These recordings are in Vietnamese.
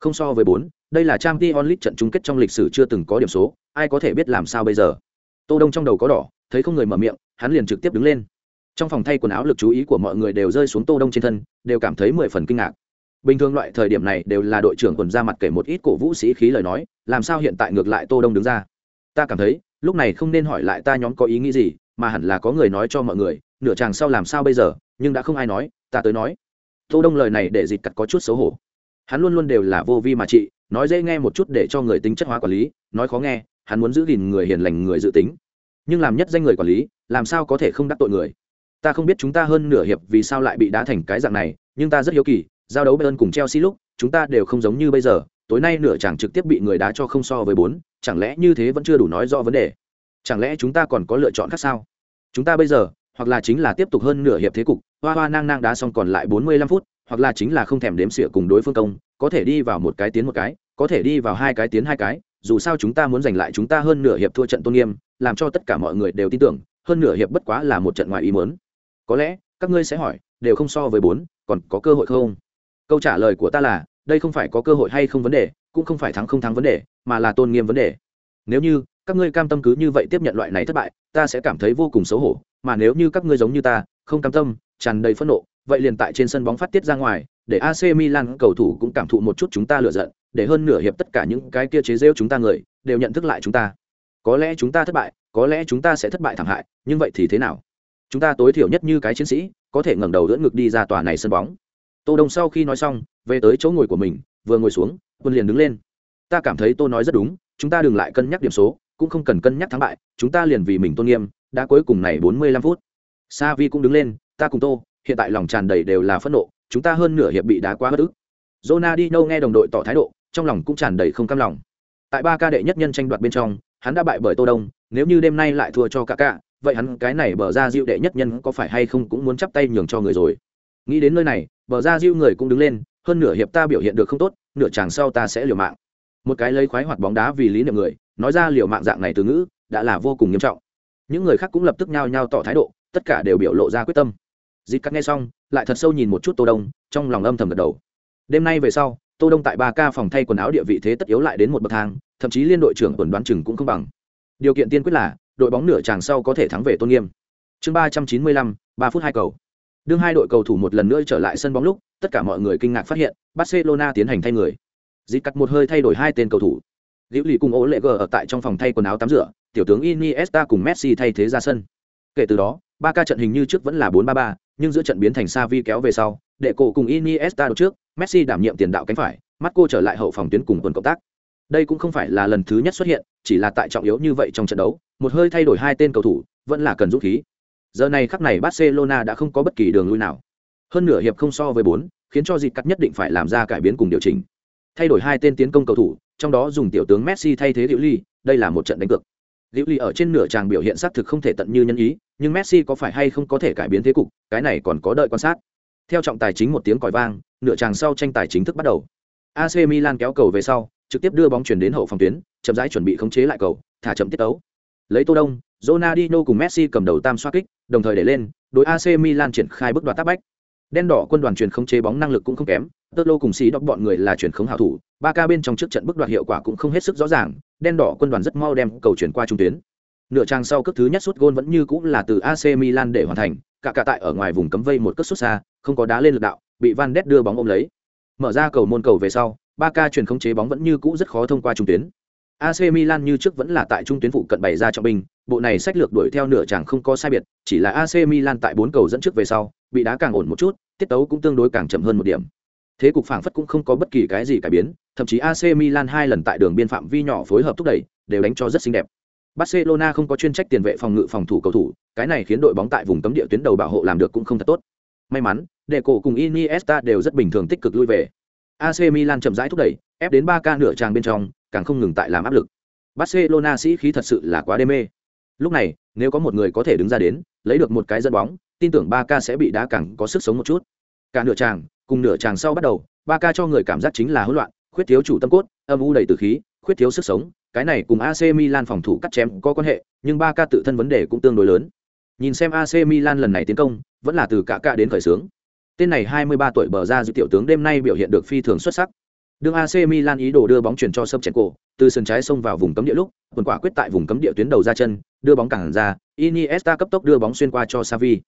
Không so với 4, đây là Champions League trận chung kết trong lịch sử chưa từng có điểm số, ai có thể biết làm sao bây giờ. Tô Đông trong đầu có đỏ, thấy không người mở miệng, hắn liền trực tiếp đứng lên. Trong phòng thay quần áo lực chú ý của mọi người đều rơi xuống Tô Đông trên thân, đều cảm thấy mười phần kinh ngạc. Bình thường loại thời điểm này đều là đội trưởng quần ra mặt kể một ít cổ vũ sĩ khí lời nói, làm sao hiện tại ngược lại Tô Đông đứng ra? Ta cảm thấy, lúc này không nên hỏi lại ta nhóm có ý nghĩ gì, mà hẳn là có người nói cho mọi người, nửa chàng sau làm sao bây giờ, nhưng đã không ai nói, ta tới nói. Tô Đông lời này để dịch cật có chút xấu hổ. Hắn luôn luôn đều là vô vi mà trị, nói dễ nghe một chút để cho người tính chất hóa quản lý, nói khó nghe, hắn muốn giữ gìn người hiền lành người dự tính. Nhưng làm nhất danh người quản lý, làm sao có thể không đắc tội người? Ta không biết chúng ta hơn nửa hiệp vì sao lại bị đá thành cái dạng này, nhưng ta rất hiếu kỳ, giao đấu Bayern cùng Chelsea lúc, chúng ta đều không giống như bây giờ, tối nay nửa chàng trực tiếp bị người đá cho không so với bốn, chẳng lẽ như thế vẫn chưa đủ nói rõ vấn đề? Chẳng lẽ chúng ta còn có lựa chọn khác sao? Chúng ta bây giờ, hoặc là chính là tiếp tục hơn nửa hiệp thế cục, hoa hoa nang nang đá xong còn lại 45 phút, hoặc là chính là không thèm đếm xỉa cùng đối phương công, có thể đi vào một cái tiến một cái, có thể đi vào hai cái tiến hai cái, dù sao chúng ta muốn giành lại chúng ta hơn nửa hiệp thua trận tôn nghiêm, làm cho tất cả mọi người đều tin tưởng, hơn nửa hiệp bất quá là một trận ngoài ý muốn. Có lẽ, các ngươi sẽ hỏi, đều không so với bốn còn có cơ hội không? Câu trả lời của ta là, đây không phải có cơ hội hay không vấn đề, cũng không phải thắng không thắng vấn đề, mà là tôn nghiêm vấn đề. Nếu như các ngươi cam tâm cứ như vậy tiếp nhận loại này thất bại, ta sẽ cảm thấy vô cùng xấu hổ, mà nếu như các ngươi giống như ta, không cam tâm, tràn đầy phẫn nộ, vậy liền tại trên sân bóng phát tiết ra ngoài, để AC Milan cầu thủ cũng cảm thụ một chút chúng ta lựa giận, để hơn nửa hiệp tất cả những cái kia chế giễu chúng ta người, đều nhận thức lại chúng ta. Có lẽ chúng ta thất bại, có lẽ chúng ta sẽ thất bại thảm hại, nhưng vậy thì thế nào? Chúng ta tối thiểu nhất như cái chiến sĩ, có thể ngẩng đầu đỡ ngực đi ra tòa này sân bóng. Tô Đông sau khi nói xong, về tới chỗ ngồi của mình, vừa ngồi xuống, Quân liền đứng lên. Ta cảm thấy Tô nói rất đúng, chúng ta đừng lại cân nhắc điểm số, cũng không cần cân nhắc thắng bại, chúng ta liền vì mình tôn nghiêm, đã cuối cùng này 45 phút. Savi cũng đứng lên, ta cùng Tô, hiện tại lòng tràn đầy đều là phẫn nộ, chúng ta hơn nửa hiệp bị đá quá bất ức. Ronaldinho nghe đồng đội tỏ thái độ, trong lòng cũng tràn đầy không cam lòng. Tại ba ca đệ nhất nhân tranh đoạt bên trong, hắn đã bại bởi Tô Đông, nếu như đêm nay lại thua cho Kaká, vậy hắn cái này bờ ra Diu đệ nhất nhân có phải hay không cũng muốn chắp tay nhường cho người rồi. Nghĩ đến nơi này, bờ ra Diu người cũng đứng lên, hơn nửa hiệp ta biểu hiện được không tốt, nửa chàng sau ta sẽ liều mạng. Một cái lấy khoái hoạt bóng đá vì lý niệm người, nói ra liều mạng dạng này từ ngữ, đã là vô cùng nghiêm trọng. Những người khác cũng lập tức nhao nhao tỏ thái độ, tất cả đều biểu lộ ra quyết tâm dịp cắt nghe xong, lại thật sâu nhìn một chút Tô Đông, trong lòng âm thầm gật đầu. Đêm nay về sau, Tô Đông tại ba ca phòng thay quần áo địa vị thế tất yếu lại đến một bậc thang, thậm chí liên đội trưởng tuần đoán chừng cũng không bằng. Điều kiện tiên quyết là đội bóng nửa tràng sau có thể thắng về tôn nghiêm. Chương ba trăm chín mươi lăm, ba phút hai cầu. Đương hai đội cầu thủ một lần nữa trở lại sân bóng lúc, tất cả mọi người kinh ngạc phát hiện, Barcelona tiến hành thay người. dịp cắt một hơi thay đổi hai tên cầu thủ. Liễu Lì cùng Ố Lệ G ở tại trong phòng thay quần áo tắm rửa, tiểu tướng Iniesta cùng Messi thay thế ra sân. Kể từ đó, ba ca trận hình như trước vẫn là 4-3-3, nhưng giữa trận biến thành Xavi kéo về sau, đệ cổ cùng Iniesta đột trước, Messi đảm nhiệm tiền đạo cánh phải, Marco trở lại hậu phòng tuyến cùng tuần cộng tác. Đây cũng không phải là lần thứ nhất xuất hiện, chỉ là tại trọng yếu như vậy trong trận đấu, một hơi thay đổi hai tên cầu thủ, vẫn là cần dũng khí. Giờ này khắc này Barcelona đã không có bất kỳ đường lui nào. Hơn nửa hiệp không so với 4, khiến cho dịch cắt nhất định phải làm ra cải biến cùng điều chỉnh. Thay đổi hai tên tiến công cầu thủ, trong đó dùng tiểu tướng Messi thay thế Diệu Ly, đây là một trận đánh cược. Diệu Ly ở trên nửa tràng biểu hiện xác thực không thể tận như nhân ý, nhưng Messi có phải hay không có thể cải biến thế cục, cái này còn có đợi quan sát. Theo trọng tài chính một tiếng còi vang, nửa tràng sau tranh tài chính thức bắt đầu. AC Milan kéo cầu về sau, trực tiếp đưa bóng chuyển đến hậu phòng tuyến, chậm rãi chuẩn bị khống chế lại cầu, thả chậm tiết tấu. Lấy Tô Đông, Ronaldinho cùng Messi cầm đầu tam xoá kích, đồng thời để lên, đối AC Milan triển khai bước đoạt tác bách. Đen đỏ quân đoàn truyền khống chế bóng năng lực cũng không kém, Tơ cùng xí đọc bọn người là chuyển khống hảo thủ, ba ca bên trong trước trận bước đoạt hiệu quả cũng không hết sức rõ ràng, đen đỏ quân đoàn rất mau đem cầu chuyển qua trung tuyến. Nửa trang sau cước thứ nhất sút gôn vẫn như cũng là từ AC Milan để hoàn thành, cả cả tại ở ngoài vùng cấm vây một cước sút xa, không có đá lên lực đạo, bị Van Ness đưa bóng ôm lấy. Mở ra cầu môn cầu về sau, ba ca chuyển khống chế bóng vẫn như cũ rất khó thông qua trung tuyến. AC Milan như trước vẫn là tại trung tuyến phụ cận bày ra trọng binh, bộ này sách lược đuổi theo nửa chẳng không có sai biệt, chỉ là AC Milan tại bốn cầu dẫn trước về sau, bị đá càng ổn một chút, tiết tấu cũng tương đối càng chậm hơn một điểm. Thế cục phảng phất cũng không có bất kỳ cái gì cải biến, thậm chí AC Milan hai lần tại đường biên phạm vi nhỏ phối hợp thúc đẩy, đều đánh cho rất xinh đẹp. Barcelona không có chuyên trách tiền vệ phòng ngự phòng thủ cầu thủ, cái này khiến đội bóng tại vùng cấm địa tuyến đầu bảo hộ làm được cũng không thật tốt. May mắn, Deco cùng Iniesta đều rất bình thường tích cực lui về. AC Milan chậm rãi thúc đẩy, ép đến 3K nửa tràng bên trong, càng không ngừng tại làm áp lực. Barcelona sĩ khí thật sự là quá đê mê. Lúc này, nếu có một người có thể đứng ra đến, lấy được một cái dẫn bóng, tin tưởng 3K sẽ bị đá càng có sức sống một chút. Cả nửa tràng, cùng nửa tràng sau bắt đầu, 3K cho người cảm giác chính là hỗn loạn, khuyết thiếu chủ tâm cốt, âm u đầy tử khí, khuyết thiếu sức sống, cái này cùng AC Milan phòng thủ cắt chém có quan hệ, nhưng Barca tự thân vấn đề cũng tương đối lớn. Nhìn xem AC Milan lần này tiến công, vẫn là từ cả cả đến khởi sướng. Tên này 23 tuổi bờ ra dự tiểu tướng đêm nay biểu hiện được phi thường xuất sắc. Đường AC Milan ý đồ đưa bóng chuyển cho Shevchenko, từ sân trái xông vào vùng cấm địa lúc, quần quả quyết tại vùng cấm địa tuyến đầu ra chân, đưa bóng cản ra, Iniesta cấp tốc đưa bóng xuyên qua cho Xavi.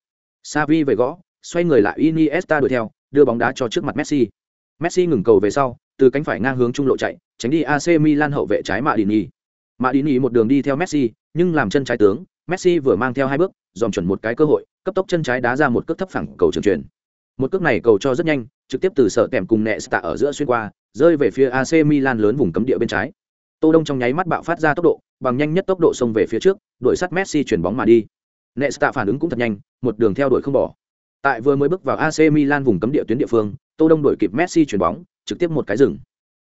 Xavi về gõ, xoay người lại Iniesta đuổi theo, đưa bóng đá cho trước mặt Messi. Messi ngừng cầu về sau, từ cánh phải ngang hướng trung lộ chạy, tránh đi AC Milan hậu vệ trái Madini. Madini một đường đi theo Messi, nhưng làm chân trái tướng, Messi vừa mang theo hai bước, dòm chuẩn một cái cơ hội, cấp tốc chân trái đá ra một cước thấp phẳng cầu trường truyền. Một cước này cầu cho rất nhanh, trực tiếp từ sở kèm cùng Nesta ở giữa xuyên qua, rơi về phía AC Milan lớn vùng cấm địa bên trái. Tô Đông trong nháy mắt bạo phát ra tốc độ, bằng nhanh nhất tốc độ xông về phía trước, đuổi sát Messi chuyển bóng mà đi. Nesta phản ứng cũng thật nhanh, một đường theo đuổi không bỏ. Tại vừa mới bước vào AC Milan vùng cấm địa tuyến địa phương, Tô Đông đuổi kịp Messi chuyển bóng, trực tiếp một cái dừng.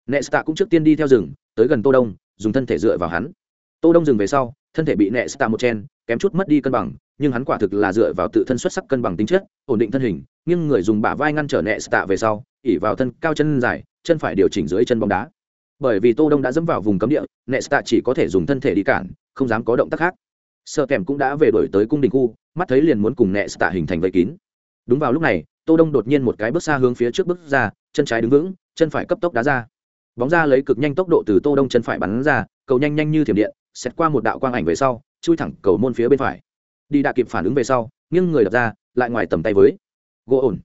Nesta cũng trước tiên đi theo rừng, tới gần Tô Đông, dùng thân thể dựa vào hắn. Tô Đông dừng về sau, thân thể bị Nesta một chen, kém chút mất đi cân bằng, nhưng hắn quả thực là dựa vào tự thân xuất sắc cân bằng tính chất, ổn định thân hình, nhưng người dùng bả vai ngăn trở Nesta về sau, ỉ vào thân cao chân dài, chân phải điều chỉnh dưới chân bóng đá. Bởi vì Tô Đông đã dẫm vào vùng cấm địa, Nesta chỉ có thể dùng thân thể đi cản, không dám có động tác khác. Sơ kèm cũng đã về đổi tới cung đình khu, mắt thấy liền muốn cùng Nesta hình thành vây kín. Đúng vào lúc này, Tô Đông đột nhiên một cái bước xa hướng phía trước bước ra, chân trái đứng vững, chân phải cấp tốc đá ra. Bóng ra lấy cực nhanh tốc độ từ Tô Đông chân phải bắn ra, cầu nhanh nhanh như thiểm điện, xét qua một đạo quang ảnh về sau, chui thẳng cầu môn phía bên phải. Đi đạ kịp phản ứng về sau, nghiêng người đập ra, lại ngoài tầm tay với. Gỗ ổn.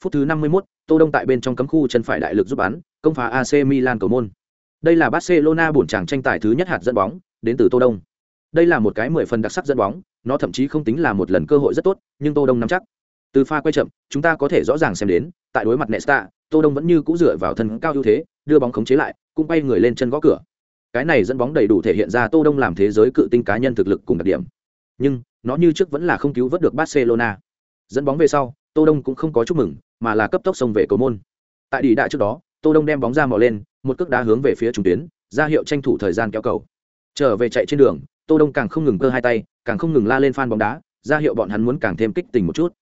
Phút thứ 51, Tô Đông tại bên trong cấm khu chân phải đại lực giúp bắn, công phá AC Milan cầu môn. Đây là Barcelona buồn chàng tranh tài thứ nhất hạt dẫn bóng, đến từ Tô Đông. Đây là một cái mười phần đặc sắc dẫn bóng, nó thậm chí không tính là một lần cơ hội rất tốt, nhưng Tô Đông nắm chắc. Từ pha quay chậm, chúng ta có thể rõ ràng xem đến, tại đối mặt Nesta, Tô Đông vẫn như cũ dựa vào thân cao ưu thế, đưa bóng khống chế lại, cũng bay người lên chân gõ cửa. Cái này dẫn bóng đầy đủ thể hiện ra Tô Đông làm thế giới cự tinh cá nhân thực lực cùng đặc điểm. Nhưng, nó như trước vẫn là không cứu vớt được Barcelona. Dẫn bóng về sau, Tô Đông cũng không có chúc mừng, mà là cấp tốc xông về cầu môn. Tại đi đại trước đó, Tô Đông đem bóng ra mò lên, một cước đá hướng về phía trung tuyến, ra hiệu tranh thủ thời gian kéo cầu. Trở về chạy trên đường, Tô Đông càng không ngừng cơ hai tay, càng không ngừng la lên fan bóng đá, ra hiệu bọn hắn muốn càng thêm kích tình một chút.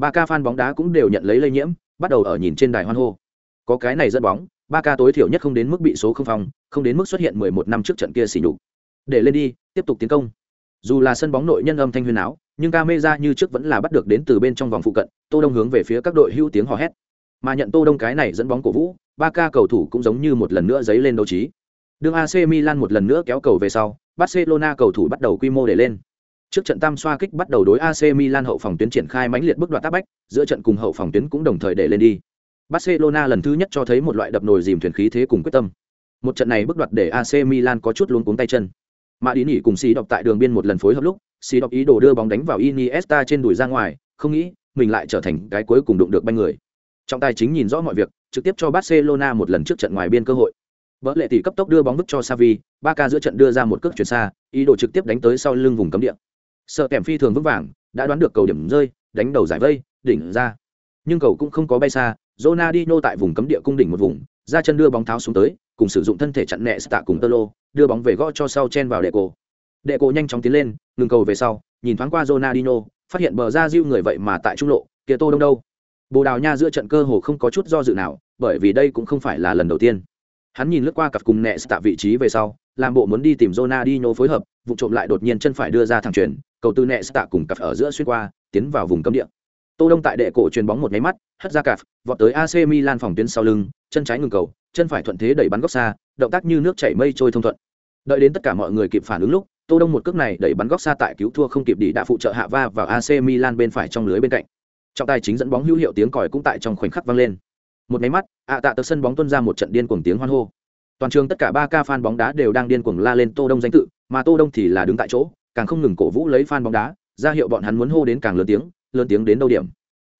Ba ca fan bóng đá cũng đều nhận lấy lây nhiễm, bắt đầu ở nhìn trên đài hoan hô. Có cái này dẫn bóng, ba ca tối thiểu nhất không đến mức bị số không phòng, không đến mức xuất hiện 11 năm trước trận kia xỉ nhục. Để lên đi, tiếp tục tiến công. Dù là sân bóng nội nhân âm thanh huyên áo, nhưng camera như trước vẫn là bắt được đến từ bên trong vòng phụ cận, Tô Đông hướng về phía các đội hưu tiếng hò hét. Mà nhận Tô Đông cái này dẫn bóng cổ vũ, ba ca cầu thủ cũng giống như một lần nữa giấy lên đấu trí. Đường AC Milan một lần nữa kéo cầu về sau, Barcelona cầu thủ bắt đầu quy mô để lên. Trước trận tam xoa kích bắt đầu đối AC Milan hậu phòng tuyến triển khai mãnh liệt bước đoạn tác bách, giữa trận cùng hậu phòng tuyến cũng đồng thời để lên đi. Barcelona lần thứ nhất cho thấy một loại đập nồi dìm thuyền khí thế cùng quyết tâm. Một trận này bước đoạt để AC Milan có chút luống cuống tay chân. Mã Đi Nỉ cùng Sĩ Đọc tại đường biên một lần phối hợp lúc, Sĩ Đọc ý đồ đưa bóng đánh vào Iniesta trên đùi ra ngoài, không nghĩ mình lại trở thành cái cuối cùng đụng được banh người. Trọng tài chính nhìn rõ mọi việc, trực tiếp cho Barcelona một lần trước trận ngoài biên cơ hội. Bỡ lệ tỷ cấp tốc đưa bóng vứt cho Xavi, Barca giữa trận đưa ra một cước chuyển xa, ý đồ trực tiếp đánh tới sau lưng vùng cấm địa. Sợ kèm phi thường vững vàng, đã đoán được cầu điểm rơi, đánh đầu giải vây, đỉnh ra. Nhưng cầu cũng không có bay xa, Ronaldinho tại vùng cấm địa cung đỉnh một vùng, ra chân đưa bóng tháo xuống tới, cùng sử dụng thân thể chặn nẹ tạ cùng Tolo, đưa bóng về gõ cho sau chen vào đệ cổ. Đệ cổ nhanh chóng tiến lên, ngừng cầu về sau, nhìn thoáng qua Ronaldinho, phát hiện bờ ra diêu người vậy mà tại trung lộ, kia Tô Đông đâu? Bồ Đào Nha giữa trận cơ hồ không có chút do dự nào, bởi vì đây cũng không phải là lần đầu tiên. Hắn nhìn lướt qua cặp cùng nẹ tạ vị trí về sau, làm bộ muốn đi tìm Ronaldinho phối hợp, vụ trộm lại đột nhiên chân phải đưa ra thẳng chuyển, cầu từ nẹ tạ cùng cặp ở giữa xuyên qua, tiến vào vùng cấm địa. Tô Đông tại đệ cổ truyền bóng một máy mắt, hất ra cặp, vọt tới AC Milan phòng tuyến sau lưng, chân trái ngừng cầu, chân phải thuận thế đẩy bắn góc xa, động tác như nước chảy mây trôi thông thuận. Đợi đến tất cả mọi người kịp phản ứng lúc, Tô Đông một cước này đẩy bắn góc xa tại cứu thua không kịp đi đã phụ trợ hạ va vào AC Milan bên phải trong lưới bên cạnh. Trọng tài chính dẫn bóng hữu hiệu tiếng còi cũng tại trong khoảnh khắc vang lên. Một máy mắt, ạ tạ tờ sân bóng tuân ra một trận điên cuồng tiếng hoan hô. Toàn trường tất cả ba ca fan bóng đá đều đang điên cuồng la lên Tô Đông danh tự, mà Tô Đông thì là đứng tại chỗ, càng không ngừng cổ vũ lấy fan bóng đá, ra hiệu bọn hắn muốn hô đến càng lớn tiếng, lớn tiếng đến đâu điểm.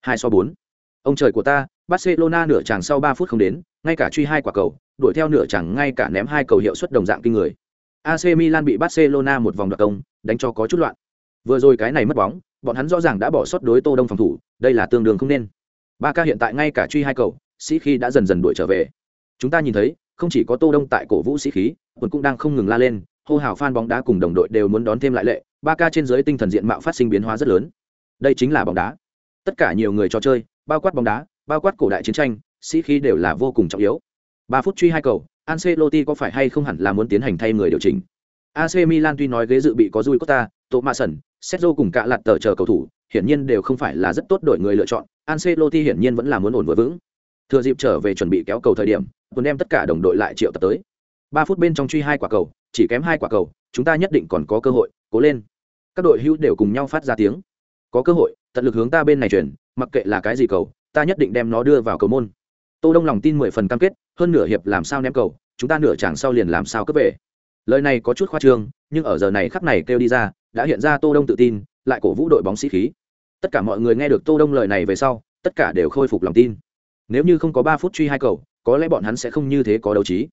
Hai so bốn. Ông trời của ta, Barcelona nửa chàng sau 3 phút không đến, ngay cả truy hai quả cầu, đuổi theo nửa chàng ngay cả ném hai cầu hiệu suất đồng dạng kinh người. AC Milan bị Barcelona một vòng đoạt công, đánh cho có chút loạn. Vừa rồi cái này mất bóng, bọn hắn rõ ràng đã bỏ sót đối Tô Đông phòng thủ, đây là tương đương không nên. Barca hiện tại ngay cả truy hai cầu, sĩ khí đã dần dần đuổi trở về. Chúng ta nhìn thấy, không chỉ có Tô Đông tại cổ vũ sĩ khí, quần cũng đang không ngừng la lên, hô hào fan bóng đá cùng đồng đội đều muốn đón thêm lại lệ, Barca trên dưới tinh thần diện mạo phát sinh biến hóa rất lớn. Đây chính là bóng đá. Tất cả nhiều người trò chơi, bao quát bóng đá, bao quát cổ đại chiến tranh, sĩ khí đều là vô cùng trọng yếu. 3 phút truy hai cầu, Ancelotti có phải hay không hẳn là muốn tiến hành thay người điều chỉnh. AC Milan tuy nói ghế dự bị có Rui Costa, Thomason, Sergio cùng cả lạt tờ chờ cầu thủ, hiển nhiên đều không phải là rất tốt đội người lựa chọn, Ancelotti hiển nhiên vẫn là muốn ổn vừa vững. thừa dịp trở về chuẩn bị kéo cầu thời điểm tuấn đem tất cả đồng đội lại triệu tập tới ba phút bên trong truy hai quả cầu chỉ kém hai quả cầu, chúng ta nhất định còn có cơ hội, cố lên. Các đội hữu đều cùng nhau phát ra tiếng. Có cơ hội, tận lực hướng ta bên này chuyển, mặc kệ là cái gì cầu, ta nhất định đem nó đưa vào cầu môn. Tô đông lòng tin mười phần cam kết, hơn nửa hiệp làm sao ném cầu, chúng ta nửa chàng sau liền làm sao cướp về. Lời này có chút khoa trương, nhưng ở giờ này khắc này kêu đi ra, đã hiện ra tô đông tự tin, lại cổ vũ đội bóng sĩ khí. Tất cả mọi người nghe được tô đông lời này về sau, tất cả đều khôi phục lòng tin. Nếu như không có ba phút truy hai cầu, có lẽ bọn hắn sẽ không như thế có đấu trí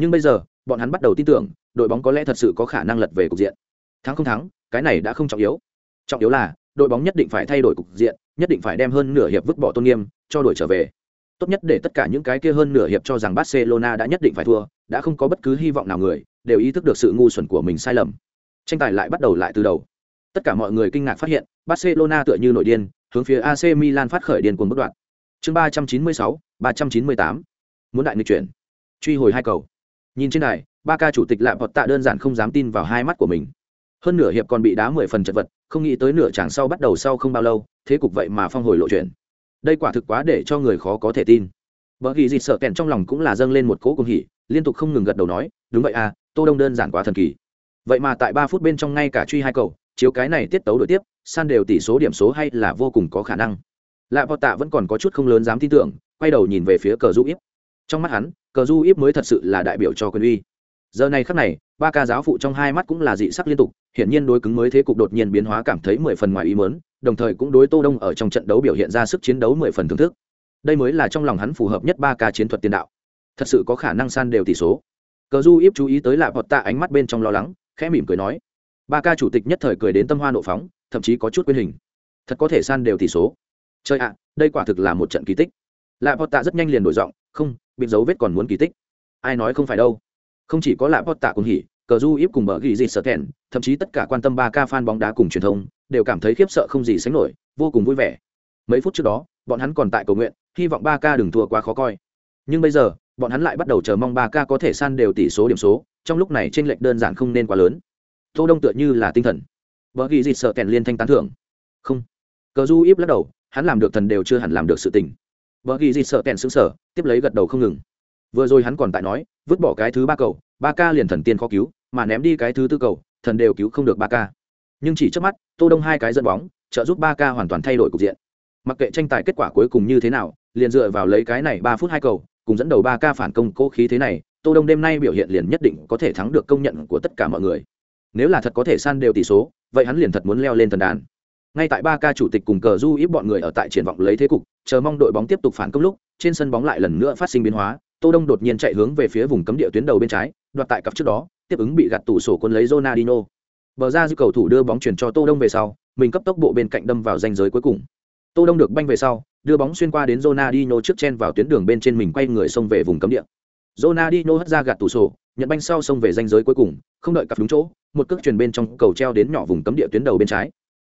nhưng bây giờ, bọn hắn bắt đầu tin tưởng, đội bóng có lẽ thật sự có khả năng lật về cục diện. Thắng không thắng, cái này đã không trọng yếu. Trọng yếu là, đội bóng nhất định phải thay đổi cục diện, nhất định phải đem hơn nửa hiệp vứt bỏ tôn nghiêm, cho đội trở về. Tốt nhất để tất cả những cái kia hơn nửa hiệp cho rằng barcelona đã nhất định phải thua, đã không có bất cứ hy vọng nào người, đều ý thức được sự ngu xuẩn của mình sai lầm. Tranh tài lại bắt đầu lại từ đầu. Tất cả mọi người kinh ngạc phát hiện, barcelona tựa như nội điên, hướng phía ac milan phát khởi điên cuồng bất đoạn. Chương ba trăm chín mươi sáu, ba trăm chín mươi tám. Muốn đại nghịch chuyển. Truy hồi hai cầu nhìn trên này ba ca chủ tịch lạ vọt tạ đơn giản không dám tin vào hai mắt của mình. Hơn nửa hiệp còn bị đá mười phần chật vật, không nghĩ tới nửa chàng sau bắt đầu sau không bao lâu, thế cục vậy mà phong hồi lộ chuyển đây quả thực quá để cho người khó có thể tin. Vợ ghi dịt sợ kẹn trong lòng cũng là dâng lên một cỗ cùng hỉ, liên tục không ngừng gật đầu nói, đúng vậy à tô đông đơn giản quá thần kỳ. Vậy mà tại ba phút bên trong ngay cả truy hai cầu, chiếu cái này tiết tấu đội tiếp, san đều tỷ số điểm số hay là vô cùng có khả năng. Lạ vọt tạ vẫn còn có chút không lớn dám tin tưởng, quay đầu nhìn về phía cờ du íp trong mắt hắn, cờ du ít mới thật sự là đại biểu cho quyền uy. Giờ này khắc này, ba ca giáo phụ trong hai mắt cũng là dị sắc liên tục, hiển nhiên đối cứng mới thế cục đột nhiên biến hóa cảm thấy mười phần ngoài ý mớn đồng thời cũng đối tô đông ở trong trận đấu biểu hiện ra sức chiến đấu mười phần thưởng thức. Đây mới là trong lòng hắn phù hợp nhất ba ca chiến thuật tiền đạo. Thật sự có khả năng san đều tỷ số. Cờ du ít chú ý tới Lạp vọt tạ ánh mắt bên trong lo lắng, khẽ mỉm cười nói, ba ca chủ tịch nhất thời cười đến tâm hoa nộ phóng, thậm chí có chút quyên hình. Thật có thể san đều tỷ số. Chơi ạ, đây quả thực là một trận kỳ tích. Lạp vọt tạ rất nhanh liền đổi giọng, không bị dấu vết còn muốn kỳ tích. Ai nói không phải đâu. Không chỉ có lạ vọt tạ cùng hỉ, cờ du íp cùng bờ ghi dịt sợ thẹn, thậm chí tất cả quan tâm ba ca fan bóng đá cùng truyền thông, đều cảm thấy khiếp sợ không gì sánh nổi, vô cùng vui vẻ. Mấy phút trước đó, bọn hắn còn tại cầu nguyện, hy vọng ba ca đừng thua quá khó coi. Nhưng bây giờ, bọn hắn lại bắt đầu chờ mong ba ca có thể san đều tỷ số điểm số, trong lúc này t r ê n lệch đơn giản không nên quá lớn. Tô đông tựa như là tinh thần. Vợ ghi dịt sợ kèn liên thanh tán thưởng. Không. Cờ du íp lắc đầu, hắn làm được thần đều chưa hẳn làm được sự tình vợ ghi dịt sợ kèn xứng sở tiếp lấy gật đầu không ngừng. Vừa rồi hắn còn tại nói, vứt bỏ cái thứ ba cầu, ba ca liền thần tiên khó cứu, mà ném đi cái thứ tư cầu, thần đều cứu không được ba ca. Nhưng chỉ trước mắt, tô đông hai cái dẫn bóng, trợ giúp ba ca hoàn toàn thay đổi cục diện. Mặc kệ tranh tài kết quả cuối cùng như thế nào, liền dựa vào lấy cái này ba phút hai cầu, cùng dẫn đầu ba ca phản công cố khí thế này, tô đông đêm nay biểu hiện liền nhất định có thể thắng được công nhận của tất cả mọi người. Nếu là thật có thể san đều tỷ số, vậy hắn liền thật muốn leo lên thần đàn ngay tại ba ca chủ tịch cùng cờ du ít bọn người ở tại triển vọng lấy thế cục, chờ mong đội bóng tiếp tục phản công lúc, trên sân bóng lại lần nữa phát sinh biến hóa. Tô đông đột nhiên chạy hướng về phía vùng cấm địa tuyến đầu bên trái, đoạt tại cặp trước đó, tiếp ứng bị gạt tủ sổ quân lấy Ronaldinho. Bờ ra dư cầu thủ đưa bóng chuyển cho tô đông về sau, mình cấp tốc bộ bên cạnh đâm vào ranh giới cuối cùng. Tô đông được banh về sau, đưa bóng xuyên qua đến Ronaldinho trước chen vào tuyến đường bên trên mình quay người xông về vùng cấm địa. Ronaldinho hất ra gạt tủ sổ, nhận banh sau xông về ranh giới cuối cùng, không đợi cặp đúng chỗ, một cước truyền bên trong cầu treo đến nhỏ vùng cấm địa tuyến đầu bên trái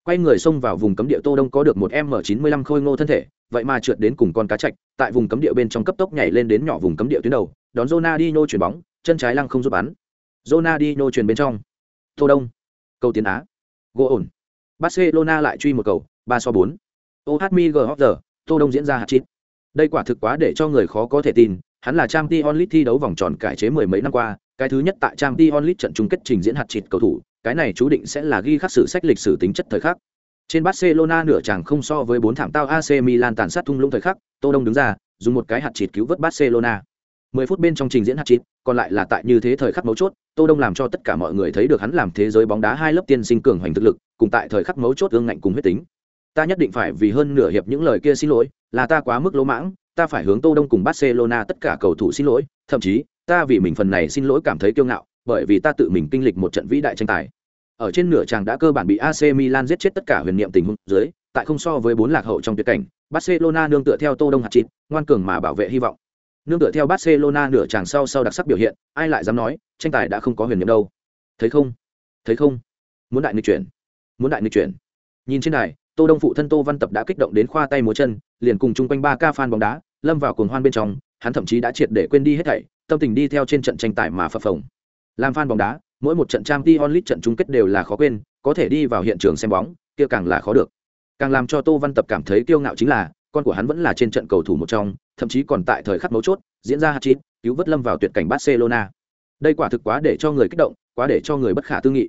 quay người xông vào vùng cấm địa tô đông có được một m 95 khôi ngô thân thể, vậy mà trượt đến cùng con cá chạch, tại vùng cấm địa bên trong cấp tốc nhảy lên đến nhỏ vùng cấm địa tuyến đầu, đón Ronaldinho chuyển bóng, chân trái lăng không giúp bắn. Ronaldinho chuyển bên trong. Tô đông. Cầu tiến á. Gỗ ổn. Barcelona lại truy một cầu, ba so bốn. Ohmi gờ tô đông diễn ra hạt chít. Đây quả thực quá để cho người khó có thể tin, hắn là trang t onlit thi đấu vòng tròn cải chế mười mấy năm qua, cái thứ nhất tại trang t onlit trận chung kết trình diễn hạt chít cầu thủ cái này chú định sẽ là ghi khắc sử sách lịch sử tính chất thời khắc. Trên barcelona nửa chàng không so với bốn thảm tao ac milan tàn sát thung lũng thời khắc, tô đông đứng ra, dùng một cái hạt chít cứu vớt barcelona. 10 phút bên trong trình diễn hạt chít còn lại là tại như thế thời khắc mấu chốt, tô đông làm cho tất cả mọi người thấy được hắn làm thế giới bóng đá hai lớp tiên sinh cường hoành thực lực, cùng tại thời khắc mấu chốt ương ngạnh cùng huyết tính. Ta nhất định phải vì hơn nửa hiệp những lời kia xin lỗi, là ta quá mức lỗ mãng, ta phải hướng tô đông cùng barcelona tất cả cầu thủ xin lỗi, thậm chí, ta vì mình phần này xin lỗi cảm thấy kiêu ngạo bởi vì ta tự mình kinh lịch một trận vĩ đại tranh tài ở trên nửa chàng đã cơ bản bị AC Milan giết chết tất cả huyền niệm tình huống dưới, tại không so với bốn lạc hậu trong tuyệt cảnh, Barcelona nương tựa theo Tô Đông hạt chín ngoan cường mà bảo vệ hy vọng. Nương tựa theo Barcelona nửa chàng sau sau đặc sắc biểu hiện, ai lại dám nói, tranh tài đã không có huyền niệm đâu. Thấy không? Thấy không? Muốn đại nghịch chuyển. Muốn đại nghịch chuyển. Nhìn trên này, Tô Đông phụ thân Tô Văn Tập đã kích động đến khoa tay múa chân, liền cùng chung quanh ba ca fan bóng đá, lâm vào cuồng hoan bên trong, hắn thậm chí đã triệt để quên đi hết thảy, tâm tình đi theo trên trận tranh tài mà phập phồng. Làm fan bóng đá, mỗi một trận Champions League trận chung kết đều là khó quên có thể đi vào hiện trường xem bóng kia càng là khó được càng làm cho tô văn tập cảm thấy kiêu ngạo chính là con của hắn vẫn là trên trận cầu thủ một trong, thậm chí còn tại thời khắc mấu chốt, diễn ra hat-trick, cứu vớt lâm vào tuyệt cảnh Barcelona. Đây quả thực quá để cho người kích động, quá để cho người bất khả tư nghị.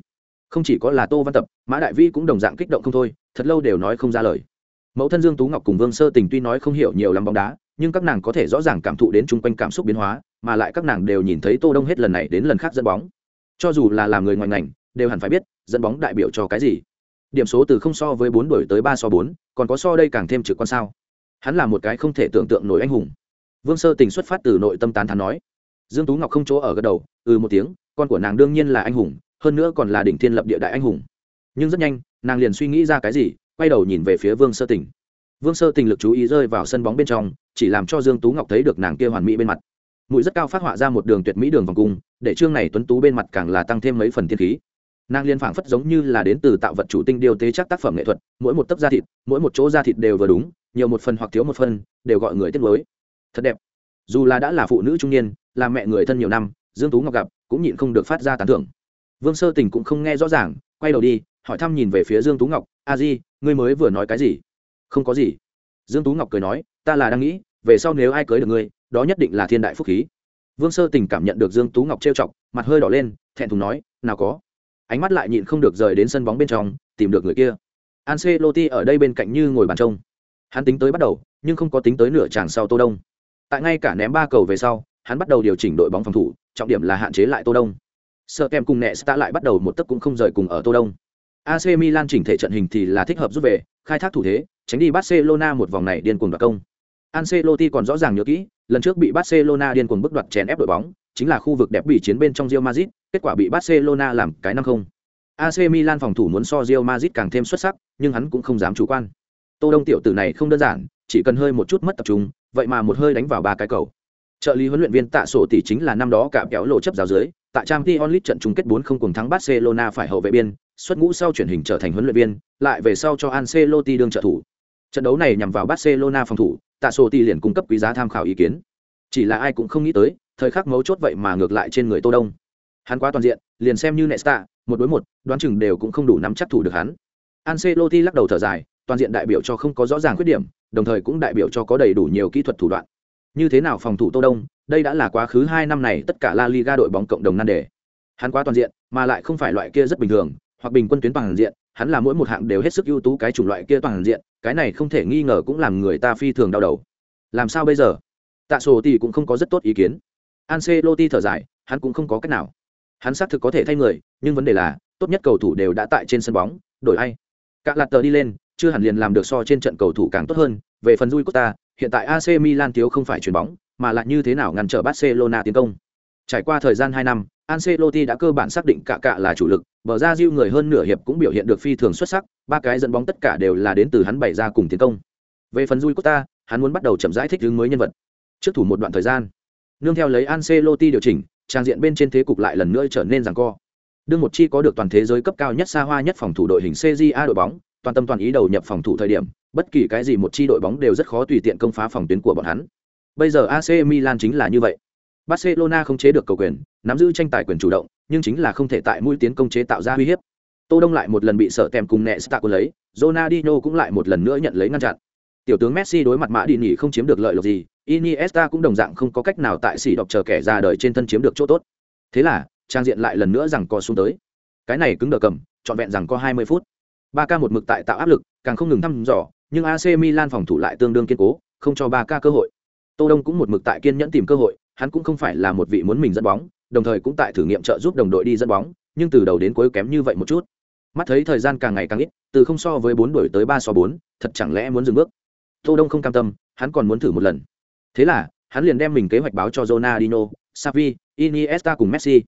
Không chỉ có là Tô Văn Tập, Mã Đại Vi cũng đồng dạng kích động không thôi, thật lâu đều nói không ra lời. Mẫu thân Dương Tú Ngọc cùng Vương Sơ Tình tuy nói không hiểu nhiều lắm bóng đá, nhưng các nàng có thể rõ ràng cảm thụ đến chung quanh cảm xúc biến hóa, mà lại các nàng đều nhìn thấy Tô Đông hết lần này đến lần khác dẫn bóng. Cho dù là làm người ngoài ngành, đều hẳn phải biết, dẫn bóng đại biểu cho cái gì. Điểm số từ không so với bốn đổi tới ba so bốn, còn có so đây càng thêm trực quan sao? Hắn là một cái không thể tưởng tượng nổi anh hùng. Vương Sơ Tình xuất phát từ nội tâm tán thán nói. Dương Tú Ngọc không chỗ ở gật đầu, ừ một tiếng, con của nàng đương nhiên là anh hùng, hơn nữa còn là đỉnh thiên lập địa đại anh hùng. Nhưng rất nhanh, nàng liền suy nghĩ ra cái gì, quay đầu nhìn về phía Vương Sơ Tình vương sơ tình lực chú ý rơi vào sân bóng bên trong, chỉ làm cho dương tú ngọc thấy được nàng kia hoàn mỹ bên mặt. Mũi rất cao phát họa ra một đường tuyệt mỹ đường vòng cung, để chương này tuấn tú bên mặt càng là tăng thêm mấy phần thiên khí. Nàng liên phảng phất giống như là đến từ tạo vật chủ tinh điều tế chắc tác phẩm nghệ thuật, mỗi một tấc da thịt, mỗi một chỗ da thịt đều vừa đúng, nhiều một phần hoặc thiếu một phần, đều gọi người tiết mới thật đẹp. Dù là đã là phụ nữ trung niên, là mẹ người thân nhiều năm, dương tú ngọc gặp, cũng nhịn không được phát ra tán thưởng. Vương sơ tình cũng không nghe rõ ràng, quay đầu đi, hỏi thăm nhìn về phía dương tú ngọc, a di, ngươi mới vừa nói cái gì? Không có gì. Dương tú ngọc cười nói, ta là đang nghĩ, về sau nếu ai cưới được ngươi, đó nhất định là thiên đại phúc khí. Vương sơ tình cảm nhận được dương tú ngọc trêu chọc, mặt hơi đỏ lên, thẹn thùng nói, nào có. Ánh mắt lại nhịn không được rời đến sân bóng bên trong, tìm được người kia. Ancelotti ở đây bên cạnh như ngồi bàn trông. Hắn tính tới bắt đầu, nhưng không có tính tới nửa tràng sau tô đông. Tại ngay cả ném ba cầu về sau, hắn bắt đầu điều chỉnh đội bóng phòng thủ, trọng điểm là hạn chế lại tô đông. Sợ kèm cùng nẹ đã lại bắt đầu một tấc cũng không rời cùng ở tô đông. AC Milan chỉnh thể trận hình thì là thích hợp rút về, khai thác thủ thế tránh đi Barcelona một vòng này điên cuồng đoạt công. Ancelotti còn rõ ràng nhớ kỹ, lần trước bị Barcelona điên cuồng bức đoạt chèn ép đội bóng, chính là khu vực đẹp bị chiến bên trong Real Madrid, kết quả bị Barcelona làm cái năm không. AC Milan phòng thủ muốn so Real Madrid càng thêm xuất sắc, nhưng hắn cũng không dám chủ quan. Tô Đông tiểu tử này không đơn giản, chỉ cần hơi một chút mất tập trung, vậy mà một hơi đánh vào ba cái cầu. Trợ lý huấn luyện viên Tạ Sổ tỷ chính là năm đó cả kéo lộ chấp giáo dưới, tại Champions League trận chung kết 4 không cùng thắng Barcelona phải hậu vệ biên, xuất ngũ sau chuyển hình trở thành huấn luyện viên, lại về sau cho Ancelotti đương trợ thủ. Trận đấu này nhằm vào Barcelona phòng thủ, Tạ Sổ ti liền cung cấp quý giá tham khảo ý kiến. Chỉ là ai cũng không nghĩ tới, thời khắc mấu chốt vậy mà ngược lại trên người Tô Đông. Hắn quá toàn diện, liền xem như Nesta, một đối một, đoán chừng đều cũng không đủ nắm chắc thủ được hắn. Ancelotti lắc đầu thở dài, toàn diện đại biểu cho không có rõ ràng khuyết điểm, đồng thời cũng đại biểu cho có đầy đủ nhiều kỹ thuật thủ đoạn. Như thế nào phòng thủ Tô Đông, đây đã là quá khứ hai năm này tất cả La Liga đội bóng cộng đồng nan đề. Hắn quá toàn diện, mà lại không phải loại kia rất bình thường, hoặc bình quân tuyến toàn diện, hắn là mỗi một hạng đều hết sức ưu tú cái chủng loại kia toàn diện, cái này không thể nghi ngờ cũng làm người ta phi thường đau đầu. Làm sao bây giờ? Tạ sổ thì cũng không có rất tốt ý kiến. Ancelotti thở dài hắn cũng không có cách nào. Hắn xác thực có thể thay người nhưng vấn đề là tốt nhất cầu thủ đều đã tại trên sân bóng đổi ai? Cả lạt tờ đi lên chưa hẳn liền làm được so trên trận cầu thủ càng tốt hơn. Về phần Rui Costa hiện tại AC Milan thiếu không phải chuyền bóng mà lại như thế nào ngăn trở Barcelona tiến công? Trải qua thời gian hai năm Ancelotti đã cơ bản xác định cả cả là chủ lực, bờ ra Diu người hơn nửa hiệp cũng biểu hiện được phi thường xuất sắc, ba cái dẫn bóng tất cả đều là đến từ hắn bày ra cùng tiến công. Về phần Rui Costa, hắn muốn bắt đầu chậm rãi thích ứng mới nhân vật. Trước thủ một đoạn thời gian, nương theo lấy Ancelotti điều chỉnh, trang diện bên trên thế cục lại lần nữa trở nên giằng co. Đương một chi có được toàn thế giới cấp cao nhất xa hoa nhất phòng thủ đội hình CJA đội bóng, toàn tâm toàn ý đầu nhập phòng thủ thời điểm, bất kỳ cái gì một chi đội bóng đều rất khó tùy tiện công phá phòng tuyến của bọn hắn. Bây giờ AC Milan chính là như vậy. Barcelona không chế được cầu quyền, nắm giữ tranh tài quyền chủ động, nhưng chính là không thể tại mũi tiến công chế tạo ra uy hiếp. Tô Đông lại một lần bị sợ tèm cùng nẹ Stark lấy, Ronaldinho cũng lại một lần nữa nhận lấy ngăn chặn. Tiểu tướng Messi đối mặt Mã Đi Nhỉ không chiếm được lợi lộc gì, Iniesta cũng đồng dạng không có cách nào tại sỉ đọc chờ kẻ ra đời trên thân chiếm được chỗ tốt. Thế là, trang diện lại lần nữa rằng co xuống tới. Cái này cứng đờ cầm, trọn vẹn rằng có 20 phút. Barca một mực tại tạo áp lực, càng không ngừng thăm dò, nhưng AC Milan phòng thủ lại tương đương kiên cố, không cho Barca cơ hội. Tô Đông cũng một mực tại kiên nhẫn tìm cơ hội, hắn cũng không phải là một vị muốn mình dẫn bóng, đồng thời cũng tại thử nghiệm trợ giúp đồng đội đi dẫn bóng, nhưng từ đầu đến cuối kém như vậy một chút. Mắt thấy thời gian càng ngày càng ít, từ không so với bốn đuổi tới ba so bốn, thật chẳng lẽ muốn dừng bước. Tô Đông không cam tâm, hắn còn muốn thử một lần. Thế là, hắn liền đem mình kế hoạch báo cho Ronaldinho, Xavi, Iniesta cùng Messi.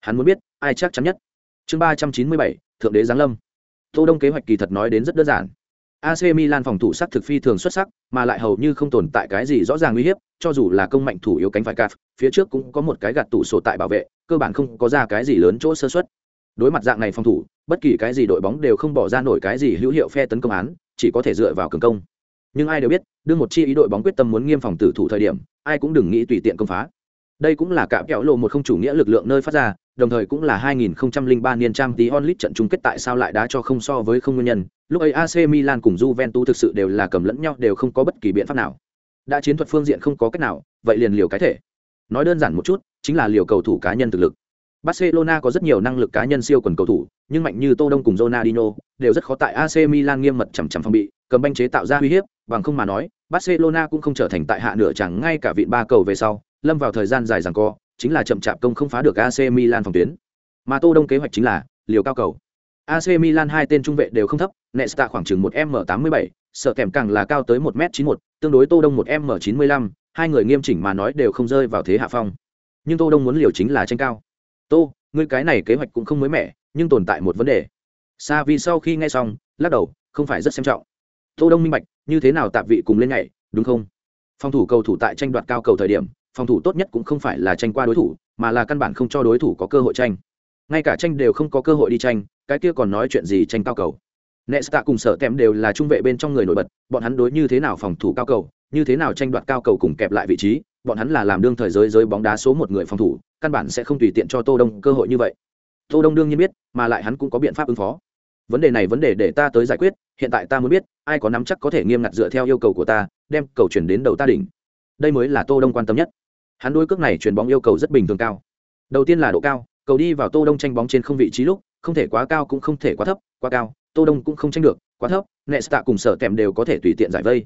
Hắn muốn biết, ai chắc chắn nhất. Chương ba trăm chín mươi bảy, thượng đế giáng lâm. Tô Đông kế hoạch kỳ thật nói đến rất đơn giản. AC Milan phòng thủ sắc thực phi thường xuất sắc, mà lại hầu như không tồn tại cái gì rõ ràng nguy hiểm, cho dù là công mạnh thủ yếu cánh phải caf, phía trước cũng có một cái gạt tủ sổ tại bảo vệ, cơ bản không có ra cái gì lớn chỗ sơ suất. Đối mặt dạng này phòng thủ, bất kỳ cái gì đội bóng đều không bỏ ra nổi cái gì hữu hiệu phe tấn công án, chỉ có thể dựa vào cường công. Nhưng ai đều biết, đương một chi ý đội bóng quyết tâm muốn nghiêm phòng tử thủ thời điểm, ai cũng đừng nghĩ tùy tiện công phá. Đây cũng là cạm kẹo lộ một không chủ nghĩa lực lượng nơi phát ra, đồng thời cũng là 2003 niên trang tí onlit trận chung kết tại sao lại đá cho không so với không nguyên nhân. Lúc ấy AC Milan cùng Juventus thực sự đều là cầm lẫn nhau đều không có bất kỳ biện pháp nào. Đã chiến thuật phương diện không có cách nào, vậy liền liều cái thể. Nói đơn giản một chút, chính là liều cầu thủ cá nhân thực lực. Barcelona có rất nhiều năng lực cá nhân siêu quần cầu thủ, nhưng mạnh như Tô Đông cùng Ronaldinho đều rất khó tại AC Milan nghiêm mật chằm chằm phòng bị, cầm banh chế tạo ra uy hiếp, bằng không mà nói, Barcelona cũng không trở thành tại hạ nửa chẳng ngay cả vịn ba cầu về sau, lâm vào thời gian dài giằng co, chính là chậm chạp công không phá được AC Milan phòng tuyến. Mà Tô Đông kế hoạch chính là liều cao cầu. AC Milan hai tên trung vệ đều không thấp, Nesta khoảng chừng 1m87, sợ kèm càng là cao tới 1m91, tương đối Tô Đông 1m95, hai người nghiêm chỉnh mà nói đều không rơi vào thế hạ phong. Nhưng Tô Đông muốn liều chính là tranh cao. Tô, ngươi cái này kế hoạch cũng không mới mẻ, nhưng tồn tại một vấn đề. Sa Vi sau khi nghe xong, lắc đầu, không phải rất xem trọng. Tô Đông minh bạch, như thế nào tạm vị cùng lên nhảy, đúng không? Phòng thủ cầu thủ tại tranh đoạt cao cầu thời điểm, phòng thủ tốt nhất cũng không phải là tranh qua đối thủ, mà là căn bản không cho đối thủ có cơ hội tranh. Ngay cả tranh đều không có cơ hội đi tranh, cái kia còn nói chuyện gì tranh cao cầu. Nesta cùng sở tem đều là trung vệ bên trong người nổi bật, bọn hắn đối như thế nào phòng thủ cao cầu, như thế nào tranh đoạt cao cầu cùng kẹp lại vị trí, bọn hắn là làm đương thời giới giới bóng đá số một người phòng thủ, căn bản sẽ không tùy tiện cho tô đông cơ hội như vậy. Tô đông đương nhiên biết, mà lại hắn cũng có biện pháp ứng phó. Vấn đề này vấn đề để ta tới giải quyết, hiện tại ta muốn biết, ai có nắm chắc có thể nghiêm ngặt dựa theo yêu cầu của ta, đem cầu chuyển đến đầu ta đỉnh. Đây mới là tô đông quan tâm nhất hắn đôi cước này chuyền bóng yêu cầu rất bình thường cao. Đầu tiên là độ cao, cầu đi vào tô đông tranh bóng trên không vị trí lúc, không thể quá cao cũng không thể quá thấp, quá cao, tô đông cũng không tranh được, quá thấp, nesta cùng sở tèm đều có thể tùy tiện giải vây.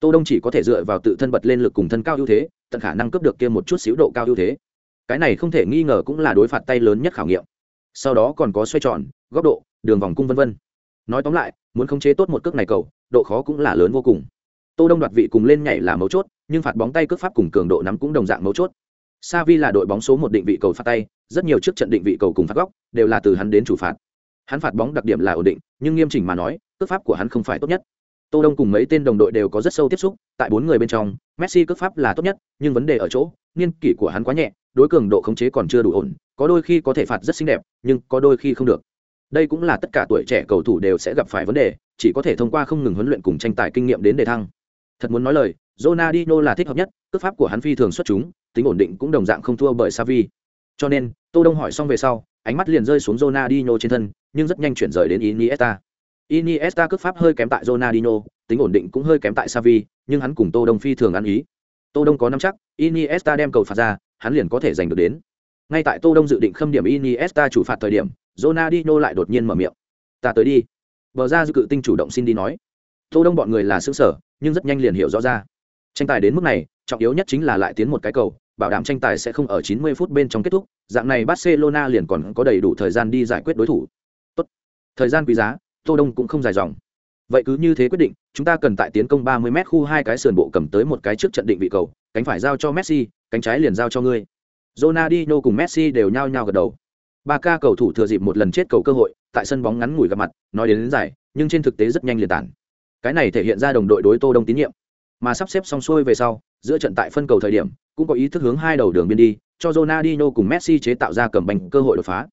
Tô đông chỉ có thể dựa vào tự thân bật lên lực cùng thân cao ưu thế, tận khả năng cướp được kia một chút xíu độ cao ưu thế. Cái này không thể nghi ngờ cũng là đối phạt tay lớn nhất khảo nghiệm. Sau đó còn có xoay tròn, góc độ, đường vòng cung vân vân. Nói tóm lại, muốn khống chế tốt một cước này cầu, độ khó cũng là lớn vô cùng. Tô đông đoạt vị cùng lên nhảy là mấu chốt nhưng phạt bóng tay cước pháp cùng cường độ nắm cũng đồng dạng mấu chốt. Savi là đội bóng số một định vị cầu phạt tay rất nhiều trước trận định vị cầu cùng phạt góc đều là từ hắn đến chủ phạt. Hắn phạt bóng đặc điểm là ổn định nhưng nghiêm chỉnh mà nói cước pháp của hắn không phải tốt nhất. Tô đông cùng mấy tên đồng đội đều có rất sâu tiếp xúc tại bốn người bên trong messi cước pháp là tốt nhất nhưng vấn đề ở chỗ niên kỷ của hắn quá nhẹ đối cường độ khống chế còn chưa đủ ổn có đôi khi có thể phạt rất xinh đẹp nhưng có đôi khi không được. Đây cũng là tất cả tuổi trẻ cầu thủ đều sẽ gặp phải vấn đề chỉ có thể thông qua không ngừng huấn luyện cùng tranh tài kinh nghiệm đến đề thăng. Thật muốn nói lời, Ronaldinho là thích hợp nhất, cước pháp của hắn phi thường xuất chúng, tính ổn định cũng đồng dạng không thua bởi Xavi. Cho nên, Tô Đông hỏi xong về sau, ánh mắt liền rơi xuống Ronaldinho trên thân, nhưng rất nhanh chuyển rời đến Iniesta. Iniesta cước pháp hơi kém tại Ronaldinho, tính ổn định cũng hơi kém tại Xavi, nhưng hắn cùng Tô Đông phi thường ăn ý. Tô Đông có nắm chắc, Iniesta đem cầu phạt ra, hắn liền có thể giành được đến. Ngay tại Tô Đông dự định khâm điểm Iniesta chủ phạt thời điểm, Ronaldinho lại đột nhiên mở miệng. "Ta tới đi." Bờ ra dự cự tinh chủ động xin đi nói. Tô Đông bọn người là sướng sở, nhưng rất nhanh liền hiểu rõ ra tranh tài đến mức này trọng yếu nhất chính là lại tiến một cái cầu bảo đảm tranh tài sẽ không ở 90 phút bên trong kết thúc dạng này barcelona liền còn có đầy đủ thời gian đi giải quyết đối thủ. Tốt. thời gian quý giá tô đông cũng không dài dòng. Vậy cứ như thế quyết định chúng ta cần tại tiến công 30 m khu hai cái sườn bộ cầm tới một cái trước trận định vị cầu cánh phải giao cho messi cánh trái liền giao cho ngươi. Ronaldinho cùng Messi đều nhao nhao gật đầu. Ba ca cầu thủ thừa dịp một lần chết cầu cơ hội, tại sân bóng ngắn ngủi gặp mặt, nói đến, đến giải, nhưng trên thực tế rất nhanh liền tản. Cái này thể hiện ra đồng đội đối tô đông tín nhiệm mà sắp xếp xong xuôi về sau, giữa trận tại phân cầu thời điểm, cũng có ý thức hướng hai đầu đường biên đi, cho Ronaldinho cùng Messi chế tạo ra cầm bành cơ hội đột phá.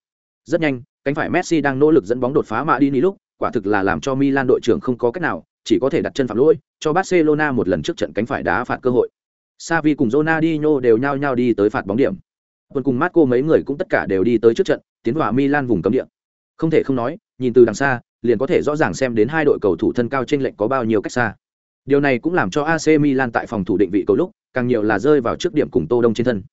Rất nhanh, cánh phải Messi đang nỗ lực dẫn bóng đột phá mà đi lúc, quả thực là làm cho Milan đội trưởng không có cách nào, chỉ có thể đặt chân phạm lỗi, cho Barcelona một lần trước trận cánh phải đá phạt cơ hội. Xavi cùng Ronaldinho đều nhao nhao đi tới phạt bóng điểm. Quân cùng Marco mấy người cũng tất cả đều đi tới trước trận, tiến vào Milan vùng cấm địa. Không thể không nói, nhìn từ đằng xa, liền có thể rõ ràng xem đến hai đội cầu thủ thân cao trên lệnh có bao nhiêu cách xa. Điều này cũng làm cho AC Milan tại phòng thủ định vị cầu lúc, càng nhiều là rơi vào trước điểm cùng Tô Đông trên thân.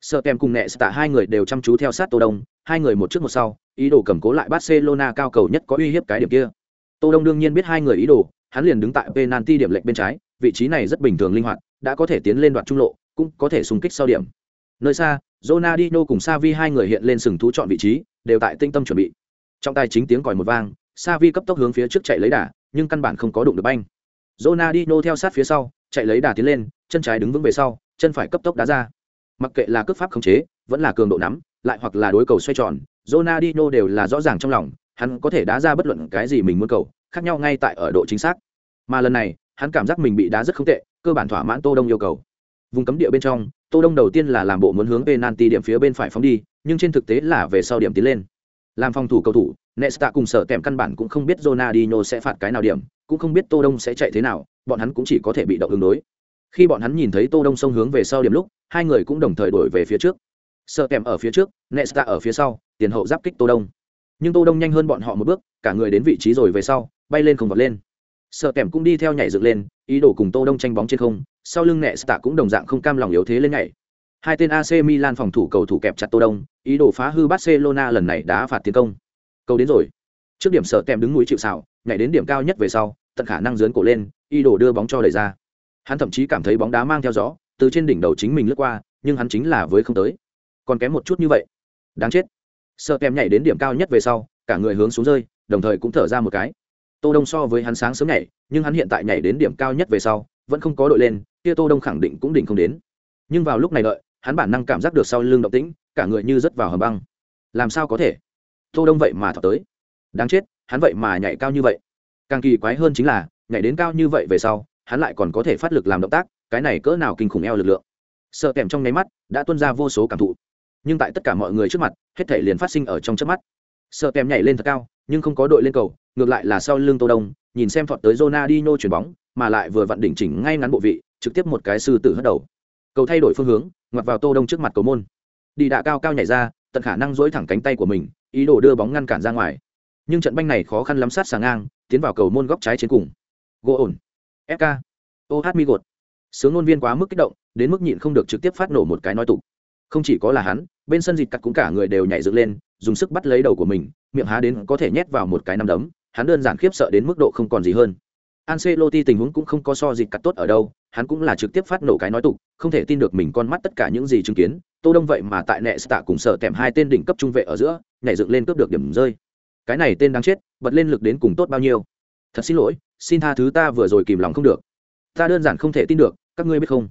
Sợ kèm cùng Nesta hai người đều chăm chú theo sát Tô Đông, hai người một trước một sau, ý đồ cầm cố lại Barcelona cao cầu nhất có uy hiếp cái điểm kia. Tô Đông đương nhiên biết hai người ý đồ, hắn liền đứng tại penalty điểm lệch bên trái, vị trí này rất bình thường linh hoạt, đã có thể tiến lên đoạn trung lộ, cũng có thể xung kích sau điểm. Nơi xa, Ronaldinho cùng Xavi hai người hiện lên sừng thú chọn vị trí, đều tại tinh tâm chuẩn bị. Trong tay chính tiếng còi một vang, Xavi cấp tốc hướng phía trước chạy lấy đà nhưng căn bản không có đụng được banh Ronaldinho theo sát phía sau chạy lấy đà tiến lên chân trái đứng vững về sau chân phải cấp tốc đá ra. Mặc kệ là cước pháp khống chế vẫn là cường độ nắm lại hoặc là đối cầu xoay tròn Ronaldinho đều là rõ ràng trong lòng hắn có thể đá ra bất luận cái gì mình muốn cầu khác nhau ngay tại ở độ chính xác. Mà lần này hắn cảm giác mình bị đá rất không tệ cơ bản thỏa mãn tô đông yêu cầu. Vùng cấm địa bên trong tô đông đầu tiên là làm bộ muốn hướng penalty điểm phía bên phải phóng đi nhưng trên thực tế là về sau điểm tiến lên. Làm phòng thủ cầu thủ Nesta cùng sở tèm căn bản cũng không biết Ronaldinho sẽ phạt cái nào điểm, cũng không biết Tô Đông sẽ chạy thế nào, bọn hắn cũng chỉ có thể bị động ứng đối. Khi bọn hắn nhìn thấy Tô Đông sông hướng về sau điểm lúc, hai người cũng đồng thời đổi về phía trước. sợ kèm ở phía trước nesta ở phía sau tiền hậu giáp kích tô đông. Nhưng tô đông nhanh hơn bọn họ một bước cả người đến vị trí rồi về sau bay lên không vọt lên. Sợ kèm cũng đi theo nhảy dựng lên ý đồ cùng tô đông tranh bóng trên không sau lưng nesta cũng đồng dạng không cam lòng yếu thế lên nhảy. Hai tên ac milan phòng thủ cầu thủ kẹp chặt tô đông ý đồ phá hư barcelona lần này đã phạt tiến công. Cầu đến rồi. Trước điểm sợ kèm đứng núi chịu xảo nhảy đến điểm cao nhất về sau, tận khả năng dướn cổ lên y đổ đưa bóng cho đẩy ra hắn thậm chí cảm thấy bóng đá mang theo gió, từ trên đỉnh đầu chính mình lướt qua, nhưng hắn chính là với không tới. Còn kém một chút như vậy. Đáng chết. Sợ kèm nhảy đến điểm cao nhất về sau, cả người hướng xuống rơi, đồng thời cũng thở ra một cái. Tô đông so với hắn sáng sớm nhảy, nhưng hắn hiện tại nhảy đến điểm cao nhất về sau, vẫn không có đội lên, kia tô đông khẳng định cũng đỉnh không đến. Nhưng vào lúc này đợi, hắn bản năng cảm giác được sau lưng động tĩnh, cả người như rớt vào hầm băng. Làm sao có thể? Tô đông vậy mà thọ tới. Đáng chết hắn vậy mà nhảy cao như vậy. Càng kỳ quái hơn chính là, nhảy đến cao như vậy về sau, hắn lại còn có thể phát lực làm động tác, cái này cỡ nào kinh khủng eo lực lượng. Sợ kèm trong nháy mắt, đã tuôn ra vô số cảm thụ. Nhưng tại tất cả mọi người trước mặt, hết thể liền phát sinh ở trong trước mắt. Sợ kèm nhảy lên thật cao, nhưng không có đội lên cầu, ngược lại là sau lưng tô đông, nhìn xem thọt tới Ronaldinho chuyển bóng, mà lại vừa vặn đỉnh chỉnh ngay ngắn bộ vị, trực tiếp một cái sư tử hất đầu. Cầu thay đổi phương hướng, ngoặt vào tô đông trước mặt cầu môn. Đi đạ cao cao nhảy ra, tận khả năng dỗi thẳng cánh tay của mình, ý đồ đưa bóng ngăn cản ra ngoài nhưng trận banh này khó khăn lắm sát sàng ngang, tiến vào cầu môn góc trái trên cùng. Gỗ ổn. Fk oh mi gột. Sướng ngôn viên quá mức kích động, đến mức nhịn không được trực tiếp phát nổ một cái nói tục. Không chỉ có là hắn, bên sân dịt cắt cũng cả người đều nhảy dựng lên, dùng sức bắt lấy đầu của mình, miệng há đến có thể nhét vào một cái nắm đấm, hắn đơn giản khiếp sợ đến mức độ không còn gì hơn. Ancelotti tình huống cũng không có so dịt cắt tốt ở đâu, hắn cũng là trực tiếp phát nổ cái nói tục, không thể tin được mình con mắt tất cả những gì chứng kiến, tô đông vậy mà tại nệ tạ cùng sợ tèm hai tên đỉnh cấp trung vệ ở giữa, nhảy dựng lên cướp được điểm rơi cái này tên đáng chết, bật lên lực đến cùng tốt bao nhiêu. Thật xin lỗi, xin tha thứ ta vừa rồi kìm lòng không được. Ta đơn giản không thể tin được, các ngươi biết không?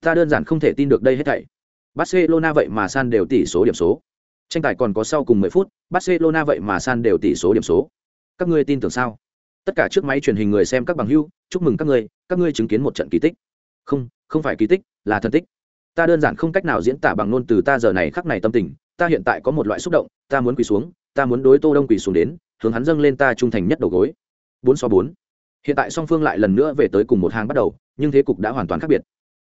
Ta đơn giản không thể tin được đây hết thảy. Barcelona vậy mà san đều tỷ số điểm số. Tranh tài còn có sau cùng 10 phút, barcelona vậy mà san đều tỷ số điểm số. Các ngươi tin tưởng sao? Tất cả trước máy truyền hình người xem các bằng hưu, chúc mừng các ngươi các ngươi chứng kiến một trận kỳ tích. Không không phải kỳ tích, là thần tích. Ta đơn giản không cách nào diễn tả bằng ngôn từ ta giờ này khắc này tâm tình, ta hiện tại có một loại xúc động, ta muốn quỳ xuống ta muốn đối tô đông quỳ xuống đến, hướng hắn dâng lên ta trung thành nhất đầu gối. Bốn so bốn. Hiện tại song phương lại lần nữa về tới cùng một hàng bắt đầu, nhưng thế cục đã hoàn toàn khác biệt.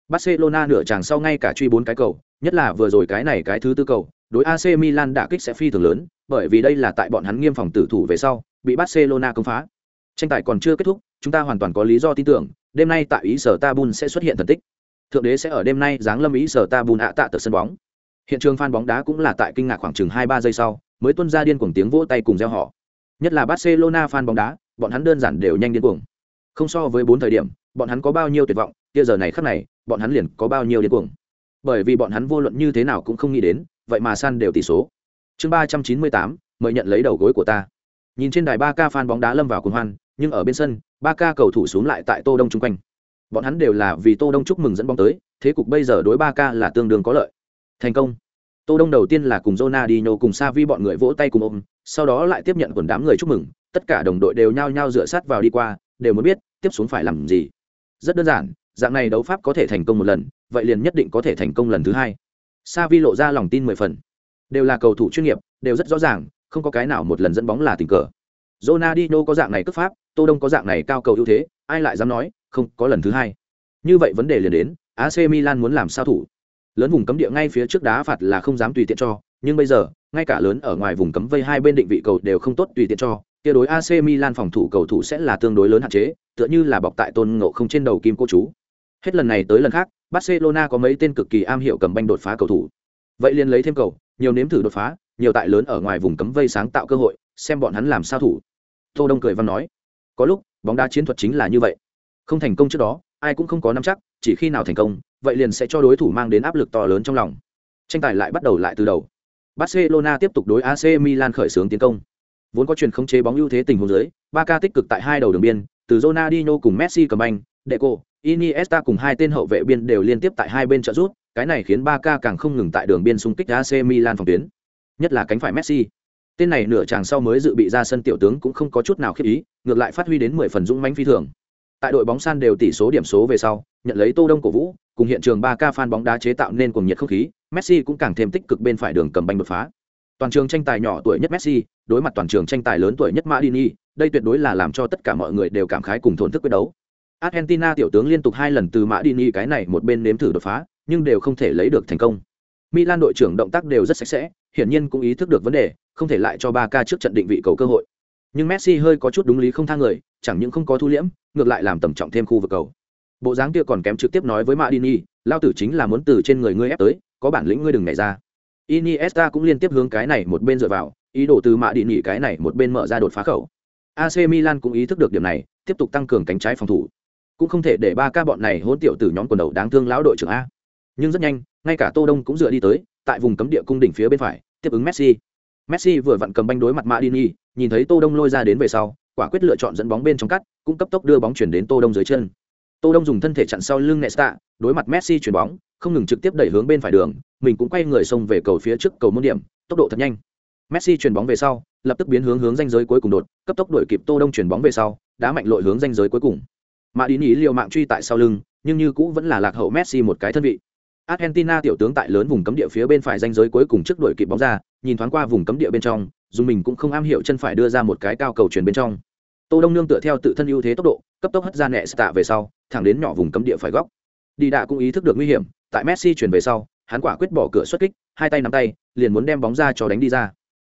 Barcelona nửa chàng sau ngay cả truy bốn cái cầu, nhất là vừa rồi cái này cái thứ tư cầu, đối ac milan đã kích sẽ phi thường lớn, bởi vì đây là tại bọn hắn nghiêm phòng tử thủ về sau, bị barcelona công phá. Tranh tài còn chưa kết thúc, chúng ta hoàn toàn có lý do tin tưởng, đêm nay tại ý sở tabun sẽ xuất hiện thần tích. Thượng đế sẽ ở đêm nay giáng lâm ý sở tabun ạ tạ tờ sân bóng. Hiện trường fan bóng đá cũng là tại kinh ngạc khoảng chừng hai ba giây sau mới tuân ra điên cuồng tiếng vỗ tay cùng gieo họ nhất là barcelona fan bóng đá, bọn hắn đơn giản đều nhanh điên cuồng. Không so với bốn thời điểm, bọn hắn có bao nhiêu tuyệt vọng, kia giờ này khắc này, bọn hắn liền có bao nhiêu điên cuồng. Bởi vì bọn hắn vô luận như thế nào cũng không nghĩ đến, vậy mà san đều tỷ số. Chương ba trăm chín mươi tám, mời nhận lấy đầu gối của ta. Nhìn trên đài ba ca fan bóng đá lâm vào cuồng hoan, nhưng ở bên sân ba ca cầu thủ xuống lại tại tô đông chung quanh. Bọn hắn đều là vì tô đông chúc mừng dẫn bóng tới, thế cục bây giờ đối ba ca là tương đương có lợi. Thành công tô đông đầu tiên là cùng Ronaldinho cùng Savi bọn người vỗ tay cùng ôm, sau đó lại tiếp nhận quần đám người chúc mừng, tất cả đồng đội đều nhao nhao dựa sát vào đi qua, đều muốn biết, tiếp xuống phải làm gì. Rất đơn giản, dạng này đấu pháp có thể thành công một lần, vậy liền nhất định có thể thành công lần thứ hai. Savi lộ ra lòng tin mười phần. Đều là cầu thủ chuyên nghiệp, đều rất rõ ràng, không có cái nào một lần dẫn bóng là tình cờ. Ronaldinho có dạng này cướp pháp, tô đông có dạng này cao cầu ưu thế, ai lại dám nói, không, có lần thứ hai. Như vậy vấn đề liền đến AC Milan muốn làm sao thủ? Lớn vùng cấm địa ngay phía trước đá phạt là không dám tùy tiện cho, nhưng bây giờ, ngay cả lớn ở ngoài vùng cấm vây hai bên định vị cầu đều không tốt tùy tiện cho, kia đối AC Milan phòng thủ cầu thủ sẽ là tương đối lớn hạn chế, tựa như là bọc tại tôn ngộ không trên đầu kim cô chú. Hết lần này tới lần khác, Barcelona có mấy tên cực kỳ am hiểu cầm banh đột phá cầu thủ. Vậy liền lấy thêm cầu, nhiều nếm thử đột phá, nhiều tại lớn ở ngoài vùng cấm vây sáng tạo cơ hội, xem bọn hắn làm sao thủ. Tô đông cười văn nói, có lúc, bóng đá chiến thuật chính là như vậy. Không thành công trước đó, ai cũng không có nắm chắc, chỉ khi nào thành công vậy liền sẽ cho đối thủ mang đến áp lực to lớn trong lòng. Tranh tài lại bắt đầu lại từ đầu. Barcelona tiếp tục đối ac milan khởi xướng tiến công. Vốn có truyền khống chế bóng ưu thế tình huống dưới, Barca tích cực tại hai đầu đường biên, từ Ronaldinho cùng Messi cầm anh Deco, Iniesta cùng hai tên hậu vệ biên đều liên tiếp tại hai bên trợ rút cái này khiến Barca càng không ngừng tại đường biên xung kích AC Milan phòng tuyến. Nhất là cánh phải Messi. Tên này nửa chàng sau mới dự bị ra sân tiểu tướng cũng không có chút nào khiếp ý, ngược lại phát huy đến mười phần dũng mãnh phi thường tại đội bóng san đều tỷ số điểm số về sau nhận lấy tô đông cổ vũ cùng hiện trường ba ca fan bóng đá chế tạo nên cuồng nhiệt không khí messi cũng càng thêm tích cực bên phải đường cầm banh đột phá. Toàn trường tranh tài nhỏ tuổi nhất messi đối mặt toàn trường tranh tài lớn tuổi nhất madini đây tuyệt đối là làm cho tất cả mọi người đều cảm khái cùng thổn thức quyết đấu. Argentina tiểu tướng liên tục hai lần từ madini cái này một bên nếm thử đột phá nhưng đều không thể lấy được thành công. Milan đội trưởng động tác đều rất sạch sẽ, hiển nhiên cũng ý thức được vấn đề, không thể lại cho Barca trước trận định vị cầu cơ hội. Nhưng Messi hơi có chút đúng lý không tha người, chẳng những không có thu liễm, ngược lại làm tầm trọng thêm khu vực cầu. Bộ dáng kia còn kém trực tiếp nói với Madini, lao tử chính là muốn từ trên người ngươi ép tới, có bản lĩnh ngươi đừng nhảy ra. Iniesta cũng liên tiếp hướng cái này một bên dựa vào, ý đồ từ Madini cái này một bên mở ra đột phá khẩu. AC Milan cũng ý thức được điểm này, tiếp tục tăng cường cánh trái phòng thủ. Cũng không thể để ba ca bọn này hỗn tiểu từ nhóm quần đầu đáng thương lão đội trưởng a. Nhưng rất nhanh, ngay cả Tô Đông cũng dựa đi tới, tại vùng cấm địa cung đỉnh phía bên phải, tiếp ứng Messi. Messi vừa vặn cầm banh đối mặt Madini, nhìn thấy Tô Đông lôi ra đến về sau, quả quyết lựa chọn dẫn bóng bên trong cắt, cũng cấp tốc đưa bóng chuyển đến Tô Đông dưới chân. Tô Đông dùng thân thể chặn sau lưng Nesta, đối mặt Messi chuyển bóng, không ngừng trực tiếp đẩy hướng bên phải đường, mình cũng quay người xông về cầu phía trước cầu môn điểm, tốc độ thật nhanh. Messi chuyển bóng về sau, lập tức biến hướng hướng ranh giới cuối cùng đột, cấp tốc đuổi kịp Tô Đông chuyển bóng về sau, đá mạnh lội hướng ranh giới cuối cùng. ma đi nhí liều mạng truy tại sau lưng, nhưng như cũ vẫn là lạc hậu Messi một cái thân vị. Argentina tiểu tướng tại lớn vùng cấm địa phía bên phải ranh giới cuối cùng trước đuổi kịp bóng ra, nhìn thoáng qua vùng cấm địa bên trong, dù mình cũng không am hiểu chân phải đưa ra một cái cao cầu truyền bên trong. Tô Đông nương tựa theo tự thân ưu thế tốc độ, cấp tốc hất ra nẹ tạ về sau, thẳng đến nhỏ vùng cấm địa phải góc. Đi đạ cũng ý thức được nguy hiểm, tại Messi chuyển về sau, hắn quả quyết bỏ cửa xuất kích, hai tay nắm tay, liền muốn đem bóng ra cho đánh đi ra.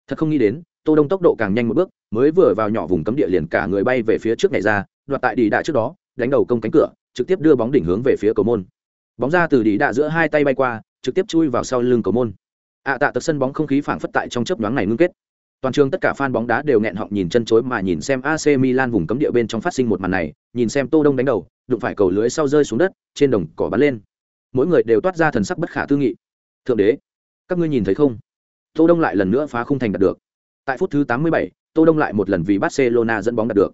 Thật không nghĩ đến, Tô Đông tốc độ càng nhanh một bước, mới vừa vào nhỏ vùng cấm địa liền cả người bay về phía trước nhảy ra, đoạt tại đi đạ trước đó, đánh đầu công cánh cửa, trực tiếp đưa bóng đỉnh hướng về phía cầu môn bóng ra từ đi đạ giữa hai tay bay qua trực tiếp chui vào sau lưng cầu môn ạ à, tạ tật sân bóng không khí phảng phất tại trong chớp nhoáng này ngưng kết toàn trường tất cả fan bóng đá đều nghẹn họng nhìn chân chối mà nhìn xem AC Milan vùng cấm địa bên trong phát sinh một màn này, nhìn xem Tô Đông đánh đầu, đụng phải cầu lưới sau rơi xuống đất, trên đồng cỏ bắn lên. Mỗi người đều toát ra thần sắc bất khả tư nghị. Thượng đế, các ngươi nhìn thấy không? Tô Đông lại lần nữa phá khung thành đạt được. Tại phút thứ 87, Tô Đông lại một lần vì Barcelona dẫn bóng đạt được.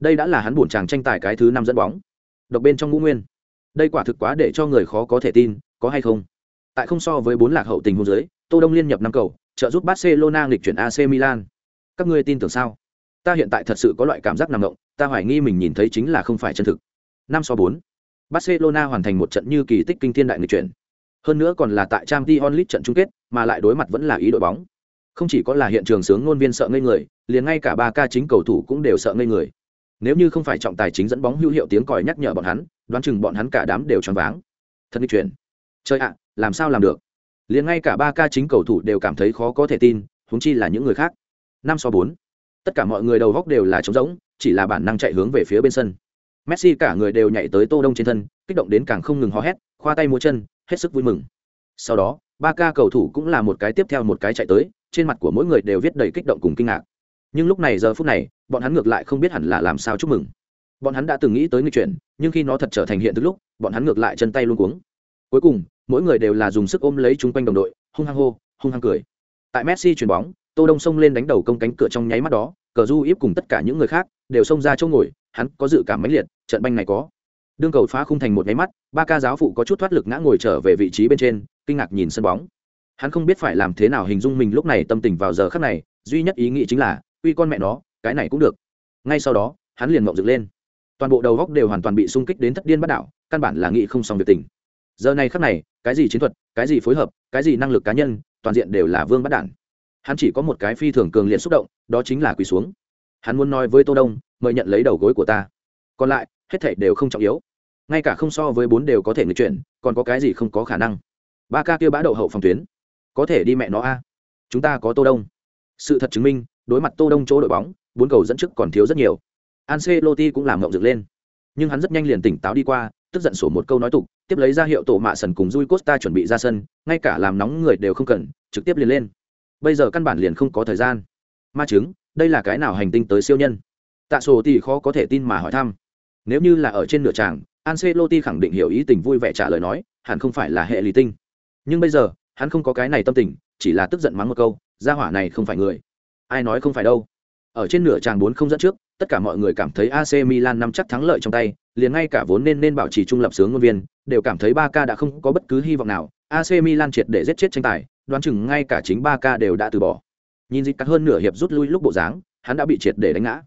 Đây đã là hắn buồn chàng tranh tài cái thứ 5 dẫn bóng. Độc bên trong ngũ nguyên đây quả thực quá để cho người khó có thể tin có hay không tại không so với bốn lạc hậu tình huống dưới tô đông liên nhập năm cầu trợ giúp barcelona nghịch chuyển ac milan. Các ngươi tin tưởng sao? Ta hiện tại thật sự có loại cảm giác nằm động, ta hoài nghi mình nhìn thấy chính là không phải chân thực. Năm so bốn, barcelona hoàn thành một trận như kỳ tích kinh thiên đại nghịch chuyển. Hơn nữa còn là tại Champions League trận chung kết, mà lại đối mặt vẫn là ý đội bóng. Không chỉ có là hiện trường sướng ngôn viên sợ ngây người, liền ngay cả ba ca chính cầu thủ cũng đều sợ ngây người. Nếu như không phải trọng tài chính dẫn bóng hữu hiệu tiếng còi nhắc nhở bọn hắn, đoán chừng bọn hắn cả đám đều choáng váng. Thật nghịch chuyển. Chơi ạ, làm sao làm được? Liền ngay cả ba ca chính cầu thủ đều cảm thấy khó có thể tin húng chi là những người khác. Năm so bốn, tất cả mọi người đầu góc đều là trống rỗng, chỉ là bản năng chạy hướng về phía bên sân. Messi cả người đều nhảy tới tô đông trên thân, kích động đến càng không ngừng hò hét, khoa tay múa chân, hết sức vui mừng. Sau đó, ba ca cầu thủ cũng là một cái tiếp theo một cái chạy tới, trên mặt của mỗi người đều viết đầy kích động cùng kinh ngạc. Nhưng lúc này giờ phút này, bọn hắn ngược lại không biết hẳn là làm sao chúc mừng. Bọn hắn đã từng nghĩ tới nghịch chuyển, nhưng khi nó thật trở thành hiện thực lúc, bọn hắn ngược lại chân tay luôn cuống. Cuối cùng mỗi người đều là dùng sức ôm lấy chung quanh đồng đội, hung hăng hô, hung hăng cười. Tại messi chuyền bóng, tô đông xông lên đánh đầu công cánh cửa trong nháy mắt đó, cờ du íp cùng tất cả những người khác đều xông ra chỗ ngồi, hắn có dự cảm mãnh liệt, trận banh này có. Đương cầu phá khung thành một nháy mắt, ba ca giáo phụ có chút thoát lực ngã ngồi trở về vị trí bên trên, kinh ngạc nhìn sân bóng. Hắn không biết phải làm thế nào hình dung mình lúc này tâm tình vào giờ khắc này, duy nhất ý nghĩ chính là uy con mẹ nó, cái này cũng được. Ngay sau đó, hắn liền mộng dựng lên. Toàn bộ đầu góc đều hoàn toàn bị sung kích đến thất điên bắt đảo, căn bản là nghĩ không xong việc tình giờ này khắc này, cái gì chiến thuật, cái gì phối hợp, cái gì năng lực cá nhân, toàn diện đều là vương bắt đản. Hắn chỉ có một cái phi thường cường liệt xúc động, đó chính là quỳ xuống. Hắn muốn nói với tô đông, mời nhận lấy đầu gối của ta. Còn lại, hết thảy đều không trọng yếu. Ngay cả không so với bốn đều có thể người chuyển, còn có cái gì không có khả năng. Ba ca kia bã đậu hậu phòng tuyến. Có thể đi mẹ nó a. Chúng ta có tô đông. Sự thật chứng minh, đối mặt tô đông chỗ đội bóng, bốn cầu dẫn trước còn thiếu rất nhiều. Ancelotti cũng làm ngậm dựng lên. Nhưng hắn rất nhanh liền tỉnh táo đi qua tức giận sổ một câu nói tục, tiếp lấy ra hiệu tổ mạ sần cùng Rui Costa chuẩn bị ra sân, ngay cả làm nóng người đều không cần, trực tiếp liền lên. Bây giờ căn bản liền không có thời gian. Ma chứng, đây là cái nào hành tinh tới siêu nhân? Tạ sổ thì khó có thể tin mà hỏi thăm. Nếu như là ở trên nửa tràng, Ancelotti khẳng định hiểu ý tình vui vẻ trả lời nói, hẳn không phải là hệ lý tinh. Nhưng bây giờ, hắn không có cái này tâm tình, chỉ là tức giận mắng một câu, gia hỏa này không phải người. Ai nói không phải đâu. Ở trên nửa tràng bốn không dẫn trước tất cả mọi người cảm thấy AC Milan nắm chắc thắng lợi trong tay, liền ngay cả vốn nên nên bảo trì trung lập sướng ngôn viên, đều cảm thấy Barca đã không có bất cứ hy vọng nào, AC Milan triệt để giết chết tranh tài, đoán chừng ngay cả chính Barca đều đã từ bỏ. Nhìn dịch cắt hơn nửa hiệp rút lui lúc bộ dáng, hắn đã bị triệt để đánh ngã.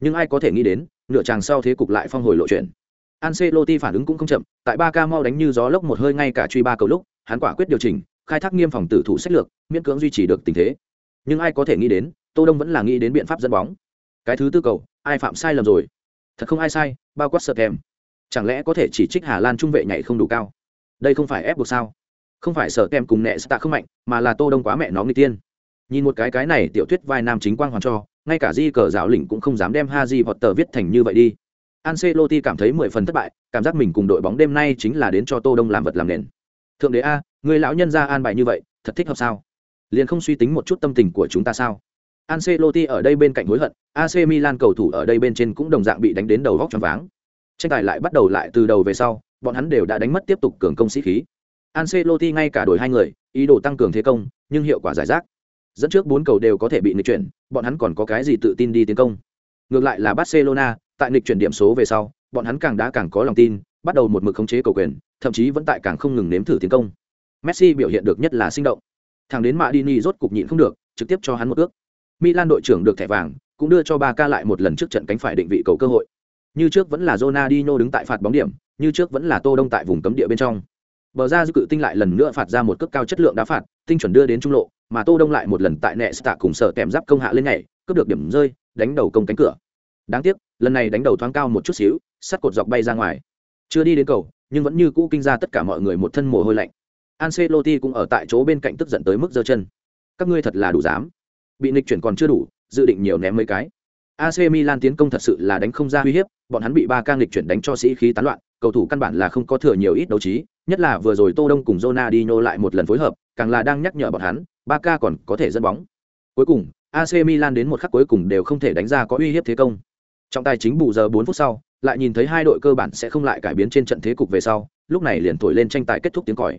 Nhưng ai có thể nghĩ đến, nửa chàng sau thế cục lại phong hồi lộ chuyện. Ancelotti phản ứng cũng không chậm, tại Barca mau đánh như gió lốc một hơi ngay cả truy ba cầu lúc, hắn quả quyết điều chỉnh, khai thác nghiêm phòng tử thủ sách lược, miễn cưỡng duy trì được tình thế. Nhưng ai có thể nghĩ đến, Tô Đông vẫn là nghĩ đến biện pháp dẫn bóng. Cái thứ tư cầu, ai phạm sai lầm rồi thật không ai sai bao quát sợ kèm chẳng lẽ có thể chỉ trích hà lan trung vệ nhảy không đủ cao đây không phải ép buộc sao không phải sợ kem cùng nẹ tạ không mạnh mà là tô đông quá mẹ nó người tiên nhìn một cái cái này tiểu thuyết vai nam chính quang hoàn cho ngay cả di cờ giáo lĩnh cũng không dám đem Ha Di Haji tờ viết thành như vậy đi. Ancelotti cảm thấy mười phần thất bại, cảm giác mình cùng đội bóng đêm nay chính là đến cho Tô Đông làm vật làm nền. Thượng đế a, người lão nhân ra an bài như vậy, thật thích hợp sao? Liền không suy tính một chút tâm tình của chúng ta sao? Ancelotti ở đây bên cạnh hối hận, AC Milan cầu thủ ở đây bên trên cũng đồng dạng bị đánh đến đầu góc choáng váng. Tranh tài lại bắt đầu lại từ đầu về sau, bọn hắn đều đã đánh mất tiếp tục cường công sĩ khí. Ancelotti ngay cả đổi hai người, ý đồ tăng cường thế công, nhưng hiệu quả giải rác. Dẫn trước bốn cầu đều có thể bị nghịch chuyển bọn hắn còn có cái gì tự tin đi tiến công? Ngược lại là barcelona tại nghịch chuyển điểm số về sau bọn hắn càng đã càng có lòng tin bắt đầu một mực khống chế cầu quyền thậm chí vẫn tại càng không ngừng nếm thử tiến công. Messi biểu hiện được nhất là sinh động. Thằng đến Madini rốt cục nhịn không được trực tiếp cho hắn một ước milan đội trưởng được thẻ vàng, cũng đưa cho Barca lại một lần trước trận cánh phải định vị cầu cơ hội. Như trước vẫn là Ronaldinho đứng tại phạt bóng điểm, như trước vẫn là tô đông tại vùng cấm địa bên trong. Bờ ra dư cự tinh lại lần nữa phạt ra một cước cao chất lượng đá phạt, tinh chuẩn đưa đến trung lộ, mà tô đông lại một lần tại nẹt tạ cùng sở kèm giáp công hạ lên nhảy, cướp được điểm rơi, đánh đầu công cánh cửa. Đáng tiếc, lần này đánh đầu thoáng cao một chút xíu, sắt cột dọc bay ra ngoài. Chưa đi đến cầu, nhưng vẫn như cũ kinh ra tất cả mọi người một thân mồ hôi lạnh. Ancelotti cũng ở tại chỗ bên cạnh tức giận tới mức giơ chân. Các ngươi thật là đủ dám bị nịch chuyển còn chưa đủ dự định nhiều ném mấy cái AC Milan tiến công thật sự là đánh không ra uy hiếp bọn hắn bị ba ca nghịch chuyển đánh cho sĩ khí tán loạn cầu thủ căn bản là không có thừa nhiều ít đấu trí nhất là vừa rồi Tô Đông cùng Ronaldinho lại một lần phối hợp càng là đang nhắc nhở bọn hắn Barca còn có thể dẫn bóng. Cuối cùng, AC Milan đến một khắc cuối cùng đều không thể đánh ra có uy hiếp thế công. Trong tài chính bù giờ 4 phút sau, lại nhìn thấy hai đội cơ bản sẽ không lại cải biến trên trận thế cục về sau, lúc này liền thổi lên tranh tài kết thúc tiếng còi.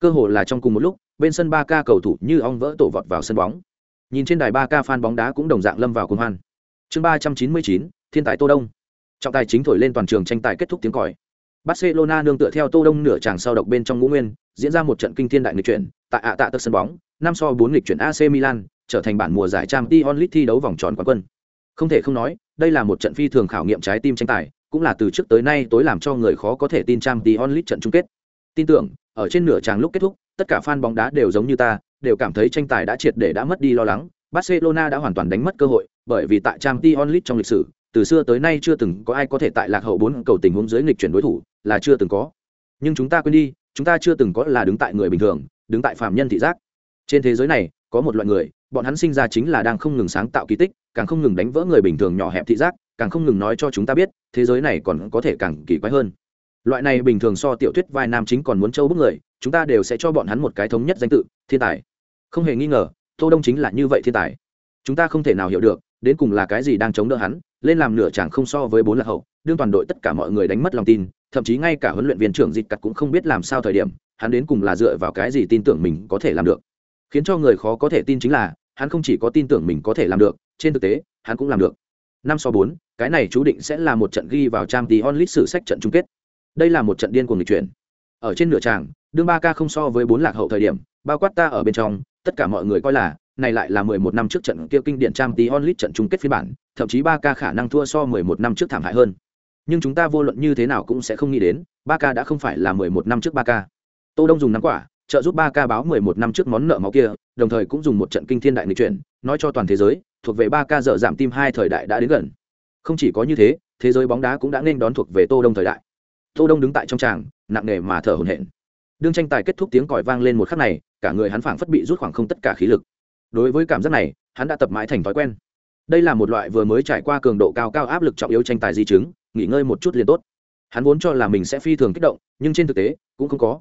Cơ hội là trong cùng một lúc, bên sân ba ca cầu thủ như ong vỡ tổ vọt vào sân bóng. Nhìn trên đài 3K fan bóng đá cũng đồng dạng lâm vào cuồng hoan. Chương 399, Thiên tài Tô Đông. Trọng tài chính thổi lên toàn trường tranh tài kết thúc tiếng còi. Barcelona nương tựa theo Tô Đông nửa chàng sau độc bên trong ngũ nguyên, diễn ra một trận kinh thiên đại nghịch chuyển, tại ạ tạ tức sân bóng, năm so bốn lịch chuyển AC Milan, trở thành bản mùa giải Champions League thi đấu vòng tròn quán quân. Không thể không nói, đây là một trận phi thường khảo nghiệm trái tim tranh tài, cũng là từ trước tới nay tối làm cho người khó có thể tin Champions League trận chung kết. Tin tưởng, ở trên nửa tràng lúc kết thúc, tất cả fan bóng đá đều giống như ta, đều cảm thấy tranh tài đã triệt để đã mất đi lo lắng, Barcelona đã hoàn toàn đánh mất cơ hội, bởi vì tại Champions League trong lịch sử, từ xưa tới nay chưa từng có ai có thể tại lạc hậu bốn cầu tình huống dưới nghịch chuyển đối thủ, là chưa từng có. Nhưng chúng ta quên đi, chúng ta chưa từng có là đứng tại người bình thường, đứng tại phàm nhân thị giác. Trên thế giới này có một loại người bọn hắn sinh ra chính là đang không ngừng sáng tạo kỳ tích càng không ngừng đánh vỡ người bình thường nhỏ hẹp thị giác càng không ngừng nói cho chúng ta biết thế giới này còn có thể càng kỳ quái hơn. Loại này bình thường so tiểu thuyết vai nam chính còn muốn trâu bức người chúng ta đều sẽ cho bọn hắn một cái thống nhất danh tự thiên tài không hề nghi ngờ, tô đông chính là như vậy thiên tài. Chúng ta không thể nào hiểu được, đến cùng là cái gì đang chống đỡ hắn, lên làm nửa chẳng không so với bốn lạc hậu, đương toàn đội tất cả mọi người đánh mất lòng tin, thậm chí ngay cả huấn luyện viên trưởng dịch cặt cũng không biết làm sao thời điểm, hắn đến cùng là dựa vào cái gì tin tưởng mình có thể làm được. Khiến cho người khó có thể tin chính là, hắn không chỉ có tin tưởng mình có thể làm được, trên thực tế, hắn cũng làm được. Năm so bốn, cái này chú định sẽ là một trận ghi vào trang tí onlit sử sách trận chung kết. Đây là một trận điên cuồng lịch chuyển. Ở trên nửa tràng đương ba ca không so với bốn lạc hậu thời điểm, bao quát ta ở bên trong tất cả mọi người coi là này lại là mười một năm trước trận kia kinh điển trang tí onlit trận chung kết phiên bản thậm chí ba k khả năng thua so mười một năm trước thảm hại hơn nhưng chúng ta vô luận như thế nào cũng sẽ không nghĩ đến ba k đã không phải là mười một năm trước ba k tô đông dùng nắm quả trợ giúp ba ca báo 11 năm trước món nợ máu kia, đồng thời cũng dùng một trận kinh thiên đại nghịch chuyển, nói cho toàn thế giới, thuộc về ba ca dở giảm tim hai thời đại đã đến gần. Không chỉ có như thế, thế giới bóng đá cũng đã nên đón thuộc về Tô Đông thời đại. Tô Đông đứng tại trong tràng, nặng nề mà thở hổn hển. Đương tranh tài kết thúc tiếng còi vang lên một khắc này, cả người hắn phảng phất bị rút khoảng không tất cả khí lực. Đối với cảm giác này, hắn đã tập mãi thành thói quen. Đây là một loại vừa mới trải qua cường độ cao cao áp lực trọng yếu tranh tài di chứng, nghỉ ngơi một chút liền tốt. Hắn vốn cho là mình sẽ phi thường kích động, nhưng trên thực tế cũng không có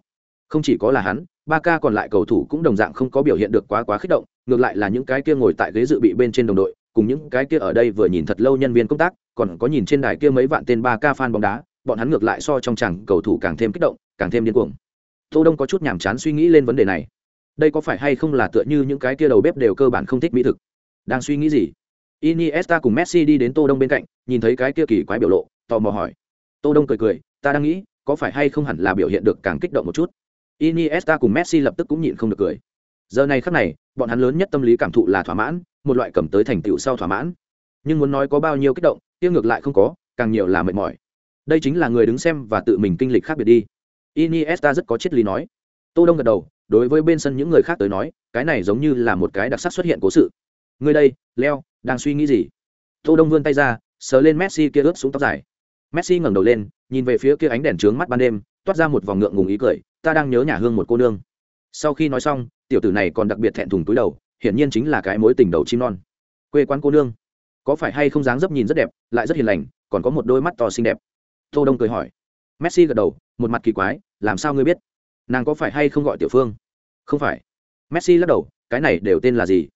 không chỉ có là hắn ba ca còn lại cầu thủ cũng đồng dạng không có biểu hiện được quá quá kích động ngược lại là những cái kia ngồi tại ghế dự bị bên trên đồng đội cùng những cái kia ở đây vừa nhìn thật lâu nhân viên công tác còn có nhìn trên đài kia mấy vạn tên ba ca fan bóng đá bọn hắn ngược lại so trong chẳng cầu thủ càng thêm kích động càng thêm điên cuồng tô đông có chút nhàm chán suy nghĩ lên vấn đề này đây có phải hay không là tựa như những cái kia đầu bếp đều cơ bản không thích mỹ thực đang suy nghĩ gì iniesta cùng messi đi đến tô đông bên cạnh nhìn thấy cái kia kỳ quái biểu lộ tò mò hỏi tô đông cười cười ta đang nghĩ có phải hay không hẳn là biểu hiện được càng kích động một chút Iniesta cùng Messi lập tức cũng nhịn không được cười. Giờ này khắc này, bọn hắn lớn nhất tâm lý cảm thụ là thỏa mãn, một loại cầm tới thành tựu sau thỏa mãn. Nhưng muốn nói có bao nhiêu kích động, tiêu ngược lại không có, càng nhiều là mệt mỏi. Đây chính là người đứng xem và tự mình kinh lịch khác biệt đi. Iniesta rất có triết lý nói. Tô Đông gật đầu, đối với bên sân những người khác tới nói, cái này giống như là một cái đặc sắc xuất hiện cố sự. Người đây, Leo, đang suy nghĩ gì? Tô Đông vươn tay ra, sờ lên Messi kia ướt xuống tóc dài. Messi ngẩng đầu lên, nhìn về phía kia ánh đèn trướng mắt ban đêm, toát ra một vòng ngượng ngùng ý cười, ta đang nhớ nhà hương một cô nương sau khi nói xong tiểu tử này còn đặc biệt thẹn thùng túi đầu hiển nhiên chính là cái mối tình đầu chim non quê quán cô nương có phải hay không dáng dấp nhìn rất đẹp lại rất hiền lành còn có một đôi mắt to xinh đẹp tô đông cười hỏi messi gật đầu một mặt kỳ quái làm sao ngươi biết nàng có phải hay không gọi tiểu phương không phải. Messi lắc đầu, cái này đều tên là gì?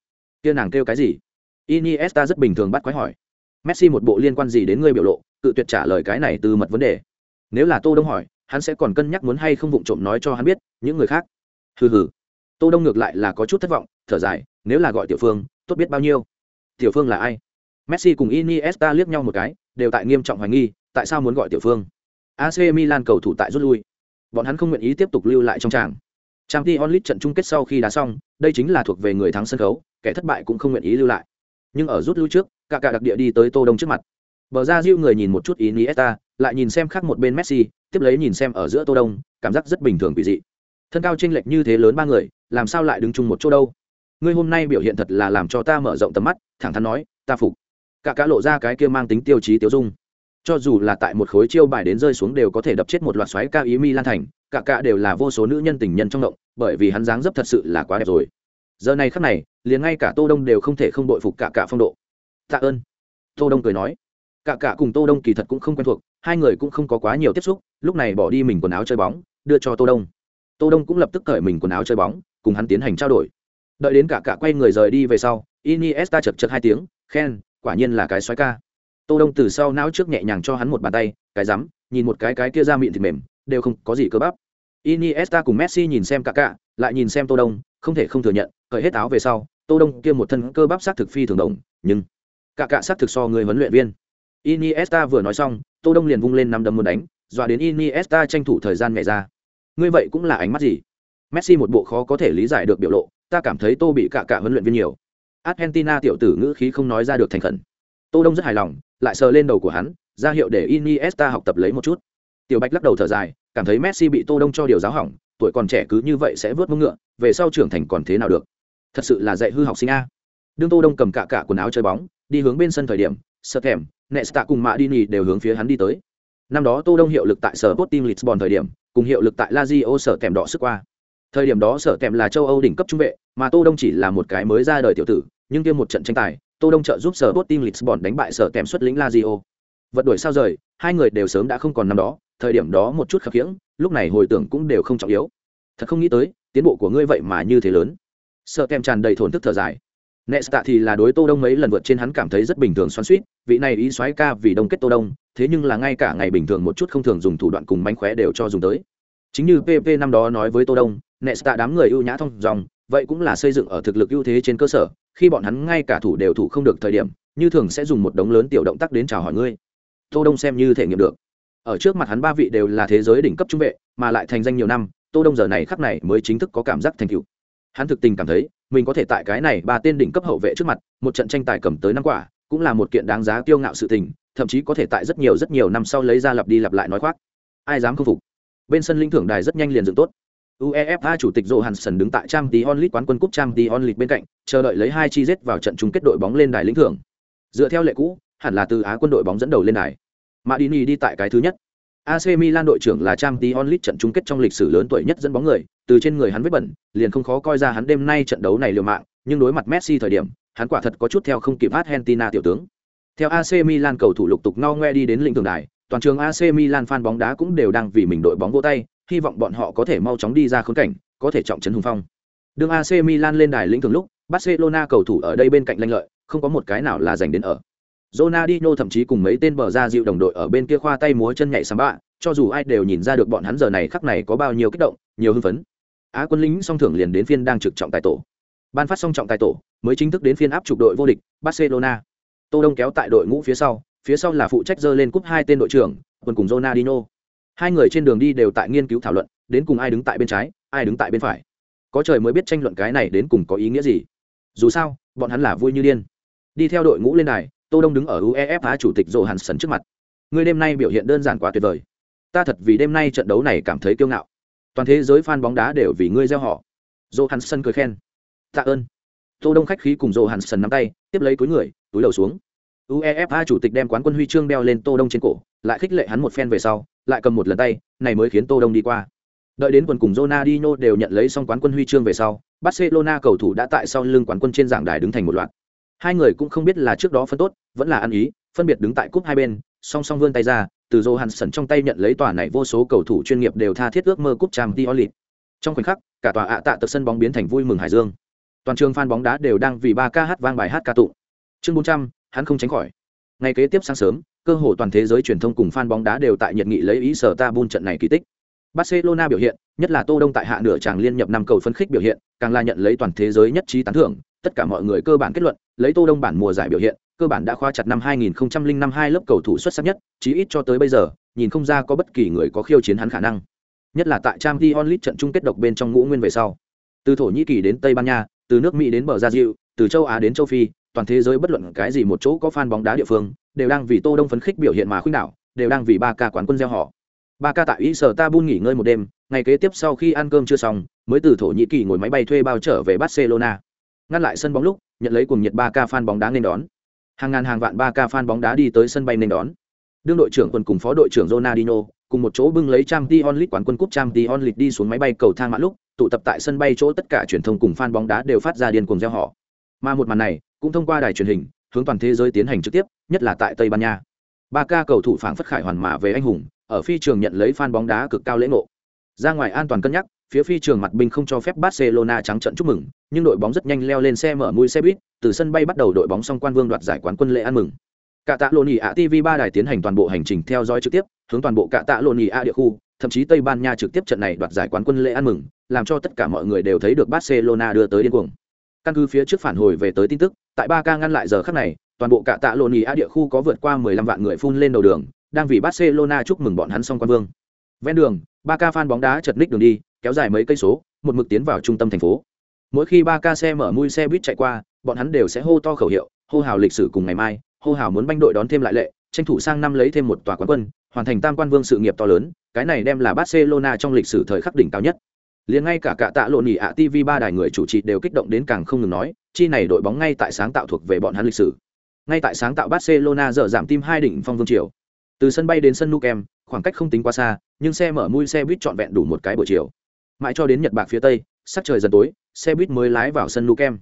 Kia nàng kêu cái gì? Iniesta rất bình thường bắt quái hỏi. Messi một bộ liên quan gì đến ngươi biểu lộ, tự tuyệt trả lời cái này từ mật vấn đề. Nếu là tô đông hỏi, hắn sẽ còn cân nhắc muốn hay không vụng trộm nói cho hắn biết, những người khác. Hừ hừ. Tô đông ngược lại là có chút thất vọng, thở dài, nếu là gọi tiểu phương, tốt biết bao nhiêu. Tiểu phương là ai? Messi cùng iniesta liếc nhau một cái, đều tại nghiêm trọng hoài nghi, tại sao muốn gọi tiểu phương? Ac milan cầu thủ tại rút lui. Bọn hắn không nguyện ý tiếp tục lưu lại trong tràng trang t onlit trận chung kết sau khi đá xong, đây chính là thuộc về người thắng sân khấu, kẻ thất bại cũng không nguyện ý lưu lại. Nhưng ở rút lui trước, cả cả đặc địa đi tới tô đông trước mặt. Bờ ra diêu người nhìn một chút iniesta, lại nhìn xem khác một bên messi, tiếp lấy nhìn xem ở giữa tô đông, cảm giác rất bình thường quỷ dị. Thân cao chênh lệch như thế lớn ba người, làm sao lại đứng chung một chỗ đâu? Ngươi hôm nay biểu hiện thật là làm cho ta mở rộng tầm mắt, thẳng thắn nói, ta phục. Cả cả lộ ra cái kia mang tính tiêu chí tiêu dung. Cho dù là tại một khối chiêu bài đến rơi xuống đều có thể đập chết một loạt xoáy cao ý mi lan thành cả cả đều là vô số nữ nhân tình nhân trong động, bởi vì hắn dáng dấp thật sự là quá đẹp rồi. Giờ này khắc này, liền ngay cả tô đông đều không thể không đội phục cả cả phong độ. Tạ ơn. Tô đông cười nói. Cả cả cùng tô đông kỳ thật cũng không quen thuộc, hai người cũng không có quá nhiều tiếp xúc, lúc này bỏ đi mình quần áo chơi bóng, đưa cho tô đông. Tô đông cũng lập tức cởi mình quần áo chơi bóng, cùng hắn tiến hành trao đổi. Đợi đến cả cả quay người rời đi về sau, iniesta chật chật hai tiếng, khen, quả nhiên là cái xoáy ca. Tô đông từ sau não trước nhẹ nhàng cho hắn một bàn tay, cái rắm, nhìn một cái cái kia ra miệng thịt mềm, đều không có gì cơ bắp iniesta cùng messi nhìn xem cả cả lại nhìn xem tô đông không thể không thừa nhận cởi hết áo về sau tô đông kia một thân cơ bắp sát thực phi thường động, nhưng cả cả sát thực so người huấn luyện viên. Iniesta vừa nói xong tô đông liền vung lên năm đấm muốn đánh dọa đến iniesta tranh thủ thời gian nhảy ra. Ngươi vậy cũng là ánh mắt gì? Messi một bộ khó có thể lý giải được biểu lộ ta cảm thấy tô bị cả cả huấn luyện viên nhiều. Argentina tiểu tử ngữ khí không nói ra được thành khẩn. Tô đông rất hài lòng lại sờ lên đầu của hắn ra hiệu để iniesta học tập lấy một chút tiểu bạch lắc đầu thở dài, cảm thấy messi bị tô đông cho điều giáo hỏng, tuổi còn trẻ cứ như vậy sẽ vớt mông ngựa, về sau trưởng thành còn thế nào được? Thật sự là dạy hư học sinh a. Đương tô đông cầm cả cả quần áo chơi bóng, đi hướng bên sân thời điểm sơ thèm nesta cùng mạ đi đều hướng phía hắn đi tới. Năm đó tô đông hiệu lực tại sở Team Lisbon thời điểm, cùng hiệu lực tại Lazio sở kèm đỏ sức qua. Thời điểm đó sở kèm là châu âu đỉnh cấp trung vệ, mà tô đông chỉ là một cái mới ra đời tiểu tử, nhưng kia một trận tranh tài, tô đông trợ giúp sở Team Lisbon đánh bại sở kèm xuất lĩnh Lazio. Vật đuổi sao rời, hai người đều sớm đã không còn năm đó thời điểm đó một chút khập khiễng lúc này hồi tưởng cũng đều không trọng yếu thật không nghĩ tới tiến bộ của ngươi vậy mà như thế lớn sợ kèm tràn đầy thổn thức thở dài Nesta thì là đối Tô Đông mấy lần vượt trên hắn cảm thấy rất bình thường xoắn xuýt, vị này ý xoáy ca vì đông kết Tô Đông, thế nhưng là ngay cả ngày bình thường một chút không thường dùng thủ đoạn cùng mánh khóe đều cho dùng tới. Chính như PP năm đó nói với Tô Đông, Nesta đám người ưu nhã thông dòng, vậy cũng là xây dựng ở thực lực ưu thế trên cơ sở, khi bọn hắn ngay cả thủ đều thủ không được thời điểm, như thường sẽ dùng một đống lớn tiểu động tác đến chào hỏi ngươi. Tô Đông xem như thể nghiệm được. Ở trước mặt hắn ba vị đều là thế giới đỉnh cấp trung vệ, mà lại thành danh nhiều năm, Tô Đông giờ này khắc này mới chính thức có cảm giác thành tựu. Hắn thực tình cảm thấy, mình có thể tại cái này ba tên đỉnh cấp hậu vệ trước mặt một trận tranh tài cầm tới năm quả cũng là một kiện đáng giá kiêu ngạo sự tình thậm chí có thể tại rất nhiều rất nhiều năm sau lấy ra lặp đi lặp lại nói khoác. Ai dám không phục? Bên sân linh thưởng đài rất nhanh liền dựng tốt. Uefa chủ tịch johansson đứng tại trang tí onlit quán quân cúp trang tí onlit bên cạnh chờ đợi lấy hai chi giết vào trận chung kết đội bóng lên đài lĩnh thưởng. Dựa theo lệ cũ hẳn là từ á quân đội bóng dẫn đầu lên đài. Madini đi tại cái thứ nhất AC Milan đội trưởng là Champions League trận chung kết trong lịch sử lớn tuổi nhất dẫn bóng người, từ trên người hắn vết bẩn, liền không khó coi ra hắn đêm nay trận đấu này liều mạng, nhưng đối mặt Messi thời điểm, hắn quả thật có chút theo không kịp Argentina tiểu tướng. Theo AC Milan cầu thủ lục tục ngo ngoe đi đến lĩnh thưởng đài, toàn trường AC Milan fan bóng đá cũng đều đang vì mình đội bóng vỗ tay, hy vọng bọn họ có thể mau chóng đi ra khốn cảnh, có thể trọng trấn hùng phong. Đường AC Milan lên đài lĩnh thưởng lúc, Barcelona cầu thủ ở đây bên cạnh lanh lợi, không có một cái nào là dành đến ở. Ronaldinho thậm chí cùng mấy tên bờ ra dịu đồng đội ở bên kia khoa tay múa chân nhảy samba, bạ, cho dù ai đều nhìn ra được bọn hắn giờ này khắc này có bao nhiêu kích động, nhiều hưng phấn. Á quân lính song thưởng liền đến phiên đang trực trọng tài tổ. Ban phát song trọng tài tổ, mới chính thức đến phiên áp trục đội vô địch, Barcelona. Tô Đông kéo tại đội ngũ phía sau, phía sau là phụ trách dơ lên cúp hai tên đội trưởng, quân cùng Ronaldinho. Hai người trên đường đi đều tại nghiên cứu thảo luận, đến cùng ai đứng tại bên trái, ai đứng tại bên phải. Có trời mới biết tranh luận cái này đến cùng có ý nghĩa gì. Dù sao, bọn hắn là vui như điên. Đi theo đội ngũ lên đài, tô đông đứng ở uefa chủ tịch joe sần trước mặt. Người đêm nay biểu hiện đơn giản quá tuyệt vời. Ta thật vì đêm nay trận đấu này cảm thấy kiêu ngạo. Toàn thế giới fan bóng đá đều vì ngươi gieo họ. Joe sần cười khen. Tạ ơn. Tô đông khách khí cùng joe sần nắm tay tiếp lấy túi người túi đầu xuống. Uefa chủ tịch đem quán quân huy chương đeo lên tô đông trên cổ lại khích lệ hắn một phen về sau lại cầm một lần tay này mới khiến tô đông đi qua. Đợi đến quần cùng Ronaldinho đều nhận lấy xong quán quân huy chương về sau, Barcelona cầu thủ đã tại sau lưng quán quân trên giảng đài đứng thành một loạt. Hai người cũng không biết là trước đó phân tốt, vẫn là ăn ý, phân biệt đứng tại cúp hai bên, song song vươn tay ra, từ Johansson trong tay nhận lấy tòa này vô số cầu thủ chuyên nghiệp đều tha thiết ước mơ cúp Champions League. Trong khoảnh khắc, cả tòa ạ tạ tật sân bóng biến thành vui mừng hải dương. Toàn trường fan bóng đá đều đang vì ba ca hát vang bài hát ca tụng. Chương 400, hắn không tránh khỏi. Ngày kế tiếp sáng sớm, cơ hồ toàn thế giới truyền thông cùng fan bóng đá đều tại nhiệt nghị lấy ý sở ta bun trận này kỳ tích. Barcelona biểu hiện, nhất là Tô Đông tại hạ nửa tràng liên nhập năm cầu phấn khích biểu hiện, càng là nhận lấy toàn thế giới nhất trí tán thưởng, tất cả mọi người cơ bản kết luận, lấy Tô Đông bản mùa giải biểu hiện, cơ bản đã khóa chặt năm 2005 hai lớp cầu thủ xuất sắc nhất, chí ít cho tới bây giờ, nhìn không ra có bất kỳ người có khiêu chiến hắn khả năng. Nhất là tại Champions League trận chung kết độc bên trong ngũ nguyên về sau. Từ Thổ Nhĩ Kỳ đến Tây Ban Nha, từ nước Mỹ đến bờ Brazil, từ châu Á đến châu Phi, toàn thế giới bất luận cái gì một chỗ có fan bóng đá địa phương, đều đang vì Tô Đông phấn khích biểu hiện mà khuynh đảo, đều đang vì ba ca quán quân gieo họ. Ba ca tại buôn nghỉ ngơi một đêm, ngày kế tiếp sau khi ăn cơm chưa xong, mới từ Thổ Nhĩ Kỳ ngồi máy bay thuê bao trở về Barcelona. Ngăn lại sân bóng lúc, nhận lấy cùng nhiệt ba ca fan bóng đá nên đón. Hàng ngàn hàng vạn ba ca fan bóng đá đi tới sân bay nên đón. Đương đội trưởng quân cùng phó đội trưởng Ronaldinho cùng một chỗ bưng lấy trang League quán quân cúp trang League đi xuống máy bay cầu thang mã lúc, tụ tập tại sân bay chỗ tất cả truyền thông cùng fan bóng đá đều phát ra điên cuồng reo họ. Mà một màn này, cũng thông qua đài truyền hình, hướng toàn thế giới tiến hành trực tiếp, nhất là tại Tây Ban Nha. Ba ca cầu thủ phảng phất khải hoàn mã về anh hùng, ở phi trường nhận lấy fan bóng đá cực cao lễ ngộ. Ra ngoài an toàn cân nhắc, phía phi trường mặt binh không cho phép Barcelona trắng trận chúc mừng, nhưng đội bóng rất nhanh leo lên xe mở mũi xe buýt, từ sân bay bắt đầu đội bóng song quan vương đoạt giải quán quân lễ ăn mừng. Cả tạ Loni ạ TV ba đài tiến hành toàn bộ hành trình theo dõi trực tiếp, hướng toàn bộ cả tạ Loni ạ địa khu, thậm chí Tây Ban Nha trực tiếp trận này đoạt giải quán quân lễ ăn mừng, làm cho tất cả mọi người đều thấy được Barcelona đưa tới điên cuồng. Căn cứ phía trước phản hồi về tới tin tức, tại ba ca ngăn lại giờ khắc này, toàn bộ cả tạ Loni ạ địa khu có vượt qua 15 vạn người phun lên đầu đường, đang vì Barcelona chúc mừng bọn hắn song quan vương. Ven đường, ba ca fan bóng đá chật ních đường đi, kéo dài mấy cây số, một mực tiến vào trung tâm thành phố. Mỗi khi ba ca xe mở mui xe buýt chạy qua, bọn hắn đều sẽ hô to khẩu hiệu, hô hào lịch sử cùng ngày mai, hô hào muốn banh đội đón thêm lại lệ, tranh thủ sang năm lấy thêm một tòa quán quân, hoàn thành tam quan vương sự nghiệp to lớn, cái này đem là Barcelona trong lịch sử thời khắc đỉnh cao nhất. Liền ngay cả cả tạ lộn nhị ạ TV ba đài người chủ trì đều kích động đến càng không ngừng nói, chi này đội bóng ngay tại sáng tạo thuộc về bọn hắn lịch sử. Ngay tại sáng tạo Barcelona dở giảm tim hai đỉnh phong vương triều. Từ sân bay đến sân Nou Camp, khoảng cách không tính quá xa, nhưng xe mở mui xe buýt trọn vẹn đủ một cái buổi chiều. Mãi cho đến Nhật Bạc phía tây, sắc trời dần tối, xe buýt mới lái vào sân Nou Camp.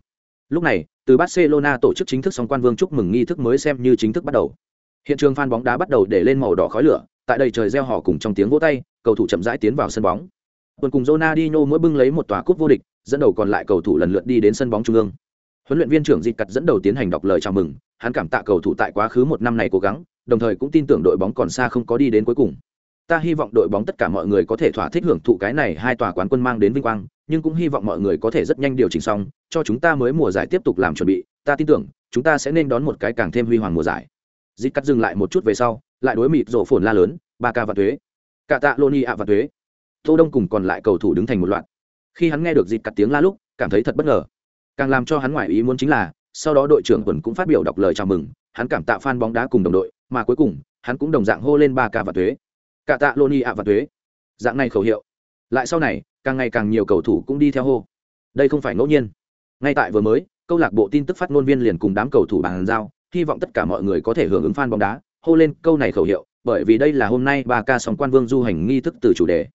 Lúc này, từ Barcelona tổ chức chính thức song quan vương chúc mừng nghi thức mới xem như chính thức bắt đầu. Hiện trường phan bóng đá bắt đầu để lên màu đỏ khói lửa, tại đây trời reo hò cùng trong tiếng vỗ tay, cầu thủ chậm rãi tiến vào sân bóng. Tuần cùng Ronaldinho mỗi bưng lấy một tòa cúp vô địch, dẫn đầu còn lại cầu thủ lần lượt đi đến sân bóng trung ương. Huấn luyện viên trưởng Dịch Cật dẫn đầu tiến hành đọc lời chào mừng, hắn cảm tạ cầu thủ tại quá khứ một năm này cố gắng, đồng thời cũng tin tưởng đội bóng còn xa không có đi đến cuối cùng. Ta hy vọng đội bóng tất cả mọi người có thể thỏa thích hưởng thụ cái này hai tòa quán quân mang đến vinh quang, nhưng cũng hy vọng mọi người có thể rất nhanh điều chỉnh xong, cho chúng ta mới mùa giải tiếp tục làm chuẩn bị, ta tin tưởng, chúng ta sẽ nên đón một cái càng thêm huy hoàng mùa giải. dịp cắt dừng lại một chút về sau, lại đối mịt rổ phồn la lớn, ba ca và thuế. Cả tạ Loni ạ và thuế. Tô Đông cùng còn lại cầu thủ đứng thành một loạt. Khi hắn nghe được dịp cắt tiếng la lúc, cảm thấy thật bất ngờ. Càng làm cho hắn ngoài ý muốn chính là, sau đó đội trưởng quần cũng phát biểu đọc lời chào mừng, hắn cảm tạ fan bóng đá cùng đồng đội, mà cuối cùng, hắn cũng đồng dạng hô lên ba ca và thuế. Cả tạ Loni ạ và thuế. Dạng này khẩu hiệu. Lại sau này, càng ngày càng nhiều cầu thủ cũng đi theo hô. Đây không phải ngẫu nhiên. Ngay tại vừa mới, câu lạc bộ tin tức phát ngôn viên liền cùng đám cầu thủ bàn giao, hy vọng tất cả mọi người có thể hưởng ứng fan bóng đá, hô lên câu này khẩu hiệu, bởi vì đây là hôm nay ba ca sòng quan vương du hành nghi thức từ chủ đề.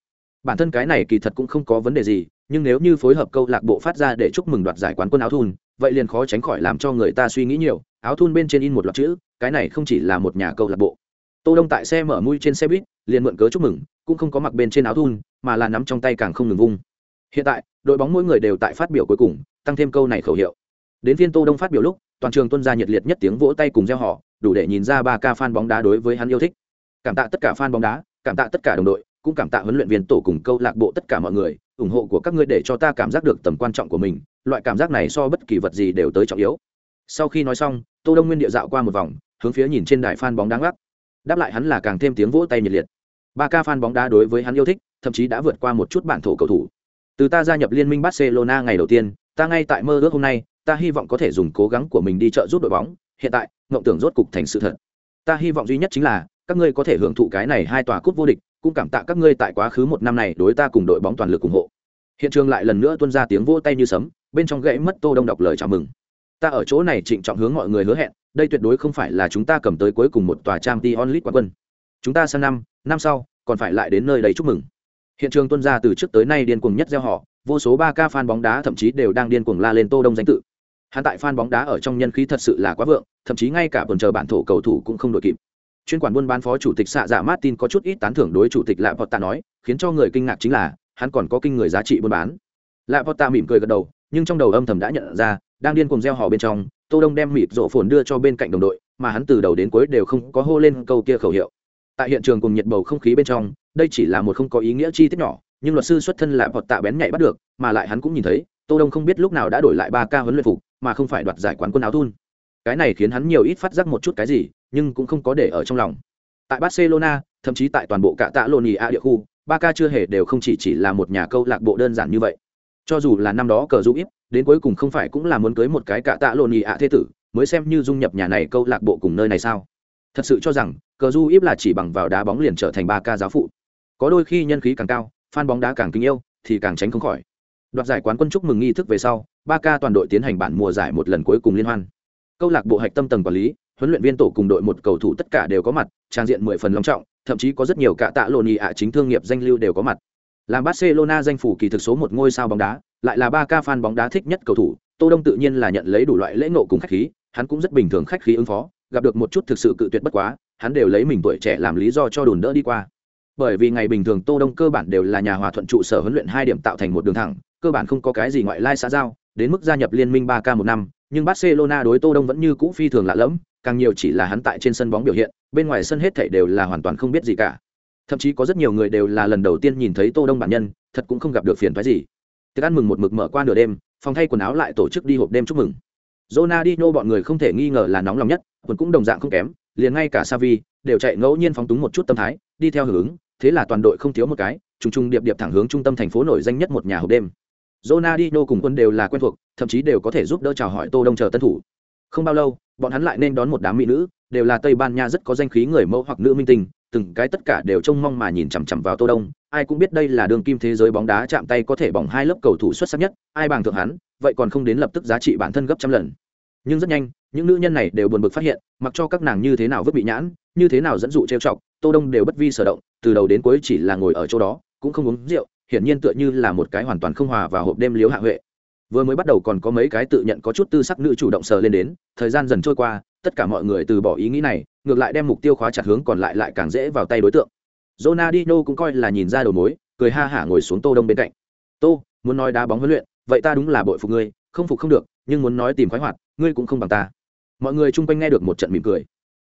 Bản thân cái này kỳ thật cũng không có vấn đề gì, nhưng nếu như phối hợp câu lạc bộ phát ra để chúc mừng đoạt giải quán quân áo thun, vậy liền khó tránh khỏi làm cho người ta suy nghĩ nhiều, áo thun bên trên in một loạt chữ, cái này không chỉ là một nhà câu lạc bộ. Tô Đông tại xe mở mũi trên xe buýt, liền mượn cớ chúc mừng, cũng không có mặc bên trên áo thun, mà là nắm trong tay càng không ngừng vung. Hiện tại, đội bóng mỗi người đều tại phát biểu cuối cùng, tăng thêm câu này khẩu hiệu. Đến phiên Tô Đông phát biểu lúc, toàn trường tuân ra nhiệt liệt nhất tiếng vỗ tay cùng reo hò, đủ để nhìn ra ba ca fan bóng đá đối với hắn yêu thích. Cảm tạ tất cả fan bóng đá, cảm tạ tất cả đồng đội, cũng cảm tạ huấn luyện viên tổ cùng câu lạc bộ tất cả mọi người, ủng hộ của các ngươi để cho ta cảm giác được tầm quan trọng của mình, loại cảm giác này so bất kỳ vật gì đều tới trọng yếu. Sau khi nói xong, Tô Đông Nguyên địa dạo qua một vòng, hướng phía nhìn trên đài fan bóng đáng ngắc. Đáp lại hắn là càng thêm tiếng vỗ tay nhiệt liệt. Ba ca fan bóng đá đối với hắn yêu thích, thậm chí đã vượt qua một chút bản thổ cầu thủ. Từ ta gia nhập liên minh Barcelona ngày đầu tiên, ta ngay tại mơ ước hôm nay, ta hy vọng có thể dùng cố gắng của mình đi trợ giúp đội bóng, hiện tại, ngộng tưởng rốt cục thành sự thật. Ta hy vọng duy nhất chính là các ngươi có thể hưởng thụ cái này hai tòa cúp vô địch, cũng cảm tạ các ngươi tại quá khứ một năm này đối ta cùng đội bóng toàn lực ủng hộ. Hiện trường lại lần nữa tuôn ra tiếng vỗ tay như sấm, bên trong gãy mất Tô Đông đọc lời chào mừng. Ta ở chỗ này trịnh trọng hướng mọi người hứa hẹn, đây tuyệt đối không phải là chúng ta cầm tới cuối cùng một tòa trang t onlit quán quân. Chúng ta sang năm, năm sau, còn phải lại đến nơi đây chúc mừng. hiện trường tuân ra từ trước tới nay điên cuồng nhất gieo họ vô số ba ca fan bóng đá thậm chí đều đang điên cuồng la lên tô đông danh tự hắn tại fan bóng đá ở trong nhân khí thật sự là quá vượng thậm chí ngay cả buồn chờ bản thổ cầu thủ cũng không đội kịp chuyên quản buôn bán phó chủ tịch xạ giả martin có chút ít tán thưởng đối chủ tịch lạ vọt tạ nói khiến cho người kinh ngạc chính là hắn còn có kinh người giá trị buôn bán lạ vọt tạ mỉm cười gật đầu nhưng trong đầu âm thầm đã nhận ra đang điên cuồng gieo hò bên trong, tô đông đem mịt rộ phồn đưa cho bên cạnh đồng đội, mà hắn từ đầu đến cuối đều không có hô lên câu kia khẩu hiệu. Tại hiện trường cùng nhiệt bầu không khí bên trong, đây chỉ là một không có ý nghĩa chi tiết nhỏ, nhưng luật sư xuất thân là vọt tạ bén nhạy bắt được, mà lại hắn cũng nhìn thấy, tô đông không biết lúc nào đã đổi lại ba ca huấn luyện phục, mà không phải đoạt giải quán quân áo thun. Cái này khiến hắn nhiều ít phát giác một chút cái gì, nhưng cũng không có để ở trong lòng. Tại barcelona, thậm chí tại toàn bộ cả tạ lộn a địa khu, ba ca chưa hề đều không chỉ chỉ là một nhà câu lạc bộ đơn giản như vậy. Cho dù là năm đó cờ du ít đến cuối cùng không phải cũng là muốn cưới một cái cả tạ lộn nhị ạ thế tử, mới xem như dung nhập nhà này câu lạc bộ cùng nơi này sao? Thật sự cho rằng, cờ du ít là chỉ bằng vào đá bóng liền trở thành ba ca giáo phụ. Có đôi khi nhân khí càng cao, fan bóng đá càng kính yêu, thì càng tránh không khỏi. Đoạt giải quán quân chúc mừng nghi thức về sau, ba ca toàn đội tiến hành bản mùa giải một lần cuối cùng liên hoan. Câu lạc bộ hạch tâm tầng quản lý, huấn luyện viên tổ cùng đội một cầu thủ tất cả đều có mặt, trang diện mười phần long trọng, thậm chí có rất nhiều cạ tạ lộn nhị ạ chính thương nghiệp danh lưu đều có mặt. Làm barcelona danh phủ kỳ thực số một ngôi sao bóng đá lại là ba ca fan bóng đá thích nhất cầu thủ, tô đông tự nhiên là nhận lấy đủ loại lễ nộ cùng khách khí, hắn cũng rất bình thường khách khí ứng phó, gặp được một chút thực sự cự tuyệt bất quá, hắn đều lấy mình tuổi trẻ làm lý do cho đùn đỡ đi qua. Bởi vì ngày bình thường tô đông cơ bản đều là nhà hòa thuận trụ sở huấn luyện hai điểm tạo thành một đường thẳng, cơ bản không có cái gì ngoại lai xã giao, đến mức gia nhập liên minh ba k một năm, nhưng barcelona đối tô đông vẫn như cũ phi thường lạ lẫm, càng nhiều chỉ là hắn tại trên sân bóng biểu hiện, bên ngoài sân hết thảy đều là hoàn toàn không biết gì cả. Thậm chí có rất nhiều người đều là lần đầu tiên nhìn thấy tô đông bản nhân, thật cũng không gặp được phiền toái gì tiệc ăn mừng một mực mở qua nửa đêm, phòng thay quần áo lại tổ chức đi hộp đêm chúc mừng. Ronaldinho bọn người không thể nghi ngờ là nóng lòng nhất, quần cũng đồng dạng không kém, liền ngay cả Savi đều chạy ngẫu nhiên phóng túng một chút tâm thái, đi theo hướng thế là toàn đội không thiếu một cái, trùng trùng điệp điệp thẳng hướng trung tâm thành phố nổi danh nhất một nhà hộp đêm. Ronaldinho cùng quân đều là quen thuộc, thậm chí đều có thể giúp đỡ chào hỏi tô đông chờ tân thủ. Không bao lâu, bọn hắn lại nên đón một đám mỹ nữ, đều là tây ban nha rất có danh khí người mẫu hoặc nữ minh tinh từng cái tất cả đều trông mong mà nhìn chằm chằm vào tô đông. Ai cũng biết đây là đường kim thế giới bóng đá chạm tay có thể bỏng hai lớp cầu thủ xuất sắc nhất, ai bằng thượng hắn, vậy còn không đến lập tức giá trị bản thân gấp trăm lần. Nhưng rất nhanh, những nữ nhân này đều buồn bực phát hiện, mặc cho các nàng như thế nào vứt bị nhãn, như thế nào dẫn dụ trêu chọc, tô đông đều bất vi sở động, từ đầu đến cuối chỉ là ngồi ở chỗ đó, cũng không uống rượu, hiển nhiên tựa như là một cái hoàn toàn không hòa vào hộp đêm liếu hạ huệ. Vừa mới bắt đầu còn có mấy cái tự nhận có chút tư sắc nữ chủ động sờ lên đến, thời gian dần trôi qua, tất cả mọi người từ bỏ ý nghĩ này ngược lại đem mục tiêu khóa chặt hướng còn lại lại càng dễ vào tay đối tượng. Ronaldinho cũng coi là nhìn ra đầu mối, cười ha hả ngồi xuống tô đông bên cạnh. Tô, muốn nói đá bóng huấn luyện, vậy ta đúng là bội phục ngươi, không phục không được, nhưng muốn nói tìm khoái hoạt, ngươi cũng không bằng ta. Mọi người chung quanh nghe được một trận mỉm cười.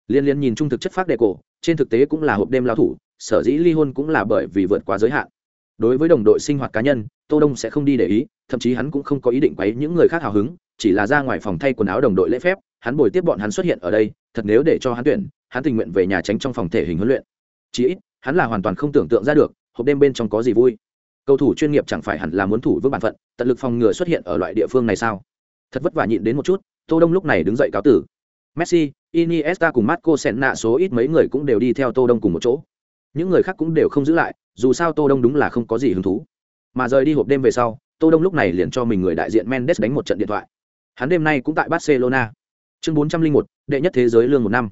Liên liên nhìn trung thực chất phác đệ cổ trên thực tế cũng là hộp đêm lao thủ, sở dĩ ly hôn cũng là bởi vì vượt quá giới hạn. Đối với đồng đội sinh hoạt cá nhân, tô đông sẽ không đi để ý, thậm chí hắn cũng không có ý định quấy những người khác hào hứng, chỉ là ra ngoài phòng thay quần áo đồng đội lễ phép hắn bồi tiếp bọn hắn xuất hiện ở đây, thật nếu để cho hắn tuyển, hắn tình nguyện về nhà tránh trong phòng thể hình huấn luyện. Chỉ ít, hắn là hoàn toàn không tưởng tượng ra được, hộp đêm bên trong có gì vui. Cầu thủ chuyên nghiệp chẳng phải hẳn là muốn thủ vững bản phận, tận lực phòng ngừa xuất hiện ở loại địa phương này sao? Thật vất vả nhịn đến một chút, tô đông lúc này đứng dậy cáo tử. Messi, iniesta cùng marco senna số ít mấy người cũng đều đi theo tô đông cùng một chỗ. Những người khác cũng đều không giữ lại, dù sao tô đông đúng là không có gì hứng thú. Mà rời đi hộp đêm về sau, tô đông lúc này liền cho mình người đại diện mendes đánh một trận điện thoại. Hắn đêm nay cũng tại barcelona chương 401, đệ nhất thế giới lương một năm.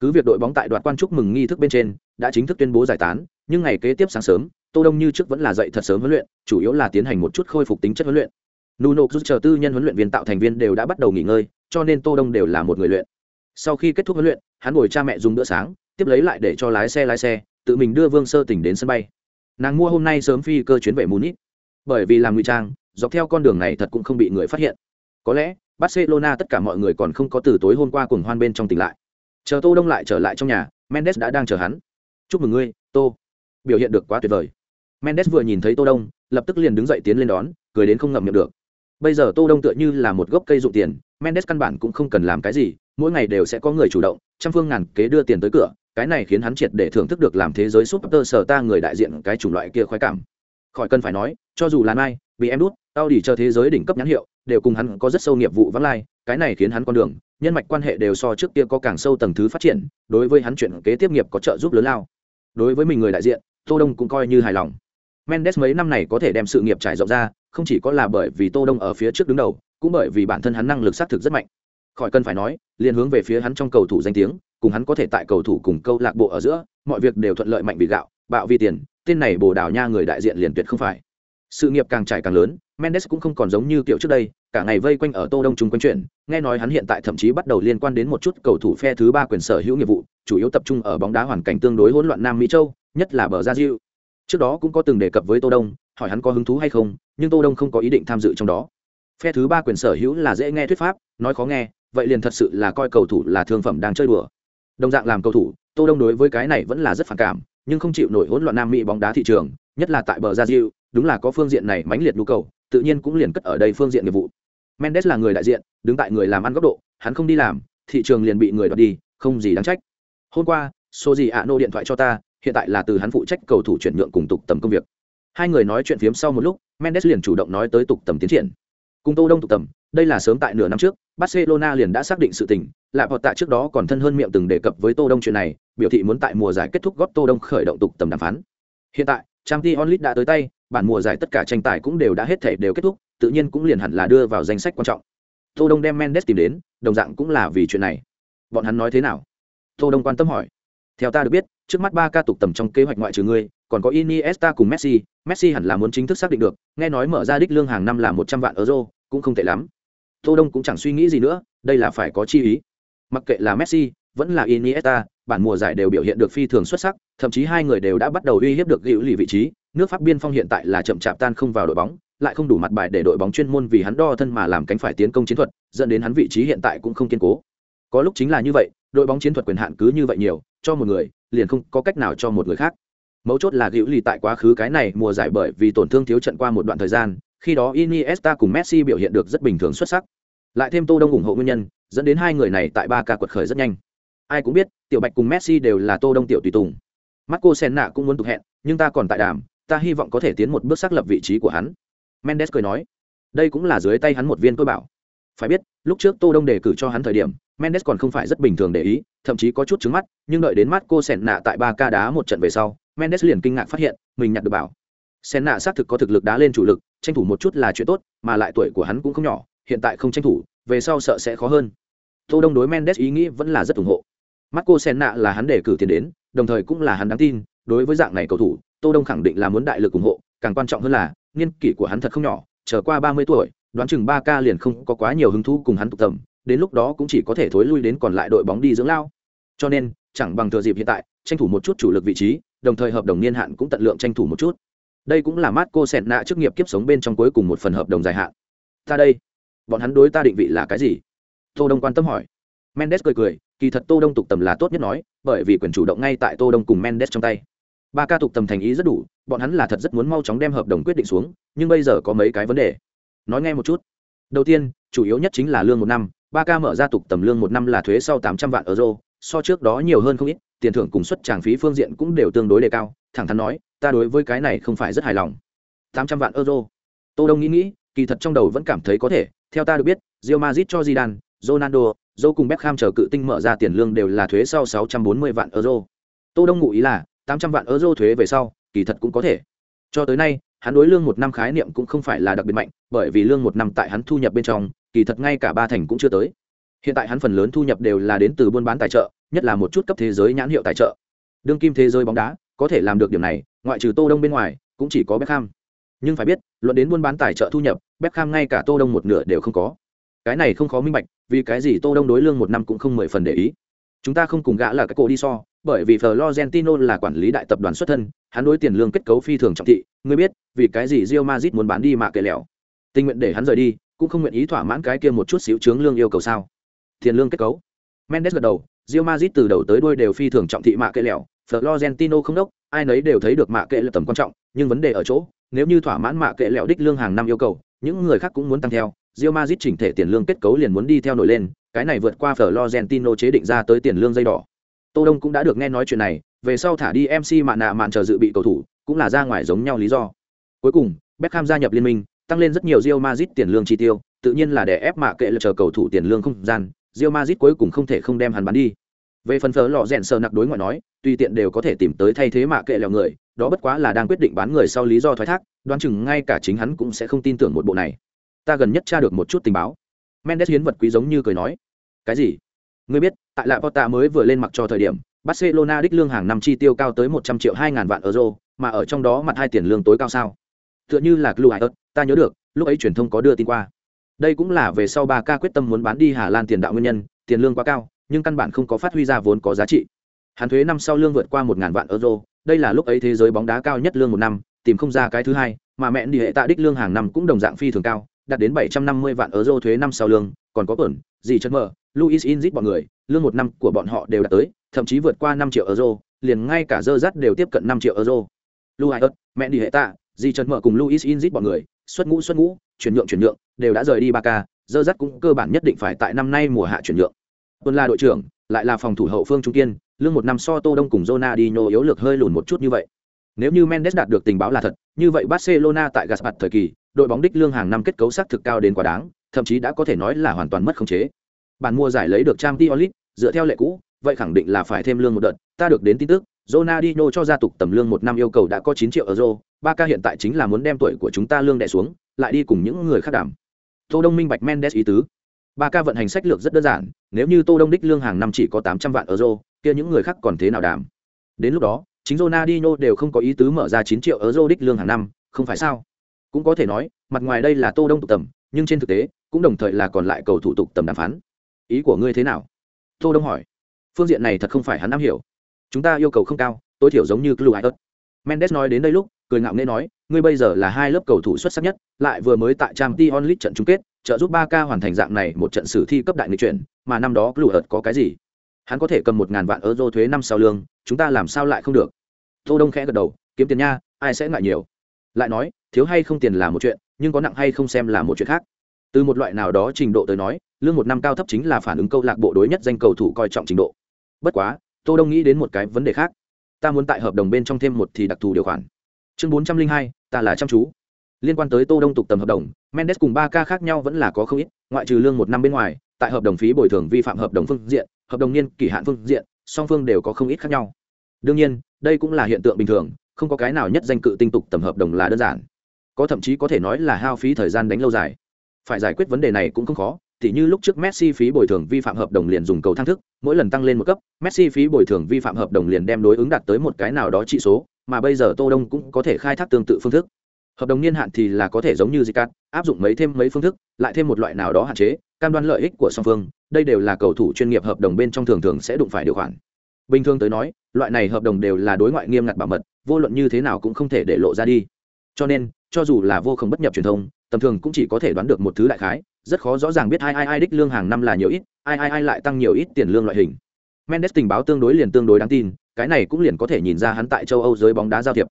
Cứ việc đội bóng tại đoạt quan chúc mừng nghi thức bên trên đã chính thức tuyên bố giải tán nhưng ngày kế tiếp sáng sớm tô đông như trước vẫn là dậy thật sớm huấn luyện chủ yếu là tiến hành một chút khôi phục tính chất huấn luyện. Nuno rút chờ tư nhân huấn luyện viên tạo thành viên đều đã bắt đầu nghỉ ngơi cho nên tô đông đều là một người luyện. Sau khi kết thúc huấn luyện hắn ngồi cha mẹ dùng bữa sáng tiếp lấy lại để cho lái xe lái xe tự mình đưa vương sơ tỉnh đến sân bay. Nàng mua hôm nay sớm phi cơ chuyến về munich. Bởi vì làm ngụy trang dọc theo con đường này thật cũng không bị người phát hiện. Có lẽ barcelona tất cả mọi người còn không có từ tối hôm qua cuồng hoan bên trong tỉnh lại. Chờ tô đông lại trở lại trong nhà mendes đã đang chờ hắn. Chúc mừng ngươi tô. Biểu hiện được quá tuyệt vời. Mendes vừa nhìn thấy tô đông lập tức liền đứng dậy tiến lên đón cười đến không ngậm miệng được. Bây giờ tô đông tựa như là một gốc cây dụng tiền mendes căn bản cũng không cần làm cái gì mỗi ngày đều sẽ có người chủ động trăm phương ngàn kế đưa tiền tới cửa cái này khiến hắn triệt để thưởng thức được làm thế giới superstar sở ta người đại diện cái chủng loại kia khoái cảm. Khỏi cần phải nói cho dù là Nike, bị em đút tao đi chờ thế giới đỉnh cấp nhãn hiệu đều cùng hắn có rất sâu nghiệp vụ vắng lai, cái này khiến hắn con đường, nhân mạch quan hệ đều so trước kia có càng sâu tầng thứ phát triển, đối với hắn chuyện kế tiếp nghiệp có trợ giúp lớn lao. Đối với mình người đại diện, tô đông cũng coi như hài lòng. Mendes mấy năm này có thể đem sự nghiệp trải rộng ra, không chỉ có là bởi vì tô đông ở phía trước đứng đầu, cũng bởi vì bản thân hắn năng lực xác thực rất mạnh. Khỏi cần phải nói, liền hướng về phía hắn trong cầu thủ danh tiếng, cùng hắn có thể tại cầu thủ cùng câu lạc bộ ở giữa, mọi việc đều thuận lợi mạnh vì gạo, bạo vì tiền, tên này bồ đào nha người đại diện liền tuyệt không phải. Sự nghiệp càng trải càng lớn mendes cũng không còn giống như kiểu trước đây, cả ngày vây quanh ở tô đông chung quanh chuyện, nghe nói hắn hiện tại thậm chí bắt đầu liên quan đến một chút cầu thủ phe thứ ba quyền sở hữu nghiệp vụ, chủ yếu tập trung ở bóng đá hoàn cảnh tương đối hỗn loạn nam mỹ châu, nhất là bờ brazil. Trước đó cũng có từng đề cập với tô đông, hỏi hắn có hứng thú hay không, nhưng tô đông không có ý định tham dự trong đó. Phe thứ ba quyền sở hữu là dễ nghe thuyết pháp, nói khó nghe, vậy liền thật sự là coi cầu thủ là thương phẩm đang chơi đùa. Đồng dạng làm cầu thủ, tô đông đối với cái này vẫn là rất phản cảm, nhưng không chịu nổi hỗn loạn nam mỹ bóng đá thị trường, nhất là tại bờ brazil, đúng là có phương diện này mãnh liệt nhu cầu tự nhiên cũng liền cất ở đây phương diện nghiệp vụ. Mendes là người đại diện, đứng tại người làm ăn góc độ, hắn không đi làm, thị trường liền bị người đoạt đi, không gì đáng trách. Hôm qua số gì ạ nô điện thoại cho ta, hiện tại là từ hắn phụ trách cầu thủ chuyển nhượng cùng tục tầm công việc. Hai người nói chuyện phiếm sau một lúc, mendes liền chủ động nói tới tục tầm tiến triển. Cùng tô đông tục tầm, đây là sớm tại nửa năm trước, barcelona liền đã xác định sự tình lại vọt tại trước đó còn thân hơn miệng từng đề cập với tô đông chuyện này, biểu thị muốn tại mùa giải kết thúc góp tô đông khởi động tục tầm đàm phán. Hiện tại trang t onlit đã tới tay bản mùa giải tất cả tranh tài cũng đều đã hết thể đều kết thúc, tự nhiên cũng liền hẳn là đưa vào danh sách quan trọng. Tô đông đem mendes tìm đến, đồng dạng cũng là vì chuyện này. Bọn hắn nói thế nào? Tô đông quan tâm hỏi. Theo ta được biết, trước mắt ba ca tục tầm trong kế hoạch ngoại trừ ngươi, còn có iniesta cùng messi. Messi hẳn là muốn chính thức xác định được, nghe nói mở ra đích lương hàng năm là một trăm vạn euro, cũng không tệ lắm. Tô đông cũng chẳng suy nghĩ gì nữa, đây là phải có chi ý. Mặc kệ là messi, vẫn là iniesta bản mùa giải đều biểu hiện được phi thường xuất sắc, thậm chí hai người đều đã bắt đầu uy hiếp được hữu lì vị trí. Nước pháp biên phong hiện tại là chậm chạp tan không vào đội bóng, lại không đủ mặt bài để đội bóng chuyên môn vì hắn đo thân mà làm cánh phải tiến công chiến thuật, dẫn đến hắn vị trí hiện tại cũng không kiên cố. Có lúc chính là như vậy, đội bóng chiến thuật quyền hạn cứ như vậy nhiều, cho một người, liền không có cách nào cho một người khác. Mấu chốt là hữu lì tại quá khứ cái này mùa giải bởi vì tổn thương thiếu trận qua một đoạn thời gian, khi đó iniesta cùng messi biểu hiện được rất bình thường xuất sắc. Lại thêm tô đông ủng hộ nguyên nhân, dẫn đến hai người này tại ba ca quật khởi rất nhanh ai cũng biết, tiểu bạch cùng messi đều là tô đông tiểu tùy tùng. Marco senna cũng muốn tục hẹn, nhưng ta còn tại đàm, ta hy vọng có thể tiến một bước xác lập vị trí của hắn. Mendes cười nói, đây cũng là dưới tay hắn một viên tôi bảo. Phải biết, lúc trước tô đông đề cử cho hắn thời điểm, mendes còn không phải rất bình thường để ý, thậm chí có chút trứng mắt, nhưng đợi đến marco senna tại ba ca đá một trận về sau, mendes liền kinh ngạc phát hiện, mình nhặt được bảo. Senna xác thực có thực lực đá lên chủ lực, tranh thủ một chút là chuyện tốt, mà lại tuổi của hắn cũng không nhỏ, hiện tại không tranh thủ, về sau sợ sẽ khó hơn. Tô đông đối mendes ý nghĩ vẫn là rất ủng hộ marco senna là hắn đề cử tiền đến, đồng thời cũng là hắn đáng tin, đối với dạng này cầu thủ, tô đông khẳng định là muốn đại lực ủng hộ, càng quan trọng hơn là, niên kỷ của hắn thật không nhỏ trở qua ba mươi tuổi, đoán chừng ba k liền không có quá nhiều hứng thú cùng hắn tụ tập đến lúc đó cũng chỉ có thể thối lui đến còn lại đội bóng đi dưỡng lao. Cho nên, chẳng bằng thừa dịp hiện tại, tranh thủ một chút chủ lực vị trí, đồng thời hợp đồng niên hạn cũng tận lượng tranh thủ một chút. Đây cũng là Marco Senna chức nghiệp kiếp sống bên trong cuối cùng một phần hợp đồng dài hạn. Ta đây, bọn hắn đối ta định vị là cái gì? Tô đông quan tâm hỏi. Mendes cười cười kỳ thật tô đông tục tầm là tốt nhất nói bởi vì quyền chủ động ngay tại tô đông cùng mendes trong tay. Ba ca tục tầm thành ý rất đủ bọn hắn là thật rất muốn mau chóng đem hợp đồng quyết định xuống nhưng bây giờ có mấy cái vấn đề. Nói nghe một chút. Đầu tiên chủ yếu nhất chính là lương một năm ba ca mở ra tục tầm lương một năm là thuế sau tám trăm vạn euro so trước đó nhiều hơn không ít tiền thưởng cùng suất tràng phí phương diện cũng đều tương đối đề cao thẳng thắn nói ta đối với cái này không phải rất hài lòng. Tám trăm vạn euro. Tô đông nghĩ nghĩ kỳ thật trong đầu vẫn cảm thấy có thể theo ta được biết Real Madrid cho Zidane, Ronaldo, Joe cùng Beckham chờ cự tinh mở ra tiền lương đều là thuế sau 640 vạn euro. Tô Đông ngụ ý là 800 vạn euro thuế về sau, kỳ thật cũng có thể. Cho tới nay, hắn đối lương một năm khái niệm cũng không phải là đặc biệt mạnh, bởi vì lương một năm tại hắn thu nhập bên trong, kỳ thật ngay cả ba thành cũng chưa tới. Hiện tại hắn phần lớn thu nhập đều là đến từ buôn bán tài trợ, nhất là một chút cấp thế giới nhãn hiệu tài trợ. Đương kim thế giới bóng đá, có thể làm được điểm này, ngoại trừ Tô Đông bên ngoài, cũng chỉ có Beckham. Nhưng phải biết, luận đến buôn bán tài trợ thu nhập, Beckham ngay cả Tô Đông một nửa đều không có. Cái này không khó minh bạch, vì cái gì Tô Đông đối lương một năm cũng không mười phần để ý. Chúng ta không cùng gã là cái cổ đi so, bởi vì Florentino là quản lý đại tập đoàn xuất thân, hắn đối tiền lương kết cấu phi thường trọng thị, ngươi biết, vì cái gì Real Madrid muốn bán đi mà kệ lẹo. Tình nguyện để hắn rời đi, cũng không nguyện ý thỏa mãn cái kia một chút xíu chướng lương yêu cầu sao? Tiền lương kết cấu. Mendes gật đầu, Real Madrid từ đầu tới đuôi đều phi thường trọng thị mạ kệ lẹo, Florentino không đốc, ai nấy đều thấy được mạ kệ là tầm quan trọng, nhưng vấn đề ở chỗ, nếu như thỏa mãn mạ kệ lẹo đích lương hàng năm yêu cầu, những người khác cũng muốn tăng theo, Real Madrid chỉnh thể tiền lương kết cấu liền muốn đi theo nổi lên, cái này vượt qua Florentino chế định ra tới tiền lương dây đỏ. Tô Đông cũng đã được nghe nói chuyện này, về sau thả đi MC mạn nạ à mạn chờ dự bị cầu thủ, cũng là ra ngoài giống nhau lý do. Cuối cùng, Beckham gia nhập liên minh, tăng lên rất nhiều Real Madrid tiền lương chi tiêu, tự nhiên là để ép mạ kệ lực chờ cầu thủ tiền lương không gian, Real Madrid cuối cùng không thể không đem hắn bán đi. Về phần phở lọ rèn sờ nặc đối ngoại nói, tùy tiện đều có thể tìm tới thay thế mạ kệ lèo người, đó bất quá là đang quyết định bán người sau lý do thoái thác, đoán chừng ngay cả chính hắn cũng sẽ không tin tưởng một bộ này. Ta gần nhất tra được một chút tình báo. Mendes hiến vật quý giống như cười nói, cái gì? Ngươi biết, tại lạ pota mới vừa lên mặc cho thời điểm, Barcelona đích lương hàng năm chi tiêu cao tới 100 triệu hai ngàn vạn euro, mà ở trong đó mặt hai tiền lương tối cao sao? Tựa như là Club ta nhớ được, lúc ấy truyền thông có đưa tin qua. Đây cũng là về sau Barca quyết tâm muốn bán đi Hà Lan tiền đạo nguyên nhân, tiền lương quá cao, nhưng căn bản không có phát huy ra vốn có giá trị. Hắn thuế năm sau lương vượt qua 1000 vạn euro, đây là lúc ấy thế giới bóng đá cao nhất lương một năm, tìm không ra cái thứ hai, mà mẹ đi hệ tạ đích lương hàng năm cũng đồng dạng phi thường cao, đạt đến 750 vạn euro thuế năm sau lương, còn có tuần, gì chân mở, Luis Inzit bọn người, lương một năm của bọn họ đều đạt tới, thậm chí vượt qua 5 triệu euro, liền ngay cả dơ dắt đều tiếp cận 5 triệu euro. Luis, mẹ đi hệ tạ, gì chân mở cùng Luis Inzit bọn người, xuất ngũ xuất ngũ, chuyển nhượng chuyển nhượng, đều đã rời đi Barca, dơ dắt cũng cơ bản nhất định phải tại năm nay mùa hạ chuyển nhượng. Tuần là đội trưởng, lại là phòng thủ hậu phương trung kiên, lương một năm so Tô Đông cùng Ronaldinho yếu lược hơi lùn một chút như vậy. Nếu như Mendes đạt được tình báo là thật, như vậy Barcelona tại Gaspar thời kỳ, đội bóng đích lương hàng năm kết cấu xác thực cao đến quá đáng, thậm chí đã có thể nói là hoàn toàn mất khống chế. Bản mua giải lấy được Champions League, dựa theo lệ cũ, vậy khẳng định là phải thêm lương một đợt. Ta được đến tin tức, Ronaldinho cho gia tục tầm lương một năm yêu cầu đã có 9 triệu euro, Barca hiện tại chính là muốn đem tuổi của chúng ta lương đè xuống, lại đi cùng những người khác đảm. Tô Đông minh bạch Mendes ý tứ. Barca vận hành sách lược rất đơn giản, nếu như Tô Đông đích lương hàng năm chỉ có 800 vạn euro, kia những người khác còn thế nào đảm. Đến lúc đó, chính Ronaldinho đều không có ý tứ mở ra 9 triệu euro đích lương hàng năm, không phải sao? Cũng có thể nói, mặt ngoài đây là Tô Đông tụ tầm, nhưng trên thực tế, cũng đồng thời là còn lại cầu thủ tục tầm đàm phán. Ý của ngươi thế nào? Tô Đông hỏi. Phương diện này thật không phải hắn nắm hiểu. Chúng ta yêu cầu không cao, tối thiểu giống như Cluiot. Mendes nói đến đây lúc, cười ngạo nghễ nói, ngươi bây giờ là hai lớp cầu thủ xuất sắc nhất, lại vừa mới tại trang t onlit trận chung kết, trợ giúp Ba Ca hoàn thành dạng này một trận sử thi cấp đại nghịch chuyển, mà năm đó Cluiot có cái gì? Hắn có thể cầm một ngàn vạn euro thuế năm sau lương, chúng ta làm sao lại không được? tô đông khẽ gật đầu kiếm tiền nha ai sẽ ngại nhiều lại nói, thiếu hay không tiền là một chuyện, nhưng có nặng hay không xem là một chuyện khác. Từ một loại nào đó trình độ tới nói, lương một năm cao thấp chính là phản ứng câu lạc bộ đối nhất danh cầu thủ coi trọng trình độ. Bất quá, tô đông nghĩ đến một cái vấn đề khác. Ta muốn tại hợp đồng bên trong thêm một thì đặc thù điều khoản. Chương bốn trăm linh hai, ta là chăm chú. Liên quan tới tô đông tục tầm hợp đồng, mendes cùng ba ca khác nhau vẫn là có không ít, ngoại trừ lương một năm bên ngoài, tại hợp đồng phí bồi thường vi phạm hợp đồng phương diện, hợp đồng niên kỷ hạn phương diện, song phương đều có không ít khác nhau. Đương nhiên, đây cũng là hiện tượng bình thường không có cái nào nhất danh cự tinh tục tầm hợp đồng là đơn giản. Có thậm chí có thể nói là hao phí thời gian đánh lâu dài. Phải giải quyết vấn đề này cũng không khó thì như lúc trước Messi phí bồi thường vi phạm hợp đồng liền dùng cầu thăng thức, mỗi lần tăng lên một cấp, Messi phí bồi thường vi phạm hợp đồng liền đem đối ứng đạt tới một cái nào đó trị số, mà bây giờ Tô Đông cũng có thể khai thác tương tự phương thức. Hợp đồng niên hạn thì là có thể giống như Zicat, áp dụng mấy thêm mấy phương thức, lại thêm một loại nào đó hạn chế, cam đoan lợi ích của song phương, đây đều là cầu thủ chuyên nghiệp hợp đồng bên trong thường thường sẽ đụng phải điều khoản. Bình thường tới nói loại này hợp đồng đều là đối ngoại nghiêm ngặt bảo mật, vô luận như thế nào cũng không thể để lộ ra đi. Cho nên, cho dù là vô không bất nhập truyền thông, tầm thường cũng chỉ có thể đoán được một thứ đại khái, rất khó rõ ràng biết ai ai ai đích lương hàng năm là nhiều ít, ai ai ai lại tăng nhiều ít tiền lương loại hình. Mendes tình báo tương đối liền tương đối đáng tin, cái này cũng liền có thể nhìn ra hắn tại châu âu giới bóng đá giao thiệp.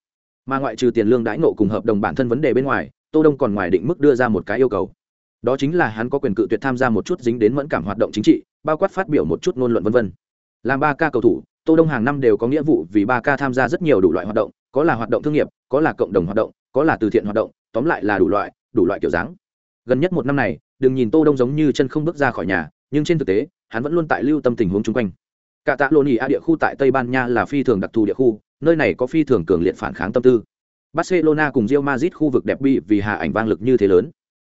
Mà ngoại trừ tiền lương đãi ngộ cùng hợp đồng bản thân vấn đề bên ngoài, tô đông còn ngoài định mức đưa ra một cái yêu cầu. Đó chính là hắn có quyền cự tuyệt tham gia một chút dính đến mẫn cảm hoạt động chính trị, bao quát phát biểu một chút ngôn luận vân vân. Làm ba ca cầu thủ tô đông hàng năm đều có nghĩa vụ vì ba ca tham gia rất nhiều đủ loại hoạt động, có là hoạt động thương nghiệp, có là cộng đồng hoạt động, có là từ thiện hoạt động, tóm lại là đủ loại đủ loại kiểu dáng. Gần nhất một năm này, đừng nhìn tô đông giống như chân không bước ra khỏi nhà, nhưng trên thực tế, hắn vẫn luôn tại lưu tâm tình huống chung quanh. Cả tạ lô nỉ a địa khu tại tây ban nha là phi thường đặc thù địa khu, nơi này có phi thường cường liệt phản kháng tâm tư. Barcelona cùng rio mazit khu vực đẹp bi vì hạ ảnh vang lực như thế lớn.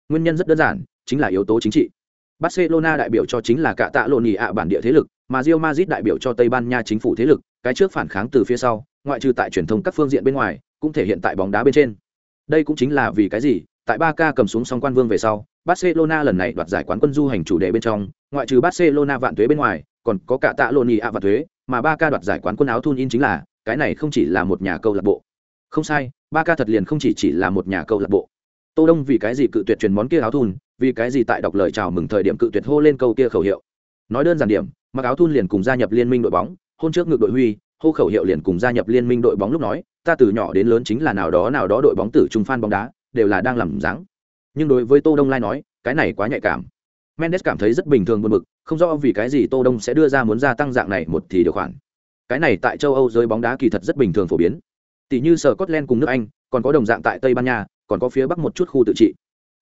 Nguyên nhân rất đơn giản, chính là yếu tố chính trị barcelona đại biểu cho chính là cả tạ lộn nhị ạ bản địa thế lực mà Real Madrid đại biểu cho Tây Ban Nha chính phủ thế lực, cái trước phản kháng từ phía sau, ngoại trừ tại truyền thông các phương diện bên ngoài, cũng thể hiện tại bóng đá bên trên. Đây cũng chính là vì cái gì, tại Barca cầm xuống song quan vương về sau, Barcelona lần này đoạt giải quán quân du hành chủ đề bên trong, ngoại trừ Barcelona vạn thuế bên ngoài, còn có cả tạ lộn nhị ạ vạn thuế, mà Barca đoạt giải quán quân áo thun in chính là, cái này không chỉ là một nhà câu lạc bộ. Không sai, Barca thật liền không chỉ chỉ là một nhà câu lạc bộ. Tô Đông vì cái gì cự tuyệt truyền món kia áo thun, vì cái gì tại đọc lời chào mừng thời điểm cự tuyệt hô lên câu kia khẩu hiệu. Nói đơn giản điểm, mặc áo thun liền cùng gia nhập liên minh đội bóng hôn trước ngược đội huy hô khẩu hiệu liền cùng gia nhập liên minh đội bóng lúc nói ta từ nhỏ đến lớn chính là nào đó nào đó đội bóng tử trung phan bóng đá đều là đang làm dáng. Nhưng đối với tô đông lai nói cái này quá nhạy cảm. Mendes cảm thấy rất bình thường buồn bực không rõ vì cái gì tô đông sẽ đưa ra muốn gia tăng dạng này một thì điều khoản. Cái này tại châu âu giới bóng đá kỳ thật rất bình thường phổ biến. Tỷ như sở scotland cùng nước anh còn có đồng dạng tại tây ban nha còn có phía bắc một chút khu tự trị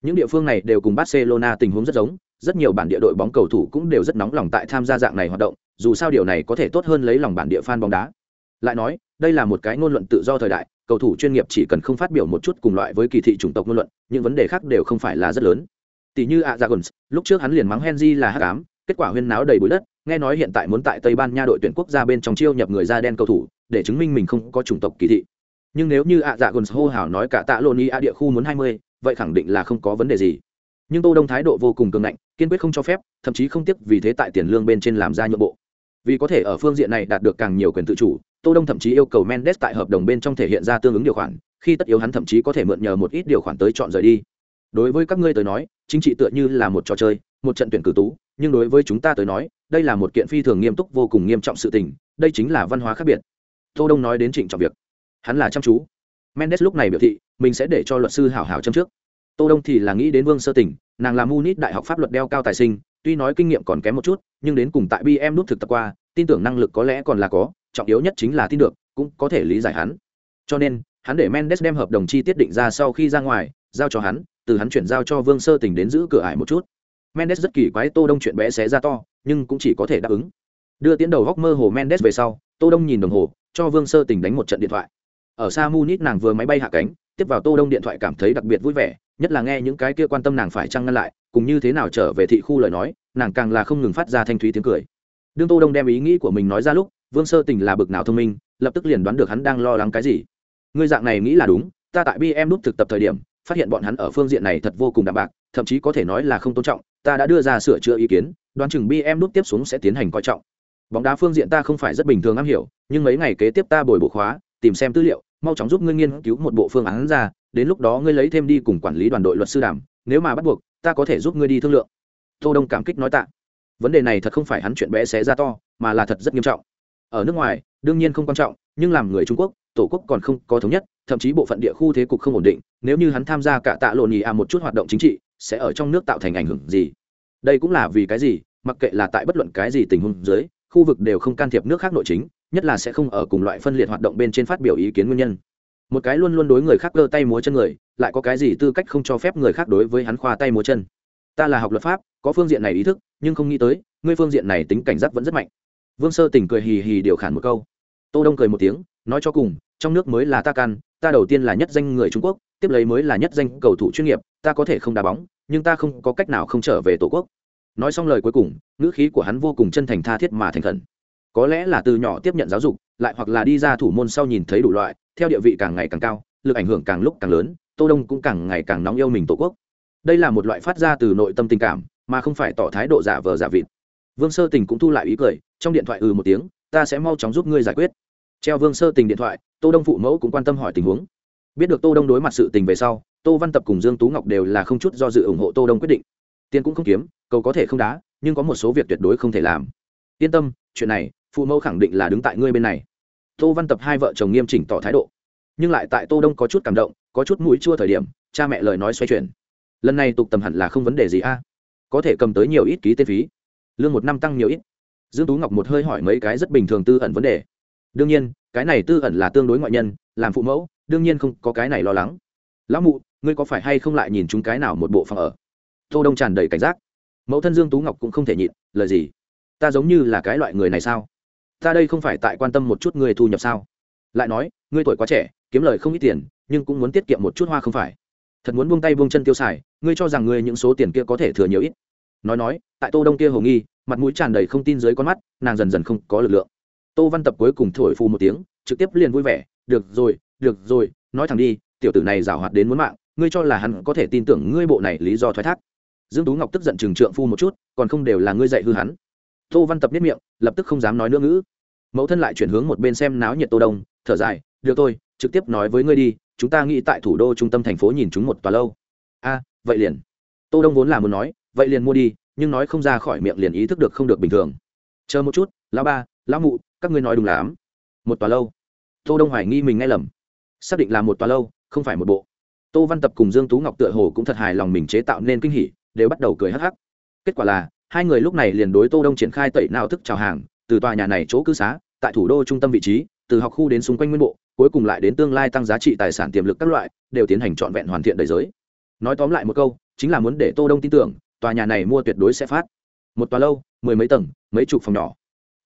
những địa phương này đều cùng barcelona tình huống rất giống rất nhiều bản địa đội bóng cầu thủ cũng đều rất nóng lòng tại tham gia dạng này hoạt động, dù sao điều này có thể tốt hơn lấy lòng bản địa fan bóng đá. Lại nói, đây là một cái ngôn luận tự do thời đại, cầu thủ chuyên nghiệp chỉ cần không phát biểu một chút cùng loại với kỳ thị chủng tộc ngôn luận, những vấn đề khác đều không phải là rất lớn. Tỷ như Azagons, lúc trước hắn liền mắng Henry là hắc ám, kết quả huyên náo đầy bụi đất, nghe nói hiện tại muốn tại tây ban nha đội tuyển quốc gia bên trong chiêu nhập người da đen cầu thủ để chứng minh mình không có chủng tộc kỳ thị nhưng nếu như ạ hô hào nói cả tạ địa khu muốn hai mươi vậy khẳng định là không có vấn đề gì. Nhưng tô đông thái độ vô cùng cường ngạnh, kiên quyết không cho phép, thậm chí không tiếc vì thế tại tiền lương bên trên làm ra nhượng bộ. Vì có thể ở phương diện này đạt được càng nhiều quyền tự chủ, tô đông thậm chí yêu cầu mendes tại hợp đồng bên trong thể hiện ra tương ứng điều khoản, khi tất yếu hắn thậm chí có thể mượn nhờ một ít điều khoản tới chọn rời đi. Đối với các ngươi tới nói, chính trị tựa như là một trò chơi, một trận tuyển cử tú, nhưng đối với chúng ta tới nói, đây là một kiện phi thường nghiêm túc vô cùng nghiêm trọng sự tình, đây chính là văn hóa khác biệt. Tô đông nói đến trịnh trọng việc. Hắn là chăm chú mendes lúc này biểu thị, mình sẽ để cho luật sư hảo hảo châm trước. Tô đông thì là nghĩ đến vương sơ tỉnh nàng là munich đại học pháp luật đeo cao tài sinh, tuy nói kinh nghiệm còn kém một chút, nhưng đến cùng tại bm nút thực tập qua, tin tưởng năng lực có lẽ còn là có, trọng yếu nhất chính là tin được, cũng có thể lý giải hắn. Cho nên, hắn để mendes đem hợp đồng chi tiết định ra sau khi ra ngoài, giao cho hắn, từ hắn chuyển giao cho vương sơ tình đến giữ cửa ải một chút. Mendes rất kỳ quái, tô đông chuyện bé xé ra to, nhưng cũng chỉ có thể đáp ứng. Đưa tiến đầu góc mơ hồ mendes về sau, tô đông nhìn đồng hồ, cho vương sơ tình đánh một trận điện thoại ở xa munich nàng vừa máy bay hạ cánh, tiếp vào tô đông điện thoại cảm thấy đặc biệt vui vẻ, nhất là nghe những cái kia quan tâm nàng phải trăng ngăn lại, cùng như thế nào trở về thị khu lời nói, nàng càng là không ngừng phát ra thanh thúy tiếng cười. Đương tô đông đem ý nghĩ của mình nói ra lúc, vương sơ tình là bực nào thông minh, lập tức liền đoán được hắn đang lo lắng cái gì. Ngươi dạng này nghĩ là đúng, ta tại bm nút thực tập thời điểm, phát hiện bọn hắn ở phương diện này thật vô cùng đạm bạc, thậm chí có thể nói là không tôn trọng, ta đã đưa ra sửa chữa ý kiến, đoán chừng bm nút tiếp xuống sẽ tiến hành coi trọng. Bóng đá phương diện ta không phải rất bình thường am hiểu, nhưng mấy ngày kế tiếp ta bồi bổ khóa tìm xem tư liệu, mau chóng giúp ngươi nghiên cứu một bộ phương án ra, đến lúc đó ngươi lấy thêm đi cùng quản lý đoàn đội luật sư đàm, nếu mà bắt buộc, ta có thể giúp ngươi đi thương lượng. Tô đông cảm kích nói tạ. Vấn đề này thật không phải hắn chuyện bé xé ra to, mà là thật rất nghiêm trọng. Ở nước ngoài, đương nhiên không quan trọng, nhưng làm người trung quốc, tổ quốc còn không có thống nhất, thậm chí bộ phận địa khu thế cục không ổn định, nếu như hắn tham gia cả tạ lộn nhì à một chút hoạt động chính trị, sẽ ở trong nước tạo thành ảnh hưởng gì? Đây cũng là vì cái gì, mặc kệ là tại bất luận cái gì tình huống dưới, khu vực đều không can thiệp nước khác nội chính nhất là sẽ không ở cùng loại phân liệt hoạt động bên trên phát biểu ý kiến nguyên nhân. Một cái luôn luôn đối người khác cơ tay múa chân người, lại có cái gì tư cách không cho phép người khác đối với hắn khoa tay múa chân? Ta là học luật pháp, có phương diện này ý thức, nhưng không nghĩ tới, ngươi phương diện này tính cảnh giác vẫn rất mạnh. Vương sơ tỉnh cười hì hì điều khản một câu. Tô đông cười một tiếng, nói cho cùng, trong nước mới là ta căn ta đầu tiên là nhất danh người trung quốc, tiếp lấy mới là nhất danh cầu thủ chuyên nghiệp, ta có thể không đá bóng, nhưng ta không có cách nào không trở về tổ quốc. Nói xong lời cuối cùng, ngữ khí của hắn vô cùng chân thành tha thiết mà thành khẩn có lẽ là từ nhỏ tiếp nhận giáo dục, lại hoặc là đi ra thủ môn sau nhìn thấy đủ loại, theo địa vị càng ngày càng cao, lực ảnh hưởng càng lúc càng lớn, tô đông cũng càng ngày càng nóng yêu mình tổ quốc. Đây là một loại phát ra từ nội tâm tình cảm, mà không phải tỏ thái độ giả vờ giả vịt. Vương sơ tình cũng thu lại ý cười, trong điện thoại ừ một tiếng, ta sẽ mau chóng giúp ngươi giải quyết. Treo vương sơ tình điện thoại, tô đông phụ mẫu cũng quan tâm hỏi tình huống. Biết được tô đông đối mặt sự tình về sau, tô văn tập cùng dương tú ngọc đều là không chút do dự ủng hộ tô đông quyết định. Tiền cũng không kiếm, cầu có thể không đá, nhưng có một số việc tuyệt đối không thể làm. Yên tâm, chuyện này phụ mẫu khẳng định là đứng tại ngươi bên này. Tô văn tập hai vợ chồng nghiêm chỉnh tỏ thái độ. Nhưng lại tại tô đông có chút cảm động, có chút mũi chua thời điểm, cha mẹ lời nói xoay chuyển. Lần này tục tầm hẳn là không vấn đề gì a. Có thể cầm tới nhiều ít ký tên phí. Lương một năm tăng nhiều ít. Dương tú ngọc một hơi hỏi mấy cái rất bình thường tư ẩn vấn đề. Đương nhiên, cái này tư ẩn là tương đối ngoại nhân, làm phụ mẫu, đương nhiên không có cái này lo lắng. Lão mụ, ngươi có phải hay không lại nhìn chúng cái nào một bộ phòng ở? Tô đông tràn đầy cảnh giác. Mẫu thân dương tú ngọc cũng không thể nhịn, lời gì? Ta giống như là cái loại người này sao? Ta đây không phải tại quan tâm một chút ngươi thu nhập sao? Lại nói, ngươi tuổi quá trẻ, kiếm lời không ít tiền, nhưng cũng muốn tiết kiệm một chút hoa không phải. Thật muốn buông tay buông chân tiêu xài, ngươi cho rằng ngươi những số tiền kia có thể thừa nhiều ít? Nói nói, tại tô đông kia hồ nghi, mặt mũi tràn đầy không tin dưới con mắt, nàng dần dần không có lực lượng. Tô văn tập cuối cùng thổi phù một tiếng, trực tiếp liền vui vẻ, được rồi được rồi, nói thẳng đi, tiểu tử này giảo hoạt đến muốn mạng, ngươi cho là hắn có thể tin tưởng ngươi bộ này lý do thoái thác. Dương tú ngọc tức giận trừng trượng phu một chút, còn không đều là ngươi dạy hư hắn. Tô văn tập biết miệng, lập tức không dám nói nữa ngữ mẫu thân lại chuyển hướng một bên xem náo nhiệt tô đông, thở dài, được tôi trực tiếp nói với ngươi đi, chúng ta nghĩ tại thủ đô trung tâm thành phố nhìn chúng một tòa lâu. A, vậy liền. Tô đông vốn là muốn nói, vậy liền mua đi, nhưng nói không ra khỏi miệng liền ý thức được không được bình thường. Chờ một chút, lão ba, lão mụ, các ngươi nói đúng lắm. Một tòa lâu. Tô đông hoài nghi mình nghe lầm. Xác định là một tòa lâu, không phải một bộ. Tô văn tập cùng dương tú ngọc tựa hồ cũng thật hài lòng mình chế tạo nên kinh hỉ, đều bắt đầu cười hắc hắc. Kết quả là, hai người lúc này liền đối tô đông triển khai tẩy nào thức chào hàng từ tòa nhà này chỗ cư xá, tại thủ đô trung tâm vị trí, từ học khu đến xung quanh nguyên bộ, cuối cùng lại đến tương lai tăng giá trị tài sản tiềm lực các loại, đều tiến hành trọn vẹn hoàn thiện đời giới. Nói tóm lại một câu, chính là muốn để tô đông tin tưởng, tòa nhà này mua tuyệt đối sẽ phát. Một tòa lâu, mười mấy tầng, mấy chục phòng nhỏ.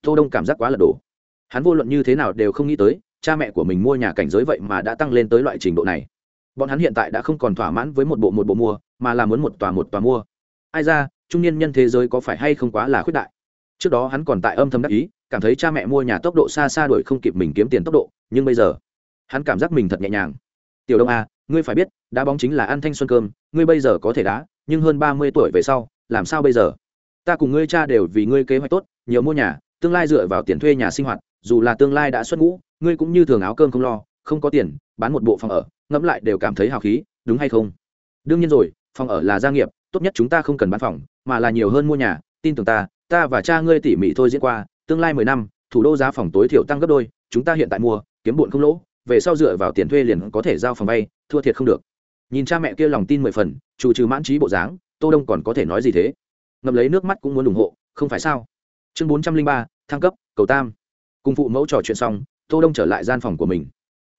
Tô đông cảm giác quá là đổ. Hắn vô luận như thế nào đều không nghĩ tới, cha mẹ của mình mua nhà cảnh giới vậy mà đã tăng lên tới loại trình độ này. Bọn hắn hiện tại đã không còn thỏa mãn với một bộ một bộ mua, mà là muốn một tòa một tòa mua. Ai ra, trung niên nhân thế giới có phải hay không quá là khuyết đại? Trước đó hắn còn tại âm thầm đắc ý, cảm thấy cha mẹ mua nhà tốc độ xa xa đuổi không kịp mình kiếm tiền tốc độ, nhưng bây giờ, hắn cảm giác mình thật nhẹ nhàng. Tiểu đông a ngươi phải biết, đá bóng chính là ăn thanh xuân cơm, ngươi bây giờ có thể đá, nhưng hơn ba mươi tuổi về sau, làm sao bây giờ? Ta cùng ngươi cha đều vì ngươi kế hoạch tốt, nhiều mua nhà, tương lai dựa vào tiền thuê nhà sinh hoạt, dù là tương lai đã xuất ngũ, ngươi cũng như thường áo cơm không lo, không có tiền, bán một bộ phòng ở, ngẫm lại đều cảm thấy hào khí, đúng hay không? Đương nhiên rồi, phòng ở là gia nghiệp, tốt nhất chúng ta không cần bán phòng, mà là nhiều hơn mua nhà, tin tưởng ta ta và cha ngươi tỉ mỉ thôi diễn qua, tương lai mười năm, thủ đô giá phòng tối thiểu tăng gấp đôi, chúng ta hiện tại mua, kiếm bụn không lỗ, về sau dựa vào tiền thuê liền có thể giao phòng vay, thua thiệt không được. Nhìn cha mẹ kia lòng tin mười phần chủ trừ mãn trí bộ dáng, tô đông còn có thể nói gì thế? Ngậm lấy nước mắt cũng muốn ủng hộ, không phải sao? Chương bốn trăm linh ba, thăng cấp, cầu tam. Cùng phụ mẫu trò chuyện xong, tô đông trở lại gian phòng của mình.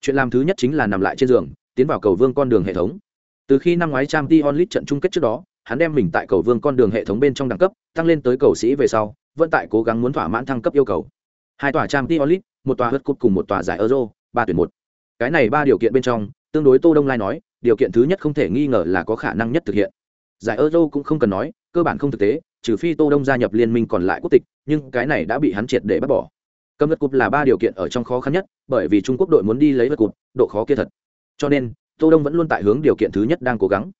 Chuyện làm thứ nhất chính là nằm lại trên giường, tiến vào cầu vương con đường hệ thống. Từ khi năm ngoái trang t onlit trận chung kết trước đó hắn đem mình tại cầu vương con đường hệ thống bên trong đẳng cấp, tăng lên tới cầu sĩ về sau, vẫn tại cố gắng muốn thỏa mãn thăng cấp yêu cầu. Hai tòa trang t onlit một tòa hớt cúp cùng một tòa giải euro, ba tuyển một. Cái này ba điều kiện bên trong, tương đối tô đông lai nói, điều kiện thứ nhất không thể nghi ngờ là có khả năng nhất thực hiện. Giải euro cũng không cần nói, cơ bản không thực tế, trừ phi tô đông gia nhập liên minh còn lại quốc tịch, nhưng cái này đã bị hắn triệt để bắt bỏ. Cầm vật cúp là ba điều kiện ở trong khó khăn nhất, bởi vì trung quốc đội muốn đi lấy vật cúp độ khó kia thật. Cho nên, tô đông vẫn luôn tại hướng điều kiện thứ nhất đang cố gắng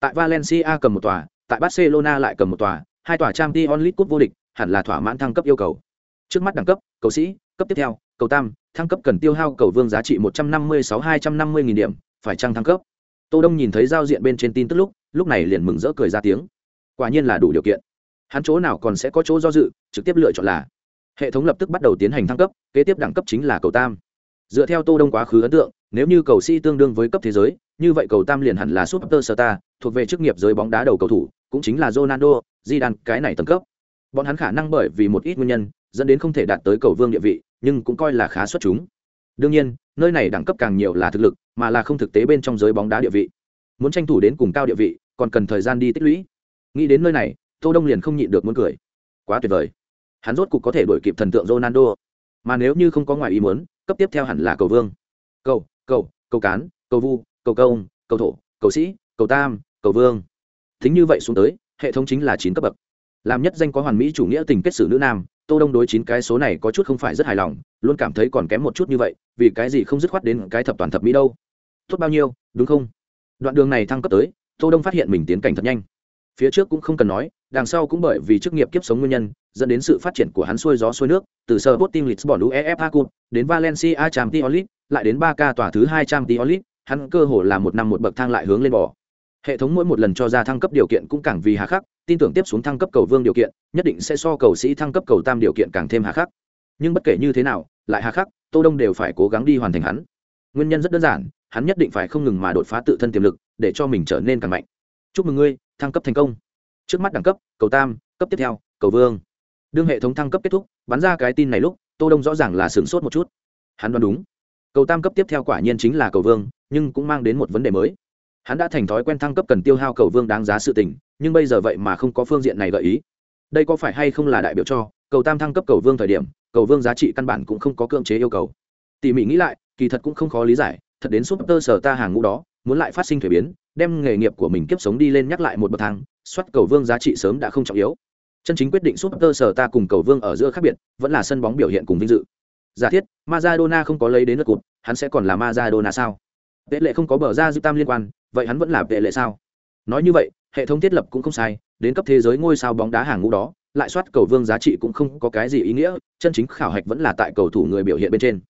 tại valencia cầm một tòa, tại barcelona lại cầm một tòa, hai tòa trang t onlit cúp vô địch, hẳn là thỏa mãn thăng cấp yêu cầu. Trước mắt đẳng cấp, cầu sĩ, cấp tiếp theo, cầu tam, thăng cấp cần tiêu hao cầu vương giá trị một trăm năm mươi sáu hai trăm năm mươi nghìn điểm, phải trăng thăng cấp? Tô đông nhìn thấy giao diện bên trên tin tức lúc lúc này liền mừng rỡ cười ra tiếng. Quả nhiên là đủ điều kiện. Hắn chỗ nào còn sẽ có chỗ do dự, trực tiếp lựa chọn là hệ thống lập tức bắt đầu tiến hành thăng cấp, kế tiếp đẳng cấp chính là cầu tam. Dựa theo tô đông quá khứ ấn tượng, nếu như cầu sĩ tương đương với cấp thế giới như vậy cầu tam liền hẳn là super star, thuộc về chức nghiệp giới bóng đá đầu cầu thủ, cũng chính là ronaldo, zidane, cái này tầng cấp. Bọn hắn khả năng bởi vì một ít nguyên nhân, dẫn đến không thể đạt tới cầu vương địa vị, nhưng cũng coi là khá xuất chúng. Đương nhiên, nơi này đẳng cấp càng nhiều là thực lực, mà là không thực tế bên trong giới bóng đá địa vị. Muốn tranh thủ đến cùng cao địa vị, còn cần thời gian đi tích lũy. Nghĩ đến nơi này, tô đông liền không nhịn được muốn cười. Quá tuyệt vời. Hắn rốt cục có thể đuổi kịp thần tượng ronaldo. Mà nếu như không có ngoài ý muốn, cấp tiếp theo hẳn là cầu vương. Cầu cầu cầu cán, cầu vu cầu công, cầu thổ, cầu sĩ, cầu tam, cầu vương. Thính như vậy xuống tới, hệ thống chính là chín cấp bậc. Làm nhất danh có hoàn mỹ chủ nghĩa tình kết sử nữ nam, tô đông đối chín cái số này có chút không phải rất hài lòng, luôn cảm thấy còn kém một chút như vậy, vì cái gì không dứt khoát đến cái thập toàn thập mỹ đâu? Tốt bao nhiêu, đúng không? Đoạn đường này thăng cấp tới, tô đông phát hiện mình tiến cảnh thật nhanh. Phía trước cũng không cần nói, đằng sau cũng bởi vì chức nghiệp kiếp sống nguyên nhân, dẫn đến sự phát triển của hắn xuôi gió xuôi nước, từ sơ bot team lisbon uefa cup đến valencia champions league, lại đến ba k tòa thứ hai champions league hắn cơ hồ là một năm một bậc thang lại hướng lên bò. Hệ thống mỗi một lần cho ra thăng cấp điều kiện cũng càng vì hà khắc, tin tưởng tiếp xuống thăng cấp cầu vương điều kiện, nhất định sẽ so cầu sĩ thăng cấp cầu tam điều kiện càng thêm hà khắc. Nhưng bất kể như thế nào, lại hà khắc, tô đông đều phải cố gắng đi hoàn thành hắn. Nguyên nhân rất đơn giản, hắn nhất định phải không ngừng mà đột phá tự thân tiềm lực, để cho mình trở nên càng mạnh. Chúc mừng ngươi, thăng cấp thành công. Trước mắt đẳng cấp, cầu tam, cấp tiếp theo, cầu vương. Đương hệ thống thăng cấp kết thúc, bắn ra cái tin này lúc, tô đông rõ ràng là sửng sốt một chút. Hắn đoán đúng. Cầu tam cấp tiếp theo quả nhiên chính là cầu vương nhưng cũng mang đến một vấn đề mới. Hắn đã thành thói quen thăng cấp cần tiêu hao cầu vương đáng giá sự tình, nhưng bây giờ vậy mà không có phương diện này gợi ý. Đây có phải hay không là đại biểu cho, cầu tam thăng cấp cầu vương thời điểm, cầu vương giá trị căn bản cũng không có cưỡng chế yêu cầu. Tỉ mỉ nghĩ lại, kỳ thật cũng không khó lý giải, thật đến súp tơ sở ta hàng ngũ đó, muốn lại phát sinh thuế biến, đem nghề nghiệp của mình kiếp sống đi lên nhắc lại một bậc thang, soát cầu vương giá trị sớm đã không trọng yếu. Chân chính quyết định súp tơ sở ta cùng cầu vương ở giữa khác biệt, vẫn là sân bóng biểu hiện cùng vinh dự. Giả thiết, Maradona không có lấy đến nước cụt hắn sẽ còn là Maradona sao? Vệ lệ không có bờ ra dư tam liên quan, vậy hắn vẫn là vệ lệ sao? Nói như vậy, hệ thống thiết lập cũng không sai, đến cấp thế giới ngôi sao bóng đá hàng ngũ đó, lại soát cầu vương giá trị cũng không có cái gì ý nghĩa, chân chính khảo hạch vẫn là tại cầu thủ người biểu hiện bên trên.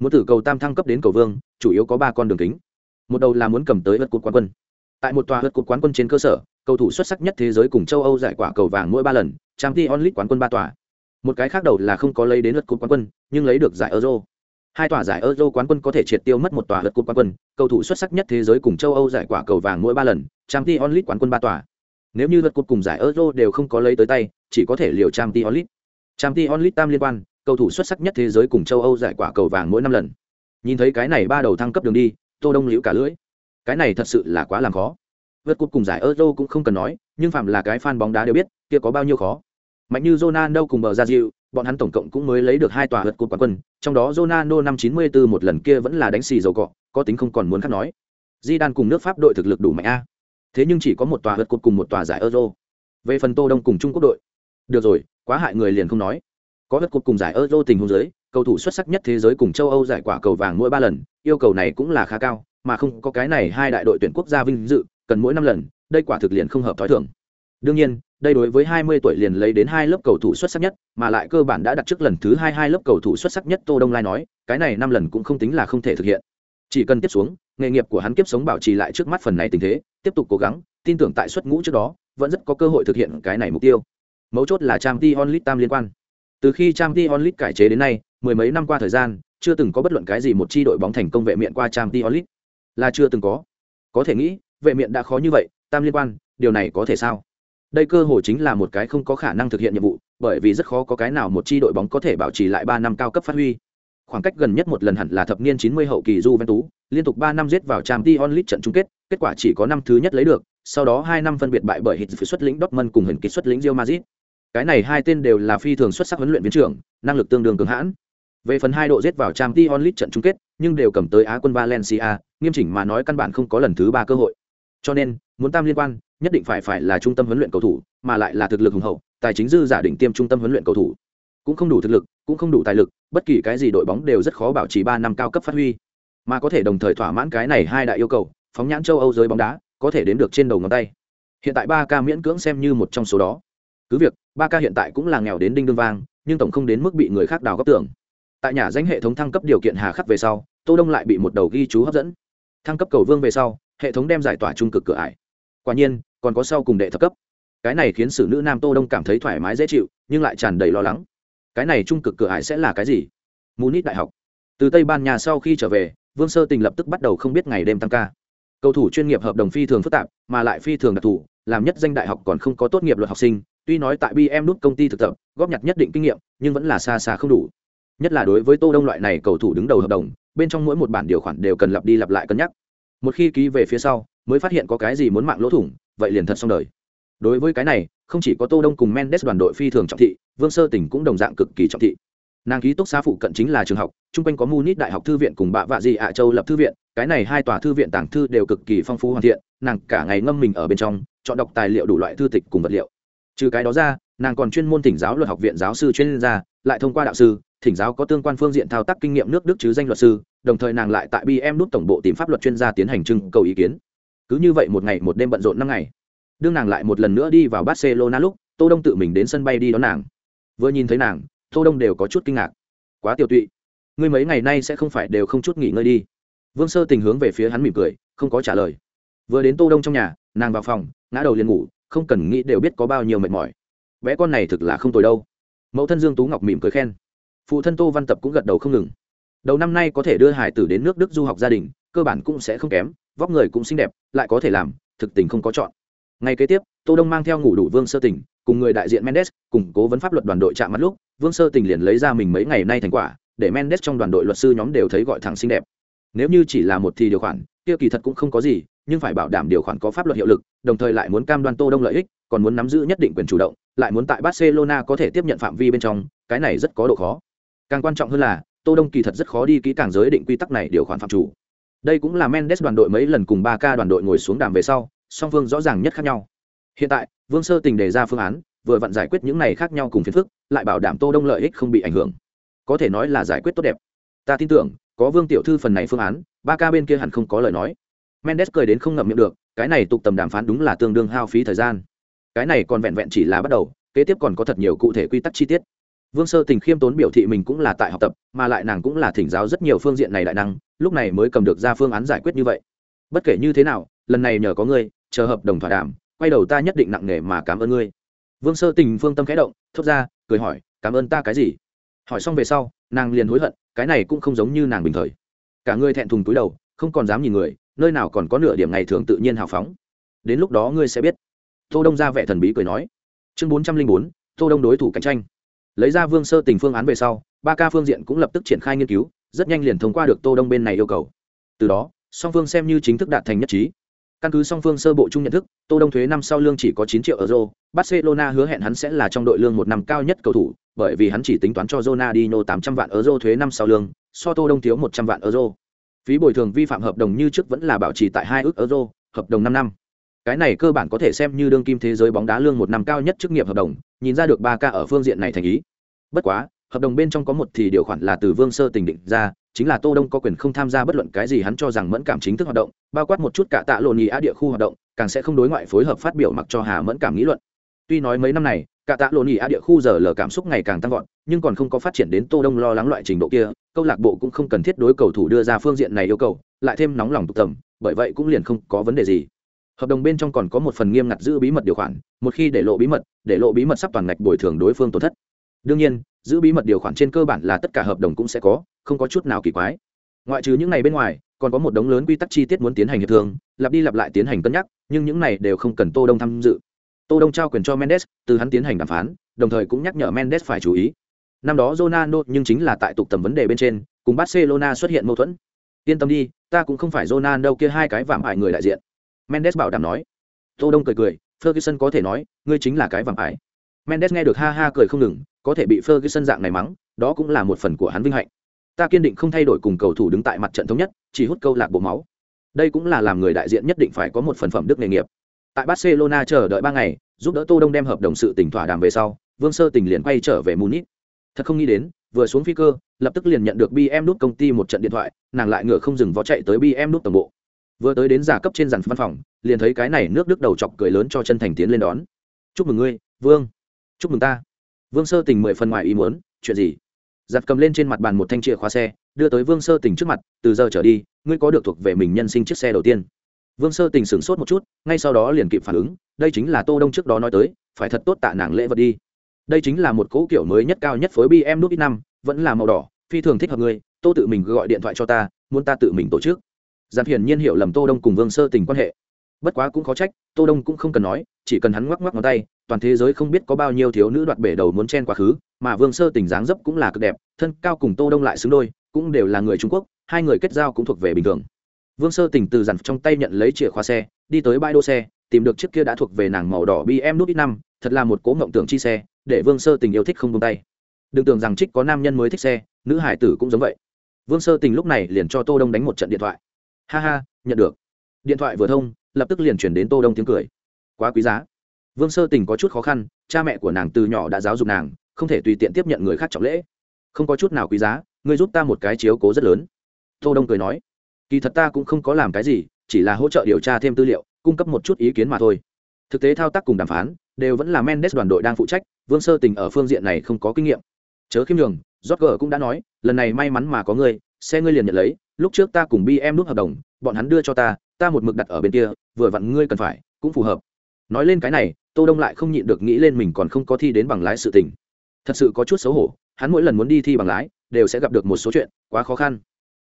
Muốn từ cầu tam thăng cấp đến cầu vương, chủ yếu có ba con đường kính. Một đầu là muốn cầm tới vật cột quán quân. Tại một tòa vật cột quán quân trên cơ sở, cầu thủ xuất sắc nhất thế giới cùng châu Âu giải quả cầu vàng mỗi ba lần, Champions League quán quân ba tòa. Một cái khác đầu là không có lấy đến vật cột quán quân, nhưng lấy được giải Euro Hai tòa giải Euro quán quân có thể triệt tiêu mất một tòa lượt cúp quán quân, cầu thủ xuất sắc nhất thế giới cùng châu Âu giải quả cầu vàng mỗi ba lần, Champions League quán quân ba tòa. Nếu như lượt cúp cùng giải Euro đều không có lấy tới tay, chỉ có thể liều Champions League. Champions League tam liên quan, cầu thủ xuất sắc nhất thế giới cùng châu Âu giải quả cầu vàng mỗi năm lần. Nhìn thấy cái này ba đầu thăng cấp đường đi, Tô Đông liễu cả lưỡi. Cái này thật sự là quá làm khó. Vượt cúp cùng giải Euro cũng không cần nói, nhưng phạm là cái fan bóng đá đều biết, kia có bao nhiêu khó. Mạnh như Ronaldo cùng bờ ra dịu, bọn hắn tổng cộng cũng mới lấy được hai tòa hất cột quán quân, trong đó Ronaldo năm 94 một lần kia vẫn là đánh xì dầu cọ, có tính không còn muốn khác nói. Di Đan cùng nước Pháp đội thực lực đủ mạnh a. Thế nhưng chỉ có một tòa hất cột cùng một tòa giải Euro. Về phần Tô Đông cùng Trung Quốc đội, được rồi, quá hại người liền không nói có đất cột cùng giải euro tình huống giới cầu thủ xuất sắc nhất thế giới cùng châu âu giải quả cầu vàng mỗi ba lần yêu cầu này cũng là khá cao mà không có cái này hai đại đội tuyển quốc gia vinh dự cần mỗi năm lần đây quả thực liền không hợp thói thường đương nhiên đây đối với 20 tuổi liền lấy đến hai lớp cầu thủ xuất sắc nhất, mà lại cơ bản đã đặt trước lần thứ hai hai lớp cầu thủ xuất sắc nhất tô đông lai nói, cái này năm lần cũng không tính là không thể thực hiện. Chỉ cần tiếp xuống, nghề nghiệp của hắn kiếp sống bảo trì lại trước mắt phần này tình thế, tiếp tục cố gắng, tin tưởng tại xuất ngũ trước đó, vẫn rất có cơ hội thực hiện cái này mục tiêu. Mấu chốt là trang t onlit tam liên quan. Từ khi trang t onlit cải chế đến nay, mười mấy năm qua thời gian, chưa từng có bất luận cái gì một chi đội bóng thành công vệ miện qua trang t onlit là chưa từng có. Có thể nghĩ, vệ miện đã khó như vậy, tam liên quan, điều này có thể sao? Đây cơ hội chính là một cái không có khả năng thực hiện nhiệm vụ bởi vì rất khó có cái nào một chi đội bóng có thể bảo trì lại ba năm cao cấp phát huy khoảng cách gần nhất một lần hẳn là thập niên 90 hậu kỳ Juventus, liên tục 3 năm giết vào Champions League trận chung kết, kết quả chỉ có năm thứ nhất lấy được, sau đó 2 năm phân biệt bại bởi Hit xuất lĩnh Dortmund cùng hình kỹ xuất lĩnh Real Madrid. Cái này hai tên đều là phi thường xuất sắc huấn luyện viên trưởng, năng lực tương đương cường hãn. Về phần hai độ giết vào Champions League trận chung kết, nhưng đều cầm tới Á quân Valencia, nghiêm chỉnh mà nói căn bản không có lần thứ ba cơ hội. Cho nên, muốn tam liên quan, nhất định phải phải là trung tâm huấn luyện cầu thủ, mà lại là thực lực hùng hậu, tài chính dư giả định tiêm trung tâm huấn luyện cầu thủ. Cũng không đủ thực lực cũng không đủ tài lực bất kỳ cái gì đội bóng đều rất khó bảo trì ba năm cao cấp phát huy. Mà có thể đồng thời thỏa mãn cái này hai đại yêu cầu phóng nhãn châu âu giới bóng đá có thể đến được trên đầu ngón tay. Hiện tại ba ca miễn cưỡng xem như một trong số đó. Cứ việc ba ca hiện tại cũng là nghèo đến đinh đương vang nhưng tổng không đến mức bị người khác đào góc tưởng. Tại nhà danh hệ thống thăng cấp điều kiện hà khắc về sau tô đông lại bị một đầu ghi chú hấp dẫn. Thăng cấp cầu vương về sau hệ thống đem giải tỏa trung cực cửa ải quả nhiên, còn có sau cùng đệ thập cấp. Cái này khiến sử nữ nam tô đông cảm thấy thoải mái dễ chịu, nhưng lại tràn đầy lo lắng. Cái này trung cực cửa ải sẽ là cái gì? Munich đại học. Từ tây ban nha sau khi trở về, vương sơ tình lập tức bắt đầu không biết ngày đêm tăng ca. Cầu thủ chuyên nghiệp hợp đồng phi thường phức tạp, mà lại phi thường đặc thù, làm nhất danh đại học còn không có tốt nghiệp luật học sinh, tuy nói tại bm nút công ty thực tập, góp nhặt nhất định kinh nghiệm, nhưng vẫn là xa xa không đủ. Nhất là đối với tô đông loại này cầu thủ đứng đầu hợp đồng, bên trong mỗi một bản điều khoản đều cần lặp đi lặp lại cân nhắc. Một khi ký về phía sau mới phát hiện có cái gì muốn mạng lỗ thủng, vậy liền thật xong đời. Đối với cái này, không chỉ có tô đông cùng mendes đoàn đội phi thường trọng thị, vương sơ tỉnh cũng đồng dạng cực kỳ trọng thị. Nàng ký túc xá phụ cận chính là trường học, chung quanh có munich đại học thư viện cùng bạ vạ dị ạ châu lập thư viện, cái này hai tòa thư viện tàng thư đều cực kỳ phong phú hoàn thiện, nàng cả ngày ngâm mình ở bên trong, chọn đọc tài liệu đủ loại thư tịch cùng vật liệu. Trừ cái đó ra, nàng còn chuyên môn thỉnh giáo luật học viện giáo sư chuyên gia, lại thông qua đạo sư, thỉnh giáo có tương quan phương diện thao tác kinh nghiệm nước đức chứ danh luật sư, đồng thời nàng lại tại bm nút tổng bộ tìm pháp luật chuyên gia tiến hành trưng cầu ý kiến cứ như vậy một ngày một đêm bận rộn năm ngày. Đương nàng lại một lần nữa đi vào barcelona lúc, tô đông tự mình đến sân bay đi đón nàng. Vừa nhìn thấy nàng, tô đông đều có chút kinh ngạc. Quá tiêu tụy. Ngươi mấy ngày nay sẽ không phải đều không chút nghỉ ngơi đi. Vương sơ tình hướng về phía hắn mỉm cười, không có trả lời. Vừa đến tô đông trong nhà, nàng vào phòng, ngã đầu liền ngủ, không cần nghĩ đều biết có bao nhiêu mệt mỏi. Bé con này thực là không tồi đâu. Mẫu thân dương tú ngọc mỉm cười khen. Phụ thân tô văn tập cũng gật đầu không ngừng. Đầu năm nay có thể đưa hải tử đến nước đức du học gia đình, cơ bản cũng sẽ không kém vóc người cũng xinh đẹp, lại có thể làm, thực tình không có chọn. Ngay kế tiếp, tô đông mang theo ngủ đủ vương sơ tỉnh cùng người đại diện mendes, cùng cố vấn pháp luật đoàn đội chạm mặt lúc, vương sơ tỉnh liền lấy ra mình mấy ngày nay thành quả, để mendes trong đoàn đội luật sư nhóm đều thấy gọi thẳng xinh đẹp. Nếu như chỉ là một thì điều khoản, kia kỳ thật cũng không có gì, nhưng phải bảo đảm điều khoản có pháp luật hiệu lực, đồng thời lại muốn cam đoan tô đông lợi ích, còn muốn nắm giữ nhất định quyền chủ động, lại muốn tại barcelona có thể tiếp nhận phạm vi bên trong, cái này rất có độ khó. Càng quan trọng hơn là, tô đông kỳ thật rất khó đi kỹ càng giới định quy tắc này điều khoản phạm chủ đây cũng là mendes đoàn đội mấy lần cùng ba k đoàn đội ngồi xuống đàm về sau, song phương rõ ràng nhất khác nhau. Hiện tại, vương sơ tình đề ra phương án, vừa vặn giải quyết những này khác nhau cùng phiền phức, lại bảo đảm tô đông lợi ích không bị ảnh hưởng. Có thể nói là giải quyết tốt đẹp. Ta tin tưởng, có vương tiểu thư phần này phương án, ba ca bên kia hẳn không có lời nói. Mendes cười đến không ngậm miệng được, cái này tục tầm đàm phán đúng là tương đương hao phí thời gian. Cái này còn vẹn vẹn chỉ là bắt đầu, kế tiếp còn có thật nhiều cụ thể quy tắc chi tiết vương sơ tình khiêm tốn biểu thị mình cũng là tại học tập, mà lại nàng cũng là thỉnh giáo rất nhiều phương diện này đại năng, lúc này mới cầm được ra phương án giải quyết như vậy. Bất kể như thế nào, lần này nhờ có ngươi, chờ hợp đồng thỏa đàm, quay đầu ta nhất định nặng nề mà cảm ơn ngươi. Vương sơ tình phương tâm khẽ động, thốt ra, cười hỏi, cảm ơn ta cái gì? Hỏi xong về sau, nàng liền hối hận, cái này cũng không giống như nàng bình thời. Cả ngươi thẹn thùng túi đầu, không còn dám nhìn người, nơi nào còn có nửa điểm ngày thường tự nhiên hào phóng. Đến lúc đó ngươi sẽ biết. Tô đông ra vẻ thần bí cười nói. Chương bốn trăm linh bốn, tô đông đối thủ cạnh tranh lấy ra vương sơ tình phương án về sau, ba ca phương diện cũng lập tức triển khai nghiên cứu, rất nhanh liền thông qua được tô đông bên này yêu cầu. Từ đó, song phương xem như chính thức đạt thành nhất trí. Căn cứ song phương sơ bộ chung nhận thức, tô đông thuế năm sau lương chỉ có 9 triệu euro, barcelona hứa hẹn hắn sẽ là trong đội lương một năm cao nhất cầu thủ, bởi vì hắn chỉ tính toán cho Ronaldinho 800 vạn euro thuế năm sau lương, so tô đông thiếu 100 vạn euro. Phí bồi thường vi phạm hợp đồng như trước vẫn là bảo trì tại hai ước euro, hợp đồng 5 năm cái này cơ bản có thể xem như đương kim thế giới bóng đá lương một năm cao nhất chức nghiệp hợp đồng, nhìn ra được ba ca ở phương diện này thành ý. Bất quá, hợp đồng bên trong có một thì điều khoản là từ vương sơ tình định ra, chính là tô đông có quyền không tham gia bất luận cái gì hắn cho rằng mẫn cảm chính thức hoạt động, bao quát một chút cả tạ lộn ý á địa khu hoạt động, càng sẽ không đối ngoại phối hợp phát biểu mặc cho hà mẫn cảm nghĩ luận. Tuy nói mấy năm này, cả tạ lộn ý á địa khu giờ lờ cảm xúc ngày càng tăng vọt, nhưng còn không có phát triển đến tô đông lo lắng loại trình độ kia, câu lạc bộ cũng không cần thiết đối cầu thủ đưa ra phương diện này yêu cầu, lại thêm nóng lòng tụ tầm, bởi vậy cũng liền không có vấn đề gì hợp đồng bên trong còn có một phần nghiêm ngặt giữ bí mật điều khoản, một khi để lộ bí mật, để lộ bí mật sắp toàn ngạch bồi thường đối phương tổn thất. Đương nhiên, giữ bí mật điều khoản trên cơ bản là tất cả hợp đồng cũng sẽ có, không có chút nào kỳ quái. Ngoại trừ những này bên ngoài, còn có một đống lớn quy tắc chi tiết muốn tiến hành hiệp thương, lặp đi lặp lại tiến hành cân nhắc, nhưng những này đều không cần tô đông tham dự. Tô đông trao quyền cho mendes, từ hắn tiến hành đàm phán, đồng thời cũng nhắc nhở mendes phải chú ý. Năm đó ronaldo nhưng chính là tại tục tầm vấn đề bên trên, cùng barcelona xuất hiện mâu thuẫn. Yên tâm đi, ta cũng không phải ronaldo kia hai cái vạm hại người đại diện mendes bảo đảm nói. Tô đông cười cười, ferguson có thể nói, ngươi chính là cái vạm ải mendes nghe được ha ha cười không ngừng, có thể bị ferguson dạng này mắng, đó cũng là một phần của hắn vinh hạnh. Ta kiên định không thay đổi cùng cầu thủ đứng tại mặt trận thống nhất, chỉ hút câu lạc bộ máu. Đây cũng là làm người đại diện nhất định phải có một phần phẩm đức nghề nghiệp. Tại barcelona chờ đợi ba ngày, giúp đỡ tô đông đem hợp đồng sự tỉnh thỏa đàm về sau, vương sơ tình liền quay trở về munich. Thật không nghĩ đến, vừa xuống phi cơ, lập tức liền nhận được bm nút công ty một trận điện thoại, nàng lại ngựa không dừng vó chạy tới bm nút tổng bộ vừa tới đến giả cấp trên dàn văn phòng, liền thấy cái này nước đức đầu chọc cười lớn cho chân thành tiến lên đón. Chúc mừng ngươi, vương. Chúc mừng ta. Vương sơ tình mười phần ngoài ý muốn, chuyện gì? Giặt cầm lên trên mặt bàn một thanh chìa khóa xe, đưa tới vương sơ tình trước mặt, từ giờ trở đi, ngươi có được thuộc về mình nhân sinh chiếc xe đầu tiên. Vương sơ tình sửng sốt một chút, ngay sau đó liền kịp phản ứng, đây chính là tô đông trước đó nói tới, phải thật tốt tạ nàng lễ vật đi. Đây chính là một cỗ kiểu mới nhất cao nhất phối bm nút ít năm, vẫn là màu đỏ, phi thường thích hợp ngươi, tô tự mình gọi điện thoại cho ta, muốn ta tự mình tổ chức giản hiển nhiên hiểu lầm tô đông cùng vương sơ tình quan hệ. Bất quá cũng khó trách, tô đông cũng không cần nói, chỉ cần hắn ngoắc ngoắc ngón tay, toàn thế giới không biết có bao nhiêu thiếu nữ đoạt bể đầu muốn chen quá khứ, mà vương sơ tình dáng dấp cũng là cực đẹp, thân cao cùng tô đông lại xứng đôi, cũng đều là người trung quốc, hai người kết giao cũng thuộc về bình thường. Vương sơ tình từ giản trong tay nhận lấy chìa khóa xe, đi tới bãi đỗ xe, tìm được chiếc kia đã thuộc về nàng màu đỏ bm nút ít năm, thật là một cố ngộng tưởng chi xe, để vương sơ tình yêu thích không buông tay. Đừng tưởng rằng trích có nam nhân mới thích xe, nữ hải tử cũng giống vậy. Vương sơ tình lúc này liền cho tô đông đánh một trận điện thoại ha ha, nhận được. Điện thoại vừa thông, lập tức liền chuyển đến tô đông tiếng cười. Quá quý giá. Vương sơ tình có chút khó khăn, cha mẹ của nàng từ nhỏ đã giáo dục nàng, không thể tùy tiện tiếp nhận người khác trọng lễ. Không có chút nào quý giá, ngươi giúp ta một cái chiếu cố rất lớn. Tô đông cười nói. Kỳ thật ta cũng không có làm cái gì, chỉ là hỗ trợ điều tra thêm tư liệu, cung cấp một chút ý kiến mà thôi. Thực tế thao tác cùng đàm phán, đều vẫn là mendes đoàn đội đang phụ trách, vương sơ tình ở phương diện này không có kinh nghiệm. Chớ khiêm nhường Jorge cũng đã nói, lần này may mắn mà có ngươi, xe ngươi liền nhận lấy lúc trước ta cùng bm nút hợp đồng, bọn hắn đưa cho ta ta một mực đặt ở bên kia, vừa vặn ngươi cần phải, cũng phù hợp. Nói lên cái này, tô đông lại không nhịn được nghĩ lên mình còn không có thi đến bằng lái sự tình. Thật sự có chút xấu hổ, hắn mỗi lần muốn đi thi bằng lái, đều sẽ gặp được một số chuyện, quá khó khăn.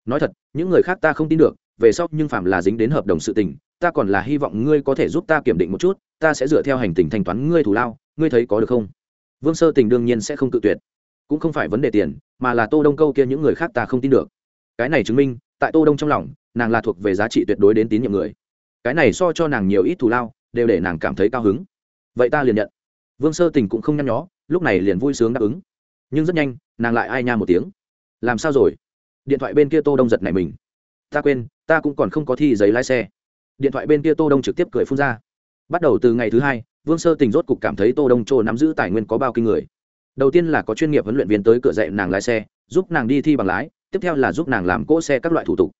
Nói thật, những người khác ta không tin được, về sau nhưng phạm là dính đến hợp đồng sự tình, ta còn là hy vọng ngươi có thể giúp ta kiểm định một chút, ta sẽ dựa theo hành trình thanh toán ngươi thủ lao, ngươi thấy có được không? Vương sơ tình đương nhiên sẽ không tự tuyệt. Cũng không phải vấn đề tiền, mà là tô đông câu kia những người khác ta không tin được cái này chứng minh, tại tô đông trong lòng, nàng là thuộc về giá trị tuyệt đối đến tín nhiệm người. Cái này so cho nàng nhiều ít thù lao, đều để nàng cảm thấy cao hứng. Vậy ta liền nhận. Vương sơ tình cũng không nhăn nhó, lúc này liền vui sướng đáp ứng. Nhưng rất nhanh, nàng lại ai nha một tiếng. Làm sao rồi? Điện thoại bên kia tô đông giật này mình. Ta quên, ta cũng còn không có thi giấy lái xe. Điện thoại bên kia tô đông trực tiếp cười phun ra. Bắt đầu từ ngày thứ hai, vương sơ tình rốt cục cảm thấy tô đông trô nắm giữ tài nguyên có bao kinh người. Đầu tiên là có chuyên nghiệp huấn luyện viên tới cửa dạy nàng lái xe, giúp nàng đi thi bằng lái tiếp theo là giúp nàng làm cỗ xe các loại thủ tục.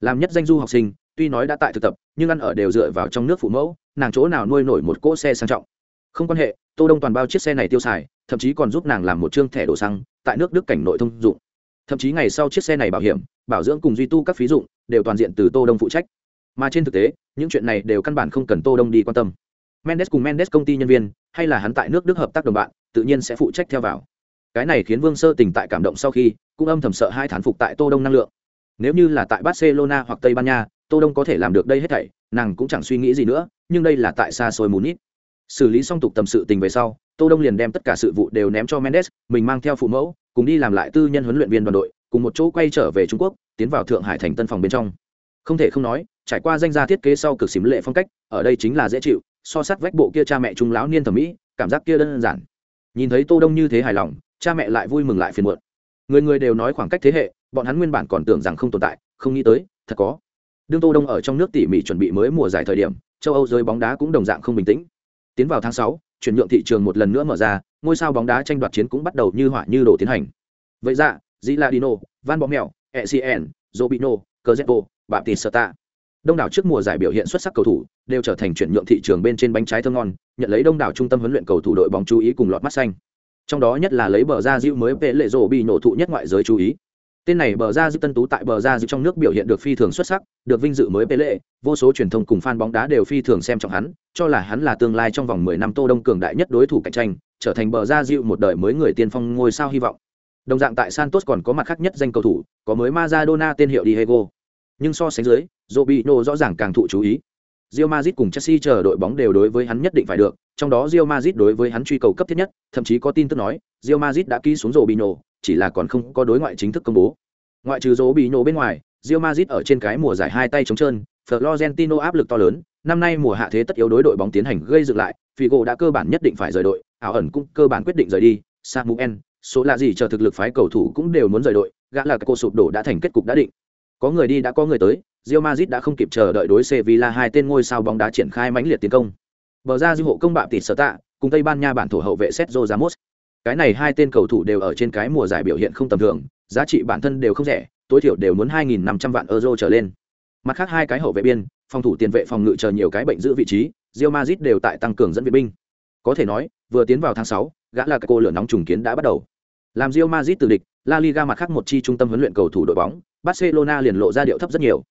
Làm nhất danh du học sinh, tuy nói đã tại thực tập, nhưng ăn ở đều dựa vào trong nước phụ mẫu, nàng chỗ nào nuôi nổi một cỗ xe sang trọng. Không quan hệ, tô đông toàn bao chiếc xe này tiêu xài, thậm chí còn giúp nàng làm một chương thẻ đổ xăng, tại nước đức cảnh nội thông dụng. Thậm chí ngày sau chiếc xe này bảo hiểm, bảo dưỡng cùng duy tu các phí dụng, đều toàn diện từ tô đông phụ trách. Mà trên thực tế, những chuyện này đều căn bản không cần tô đông đi quan tâm. Mendes cùng mendes công ty nhân viên, hay là hắn tại nước đức hợp tác đồng bạn, tự nhiên sẽ phụ trách theo vào cái này khiến vương sơ tình tại cảm động sau khi, cũng âm thầm sợ hai thán phục tại tô đông năng lượng. Nếu như là tại barcelona hoặc tây ban nha, tô đông có thể làm được đây hết thảy, nàng cũng chẳng suy nghĩ gì nữa, nhưng đây là tại xa xôi munich xử lý xong tục tầm sự tình về sau, tô đông liền đem tất cả sự vụ đều ném cho mendes, mình mang theo phụ mẫu, cùng đi làm lại tư nhân huấn luyện viên đoàn đội, cùng một chỗ quay trở về trung quốc, tiến vào thượng hải thành tân phòng bên trong. Không thể không nói, trải qua danh gia thiết kế sau cực xím lệ phong cách, ở đây chính là dễ chịu, so sát vách bộ kia cha mẹ trung lão niên thẩm mỹ, cảm giác kia đơn giản. Nhìn thấy tô đông như thế hài lòng cha mẹ lại vui mừng lại phiền muộn. Người người đều nói khoảng cách thế hệ bọn hắn nguyên bản còn tưởng rằng không tồn tại không nghĩ tới thật có. Đương tô đông ở trong nước tỉ mỉ chuẩn bị mới mùa giải thời điểm châu âu giới bóng đá cũng đồng dạng không bình tĩnh. Tiến vào tháng sáu chuyển nhượng thị trường một lần nữa mở ra ngôi sao bóng đá tranh đoạt chiến cũng bắt đầu như hỏa như đổ tiến hành. Vậy dạ, ra dĩ van Bommel, mèo ecn robino cờ baptista. Đông đảo trước mùa giải biểu hiện xuất sắc cầu thủ đều trở thành chuyển nhượng thị trường bên trên bánh trái thơm ngon nhận lấy đông đảo trung tâm huấn luyện cầu thủ đội bóng chú ý cùng lọt mắt xanh trong đó nhất là lấy bờ ra diệu mới vệ lệ rổ bị nổ thụ nhất ngoại giới chú ý. Tên này bờ ra diệu tân tú tại bờ ra diệu trong nước biểu hiện được phi thường xuất sắc, được vinh dự mới vệ lệ. Vô số truyền thông cùng fan bóng đá đều phi thường xem trọng hắn, cho là hắn là tương lai trong vòng 10 năm tô đông cường đại nhất đối thủ cạnh tranh, trở thành bờ ra diệu một đời mới người tiên phong ngôi sao hy vọng. Đồng dạng tại santos còn có mặt khác nhất danh cầu thủ, có mới Maradona, tên hiệu Diego. Nhưng so sánh dưới Robinho rõ ràng càng thụ chú ý. Real Madrid cùng Chelsea chờ đội bóng đều đối với hắn nhất định phải được, trong đó Real Madrid đối với hắn truy cầu cấp thiết nhất, thậm chí có tin tức nói, Real Madrid đã ký xuống Robinho, chỉ là còn không có đối ngoại chính thức công bố. Ngoại trừ Robinho bên ngoài, Real Madrid ở trên cái mùa giải hai tay trống trơn, Florentino áp lực to lớn, năm nay mùa hạ thế tất yếu đối đội bóng tiến hành gây dựng lại, Figo đã cơ bản nhất định phải rời đội, ảo ẩn cũng cơ bản quyết định rời đi, Samuel, số là gì chờ thực lực phái cầu thủ cũng đều muốn rời đội, gã là cô sụp đổ đã thành kết cục đã định. Có người đi đã có người tới, Real Madrid đã không kịp chờ đợi đối Sevilla hai tên ngôi sao bóng đá triển khai mãnh liệt tiến công. Bờ ra dư hộ công bạ tịt sở tạ, cùng Tây Ban Nha bản thổ hậu vệ Sergio Ramos. Cái này hai tên cầu thủ đều ở trên cái mùa giải biểu hiện không tầm thường, giá trị bản thân đều không rẻ, tối thiểu đều muốn 2.500 vạn euro trở lên. Mặt khác hai cái hậu vệ biên, phòng thủ tiền vệ phòng ngự chờ nhiều cái bệnh giữ vị trí, Real Madrid đều tại tăng cường dẫn viện binh. Có thể nói, vừa tiến vào tháng 6, gã là cô lửa nóng trùng kiến đã bắt đầu. Làm Real Madrid từ địch, La Liga mặt khác một chi trung tâm huấn luyện cầu thủ đội bóng, Barcelona liền lộ ra điệu thấp rất nhiều.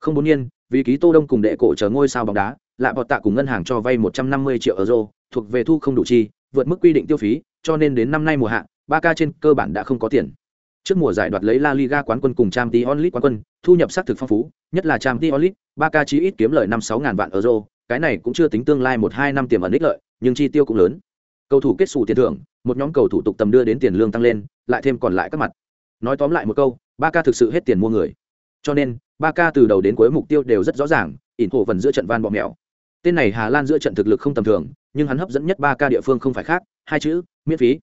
Không bốn nhiên, vì ký Tô Đông cùng đệ cổ chờ ngôi sao bóng đá, lại bọt tạ cùng ngân hàng cho vay 150 triệu euro, thuộc về thu không đủ chi, vượt mức quy định tiêu phí, cho nên đến năm nay mùa hạ, Barca trên cơ bản đã không có tiền. Trước mùa giải đoạt lấy La Liga quán quân cùng Champions League quán quân, thu nhập xác thực phong phú, nhất là Champions League, Barca chí ít kiếm lời 5-6 ngàn vạn euro, cái này cũng chưa tính tương lai 1-2 năm tiềm ẩn ích lợi, nhưng chi tiêu cũng lớn. Cầu thủ kết sủ tiền thưởng, một nhóm cầu thủ tục tầm đưa đến tiền lương tăng lên, lại thêm còn lại các mặt. Nói tóm lại một câu, Barca thực sự hết tiền mua người. Cho nên, Ba ca từ đầu đến cuối mục tiêu đều rất rõ ràng, ỉn hộ vần giữa trận van bọ mèo. Tên này Hà Lan giữa trận thực lực không tầm thường, nhưng hắn hấp dẫn nhất ba ca địa phương không phải khác, hai chữ, miễn phí.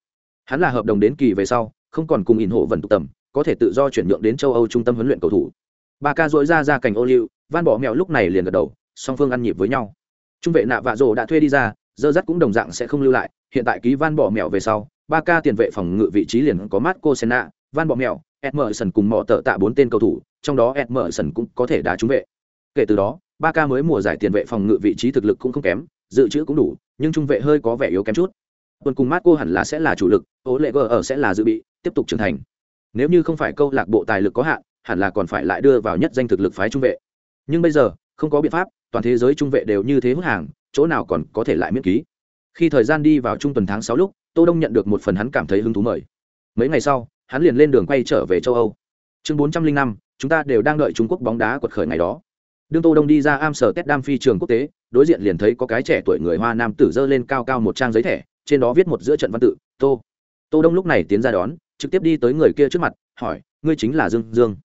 Hắn là hợp đồng đến kỳ về sau, không còn cùng ỉn hộ vần tụ tầm, có thể tự do chuyển nhượng đến châu Âu trung tâm huấn luyện cầu thủ. Ba ca dội ra ra cảnh ô liu, van bọ mèo lúc này liền gật đầu, song phương ăn nhịp với nhau. Trung vệ nạ vạ rồ đã thuê đi ra, dơ dắt cũng đồng dạng sẽ không lưu lại, hiện tại ký van bọ mèo về sau, Ba ca tiền vệ phòng ngự vị trí liền có Marco sena van bọ mèo, Emerson cùng mỏ tợ tạ bốn tên cầu thủ, trong đó Emerson cũng có thể đá trúng vệ. Kể từ đó, Barca mới mùa giải tiền vệ phòng ngự vị trí thực lực cũng không kém, dự trữ cũng đủ, nhưng trung vệ hơi có vẻ yếu kém chút. Tuần cùng Marco hẳn là sẽ là chủ lực, Oleger Lệ ở sẽ là dự bị, tiếp tục trưởng thành. Nếu như không phải câu lạc bộ tài lực có hạn, hẳn là còn phải lại đưa vào nhất danh thực lực phái trung vệ. Nhưng bây giờ, không có biện pháp, toàn thế giới trung vệ đều như thế hút hàng, chỗ nào còn có thể lại miễn ký. Khi thời gian đi vào trung tuần tháng sáu lúc, Tô Đông nhận được một phần hắn cảm thấy hứng thú mời. Mấy ngày sau, hắn liền lên đường quay trở về châu Âu. Chương bốn trăm linh năm, chúng ta đều đang đợi Trung Quốc bóng đá quật khởi ngày đó. Đương Tô Đông đi ra Amsterdam phi trường quốc tế, đối diện liền thấy có cái trẻ tuổi người Hoa Nam tử dơ lên cao cao một trang giấy thẻ, trên đó viết một giữa trận văn tự, Tô. Tô Đông lúc này tiến ra đón, trực tiếp đi tới người kia trước mặt, hỏi, ngươi chính là Dương Dương.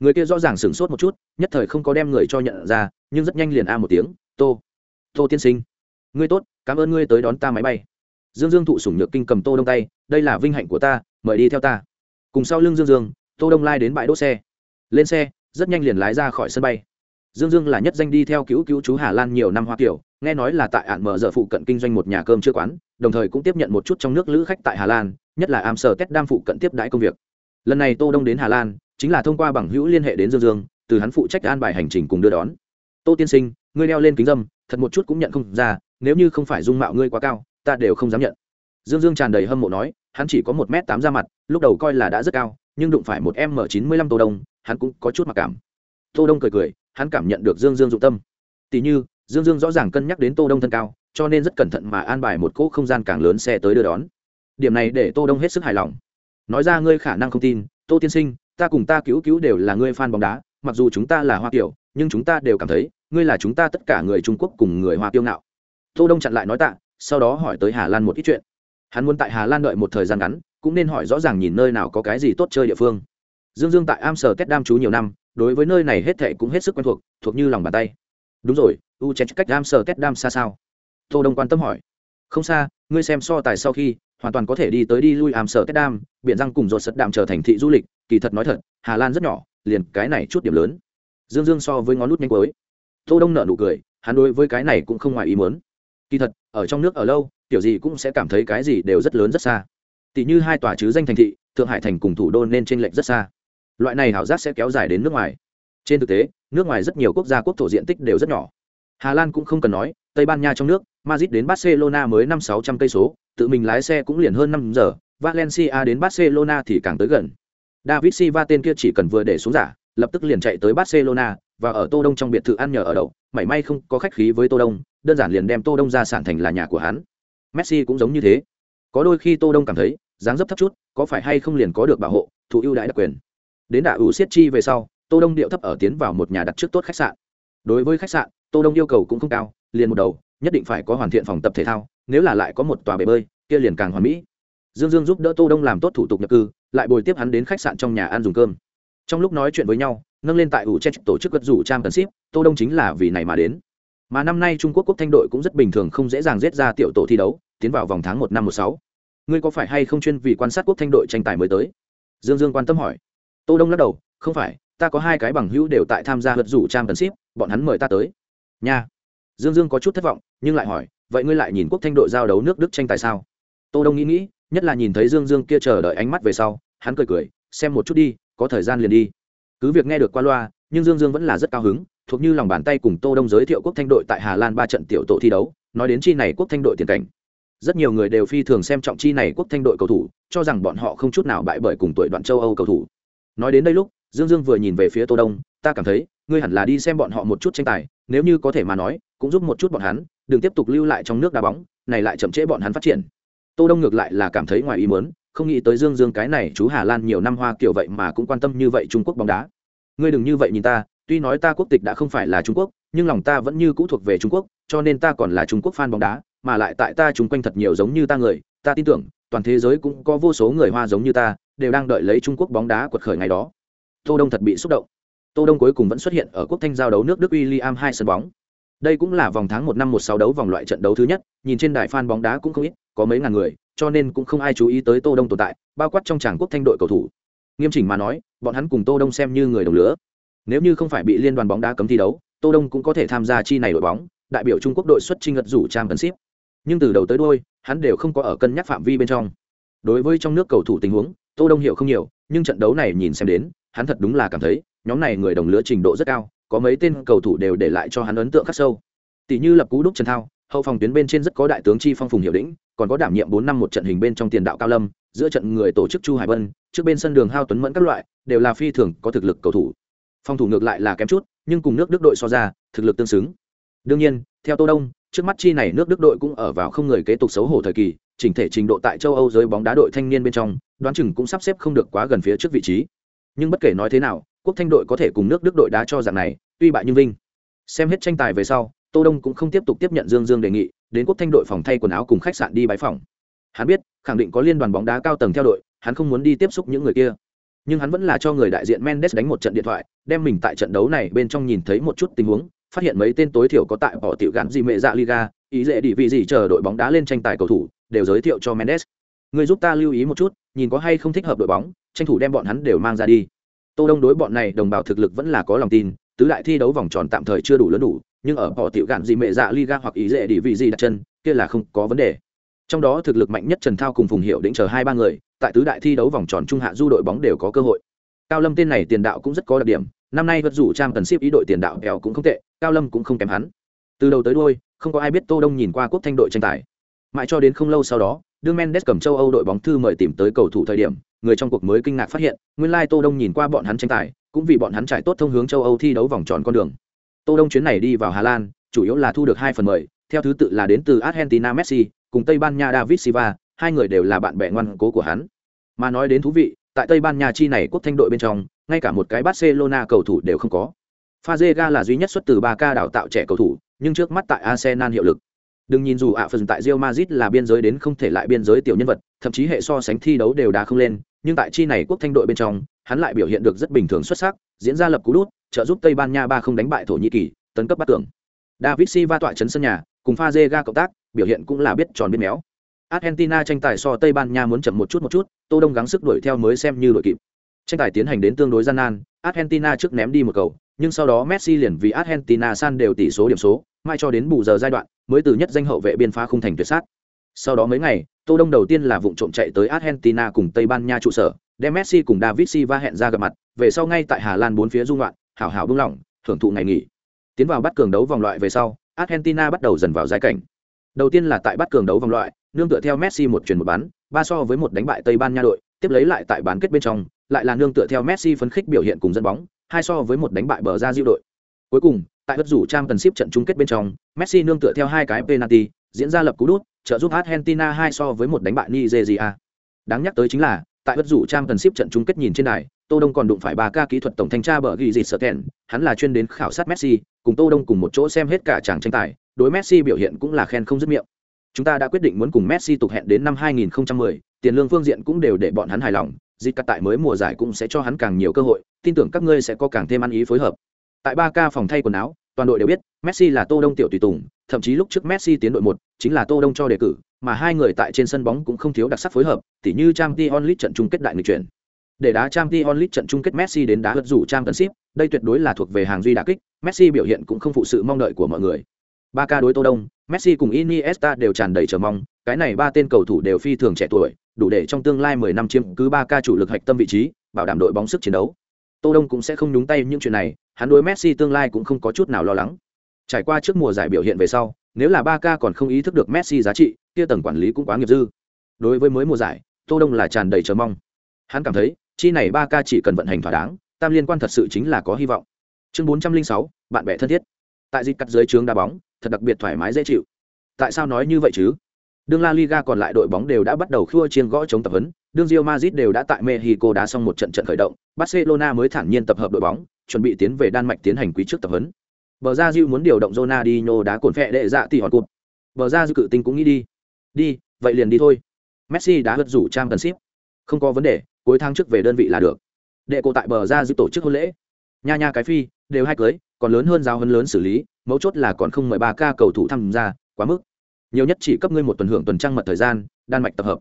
Người kia rõ ràng sửng sốt một chút, nhất thời không có đem người cho nhận ra, nhưng rất nhanh liền a một tiếng, Tô. Tô tiên sinh. Ngươi tốt, cảm ơn ngươi tới đón ta máy bay. Dương Dương thụ sủng nhược kinh cầm Tô Đông tay, đây là vinh hạnh của ta, mời đi theo ta cùng sau lưng dương dương tô đông lai đến bãi đỗ xe lên xe, rất nhanh liền lái ra khỏi sân bay. Dương dương là nhất danh đi theo cứu cứu chú hà lan nhiều năm hoa kiểu, nghe nói là tại ạn mở giờ phụ cận kinh doanh một nhà cơm chưa quán, đồng thời cũng tiếp nhận một chút trong nước lữ khách tại hà lan, nhất là am sở tết đam phụ cận tiếp đãi công việc. Lần này tô đông đến hà lan, chính là thông qua bằng hữu liên hệ đến dương dương, từ hắn phụ trách an bài hành trình cùng đưa đón. Tô tiên sinh, ngươi đeo lên kính dâm, thật một chút cũng nhận không ra, nếu như không phải dung mạo ngươi quá cao, ta đều không dám nhận. Dương dương tràn đầy hâm mộ nói, hắn chỉ có một m tám ra mặt, lúc đầu coi là đã rất cao, nhưng đụng phải một m chín mươi lăm tô đông hắn cũng có chút mặc cảm. Tô đông cười cười, hắn cảm nhận được dương dương dụng tâm. Tỷ như, dương dương rõ ràng cân nhắc đến tô đông thân cao, cho nên rất cẩn thận mà an bài một cỗ không gian càng lớn xe tới đưa đón. Điểm này để tô đông hết sức hài lòng. Nói ra ngươi khả năng không tin, tô tiên sinh, ta cùng ta cứu cứu đều là ngươi fan bóng đá, mặc dù chúng ta là hoa kiểu nhưng chúng ta đều cảm thấy, ngươi là chúng ta tất cả người trung quốc cùng người hoa tiêu ngạo. Tô đông chặn lại nói tạ, sau đó hỏi tới hà lan một ít chuyện. Hắn muốn tại hà lan đợi một thời gian ngắn, cũng nên hỏi rõ ràng nhìn nơi nào có cái gì tốt chơi địa phương dương dương tại am sở đam chú nhiều năm, đối với nơi này hết thệ cũng hết sức quen thuộc thuộc như lòng bàn tay. Đúng rồi, u chen cách am sở đam xa sao? Tô đông quan tâm hỏi. Không xa, ngươi xem so tài sau khi, hoàn toàn có thể đi tới đi lui am sở đam biện răng cùng rột sật đạm trở thành thị du lịch, kỳ thật nói thật, hà lan rất nhỏ, liền cái này chút điểm lớn. Dương dương so với ngón lút nhanh cuối. Tô đông nở nụ cười, hắn đối với cái này cũng không ngoài ý muốn. Kỳ thật, ở trong nước ở lâu tiểu gì cũng sẽ cảm thấy cái gì đều rất lớn rất xa. Tỷ như hai tòa chứ danh thành thị, thượng hải thành cùng thủ đô nên trên lệch rất xa loại này hảo giác sẽ kéo dài đến nước ngoài. Trên thực tế, nước ngoài rất nhiều quốc gia quốc thổ diện tích đều rất nhỏ. Hà lan cũng không cần nói, tây ban nha trong nước, madrid đến barcelona mới năm sáu trăm cây số, tự mình lái xe cũng liền hơn năm giờ, valencia đến barcelona thì càng tới gần. David silva tên kia chỉ cần vừa để xuống giả, lập tức liền chạy tới barcelona, và ở tô đông trong biệt thự ăn nhờ ở đậu, mảy may không có khách khí với tô đông, đơn giản liền đem tô đông ra sản thành là nhà của hắn. Messi cũng giống như thế. Có đôi khi tô đông cảm thấy, dáng dấp thấp chút, có phải hay không liền có được bảo hộ thụ ưu đãi đặc quyền đến đạ ủ siết chi về sau, tô đông điệu thấp ở tiến vào một nhà đặt trước tốt khách sạn. Đối với khách sạn, tô đông yêu cầu cũng không cao, liền một đầu, nhất định phải có hoàn thiện phòng tập thể thao, nếu là lại có một tòa bể bơi, kia liền càng hoàn mỹ. Dương dương giúp đỡ tô đông làm tốt thủ tục nhập cư, lại bồi tiếp hắn đến khách sạn trong nhà ăn dùng cơm. Trong lúc nói chuyện với nhau, nâng lên tại ủ che tổ chức vật rủ trang cần ship, tô đông chính là vì này mà đến. Mà năm nay trung quốc quốc thanh đội cũng rất bình thường không dễ dàng giết ra tiểu tổ thi đấu, tiến vào vòng tháng một năm một sáu. Ngươi có phải hay không chuyên vì quan sát quốc thanh đội tranh tài mới tới? Dương dương quan tâm hỏi tô đông lắc đầu, không phải, ta có hai cái bằng hữu đều tại tham gia vật rủ trang cần ship, bọn hắn mời ta tới. Nha. Dương dương có chút thất vọng, nhưng lại hỏi, vậy ngươi lại nhìn quốc thanh đội giao đấu nước đức tranh tài sao? Tô đông nghĩ nghĩ, nhất là nhìn thấy dương dương kia chờ đợi ánh mắt về sau, hắn cười cười, xem một chút đi, có thời gian liền đi. Cứ việc nghe được qua loa, nhưng dương dương vẫn là rất cao hứng, thuộc như lòng bàn tay cùng tô đông giới thiệu quốc thanh đội tại hà lan ba trận tiểu tổ thi đấu, nói đến chi này quốc thanh đội tiền cảnh. Rất nhiều người đều phi thường xem trọng chi này quốc thanh đội cầu thủ, cho rằng bọn họ không chút nào bại bởi cùng tuổi đoạn châu âu cầu thủ nói đến đây lúc, dương dương vừa nhìn về phía tô đông, ta cảm thấy, ngươi hẳn là đi xem bọn họ một chút tranh tài, nếu như có thể mà nói, cũng giúp một chút bọn hắn, đừng tiếp tục lưu lại trong nước đá bóng, này lại chậm trễ bọn hắn phát triển. Tô đông ngược lại là cảm thấy ngoài ý muốn, không nghĩ tới dương dương cái này chú hà lan nhiều năm hoa kiểu vậy mà cũng quan tâm như vậy trung quốc bóng đá. Ngươi đừng như vậy nhìn ta, tuy nói ta quốc tịch đã không phải là trung quốc, nhưng lòng ta vẫn như cũ thuộc về trung quốc, cho nên ta còn là trung quốc fan bóng đá, mà lại tại ta chung quanh thật nhiều giống như ta người, ta tin tưởng, toàn thế giới cũng có vô số người hoa giống như ta đều đang đợi lấy trung quốc bóng đá quật khởi ngày đó. Tô đông thật bị xúc động. Tô đông cuối cùng vẫn xuất hiện ở quốc thanh giao đấu nước đức William hai sân bóng. Đây cũng là vòng tháng một năm một sáu đấu vòng loại trận đấu thứ nhất nhìn trên đài fan bóng đá cũng không ít có mấy ngàn người cho nên cũng không ai chú ý tới tô đông tồn tại bao quát trong tràng quốc thanh đội cầu thủ. Nghiêm chỉnh mà nói bọn hắn cùng tô đông xem như người đồng lứa. Nếu như không phải bị liên đoàn bóng đá cấm thi đấu tô đông cũng có thể tham gia chi này đội bóng đại biểu trung quốc đội xuất chinh ngật rủ trang cần ship nhưng từ đầu tới đuôi, hắn đều không có ở cân nhắc phạm vi bên trong. Đối với trong nước cầu thủ tình huống tô đông hiểu không nhiều, nhưng trận đấu này nhìn xem đến, hắn thật đúng là cảm thấy, nhóm này người đồng lứa trình độ rất cao, có mấy tên cầu thủ đều để lại cho hắn ấn tượng khắc sâu. Tỷ như lập cú đúc trần thao, hậu phòng tuyến bên trên rất có đại tướng chi phong phùng hiệu đĩnh, còn có đảm nhiệm bốn năm một trận hình bên trong tiền đạo cao lâm, giữa trận người tổ chức chu hải vân, trước bên sân đường hao tuấn mẫn các loại, đều là phi thường có thực lực cầu thủ. Phòng thủ ngược lại là kém chút, nhưng cùng nước đức đội so ra, thực lực tương xứng. Đương nhiên, theo tô đông, trước mắt chi này nước đức đội cũng ở vào không người kế tục xấu hổ thời kỳ chỉnh thể trình độ tại châu âu giới bóng đá đội thanh niên bên trong, đoán chừng cũng sắp xếp không được quá gần phía trước vị trí. Nhưng bất kể nói thế nào, quốc thanh đội có thể cùng nước đức đội đá cho dạng này, tuy bại nhưng vinh. Xem hết tranh tài về sau, tô đông cũng không tiếp tục tiếp nhận dương dương đề nghị, đến quốc thanh đội phòng thay quần áo cùng khách sạn đi bãi phòng. Hắn biết, khẳng định có liên đoàn bóng đá cao tầng theo đội, hắn không muốn đi tiếp xúc những người kia. Nhưng hắn vẫn là cho người đại diện mendes đánh một trận điện thoại, đem mình tại trận đấu này bên trong nhìn thấy một chút tình huống, phát hiện mấy tên tối thiểu có tại bỏ tiểu gắn gì mẹ dạ liga, ý dễ đi vị gì chờ đội bóng đá lên tranh tài cầu thủ đều giới thiệu cho mendes. Người giúp ta lưu ý một chút, nhìn có hay không thích hợp đội bóng, tranh thủ đem bọn hắn đều mang ra đi. Tô đông đối bọn này đồng bào thực lực vẫn là có lòng tin, tứ đại thi đấu vòng tròn tạm thời chưa đủ lớn đủ, nhưng ở bỏ tiểu gạn gì mẹ dạ liga hoặc ý dễ đi vị gì đặt chân, kia là không có vấn đề. Trong đó thực lực mạnh nhất trần thao cùng phùng hiệu đỉnh chờ hai ba người, tại tứ đại thi đấu vòng tròn trung hạ du đội bóng đều có cơ hội. Cao lâm tên này tiền đạo cũng rất có đặc điểm, năm nay vật rủ trang tần ship ý đội tiền đạo bèo cũng không tệ, cao lâm cũng không kém hắn. Từ đầu tới đuôi, không có ai biết tô đông nhìn qua quốc thanh đội tranh tài mãi cho đến không lâu sau đó đương mendes cầm châu âu đội bóng thư mời tìm tới cầu thủ thời điểm người trong cuộc mới kinh ngạc phát hiện nguyên lai tô đông nhìn qua bọn hắn tranh tài cũng vì bọn hắn trải tốt thông hướng châu âu thi đấu vòng tròn con đường. Tô đông chuyến này đi vào hà lan chủ yếu là thu được hai phần mời theo thứ tự là đến từ argentina messi cùng tây ban nha david silva hai người đều là bạn bè ngoan cố của hắn. Mà nói đến thú vị tại tây ban nha chi này quốc thanh đội bên trong ngay cả một cái barcelona cầu thủ đều không có. Fazega là duy nhất xuất từ 3K đào tạo trẻ cầu thủ, nhưng trước mắt tại Arsenal hiệu lực. Đừng nhìn dù ạ phần tại Real Madrid là biên giới đến không thể lại biên giới tiểu nhân vật, thậm chí hệ so sánh thi đấu đều đã không lên, nhưng tại chi này quốc thanh đội bên trong, hắn lại biểu hiện được rất bình thường xuất sắc, diễn ra lập cú đút, trợ giúp Tây Ban Nha ba không đánh bại Thổ Nhĩ Kỳ, tấn cấp bắt tưởng. David Silva tọa chấn sân nhà, cùng Fazega cộng tác, biểu hiện cũng là biết tròn biết méo. Argentina tranh tài so Tây Ban Nha muốn chậm một chút một chút, Tô Đông gắng sức đuổi theo mới xem như đội kịp. Tranh tài tiến hành đến tương đối gian nan, Argentina trước ném đi một cầu, nhưng sau đó Messi liền vì Argentina san đều tỷ số điểm số, mai cho đến bù giờ giai đoạn mới từ nhất danh hậu vệ biên phá khung thành tuyệt sát. Sau đó mấy ngày, tô đông đầu tiên là vụ trộm chạy tới argentina cùng tây ban nha trụ sở, đem messi cùng david silva hẹn ra gặp mặt, về sau ngay tại hà lan bốn phía dung loạn hảo hảo bưng lỏng, thưởng thụ ngày nghỉ. Tiến vào bắt cường đấu vòng loại về sau, argentina bắt đầu dần vào giai cảnh. Đầu tiên là tại bắt cường đấu vòng loại, nương tựa theo messi một chuyển một bắn ba so với một đánh bại tây ban nha đội, tiếp lấy lại tại bán kết bên trong, lại là nương tựa theo messi phấn khích biểu hiện cùng dẫn bóng, hai so với một đánh bại bờ ra diệu đội. Cuối cùng tại bất rủ trang cần ship trận chung kết bên trong messi nương tựa theo hai cái penalty diễn ra lập cú đút trợ giúp argentina hai so với một đánh bại nigeria. Đáng nhắc tới chính là tại bất rủ trang cần ship trận chung kết nhìn trên đài tô đông còn đụng phải ba ca kỹ thuật tổng thanh tra bờ ghi dịt sợ kèn hắn là chuyên đến khảo sát messi cùng tô đông cùng một chỗ xem hết cả chàng tranh tài đối messi biểu hiện cũng là khen không dứt miệng. Chúng ta đã quyết định muốn cùng messi tục hẹn đến năm 2010, tiền lương phương diện cũng đều để bọn hắn hài lòng dịch cắt tại mới mùa giải cũng sẽ cho hắn càng nhiều cơ hội tin tưởng các ngươi sẽ có càng thêm ăn ý phối hợp tại ba ca phòng thay quần áo, toàn đội đều biết, messi là tô đông tiểu tùy tùng, thậm chí lúc trước messi tiến đội một, chính là tô đông cho đề cử, mà hai người tại trên sân bóng cũng không thiếu đặc sắc phối hợp, tỉ như trang League trận chung kết đại nghịch chuyển. Để đá trang League trận chung kết messi đến đá hất rủ trang tần ship đây tuyệt đối là thuộc về hàng duy đặc kích, messi biểu hiện cũng không phụ sự mong đợi của mọi người. Ba ca đối tô đông, messi cùng iniesta đều tràn đầy chờ mong, cái này ba tên cầu thủ đều phi thường trẻ tuổi, đủ để trong tương lai 10 năm chiếm cứ ba ca chủ lực hạch tâm vị trí, bảo đảm đội bóng sức chiến đấu tô đông cũng sẽ không nhúng tay những chuyện này hắn đối messi tương lai cũng không có chút nào lo lắng. Trải qua trước mùa giải biểu hiện về sau nếu là Barca còn không ý thức được messi giá trị kia tầng quản lý cũng quá nghiệp dư. Đối với mới mùa giải tô đông là tràn đầy chờ mong. Hắn cảm thấy chi này Barca chỉ cần vận hành thỏa đáng tam liên quan thật sự chính là có hy vọng. Chương 406, bạn bè thân thiết. Tại dịch cắt dưới trướng đá bóng thật đặc biệt thoải mái dễ chịu. Tại sao nói như vậy chứ? Đương la liga còn lại đội bóng đều đã bắt đầu khua chiên gõ chống tập huấn đương Real Madrid đều đã tại Mexico đá xong một trận trận khởi động, Barcelona mới thản nhiên tập hợp đội bóng, chuẩn bị tiến về Đan Mạch tiến hành quý trước tập huấn. Bờ ra Diu muốn điều động Ronaldinho đá cồn phệ đệ dạ tỷ hòn cụt. Bờ ra Diu cự tinh cũng nghĩ đi. Đi, vậy liền đi thôi. Messi đã hất rủ trang cần ship không có vấn đề, cuối tháng trước về đơn vị là được. Đệ cô tại bờ ra Diu tổ chức hôn lễ. Nha nha cái phi, đều hai cưới, còn lớn hơn giao huấn lớn xử lý, mấu chốt là còn không mời ba ca cầu thủ tham gia, quá mức. Nhiều nhất chỉ cấp ngươi một tuần hưởng tuần trăng mật thời gian, đan mạch tập hợp.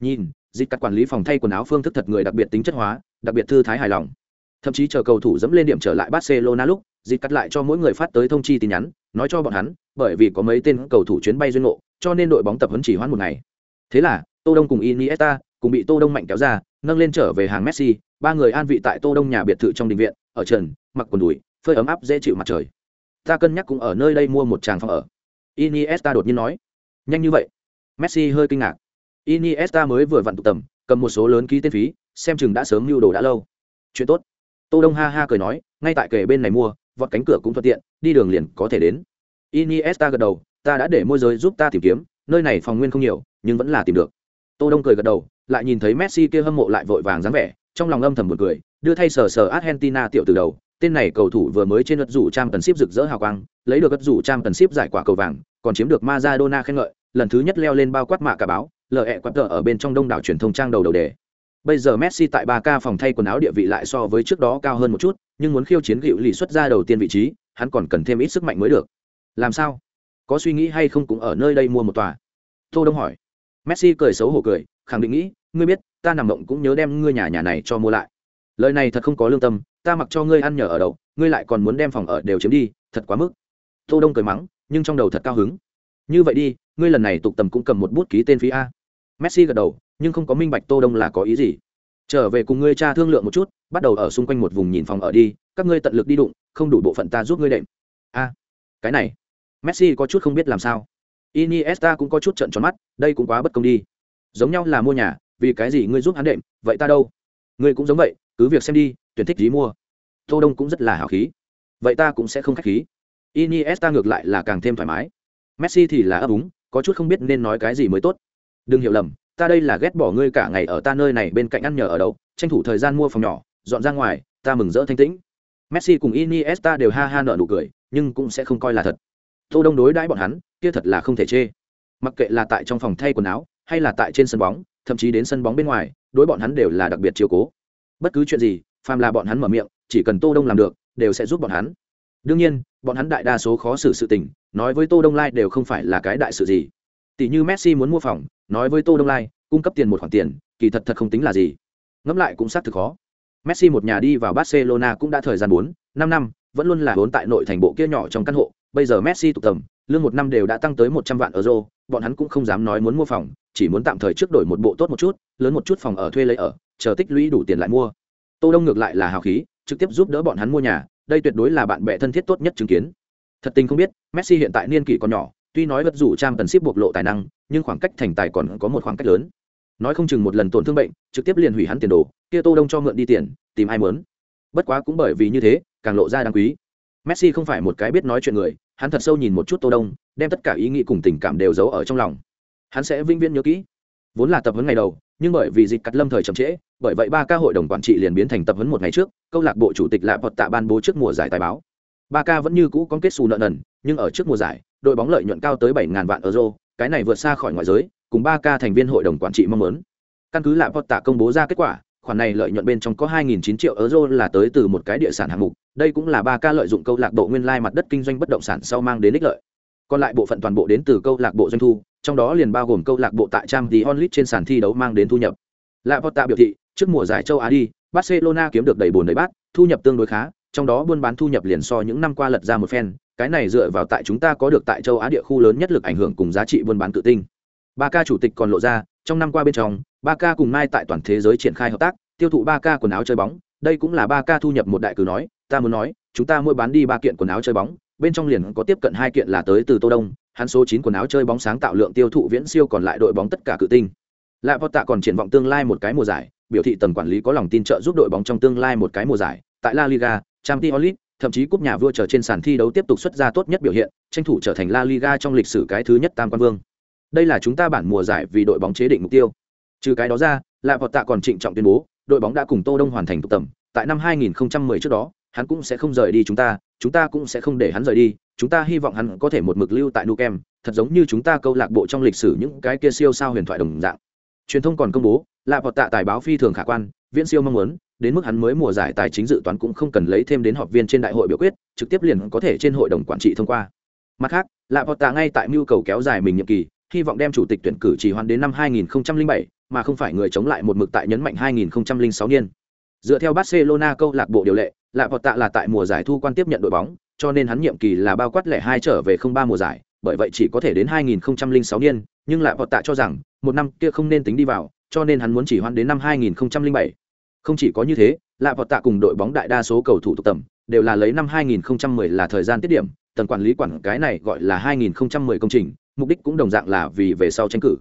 Nhìn dịch cắt quản lý phòng thay quần áo phương thức thật người đặc biệt tính chất hóa, đặc biệt thư thái hài lòng. Thậm chí chờ cầu thủ dẫm lên điểm trở lại barcelona lúc, dịch cắt lại cho mỗi người phát tới thông chi tin nhắn, nói cho bọn hắn, bởi vì có mấy tên cầu thủ chuyến bay duyên ngộ, cho nên đội bóng tập huấn chỉ hoãn một ngày. Thế là, tô đông cùng iniesta cùng bị tô đông mạnh kéo ra, nâng lên trở về hàng messi, ba người an vị tại tô đông nhà biệt thự trong đình viện, ở trần, mặc quần đùi, phơi ấm áp dễ chịu mặt trời. Ta cân nhắc cũng ở nơi đây mua một tràng phòng ở. Iniesta đột nhiên nói. Nhanh như vậy. Messi hơi kinh ngạc iniesta mới vừa vặn tụ tầm, cầm một số lớn ký tên phí, xem chừng đã sớm lưu đồ đã lâu. Chuyện tốt. Tô đông ha ha cười nói, ngay tại kề bên này mua, vọt cánh cửa cũng thuận tiện, đi đường liền có thể đến. Iniesta gật đầu, ta đã để môi giới giúp ta tìm kiếm, nơi này phòng nguyên không nhiều, nhưng vẫn là tìm được. Tô đông cười gật đầu, lại nhìn thấy messi kia hâm mộ lại vội vàng dáng vẻ, trong lòng âm thầm một cười, đưa thay sờ sờ argentina tiểu từ đầu, tên này cầu thủ vừa mới trên đất rủ trang tần ship rực rỡ hào quang, lấy được luật rủ trang tần ship giải quả cầu vàng, còn chiếm được Maradona khen ngợi, lần thứ nhất leo lên bao quát mạ cả báo lợi ẹ quạt tờ ở bên trong đông đảo truyền thông trang đầu đầu đề. Bây giờ messi tại ba k phòng thay quần áo địa vị lại so với trước đó cao hơn một chút, nhưng muốn khiêu chiến gịu lì xuất ra đầu tiên vị trí, hắn còn cần thêm ít sức mạnh mới được. Làm sao? Có suy nghĩ hay không cũng ở nơi đây mua một tòa. Tô đông hỏi. Messi cười xấu hổ cười, khẳng định nghĩ, ngươi biết, ta nằm mộng cũng nhớ đem ngươi nhà nhà này cho mua lại. Lời này thật không có lương tâm, ta mặc cho ngươi ăn nhờ ở đậu, ngươi lại còn muốn đem phòng ở đều chiếm đi, thật quá mức. Tô đông cười mắng, nhưng trong đầu thật cao hứng. Như vậy đi, ngươi lần này tục tầm cũng cầm một bút ký tên phí a messi gật đầu, nhưng không có minh bạch tô đông là có ý gì. Trở về cùng ngươi cha thương lượng một chút, bắt đầu ở xung quanh một vùng nhìn phòng ở đi, các ngươi tận lực đi đụng, không đủ bộ phận ta giúp ngươi đệm. A, cái này, messi có chút không biết làm sao. Iniesta cũng có chút trận tròn mắt, đây cũng quá bất công đi. Giống nhau là mua nhà, vì cái gì ngươi giúp hắn đệm, vậy ta đâu? Ngươi cũng giống vậy, cứ việc xem đi, tuyển thích gì mua. Tô đông cũng rất là hào khí. Vậy ta cũng sẽ không khách khí. Iniesta ngược lại là càng thêm thoải mái. Messi thì là ấp úng, có chút không biết nên nói cái gì mới tốt đừng hiểu lầm, ta đây là ghét bỏ ngươi cả ngày ở ta nơi này bên cạnh ăn nhờ ở đâu, tranh thủ thời gian mua phòng nhỏ, dọn ra ngoài, ta mừng rỡ thanh tĩnh. Messi cùng iniesta đều ha ha nợ nụ cười, nhưng cũng sẽ không coi là thật. Tô đông đối đãi bọn hắn, kia thật là không thể chê. Mặc kệ là tại trong phòng thay quần áo, hay là tại trên sân bóng, thậm chí đến sân bóng bên ngoài, đối bọn hắn đều là đặc biệt chiều cố. Bất cứ chuyện gì, phàm là bọn hắn mở miệng, chỉ cần tô đông làm được, đều sẽ giúp bọn hắn. Đương nhiên, bọn hắn đại đa số khó xử sự tình, nói với tô đông lai đều không phải là cái đại sự gì. Tỷ như messi muốn mua phòng nói với tô đông lai cung cấp tiền một khoản tiền kỳ thật thật không tính là gì ngẫm lại cũng xác thực khó messi một nhà đi vào barcelona cũng đã thời gian bốn năm năm vẫn luôn là vốn tại nội thành bộ kia nhỏ trong căn hộ bây giờ Messi tụ tầm, lương một năm đều đã tăng tới một trăm vạn euro, bọn hắn cũng không dám nói muốn mua phòng, chỉ muốn tạm thời trước đổi một bộ tốt một chút, lớn một chút phòng ở thuê lấy ở, chờ tích lũy đủ tiền lại mua. Tô Đông ngược lại là hào khí, trực tiếp giúp đỡ bọn hắn mua nhà, đây tuyệt đối là bạn bè thân thiết tốt nhất chứng kiến. Thật tình không biết, Messi hiện tại niên kỷ còn nhỏ, tuy nói vật dù trang tần ship bộc lộ tài năng, nhưng khoảng cách thành tài còn có một khoảng cách lớn. Nói không chừng một lần tổn thương bệnh, trực tiếp liền hủy hắn tiền đồ, kia Tô Đông cho mượn đi tiền, tìm ai muốn. Bất quá cũng bởi vì như thế, càng lộ ra đáng quý. Messi không phải một cái biết nói chuyện người, hắn thật sâu nhìn một chút Tô Đông, đem tất cả ý nghĩ cùng tình cảm đều giấu ở trong lòng. Hắn sẽ vinh viễn nhớ kỹ. Vốn là tập huấn ngày đầu, nhưng bởi vì dịch cắt lâm thời chậm trễ, bởi vậy ba ca hội đồng quản trị liền biến thành tập huấn một ngày trước, câu lạc bộ chủ tịch lại bật tạ ban bố trước mùa giải tài báo. Ba ca vẫn như cũ có kết xù nợ nần, nhưng ở trước mùa giải, đội bóng lợi nhuận cao tới 7000 vạn euro, cái này vượt xa khỏi ngoại giới, cùng 3 ca thành viên hội đồng quản trị mong muốn. Căn cứ lại Potter công bố ra kết quả, khoản này lợi nhuận bên trong có 2.900 triệu euro là tới từ một cái địa sản hạng mục, đây cũng là 3 ca lợi dụng câu lạc bộ nguyên lai mặt đất kinh doanh bất động sản sau mang đến ích lợi. Còn lại bộ phận toàn bộ đến từ câu lạc bộ doanh thu, trong đó liền bao gồm câu lạc bộ tại Champions League trên sàn thi đấu mang đến thu nhập. Lại biểu thị, trước mùa giải châu Á đi, Barcelona kiếm được đầy bồn đầy bát, thu nhập tương đối khá, trong đó buôn bán thu nhập liền so những năm qua lật ra một phen, cái này dựa vào tại chúng ta có được tại châu Á địa khu lớn nhất lực ảnh hưởng cùng giá trị buôn bán tự tinh. Ba ca chủ tịch còn lộ ra, trong năm qua bên trong, ba ca cùng mai tại toàn thế giới triển khai hợp tác, tiêu thụ ba ca quần áo chơi bóng, đây cũng là ba ca thu nhập một đại cử nói, ta muốn nói, chúng ta mua bán đi ba kiện quần áo chơi bóng, bên trong liền có tiếp cận hai kiện là tới từ Tô Đông, hắn số chín quần áo chơi bóng sáng tạo lượng tiêu thụ viễn siêu còn lại đội bóng tất cả cự tinh. Lạ Tạ còn triển vọng tương lai một cái mùa giải, biểu thị tầng quản lý có lòng tin trợ giúp đội bóng trong tương lai một cái mùa giải, tại La Liga, Champions League, thậm chí cúp nhà vua trở trên sàn thi đấu tiếp tục xuất ra tốt nhất biểu hiện, tranh thủ trở thành La Liga trong lịch sử cái thứ nhất tam quan vương. Đây là chúng ta bản mùa giải vì đội bóng chế định mục tiêu. Trừ cái đó ra, Lạ Tạ còn trịnh trọng tuyên bố, đội bóng đã cùng Tô Đông hoàn thành tụ tầm, tại năm 2010 trước đó, hắn cũng sẽ không rời đi chúng ta, chúng ta cũng sẽ không để hắn rời đi, chúng ta hy vọng hắn có thể một mực lưu tại Nukem, thật giống như chúng ta câu lạc bộ trong lịch sử những cái kia siêu sao huyền thoại đồng dạng. Truyền thông còn công bố, Lạ Bọt Tạ tài báo phi thường khả quan, viễn siêu mong muốn, đến mức hắn mới mùa giải tài chính dự toán cũng không cần lấy thêm đến họp viên trên đại hội biểu quyết, trực tiếp liền có thể trên hội đồng quản trị thông qua. Mặt khác, Lạ vọt Tạ ngay tại nhu cầu kéo dài mình nhiệm kỳ, hy vọng đem chủ tịch tuyển cử chỉ hoãn đến năm 2007, mà không phải người chống lại một mực tại nhấn mạnh 2006 niên. Dựa theo Barcelona câu lạc bộ điều lệ, Lạ vọt Tạ là tại mùa giải thu quan tiếp nhận đội bóng, cho nên hắn nhiệm kỳ là bao quát lẻ hai trở về không ba mùa giải, bởi vậy chỉ có thể đến 2006 niên, nhưng Lạ vọt Tạ cho rằng, một năm kia không nên tính đi vào, cho nên hắn muốn chỉ hoãn đến năm 2007. Không chỉ có như thế, Lạ Vọt Tạ cùng đội bóng đại đa số cầu thủ tụ tập, đều là lấy năm 2010 là thời gian tiết điểm, tầng quản lý quản cái này gọi là 2010 công trình, mục đích cũng đồng dạng là vì về sau tranh cử.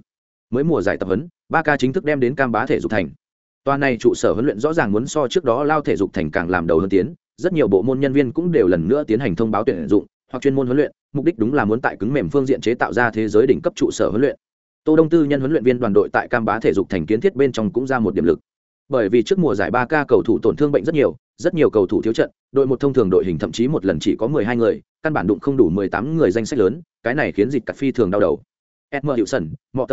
Mới mùa giải tập huấn, Barca chính thức đem đến Cam Bá thể dục thành. Toàn này trụ sở huấn luyện rõ ràng muốn so trước đó lao thể dục thành càng làm đầu hơn tiến, rất nhiều bộ môn nhân viên cũng đều lần nữa tiến hành thông báo tuyển dụng hoặc chuyên môn huấn luyện, mục đích đúng là muốn tại cứng mềm phương diện chế tạo ra thế giới đỉnh cấp trụ sở huấn luyện. Tô Đông Tư nhân huấn luyện viên đoàn đội tại Cam Bá thể dục thành kiến thiết bên trong cũng ra một điểm lực. Bởi vì trước mùa giải 3K cầu thủ tổn thương bệnh rất nhiều, rất nhiều cầu thủ thiếu trận, đội một thông thường đội hình thậm chí một lần chỉ có 12 người, căn bản đụng không đủ 18 người danh sách lớn, cái này khiến dịch cắt phi thường đau đầu. Edmer Hudson,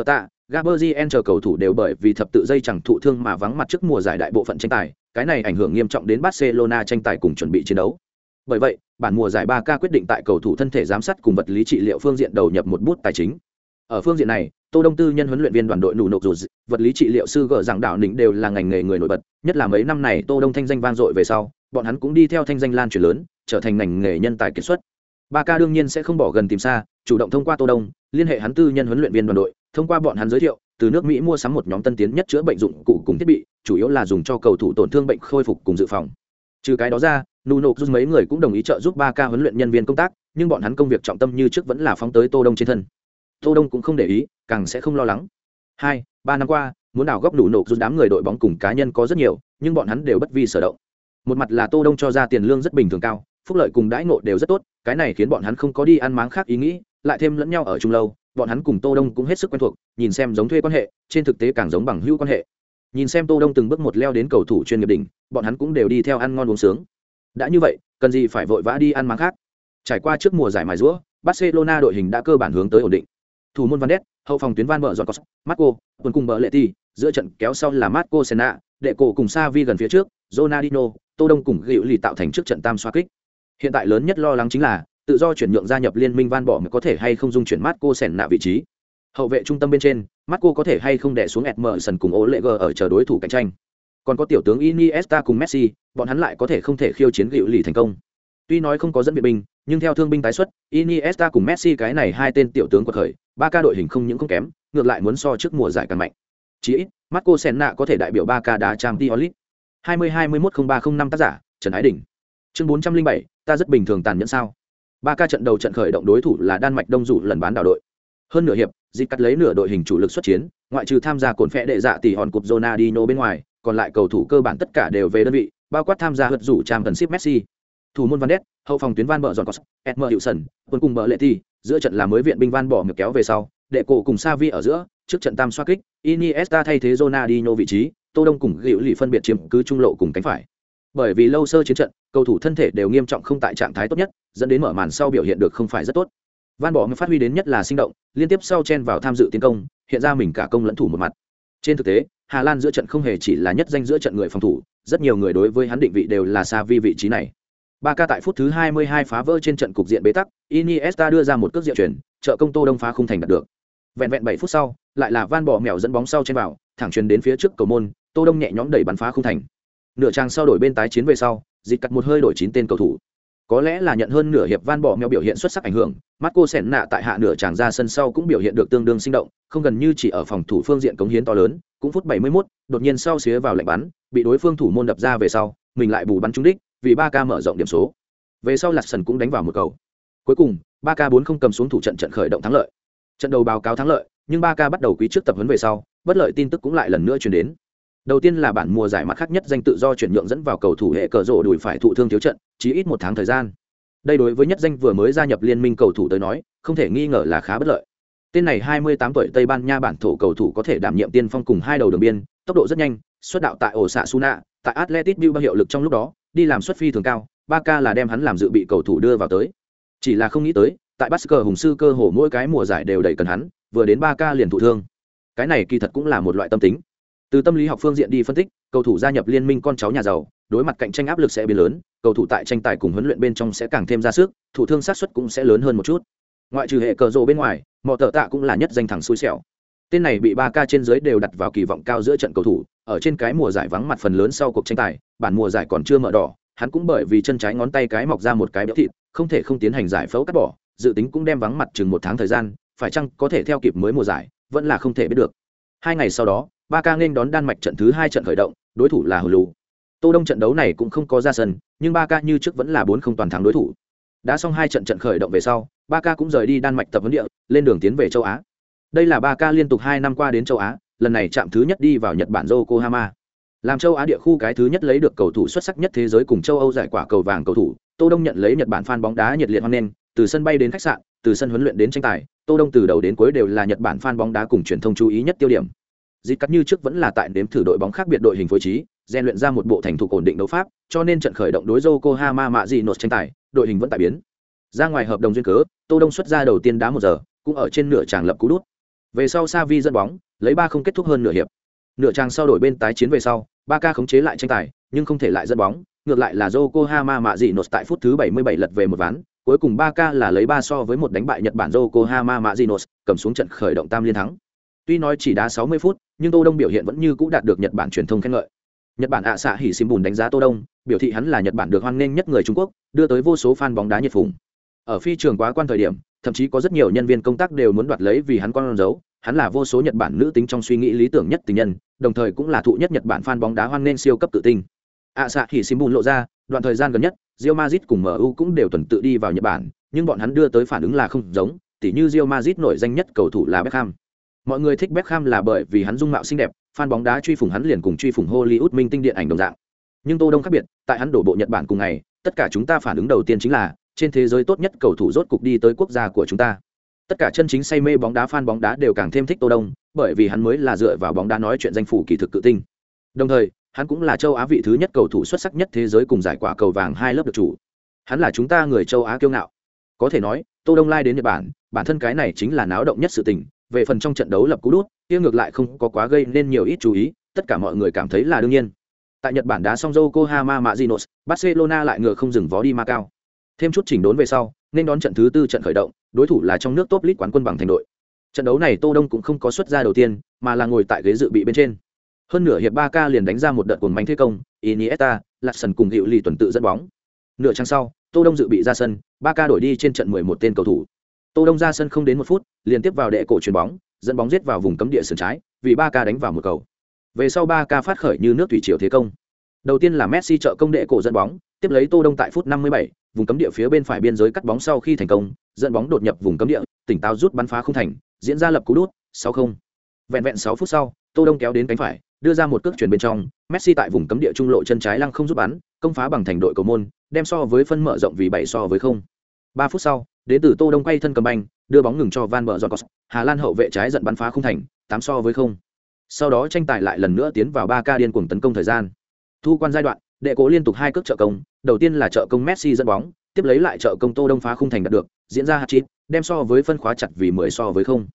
Tạ, Gaberzien chờ cầu thủ đều bởi vì thập tự dây chẳng thụ thương mà vắng mặt trước mùa giải đại bộ phận tranh tài, cái này ảnh hưởng nghiêm trọng đến Barcelona tranh tài cùng chuẩn bị chiến đấu. Bởi vậy, bản mùa giải 3K quyết định tại cầu thủ thân thể giám sát cùng vật lý trị liệu phương diện đầu nhập một bút tài chính. Ở phương diện này, Tô Đông Tư nhân huấn luyện viên đoàn đội nụ nộp dù vật lý trị liệu sư gỡ rằng đạo nỉnh đều là ngành nghề người nổi bật, nhất là mấy năm này Tô Đông thanh danh vang dội về sau, bọn hắn cũng đi theo thanh danh lan truyền lớn, trở thành ngành nghề nhân tài kiệt xuất. ba ca đương nhiên sẽ không bỏ gần tìm xa, chủ động thông qua Tô Đông, liên hệ hắn tư nhân huấn luyện viên đoàn đội, thông qua bọn hắn giới thiệu, từ nước Mỹ mua sắm một nhóm tân tiến nhất chữa bệnh dụng cụ cùng thiết bị, chủ yếu là dùng cho cầu thủ tổn thương bệnh khôi phục cùng dự phòng. Trừ cái đó ra, Nuno Cruz mấy người cũng đồng ý trợ giúp ba ca huấn luyện nhân viên công tác, nhưng bọn hắn công việc trọng tâm như trước vẫn là phóng tới Tô Đông trên thân. Tô Đông cũng không để ý, càng sẽ không lo lắng. Hai, ba năm qua, muốn đào góc đủ nổ rút đám người đội bóng cùng cá nhân có rất nhiều, nhưng bọn hắn đều bất vi sở động. Một mặt là Tô Đông cho ra tiền lương rất bình thường cao, phúc lợi cùng đãi ngộ đều rất tốt, cái này khiến bọn hắn không có đi ăn máng khác ý nghĩ, lại thêm lẫn nhau ở chung lâu, bọn hắn cùng Tô Đông cũng hết sức quen thuộc, nhìn xem giống thuê quan hệ, trên thực tế càng giống bằng hữu quan hệ. Nhìn xem Tô Đông từng bước một leo đến cầu thủ chuyên nghiệp đỉnh, bọn hắn cũng đều đi theo ăn ngon uống sướng. Đã như vậy, cần gì phải vội vã đi ăn máng khác? Trải qua trước mùa giải mài giũa, Barcelona đội hình đã cơ bản hướng tới ổn định. Thủ môn Van Ness, hậu phòng tuyến Van Bợ Giọt Marco, quần cùng bờ lệ Tỷ, giữa trận kéo sau là Marco Senna, đệ cổ cùng Savi gần phía trước, Ronaldinho, Tô Đông cùng Gữu lì tạo thành trước trận tam xoá kích. Hiện tại lớn nhất lo lắng chính là tự do chuyển nhượng gia nhập liên minh Van Bỏ mới có thể hay không dung chuyển Marco Senna vị trí. Hậu vệ trung tâm bên trên, Marco có thể hay không đè xuống Emerson cùng Oleger ở chờ đối thủ cạnh tranh. Còn có tiểu tướng Iniesta cùng Messi, bọn hắn lại có thể không thể khiêu chiến Gữu lì thành công. Tuy nói không có dẫn viện binh, nhưng theo thương binh tái xuất, Iniesta cùng Messi cái này hai tên tiểu tướng quật khởi, ba ca đội hình không những không kém, ngược lại muốn so trước mùa giải càng mạnh. Chỉ ít, Marco Senna có thể đại biểu ba ca đá Champions League. 20210305 tác giả, Trần Ái Đình. Chương 407, ta rất bình thường tàn nhẫn sao? Ba ca trận đầu trận khởi động đối thủ là Đan Mạch Đông dụ lần bán đảo đội. Hơn nửa hiệp, dịch cắt lấy nửa đội hình chủ lực xuất chiến, ngoại trừ tham gia cồn phệ đệ dạ tỷ hòn cục Ronaldinho bên ngoài, còn lại cầu thủ cơ bản tất cả đều về đơn vị, bao quát tham gia hất rủ trang cần ship Messi. Thủ môn Van Ness, hậu phòng tuyến Van bờ giòn Cos, Edmer Hudson, quân cùng bờ lệ thi, giữa trận là mới viện binh Van bỏ ngược kéo về sau, đệ cổ cùng Savi ở giữa, trước trận tam xoá kích, Iniesta thay thế Ronaldinho vị trí, Tô Đông cùng Gữu Lì phân biệt chiếm cứ trung lộ cùng cánh phải. Bởi vì lâu sơ chiến trận, cầu thủ thân thể đều nghiêm trọng không tại trạng thái tốt nhất, dẫn đến mở màn sau biểu hiện được không phải rất tốt. Van bỏ phát huy đến nhất là sinh động, liên tiếp sau chen vào tham dự tiến công, hiện ra mình cả công lẫn thủ một mặt. Trên thực tế, Hà Lan giữa trận không hề chỉ là nhất danh giữa trận người phòng thủ, rất nhiều người đối với hắn định vị đều là xa vi vị trí này. Barca tại phút thứ 22 phá vỡ trên trận cục diện bế tắc, Iniesta đưa ra một cước diệu chuyển, trợ công Tô Đông phá không thành đạt được. Vẹn vẹn 7 phút sau, lại là Van bỏ mèo dẫn bóng sau trên vào, thẳng truyền đến phía trước cầu môn, Tô Đông nhẹ nhõm đẩy bắn phá không thành. Nửa trang sau đổi bên tái chiến về sau, dịch cắt một hơi đổi chín tên cầu thủ. Có lẽ là nhận hơn nửa hiệp Van bỏ mèo biểu hiện xuất sắc ảnh hưởng, Marco Senna tại hạ nửa tràng ra sân sau cũng biểu hiện được tương đương sinh động, không gần như chỉ ở phòng thủ phương diện cống hiến to lớn, cũng phút 71, đột nhiên sau xía vào lệnh bắn, bị đối phương thủ môn đập ra về sau, mình lại bù bắn trúng đích, vì 3K mở rộng điểm số. Về sau Lạt Sần cũng đánh vào một cầu. Cuối cùng, 3K4 không cầm xuống thủ trận trận khởi động thắng lợi. Trận đầu báo cáo thắng lợi, nhưng 3K bắt đầu quý trước tập huấn về sau, bất lợi tin tức cũng lại lần nữa truyền đến. Đầu tiên là bản mùa giải mặt khác nhất danh tự do chuyển nhượng dẫn vào cầu thủ hệ cờ rổ đùi phải thụ thương thiếu trận, chỉ ít một tháng thời gian. Đây đối với nhất danh vừa mới gia nhập liên minh cầu thủ tới nói, không thể nghi ngờ là khá bất lợi. Tên này 28 tuổi Tây Ban Nha bản thổ cầu thủ có thể đảm nhiệm tiên phong cùng hai đầu đường biên, tốc độ rất nhanh, xuất đạo tại ổ xạ Suna, tại Atletico Bilbao hiệu lực trong lúc đó, đi làm xuất phi thường cao, Barca là đem hắn làm dự bị cầu thủ đưa vào tới. Chỉ là không nghĩ tới, tại basker hùng sư cơ hồ mỗi cái mùa giải đều đầy cần hắn, vừa đến Barca liền thụ thương. Cái này kỳ thật cũng là một loại tâm tính. Từ tâm lý học phương diện đi phân tích, cầu thủ gia nhập liên minh con cháu nhà giàu, đối mặt cạnh tranh áp lực sẽ biến lớn, cầu thủ tại tranh tài cùng huấn luyện bên trong sẽ càng thêm ra sức, thủ thương sát suất cũng sẽ lớn hơn một chút. Ngoại trừ hệ cờ rồ bên ngoài, mọ tờ tạ cũng là nhất danh thẳng xui xẻo. Tên này bị ba ca trên dưới đều đặt vào kỳ vọng cao giữa trận cầu thủ, ở trên cái mùa giải vắng mặt phần lớn sau cuộc tranh tài, bản mùa giải còn chưa mở đỏ, hắn cũng bởi vì chân trái ngón tay cái mọc ra một cái béo thịt, không thể không tiến hành giải phẫu cắt bỏ, dự tính cũng đem vắng mặt chừng một tháng thời gian, phải chăng có thể theo kịp mới mùa giải, vẫn là không thể biết được. Hai ngày sau đó, ba ca nên đón Đan Mạch trận thứ hai trận khởi động, đối thủ là Hồ Lù. Tô Đông trận đấu này cũng không có ra sân, nhưng ba ca như trước vẫn là bốn không toàn thắng đối thủ. Đã xong hai trận trận khởi động về sau, ba ca cũng rời đi Đan Mạch tập huấn địa, lên đường tiến về châu Á. Đây là ba ca liên tục hai năm qua đến châu Á, lần này chạm thứ nhất đi vào Nhật Bản Yokohama. Làm châu Á địa khu cái thứ nhất lấy được cầu thủ xuất sắc nhất thế giới cùng châu Âu giải quả cầu vàng cầu thủ, Tô Đông nhận lấy Nhật Bản fan bóng đá nhiệt liệt hoan nghênh, từ sân bay đến khách sạn, từ sân huấn luyện đến tranh tài, Tô Đông từ đầu đến cuối đều là Nhật Bản fan bóng đá cùng truyền thông chú ý nhất tiêu điểm. dịp cắt như trước vẫn là tại đếm thử đội bóng khác biệt đội hình phối trí, rèn luyện ra một bộ thành thục ổn định đấu pháp, cho nên trận khởi động đối Yokohama mạ gì nốt tranh tài, đội hình vẫn tại biến. Ra ngoài hợp đồng duyên cớ, Tô Đông xuất ra đầu tiên đá một giờ, cũng ở trên nửa tràng lập cú đút. Về sau Savi dẫn bóng, lấy ba không kết thúc hơn nửa hiệp. Nửa trang sau đổi bên tái chiến về sau, ba ca khống chế lại tranh tài, nhưng không thể lại dẫn bóng, ngược lại là Yokohama mạ gì tại phút thứ 77 lật về một ván, cuối cùng ba ca là lấy ba so với một đánh bại Nhật Bản Yokohama mạ gì cầm xuống trận khởi động tam liên thắng. Tuy nói chỉ đá 60 phút, nhưng Tô Đông biểu hiện vẫn như cũ đạt được Nhật Bản truyền thông khen ngợi. Nhật Bản ạ xạ hỉ sim bùn đánh giá Tô Đông, biểu thị hắn là Nhật Bản được hoan nghênh nhất người Trung Quốc, đưa tới vô số fan bóng đá nhiệt phùng Ở phi trường quá quan thời điểm, thậm chí có rất nhiều nhân viên công tác đều muốn đoạt lấy vì hắn con dấu, hắn là vô số Nhật Bản nữ tính trong suy nghĩ lý tưởng nhất tình nhân, đồng thời cũng là thụ nhất Nhật Bản fan bóng đá hoan nên siêu cấp tự tinh. ạ xạ thì sim bùn lộ ra, đoạn thời gian gần nhất, Real Madrid cùng MU cũng đều tuần tự đi vào Nhật Bản, nhưng bọn hắn đưa tới phản ứng là không giống, tỉ như Real Madrid nổi danh nhất cầu thủ là Beckham. Mọi người thích Beckham là bởi vì hắn dung mạo xinh đẹp, fan bóng đá truy phủng hắn liền cùng truy phủng Hollywood minh tinh điện ảnh đồng dạng. Nhưng Tô Đông khác biệt, tại hắn đổ bộ Nhật Bản cùng ngày, tất cả chúng ta phản ứng đầu tiên chính là, trên thế giới tốt nhất cầu thủ rốt cục đi tới quốc gia của chúng ta. Tất cả chân chính say mê bóng đá fan bóng đá đều càng thêm thích Tô Đông, bởi vì hắn mới là dựa vào bóng đá nói chuyện danh phủ kỳ thực cự tinh. Đồng thời, hắn cũng là châu Á vị thứ nhất cầu thủ xuất sắc nhất thế giới cùng giải quả cầu vàng hai lớp được chủ. Hắn là chúng ta người châu Á kiêu ngạo. Có thể nói, Tô Đông lai đến Nhật Bản, bản thân cái này chính là náo động nhất sự tình, về phần trong trận đấu lập cú đút kia ngược lại không có quá gây nên nhiều ít chú ý tất cả mọi người cảm thấy là đương nhiên tại nhật bản đá xong yokohama Marinos, barcelona lại ngựa không dừng vó đi macau thêm chút chỉnh đốn về sau, nên đón trận thứ tư trận khởi động, đối thủ là trong nước top lit quán quân bằng thành đội. Trận đấu này tô đông cũng không có xuất ra đầu tiên, mà là ngồi tại ghế dự bị bên trên. Hơn nửa hiệp ba k liền đánh ra một đợt cuồng mánh thế công, iniesta lạt sần cùng hiệu lì tuần tự dẫn bóng. Nửa trang sau, tô đông dự bị ra sân, ba ca đổi đi trên trận 11 tên cầu thủ. Tô đông ra sân không đến một phút liên tiếp vào đệ cổ chuyền bóng, dẫn bóng giết vào vùng cấm địa sườn trái, vì ba ca đánh vào một cầu. Về sau ba ca phát khởi như nước thủy triều thế công. Đầu tiên là messi trợ công đệ cổ dẫn bóng tiếp lấy tô đông tại phút 57, vùng cấm địa phía bên phải biên giới cắt bóng sau khi thành công dẫn bóng đột nhập vùng cấm địa tỉnh táo rút bắn phá không thành diễn ra lập cú đút 6-0. vẹn vẹn 6 phút sau tô đông kéo đến cánh phải đưa ra một cước chuyển bên trong messi tại vùng cấm địa trung lộ chân trái lăng không rút bắn công phá bằng thành đội cầu môn đem so với phân mở rộng vì bảy so với không. Ba phút sau đến từ tô đông quay thân cầm banh đưa bóng ngừng cho van bờ giọt hà lan hậu vệ trái giận bắn phá không thành tám so với không. Sau đó tranh tài lại lần nữa tiến vào ba ca điên cuồng tấn công thời gian. Thu quan giai đoạn đệ cố liên tục hai cước trợ công, đầu tiên là trợ công messi dẫn bóng, tiếp lấy lại trợ công tô đông phá khung thành đạt được, diễn ra hạt chít đem so với phân khóa chặt vì mười so với không.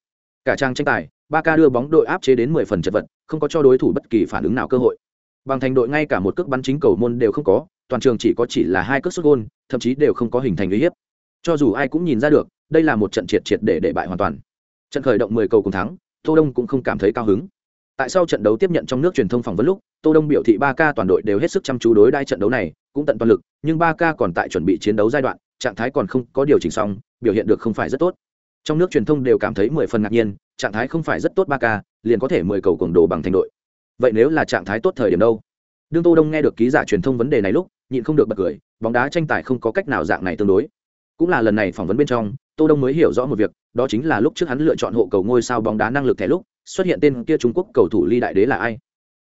Cả trang tranh tài ba ca đưa bóng đội áp chế đến mười phần chật vật, không có cho đối thủ bất kỳ phản ứng nào cơ hội. Bằng thành đội ngay cả một cước bắn chính cầu môn đều không có, toàn trường chỉ có chỉ là hai cước xuất gôn, thậm chí đều không có hình thành uy hiếp. Cho dù ai cũng nhìn ra được, đây là một trận triệt triệt để để bại hoàn toàn. Trận khởi động mười cầu cùng thắng, tô đông cũng không cảm thấy cao hứng tại sau trận đấu tiếp nhận trong nước truyền thông phỏng vấn lúc, tô đông biểu thị ba ca toàn đội đều hết sức chăm chú đối đai trận đấu này, cũng tận toàn lực, nhưng ba ca còn tại chuẩn bị chiến đấu giai đoạn, trạng thái còn không có điều chỉnh xong, biểu hiện được không phải rất tốt. Trong nước truyền thông đều cảm thấy mười phần ngạc nhiên, trạng thái không phải rất tốt ba ca, liền có thể mười cầu cường đồ bằng thành đội. Vậy nếu là trạng thái tốt thời điểm đâu? Đương tô đông nghe được ký giả truyền thông vấn đề này lúc, nhịn không được bật cười, bóng đá tranh tài không có cách nào dạng này tương đối. Cũng là lần này phỏng vấn bên trong, tô đông mới hiểu rõ một việc, đó chính là lúc trước hắn lựa chọn hộ cầu ngôi sao bóng đá năng lực thẻ lúc xuất hiện tên kia trung quốc cầu thủ ly đại đế là ai?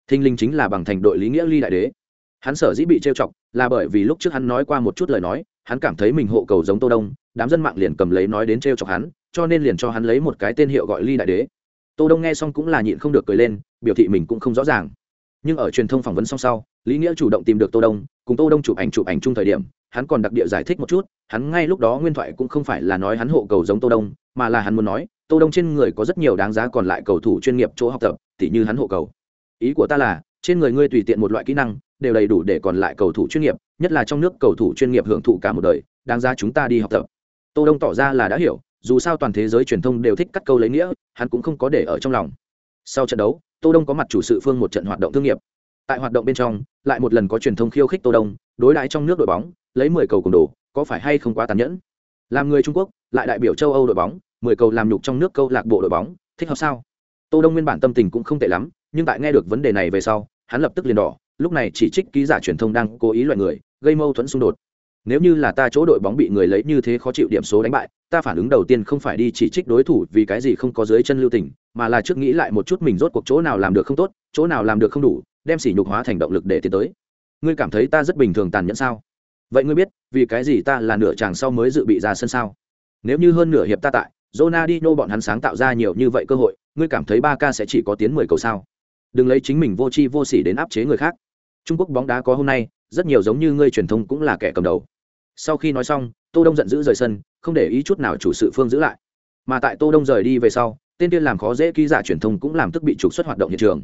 Thinh linh chính là bằng thành đội lý nghĩa ly đại đế. Hắn sở dĩ bị trêu chọc là bởi vì lúc trước hắn nói qua một chút lời nói, hắn cảm thấy mình hộ cầu giống tô đông, đám dân mạng liền cầm lấy nói đến trêu chọc hắn, cho nên liền cho hắn lấy một cái tên hiệu gọi ly đại đế. Tô đông nghe xong cũng là nhịn không được cười lên, biểu thị mình cũng không rõ ràng. Nhưng ở truyền thông phỏng vấn xong sau, lý nghĩa chủ động tìm được tô đông, cùng tô đông chụp ảnh chụp ảnh chung thời điểm hắn còn đặc địa giải thích một chút, hắn ngay lúc đó nguyên thoại cũng không phải là nói hắn hộ cầu giống tô đông, mà là hắn muốn nói, tô đông trên người có rất nhiều đáng giá còn lại cầu thủ chuyên nghiệp chỗ học tập, tỉ như hắn hộ cầu. Ý của ta là, trên người ngươi tùy tiện một loại kỹ năng, đều đầy đủ để còn lại cầu thủ chuyên nghiệp, nhất là trong nước cầu thủ chuyên nghiệp hưởng thụ cả một đời, đáng giá chúng ta đi học tập. Tô đông tỏ ra là đã hiểu, dù sao toàn thế giới truyền thông đều thích cắt câu lấy nghĩa, hắn cũng không có để ở trong lòng. Sau trận đấu, tô đông có mặt chủ sự phương một trận hoạt động thương nghiệp. Tại hoạt động bên trong, lại một lần có truyền thông khiêu khích tô đông, đối đãi trong nước đội bóng lấy 10 cầu cùng đồ, có phải hay không quá tàn nhẫn? Làm người trung quốc, lại đại biểu châu âu đội bóng 10 cầu làm nhục trong nước câu lạc bộ đội bóng, thích hợp sao? Tô đông nguyên bản tâm tình cũng không tệ lắm, nhưng tại nghe được vấn đề này về sau, hắn lập tức liền đỏ, lúc này chỉ trích ký giả truyền thông đang cố ý loại người, gây mâu thuẫn xung đột. Nếu như là ta chỗ đội bóng bị người lấy như thế khó chịu điểm số đánh bại, ta phản ứng đầu tiên không phải đi chỉ trích đối thủ vì cái gì không có dưới chân lưu tình, mà là trước nghĩ lại một chút mình rốt cuộc chỗ nào làm được không tốt, chỗ nào làm được không đủ, đem sỉ nhục hóa thành động lực để tiến tới. Ngươi cảm thấy ta rất bình thường tàn nhẫn sao? Vậy ngươi biết, vì cái gì ta là nửa chàng sau mới dự bị ra sân sao? Nếu như hơn nửa hiệp ta tại, Ronaldinho bọn hắn sáng tạo ra nhiều như vậy cơ hội, ngươi cảm thấy ba ca sẽ chỉ có tiến mười cầu sao? Đừng lấy chính mình vô tri vô sỉ đến áp chế người khác. Trung quốc bóng đá có hôm nay, rất nhiều giống như ngươi truyền thông cũng là kẻ cầm đầu. Sau khi nói xong, tô đông giận dữ rời sân, không để ý chút nào chủ sự phương giữ lại. Mà tại tô đông rời đi về sau, tên tiên làm khó dễ ký giả truyền thông cũng làm tức bị trục xuất hoạt động hiện trường.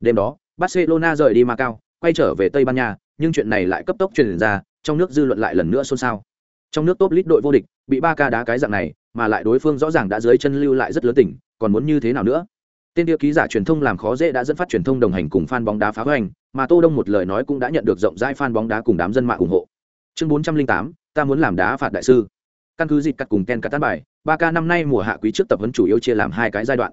Đêm đó, barcelona rời đi macau, quay trở về tây ban nha, nhưng chuyện này lại cấp tốc truyền ra trong nước dư luận lại lần nữa xôn xao. Trong nước top list đội vô địch bị ba ca đá cái dạng này mà lại đối phương rõ ràng đã dưới chân lưu lại rất lớn tỉnh còn muốn như thế nào nữa? Tên tiêu ký giả truyền thông làm khó dễ đã dẫn phát truyền thông đồng hành cùng fan bóng đá phá hoành mà tô đông một lời nói cũng đã nhận được rộng rãi fan bóng đá cùng đám dân mạng ủng hộ. Chương 408, ta muốn làm đá phạt đại sư. Căn cứ dịch cắt cùng ken cắt tán bài ba k năm nay mùa hạ quý trước tập huấn chủ yếu chia làm hai cái giai đoạn.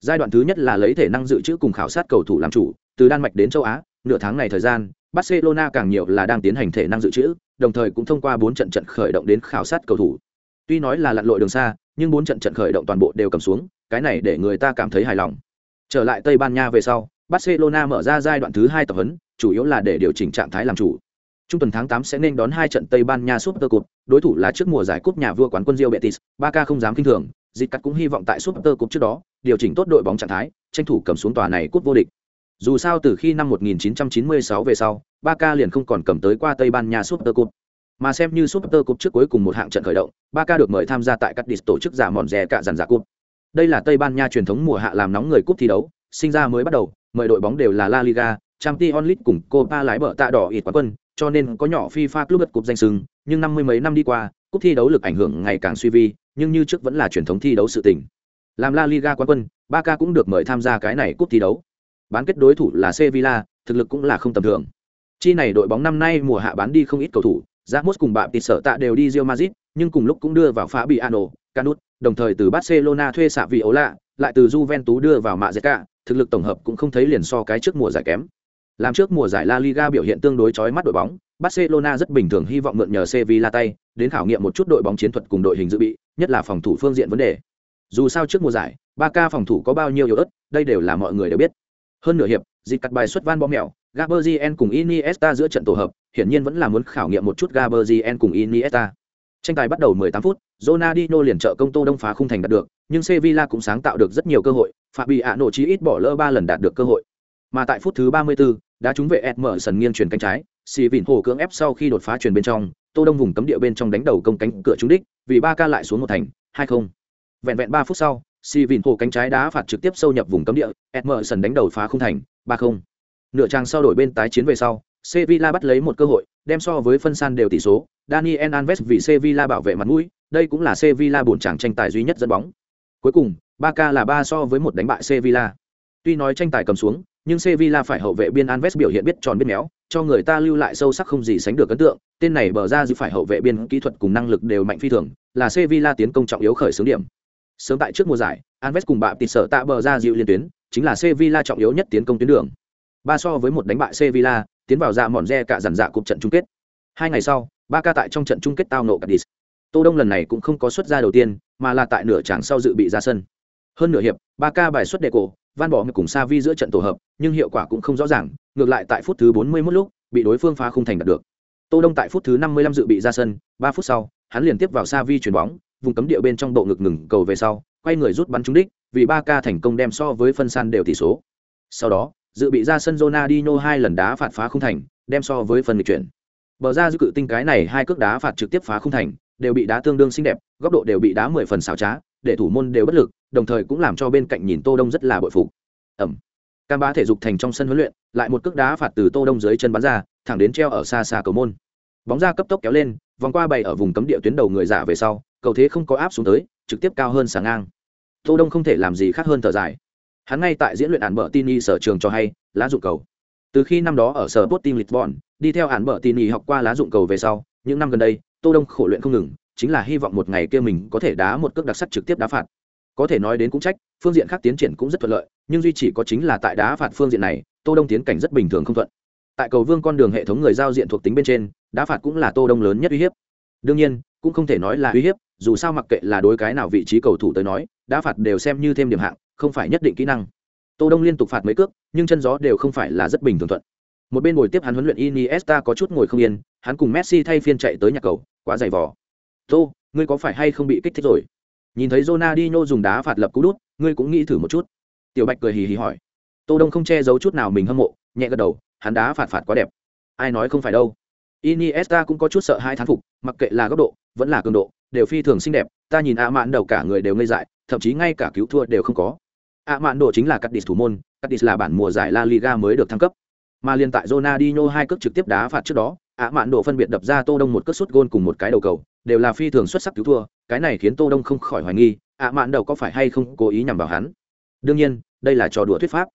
Giai đoạn thứ nhất là lấy thể năng dự trữ cùng khảo sát cầu thủ làm chủ từ đan mạch đến châu á nửa tháng này thời gian barcelona càng nhiều là đang tiến hành thể năng dự trữ đồng thời cũng thông qua bốn trận trận khởi động đến khảo sát cầu thủ. Tuy nói là lặn lội đường xa nhưng bốn trận trận khởi động toàn bộ đều cầm xuống cái này để người ta cảm thấy hài lòng. Trở lại tây ban nha về sau barcelona mở ra giai đoạn thứ hai tập huấn chủ yếu là để điều chỉnh trạng thái làm chủ. Trung tuần tháng 8 sẽ nên đón hai trận Tây Ban Nha Super Cup, đối thủ là trước mùa giải cúp nhà vua quán quân Real Betis, Barca không dám kinh thường, Dịch cắt cũng hy vọng tại Super Cup trước đó, điều chỉnh tốt đội bóng trạng thái, tranh thủ cầm xuống tòa này cúp vô địch. Dù sao từ khi năm 1996 về sau, Barca liền không còn cầm tới qua Tây Ban Nha Super Cup. Mà xem như Super Cup trước cuối cùng một hạng trận khởi động, Barca được mời tham gia tại các địch tổ chức giả mòn rẻ cả dàn giả cup. Đây là Tây Ban Nha truyền thống mùa hạ làm nóng người cúp thi đấu, sinh ra mới bắt đầu, mời đội bóng đều là La Liga, Champions League cùng Copa lái bờ tạ đỏ ít quán quân, cho nên có nhỏ FIFA Club cúp danh sừng, nhưng năm mươi mấy năm đi qua, cúp thi đấu lực ảnh hưởng ngày càng suy vi, nhưng như trước vẫn là truyền thống thi đấu sự tình. Làm La Liga quán quân, Barca cũng được mời tham gia cái này cúp thi đấu. Bán kết đối thủ là Sevilla, thực lực cũng là không tầm thường. Chi này đội bóng năm nay mùa hạ bán đi không ít cầu thủ, Ramos cùng bạn tịt sở tạ đều đi Real Madrid, nhưng cùng lúc cũng đưa vào Fabiano, Canut, đồng thời từ Barcelona thuê xạ vị Ola, lạ, lại từ Juventus đưa vào Mazeca, thực lực tổng hợp cũng không thấy liền so cái trước mùa giải kém. Làm trước mùa giải La Liga biểu hiện tương đối chói mắt đội bóng, Barcelona rất bình thường hy vọng mượn nhờ Sevilla tay, đến khảo nghiệm một chút đội bóng chiến thuật cùng đội hình dự bị, nhất là phòng thủ phương diện vấn đề. Dù sao trước mùa giải, Barca phòng thủ có bao nhiêu yếu ớt, đây đều là mọi người đều biết. Hơn nửa hiệp, dịch cắt bài xuất van bom mèo, Gabriel cùng Iniesta giữa trận tổ hợp, hiển nhiên vẫn là muốn khảo nghiệm một chút Gabriel cùng Iniesta. Tranh tài bắt đầu 18 phút, Ronaldinho liền trợ công Tô Đông phá khung thành đạt được, nhưng Sevilla cũng sáng tạo được rất nhiều cơ hội, Fabiano trí ít bỏ lỡ 3 lần đạt được cơ hội. Mà tại phút thứ 34, đã trúng vệ Emerson nghiêng chuyển cánh trái, xì vịn hồ cưỡng ép sau khi đột phá chuyển bên trong tô đông vùng cấm địa bên trong đánh đầu công cánh cửa trúng đích vì ba ca lại xuống một thành hai không vẹn vẹn ba phút sau si vịn hồ cánh trái đá phạt trực tiếp sâu nhập vùng cấm địa edmerson đánh đầu phá không thành ba không nửa trang sau đổi bên tái chiến về sau Sevilla bắt lấy một cơ hội, đem so với phân san đều tỷ số, Daniel Alves vì Sevilla bảo vệ mặt mũi, đây cũng là Sevilla buồn tràng tranh tài duy nhất dẫn bóng. Cuối cùng, Barca là ba so với một đánh bại Sevilla. Tuy nói tranh tài cầm xuống, nhưng Sevilla phải hậu vệ biên Alves biểu hiện biết tròn biết méo, cho người ta lưu lại sâu sắc không gì sánh được ấn tượng, tên này bờ ra giữ phải hậu vệ biên kỹ thuật cùng năng lực đều mạnh phi thường, là Sevilla tiến công trọng yếu khởi xướng điểm. Sớm tại trước mùa giải, Anves cùng bạn tịt sở tạ bờ ra dịu liên tuyến, chính là Sevilla trọng yếu nhất tiến công tuyến đường. Ba so với một đánh bại Sevilla, tiến vào dạ mòn re cả dàn dạ cuộc trận chung kết. Hai ngày sau, ba ca tại trong trận chung kết tao nộ Cadiz. Tô Đông lần này cũng không có xuất ra đầu tiên, mà là tại nửa chặng sau dự bị ra sân. Hơn nửa hiệp, ba ca bài xuất đề cổ, van bỏ cùng sa vi giữa trận tổ hợp nhưng hiệu quả cũng không rõ ràng ngược lại tại phút thứ 41 lúc bị đối phương phá không thành đạt được tô đông tại phút thứ 55 dự bị ra sân ba phút sau hắn liền tiếp vào sa vi chuyển bóng vùng cấm địa bên trong bộ ngực ngừng cầu về sau, quay người rút bắn trúng đích, vì ba ca thành công đem so với phân san đều tỷ số. Sau đó, dự bị ra sân Ronaldinho hai lần đá phạt phá không thành, đem so với phần nghịch chuyển. Bờ ra dư cự tinh cái này hai cước đá phạt trực tiếp phá không thành, đều bị đá tương đương xinh đẹp, góc độ đều bị đá mười phần xảo trá, để thủ môn đều bất lực, đồng thời cũng làm cho bên cạnh nhìn tô đông rất là bội phục. Ẩm. Cam bá thể dục thành trong sân huấn luyện, lại một cước đá phạt từ tô đông dưới chân bắn ra, thẳng đến treo ở xa xa cầu môn. Bóng ra cấp tốc kéo lên, vòng qua bày ở vùng cấm địa tuyến đầu người giả về sau cầu thế không có áp xuống tới, trực tiếp cao hơn sáng ngang. Tô đông không thể làm gì khác hơn thở dài. Hắn ngay tại diễn luyện ản bờ tini sở trường cho hay, lá dụng cầu. Từ khi năm đó ở sở Sporting Lisbon, đi theo ản bờ tini học qua lá dụng cầu về sau, những năm gần đây, tô đông khổ luyện không ngừng, chính là hy vọng một ngày kia mình có thể đá một cước đặc sắc trực tiếp đá phạt. Có thể nói đến cũng trách, phương diện khác tiến triển cũng rất thuận lợi, nhưng duy chỉ có chính là tại đá phạt phương diện này, tô đông tiến cảnh rất bình thường không thuận. Tại cầu vương con đường hệ thống người giao diện thuộc tính bên trên, đá phạt cũng là tô đông lớn nhất uy hiếp. Đương nhiên, cũng không thể nói là uy hiếp dù sao mặc kệ là đối cái nào vị trí cầu thủ tới nói, đá phạt đều xem như thêm điểm hạng, không phải nhất định kỹ năng. Tô đông liên tục phạt mấy cước, nhưng chân gió đều không phải là rất bình thường thuận. Một bên ngồi tiếp hắn huấn luyện Iniesta có chút ngồi không yên, hắn cùng Messi thay phiên chạy tới nhà cầu, quá dày vò. Tô, ngươi có phải hay không bị kích thích rồi? Nhìn thấy Ronaldinho dùng đá phạt lập cú đút, ngươi cũng nghĩ thử một chút. Tiểu bạch cười hì hì hỏi. Tô đông không che giấu chút nào mình hâm mộ, nhẹ gật đầu, hắn đá phạt phạt quá đẹp. Ai nói không phải đâu. Iniesta cũng có chút sợ hai thán phục, mặc kệ là góc độ, vẫn là cường độ đều phi thường xinh đẹp, ta nhìn ạ mạn đầu cả người đều ngây dại, thậm chí ngay cả cứu thua đều không có. Ạ mạn độ chính là cắt địch thủ môn, cắt địch là bản mùa giải la liga mới được thăng cấp. Mà liên tại Ronaldinho hai cước trực tiếp đá phạt trước đó ạ mạn độ phân biệt đập ra tô đông một cước sút gôn cùng một cái đầu cầu, đều là phi thường xuất sắc cứu thua, cái này khiến tô đông không khỏi hoài nghi ạ mạn đầu có phải hay không cố ý nhằm vào hắn? Đương nhiên, đây là trò đùa thuyết pháp.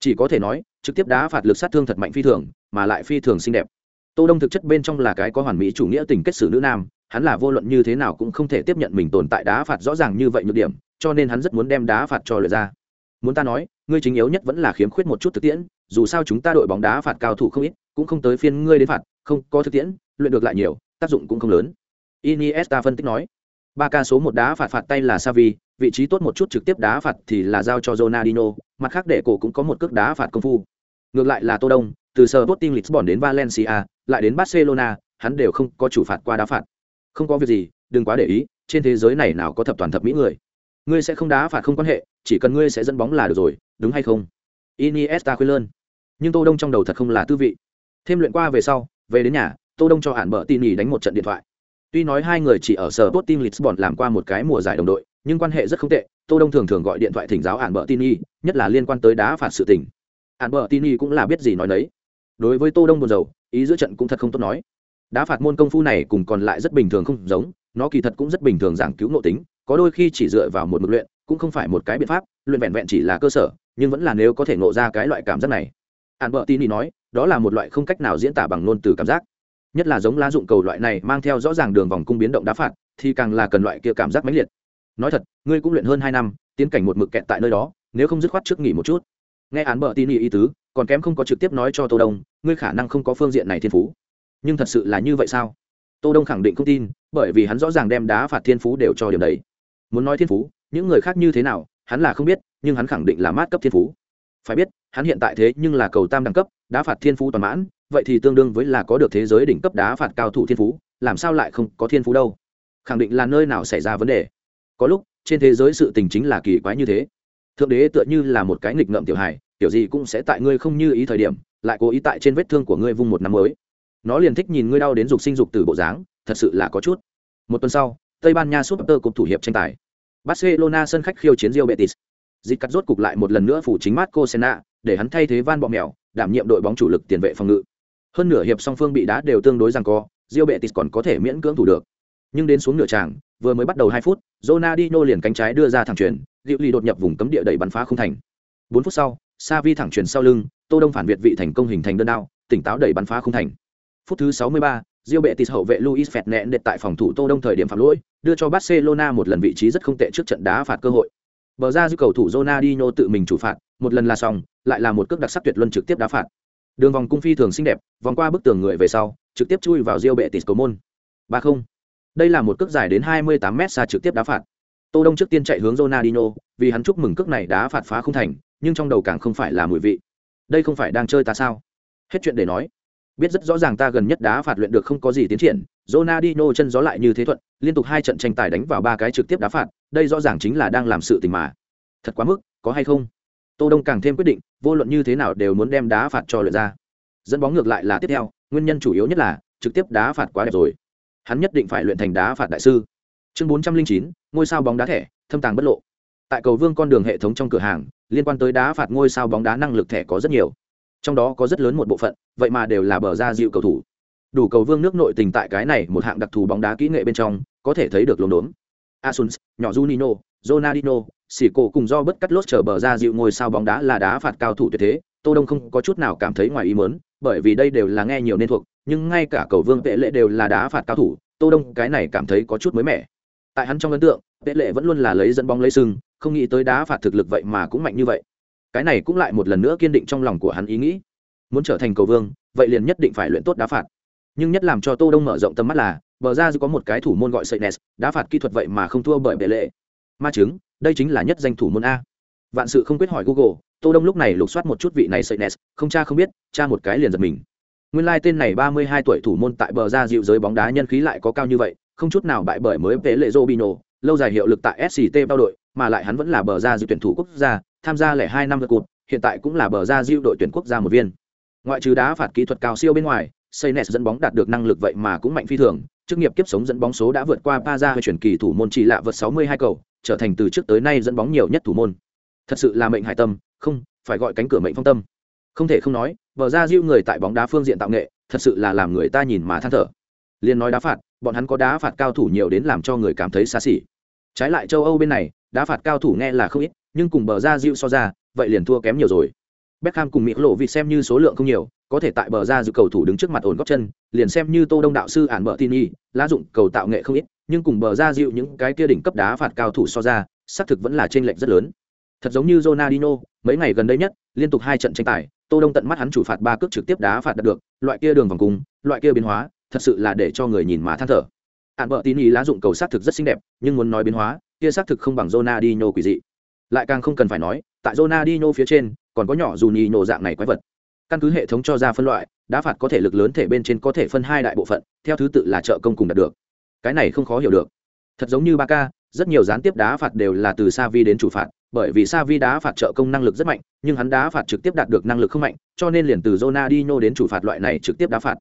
Chỉ có thể nói, trực tiếp đá phạt lực sát thương thật mạnh phi thường, mà lại phi thường xinh đẹp. Tô đông thực chất bên trong là cái có hoàn mỹ chủ nghĩa tình kết sử nữ nam hắn là vô luận như thế nào cũng không thể tiếp nhận mình tồn tại đá phạt rõ ràng như vậy nhược điểm cho nên hắn rất muốn đem đá phạt cho lượt ra muốn ta nói ngươi chính yếu nhất vẫn là khiếm khuyết một chút thực tiễn dù sao chúng ta đội bóng đá phạt cao thủ không ít cũng không tới phiên ngươi đến phạt không có thực tiễn luyện được lại nhiều tác dụng cũng không lớn iniesta phân tích nói ba ca số một đá phạt phạt tay là savi vị trí tốt một chút trực tiếp đá phạt thì là giao cho Ronaldinho, mặt khác để cổ cũng có một cước đá phạt công phu. Ngược lại là Tô Đông, từ Sporting Lisbon đến Valencia, lại đến Barcelona, hắn đều không có chủ phạt qua đá phạt. Không có việc gì, đừng quá để ý, trên thế giới này nào có thập toàn thập mỹ người. Ngươi sẽ không đá phạt không quan hệ, chỉ cần ngươi sẽ dẫn bóng là được rồi, đúng hay không? Iniesta khuyên lơn. Nhưng Tô Đông trong đầu thật không là tư vị. Thêm luyện qua về sau, về đến nhà, Tô Đông cho hạn bợ tin nhì đánh một trận điện thoại. Tuy nói hai người chỉ ở sở tốt team Lisbon làm qua một cái mùa giải đồng đội, nhưng quan hệ rất không tệ tô đông thường thường gọi điện thoại thỉnh giáo hạn bợ tin y nhất là liên quan tới đá phạt sự tình hạn bợ tin y cũng là biết gì nói nấy đối với tô đông buồn rầu ý giữa trận cũng thật không tốt nói đá phạt môn công phu này cùng còn lại rất bình thường không giống, nó kỳ thật cũng rất bình thường giảng cứu nội tính, có đôi khi chỉ dựa vào một mực luyện, cũng không phải một cái biện pháp, luyện vẹn vẹn chỉ là cơ sở, nhưng vẫn là nếu có thể ngộ ra cái loại cảm giác này. Ạn bờ tin nói, đó là một loại không cách nào diễn tả bằng ngôn từ cảm giác. Nhất là giống lá dụng cầu loại này mang theo rõ ràng đường vòng cung biến động đá phạt, thì càng là cần loại kia cảm giác mãnh liệt. Nói thật, ngươi cũng luyện hơn hai năm, tiến cảnh một mực kẹt tại nơi đó, nếu không dứt khoát trước nghỉ một chút. Nghe án bợ tin ý tứ, còn kém không có trực tiếp nói cho tô đông, ngươi khả năng không có phương diện này thiên phú nhưng thật sự là như vậy sao? Tô đông khẳng định không tin, bởi vì hắn rõ ràng đem đá phạt thiên phú đều cho điểm đấy. Muốn nói thiên phú, những người khác như thế nào, hắn là không biết, nhưng hắn khẳng định là mát cấp thiên phú. Phải biết, hắn hiện tại thế nhưng là cầu tam đẳng cấp, đá phạt thiên phú toàn mãn, vậy thì tương đương với là có được thế giới đỉnh cấp đá phạt cao thủ thiên phú, làm sao lại không có thiên phú đâu? Khẳng định là nơi nào xảy ra vấn đề. Có lúc, trên thế giới sự tình chính là kỳ quái như thế. Thượng đế tựa như là một cái nghịch ngợm tiểu hài, tiểu gì cũng sẽ tại ngươi không như ý thời điểm, lại cố ý tại trên vết thương của ngươi vung một năm mới nó liền thích nhìn ngươi đau đến dục sinh dục từ bộ dáng thật sự là có chút. Một tuần sau tây ban nha súp tơ cục thủ hiệp tranh tài. Barcelona sân khách khiêu chiến rio betis. Dịch cắt rốt cục lại một lần nữa phủ chính marco senna để hắn thay thế van bọ mèo đảm nhiệm đội bóng chủ lực tiền vệ phòng ngự. Hơn nửa hiệp song phương bị đá đều tương đối rằng co rio betis còn có thể miễn cưỡng thủ được. Nhưng đến xuống nửa tràng vừa mới bắt đầu hai phút Ronaldinho liền cánh trái đưa ra thẳng chuyền Diệu Ly đột nhập vùng cấm địa đẩy bắn phá không thành. Bốn phút sau, Savi thẳng chuyền sau lưng, Tô Đông phản việt vị thành công hình thành đơn đao, tỉnh táo đẩy bắn phá không thành. Phút thứ 63, Real Betis hậu vệ Luis Fernandes tại phòng thủ Tô Đông thời điểm phạm lỗi, đưa cho Barcelona một lần vị trí rất không tệ trước trận đá phạt cơ hội. Bờ ra giữ cầu thủ Ronaldinho tự mình chủ phạt, một lần là xong, lại là một cước đặc sắc tuyệt luân trực tiếp đá phạt. Đường vòng cung phi thường xinh đẹp, vòng qua bức tường người về sau, trực tiếp chui vào Real Betis cầu môn. 3-0. Đây là một cước dài đến 28m xa trực tiếp đá phạt. Tô Đông trước tiên chạy hướng Ronaldinho, vì hắn chúc mừng cước này đá phạt phá không thành, nhưng trong đầu càng không phải là mùi vị. Đây không phải đang chơi ta sao? Hết chuyện để nói. Biết rất rõ ràng ta gần nhất đá phạt luyện được không có gì tiến triển, Ronaldinho chân gió lại như thế thuận, liên tục hai trận tranh tài đánh vào ba cái trực tiếp đá phạt, đây rõ ràng chính là đang làm sự tình mà. Thật quá mức, có hay không? Tô Đông càng thêm quyết định, vô luận như thế nào đều muốn đem đá phạt cho luyện ra. Dẫn bóng ngược lại là tiếp theo, nguyên nhân chủ yếu nhất là trực tiếp đá phạt quá đẹp rồi. Hắn nhất định phải luyện thành đá phạt đại sư chương bốn trăm linh chín ngôi sao bóng đá thẻ thâm tàng bất lộ tại cầu vương con đường hệ thống trong cửa hàng liên quan tới đá phạt ngôi sao bóng đá năng lực thẻ có rất nhiều trong đó có rất lớn một bộ phận, vậy mà đều là bờ ra dịu cầu thủ. Đủ cầu vương nước nội tình tại cái này một hạng đặc thù bóng đá kỹ nghệ bên trong, có thể thấy được lốm đốm. Asuns nhỏ junino ronaldino xỉ cổ cùng do bất cắt lốt trở bờ ra dịu ngôi sao bóng đá là đá phạt cao thủ tuyệt thế. Tô đông không có chút nào cảm thấy ngoài ý mớn bởi vì đây đều là nghe nhiều nên thuộc, nhưng ngay cả cầu vương vệ lệ đều là đá phạt cao thủ, tô đông cái này cảm thấy có chút mới mẻ. Tại hắn trong ấn tượng tệ lệ vẫn luôn là lấy dẫn bóng lấy sưng không nghĩ tới đá phạt thực lực vậy mà cũng mạnh như vậy cái này cũng lại một lần nữa kiên định trong lòng của hắn ý nghĩ. Muốn trở thành cầu vương vậy liền nhất định phải luyện tốt đá phạt. Nhưng nhất làm cho tô đông mở rộng tầm mắt là bờ ra có một cái thủ môn gọi sợi nes đá phạt kỹ thuật vậy mà không thua bởi bệ lệ. Ma chứng đây chính là nhất danh thủ môn a. Vạn sự không quyết hỏi google tô đông lúc này lục soát một chút vị này sợi nes không cha không biết cha một cái liền giật mình. Nguyên lai like tên này ba mươi hai tuổi thủ môn tại bờ ra dịu giới bóng đá nhân khí lại có cao như vậy không chút nào bại bởi mới bệ lệ Robino, lâu dài hiệu lực tại SCT bao đội, mà lại hắn vẫn là bờ ra dịu tuyển thủ quốc gia, tham gia lẻ hai năm vượt cụt hiện tại cũng là bờ ra diệu đội tuyển quốc gia một viên. Ngoại trừ đá phạt kỹ thuật cao siêu bên ngoài, Saynes dẫn bóng đạt được năng lực vậy mà cũng mạnh phi thường, chức nghiệp kiếp sống dẫn bóng số đã vượt qua ba ra chuyển kỳ thủ môn chỉ lạ vượt 62 cầu, trở thành từ trước tới nay dẫn bóng nhiều nhất thủ môn. Thật sự là mệnh hải tâm, không, phải gọi cánh cửa mệnh phong tâm. Không thể không nói, bờ ra diệu người tại bóng đá phương diện tạo nghệ, thật sự là làm người ta nhìn mà than thở. Liên nói đá phạt, bọn hắn có đá phạt cao thủ nhiều đến làm cho người cảm thấy xa xỉ trái lại châu âu bên này đá phạt cao thủ nghe là không ít nhưng cùng bờ ra dịu so ra vậy liền thua kém nhiều rồi. Beckham cùng Mỹ lộ vì xem như số lượng không nhiều, có thể tại bờ ra dự cầu thủ đứng trước mặt ổn góc chân, liền xem như Tô Đông đạo sư ản bợ tin y, lá dụng cầu tạo nghệ không ít, nhưng cùng bờ ra dịu những cái kia đỉnh cấp đá phạt cao thủ so ra, xác thực vẫn là trên lệch rất lớn. Thật giống như Ronaldinho, mấy ngày gần đây nhất, liên tục hai trận tranh tài, Tô Đông tận mắt hắn chủ phạt ba cước trực tiếp đá phạt đạt được, loại kia đường vòng cung, loại kia biến hóa, thật sự là để cho người nhìn mà than thở. Ản vợ tin ý lá dụng cầu sát thực rất xinh đẹp nhưng muốn nói biến hóa kia sát thực không bằng Ronaldinho quỷ dị lại càng không cần phải nói, tại Ronaldinho phía trên, còn có nhỏ dù nhì nổ dạng này quái vật. Căn cứ hệ thống cho ra phân loại, đá phạt có thể lực lớn thể bên trên có thể phân hai đại bộ phận, theo thứ tự là trợ công cùng đạt được. Cái này không khó hiểu được. Thật giống như ba k rất nhiều gián tiếp đá phạt đều là từ sa vi đến chủ phạt, bởi vì sa vi đá phạt trợ công năng lực rất mạnh, nhưng hắn đá phạt trực tiếp đạt được năng lực không mạnh, cho nên liền từ Ronaldinho đến chủ phạt loại này trực tiếp đá phạt.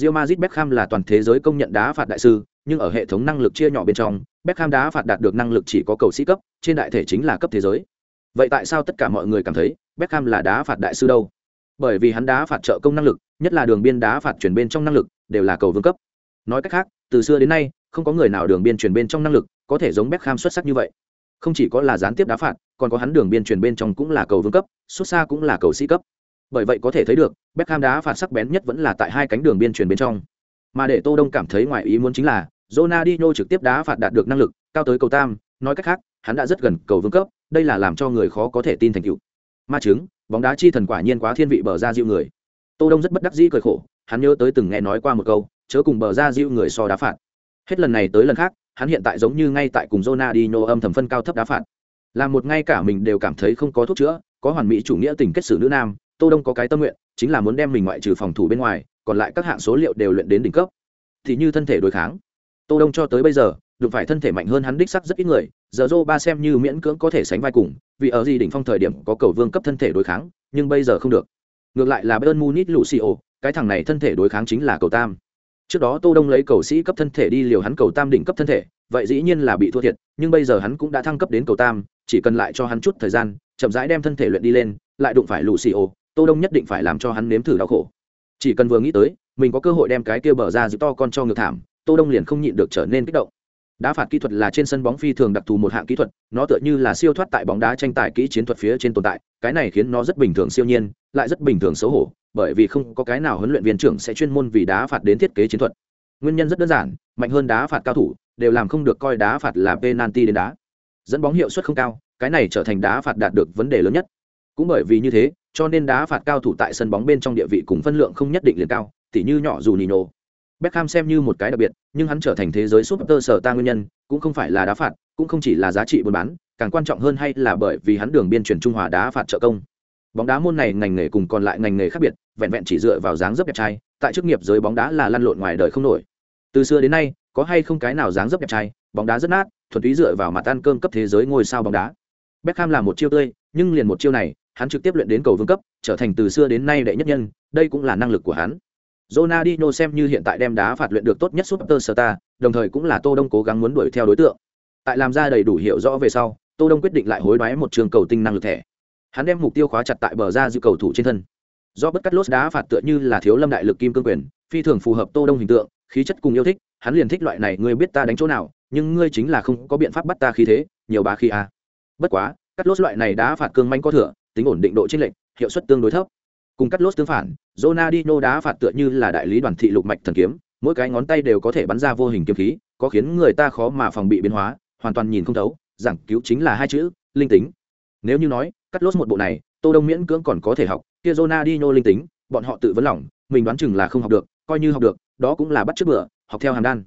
Real Madrid Beckham là toàn thế giới công nhận đá phạt đại sư, nhưng ở hệ thống năng lực chia nhỏ bên trong, Beckham đá phạt đạt được năng lực chỉ có cầu sĩ cấp, trên đại thể chính là cấp thế giới. Vậy tại sao tất cả mọi người cảm thấy Beckham là đá phạt đại sư đâu? Bởi vì hắn đá phạt trợ công năng lực, nhất là đường biên đá phạt chuyển bên trong năng lực, đều là cầu vương cấp. Nói cách khác, từ xưa đến nay, không có người nào đường biên chuyển bên trong năng lực có thể giống Beckham xuất sắc như vậy. Không chỉ có là gián tiếp đá phạt, còn có hắn đường biên chuyển bên trong cũng là cầu vương cấp, xuất xa cũng là cầu sĩ cấp bởi vậy có thể thấy được Beckham đá phạt sắc bén nhất vẫn là tại hai cánh đường biên truyền bên trong Mà để Tô Đông cảm thấy ngoài ý muốn chính là, Ronaldinho trực tiếp đá phạt đạt được năng lực cao tới cầu tam, nói cách khác, hắn đã rất gần cầu vương cấp, đây là làm cho người khó có thể tin thành tựu. Ma chứng, bóng đá chi thần quả nhiên quá thiên vị bờ ra dịu người. Tô Đông rất bất đắc dĩ cười khổ, hắn nhớ tới từng nghe nói qua một câu, chớ cùng bờ ra dịu người so đá phạt. Hết lần này tới lần khác, hắn hiện tại giống như ngay tại cùng Ronaldinho âm thầm phân cao thấp đá phạt. Là một ngay cả mình đều cảm thấy không có thuốc chữa, có hoàn mỹ chủ nghĩa tình kết xử nữ nam, Tô Đông có cái tâm nguyện, chính là muốn đem mình ngoại trừ phòng thủ bên ngoài, còn lại các hạng số liệu đều luyện đến đỉnh cấp. Thì như thân thể đối kháng. Tô Đông cho tới bây giờ, đụng phải thân thể mạnh hơn hắn đích sắc rất ít người, giờ dô ba xem như miễn cưỡng có thể sánh vai cùng, vì ở gì đỉnh phong thời điểm có cầu vương cấp thân thể đối kháng, nhưng bây giờ không được. Ngược lại là Bayern Munich Lucio, cái thằng này thân thể đối kháng chính là cầu tam. Trước đó Tô Đông lấy cầu sĩ cấp thân thể đi liều hắn cầu tam đỉnh cấp thân thể, vậy dĩ nhiên là bị thua thiệt, nhưng bây giờ hắn cũng đã thăng cấp đến cầu tam, chỉ cần lại cho hắn chút thời gian, chậm rãi đem thân thể luyện đi lên, lại đụng phải Lucio, Tô Đông nhất định phải làm cho hắn nếm thử đau khổ. Chỉ cần vừa nghĩ tới, mình có cơ hội đem cái kia bờ ra giữ to con cho ngược thảm, Tô Đông liền không nhịn được trở nên kích động. Đá phạt kỹ thuật là trên sân bóng phi thường đặc thù một hạng kỹ thuật, nó tựa như là siêu thoát tại bóng đá tranh tài kỹ chiến thuật phía trên tồn tại, cái này khiến nó rất bình thường siêu nhiên, lại rất bình thường xấu hổ, bởi vì không có cái nào huấn luyện viên trưởng sẽ chuyên môn vì đá phạt đến thiết kế chiến thuật. Nguyên nhân rất đơn giản, mạnh hơn đá phạt cao thủ, đều làm không được coi đá phạt là penalty đến đá. Dẫn bóng hiệu suất không cao, cái này trở thành đá phạt đạt được vấn đề lớn nhất. Cũng bởi vì như thế, cho nên đá phạt cao thủ tại sân bóng bên trong địa vị cùng phân lượng không nhất định liền cao, tỉ như nhỏ dù Nino. Beckham xem như một cái đặc biệt, nhưng hắn trở thành thế giới super sở ta nguyên nhân, cũng không phải là đá phạt, cũng không chỉ là giá trị buôn bán, càng quan trọng hơn hay là bởi vì hắn đường biên chuyển trung hòa đá phạt trợ công. Bóng đá môn này ngành nghề cùng còn lại ngành nghề khác biệt, vẹn vẹn chỉ dựa vào dáng dấp đẹp trai, tại chức nghiệp giới bóng đá là lăn lộn ngoài đời không nổi. Từ xưa đến nay, có hay không cái nào dáng dấp đẹp trai, bóng đá rất nát, thuần túy dựa vào mặt ăn cơm cấp thế giới ngôi sao bóng đá. Beckham là một chiêu tươi, nhưng liền một chiêu này, hắn trực tiếp luyện đến cầu vương cấp, trở thành từ xưa đến nay đệ nhất nhân, đây cũng là năng lực của hắn. Ronaldinho xem như hiện tại đem đá phạt luyện được tốt nhất Superstar, đồng thời cũng là Tô Đông cố gắng muốn đuổi theo đối tượng. Tại làm ra đầy đủ hiểu rõ về sau, Tô Đông quyết định lại hối đoái một trường cầu tinh năng lực thẻ. Hắn đem mục tiêu khóa chặt tại bờ ra giữ cầu thủ trên thân. Do bất cắt lốt đá phạt tựa như là thiếu lâm đại lực kim cương quyền, phi thường phù hợp Tô Đông hình tượng, khí chất cùng yêu thích, hắn liền thích loại này, ngươi biết ta đánh chỗ nào, nhưng ngươi chính là không có biện pháp bắt ta khí thế, nhiều bá khí a. À. Bất quá, cắt lốt loại này đá phạt cương manh có thừa, tính ổn định độ chênh lệch, hiệu suất tương đối thấp. Cùng cắt lốt tương phản, Ronaldinho đá phạt tựa như là đại lý đoàn thị lục mạch thần kiếm, mỗi cái ngón tay đều có thể bắn ra vô hình kiếm khí, có khiến người ta khó mà phòng bị biến hóa, hoàn toàn nhìn không thấu, giảng cứu chính là hai chữ, linh tính. Nếu như nói, cắt lốt một bộ này, Tô Đông miễn cưỡng còn có thể học, kia Ronaldinho linh tính, bọn họ tự vấn lòng, mình đoán chừng là không học được, coi như học được, đó cũng là bắt chước bữa, học theo hàm đan.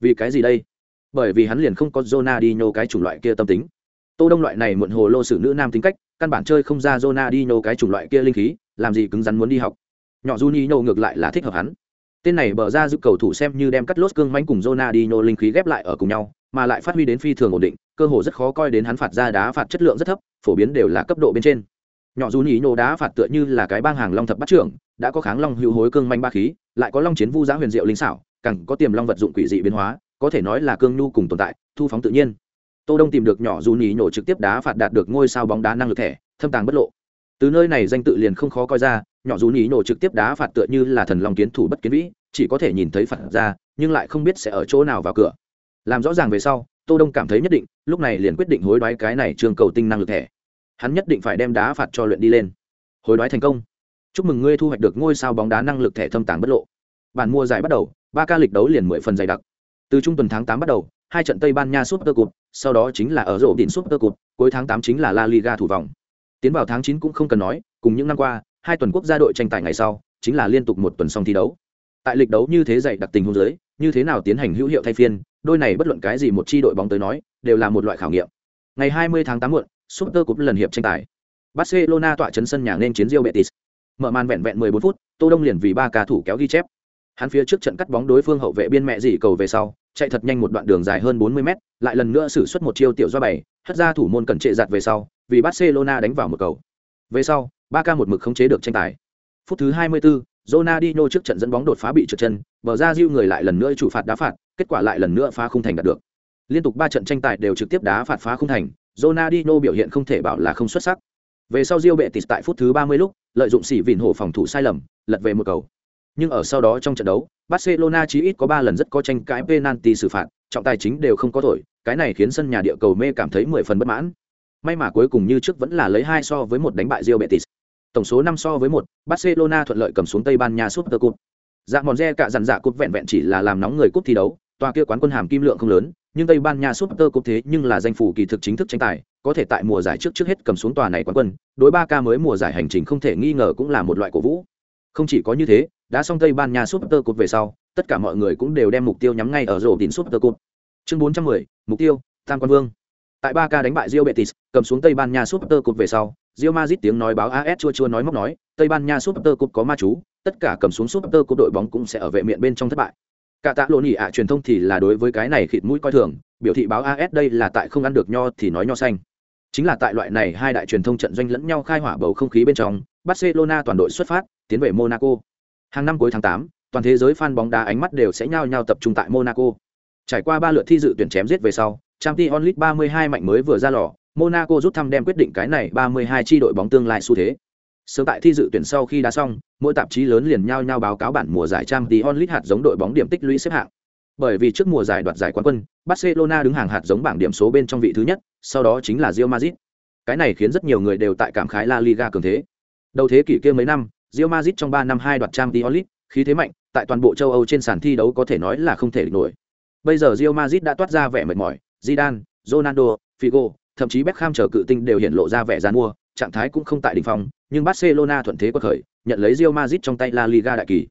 Vì cái gì đây? Bởi vì hắn liền không có Ronaldinho cái chủng loại kia tâm tính. Tô Đông loại này muộn hồ lô sử nữ nam tính cách, căn bản chơi không ra Ronaldinho cái chủng loại kia linh khí, làm gì cứng rắn muốn đi học. Nhỏ Juninho ngược lại là thích hợp hắn. Tên này bờ ra giúp cầu thủ xem như đem cắt lốt cương manh cùng Ronaldinho linh khí ghép lại ở cùng nhau mà lại phát huy đến phi thường ổn định cơ hồ rất khó coi đến hắn phạt ra đá phạt chất lượng rất thấp phổ biến đều là cấp độ bên trên. Nhỏ Juninho đá phạt tựa như là cái bang hàng long thập bắt trưởng đã có kháng long hữu hối cương manh ba khí lại có long chiến vu giá huyền diệu linh xảo càng có tiềm long vật dụng quỷ dị biến hóa có thể nói là cương nhu cùng tồn tại thu phóng tự nhiên tô đông tìm được nhỏ Juninho trực tiếp đá phạt đạt được ngôi sao bóng đá năng lực thẻ, thâm tàng bất lộ. Từ nơi này danh tự liền không khó coi ra, nhỏ dù nhì nổ trực tiếp đá phạt tựa như là thần long kiến thủ bất kiến vĩ, chỉ có thể nhìn thấy phạt ra, nhưng lại không biết sẽ ở chỗ nào vào cửa. Làm rõ ràng về sau, tô đông cảm thấy nhất định, lúc này liền quyết định hối đoái cái này trường cầu tinh năng lực thẻ. Hắn nhất định phải đem đá phạt cho luyện đi lên. Hối đoái thành công. Chúc mừng ngươi thu hoạch được ngôi sao bóng đá năng lực thẻ thâm tàng bất lộ. Bản mua giải bắt đầu, ba ca lịch đấu liền mười phần dày đặc. Từ trung tuần tháng tám bắt đầu hai trận tây ban nha super cup sau đó chính là ở rổ đỉnh super cup cuối tháng tám chính là la liga thủ vòng. Tiến vào tháng chín cũng không cần nói cùng những năm qua hai tuần quốc gia đội tranh tài ngày sau chính là liên tục một tuần xong thi đấu. Tại lịch đấu như thế dạy đặc tình huống dưới, như thế nào tiến hành hữu hiệu thay phiên đôi này bất luận cái gì một chi đội bóng tới nói đều là một loại khảo nghiệm. Ngày 20 tháng 8 muộn super cup lần hiệp tranh tài. Barcelona tọa trấn sân nhà nên chiến Real betis. Mở màn vẹn vẹn 14 phút tô đông liền vì ba ca thủ kéo ghi chép. Hắn phía trước trận cắt bóng đối phương hậu vệ biên mẹ gì cầu về sau chạy thật nhanh một đoạn đường dài hơn 40 mét lại lần nữa sử xuất một chiêu tiểu do bảy hất ra thủ môn cần trệ giặt về sau vì barcelona đánh vào một cầu về sau Barca một mực khống chế được tranh tài phút thứ 24, Ronaldinho trước trận dẫn bóng đột phá bị trượt chân, bờ ra giũ người lại lần nữa chủ phạt đá phạt, kết quả lại lần nữa phá khung thành đạt được. Liên tục ba trận tranh tài đều trực tiếp đá phạt phá khung thành, Ronaldinho biểu hiện không thể bảo là không xuất sắc. Về sau Diêu bệ tịt tại phút thứ 30 lúc, lợi dụng sỉ vịn hổ phòng thủ sai lầm, lật về một cầu. Nhưng ở sau đó trong trận đấu, Barcelona chỉ ít có 3 lần rất có tranh cãi penalty xử phạt, trọng tài chính đều không có thổi, cái này khiến sân nhà địa cầu mê cảm thấy 10 phần bất mãn. May mà cuối cùng như trước vẫn là lấy 2 so với một đánh bại Real Betis. Tổng số 5 so với 1, Barcelona thuận lợi cầm xuống Tây Ban Nha Super Cup. dạ mòn re cả dặn dạ cúp vẹn vẹn chỉ là làm nóng người cúp thi đấu tòa kia quán quân hàm kim lượng không lớn nhưng tây ban nha super Cup thế nhưng là danh phủ kỳ thực chính thức tranh tài có thể tại mùa giải trước trước hết cầm xuống tòa này quán quân đối ba ca mới mùa giải hành trình không thể nghi ngờ cũng là một loại cổ vũ không chỉ có như thế đã xong tây ban nha super cúp về sau tất cả mọi người cũng đều đem mục tiêu nhắm ngay ở rổ tín super cúp chương 410, mục tiêu tam quan vương. Tại ba ca đánh bại Real Betis cầm xuống tây ban nha super cúp về sau Real Madrid tiếng nói báo AS chua chua nói móc nói tây ban nha super cúp có ma chú tất cả cầm xuống super cúp đội bóng cũng sẽ ở vệ miệng bên trong thất bại. Cả tạ lộn ỉ ạ truyền thông thì là đối với cái này khịt mũi coi thường biểu thị báo as đây là tại không ăn được nho thì nói nho xanh. Chính là tại loại này hai đại truyền thông trận doanh lẫn nhau khai hỏa bầu không khí bên trong barcelona toàn đội xuất phát tiến về monaco. Hàng năm cuối tháng 8 toàn thế giới fan bóng đá ánh mắt đều sẽ nhao nhao tập trung tại monaco. Trải qua ba lượt thi dự tuyển chém giết về sau, Champions League 32 mạnh mới vừa ra lò, monaco rút thăm đem quyết định cái này 32 chi đội bóng tương lai xu thế. Sớm tại thi dự tuyển sau khi đã xong, mỗi tạp chí lớn liền nhao nhao báo cáo bản mùa giải Champions League hạt giống đội bóng điểm tích lũy xếp hạng. Bởi vì trước mùa giải đoạt giải quán quân, barcelona đứng hàng hạt giống bảng điểm số bên trong vị thứ nhất, sau đó chính là Real Madrid. Cái này khiến rất nhiều người đều tại cảm khái La Liga cường thế. Đầu thế kỷ kia mấy năm Real Madrid trong ba năm hai đoạt Champions League, khí thế mạnh tại toàn bộ châu Âu trên sàn thi đấu có thể nói là không thể địch nổi bây giờ Real Madrid đã toát ra vẻ mệt mỏi Zidane, Ronaldo, Figo, thậm chí Beckham chờ cự tinh đều hiện lộ ra vẻ gian mua trạng thái cũng không tại đỉnh phong, nhưng Barcelona thuận thế quật khởi, nhận lấy Real Madrid trong tay La Liga đại kỳ.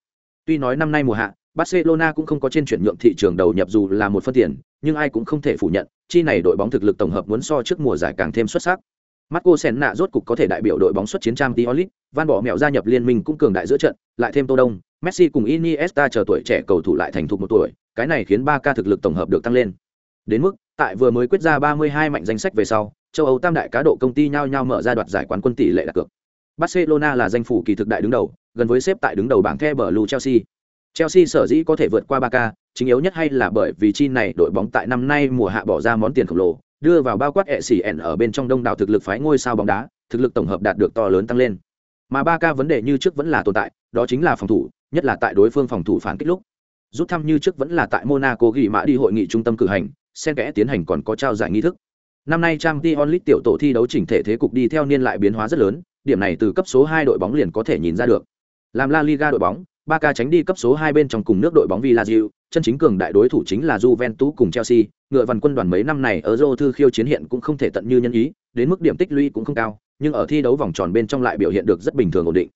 Tuy nói năm nay mùa hạ, Barcelona cũng không có trên chuyển nhượng thị trường đầu nhập dù là một phân tiền, nhưng ai cũng không thể phủ nhận, chi này đội bóng thực lực tổng hợp muốn so trước mùa giải càng thêm xuất sắc. Marco Senna rốt cục có thể đại biểu đội bóng xuất chiến trang Tiolit, Van bỏ mẹo gia nhập liên minh cũng cường đại giữa trận, lại thêm Tô Đông, Messi cùng Iniesta chờ tuổi trẻ cầu thủ lại thành thục một tuổi, cái này khiến Barca thực lực tổng hợp được tăng lên. Đến mức, tại vừa mới quyết ra 32 mạnh danh sách về sau, châu Âu tam đại cá độ công ty nhau nhau mở ra đoạt giải quán quân tỷ lệ đặt cược. Barcelona là danh phủ kỳ thực đại đứng đầu, gần với xếp tại đứng đầu bảng The Blue Chelsea. Chelsea sở dĩ có thể vượt qua Barca, chính yếu nhất hay là bởi vì chi này đội bóng tại năm nay mùa hạ bỏ ra món tiền khổng lồ, đưa vào bao quát ECN ở bên trong đông đảo thực lực phái ngôi sao bóng đá, thực lực tổng hợp đạt được to lớn tăng lên. Mà Barca vấn đề như trước vẫn là tồn tại, đó chính là phòng thủ, nhất là tại đối phương phòng thủ phản kích lúc. Rút thăm như trước vẫn là tại Monaco ghi mã đi hội nghị trung tâm cử hành, xen kẽ tiến hành còn có trao giải nghi thức. Năm nay Champions League tiểu tổ thi đấu chỉnh thể thế cục đi theo niên lại biến hóa rất lớn, điểm này từ cấp số 2 đội bóng liền có thể nhìn ra được. Làm La Liga đội bóng, Barca tránh đi cấp số 2 bên trong cùng nước đội bóng Villarreal, chân chính cường đại đối thủ chính là Juventus cùng Chelsea, ngựa văn quân đoàn mấy năm này ở Euro thư khiêu chiến hiện cũng không thể tận như nhân ý, đến mức điểm tích lũy cũng không cao, nhưng ở thi đấu vòng tròn bên trong lại biểu hiện được rất bình thường ổn định.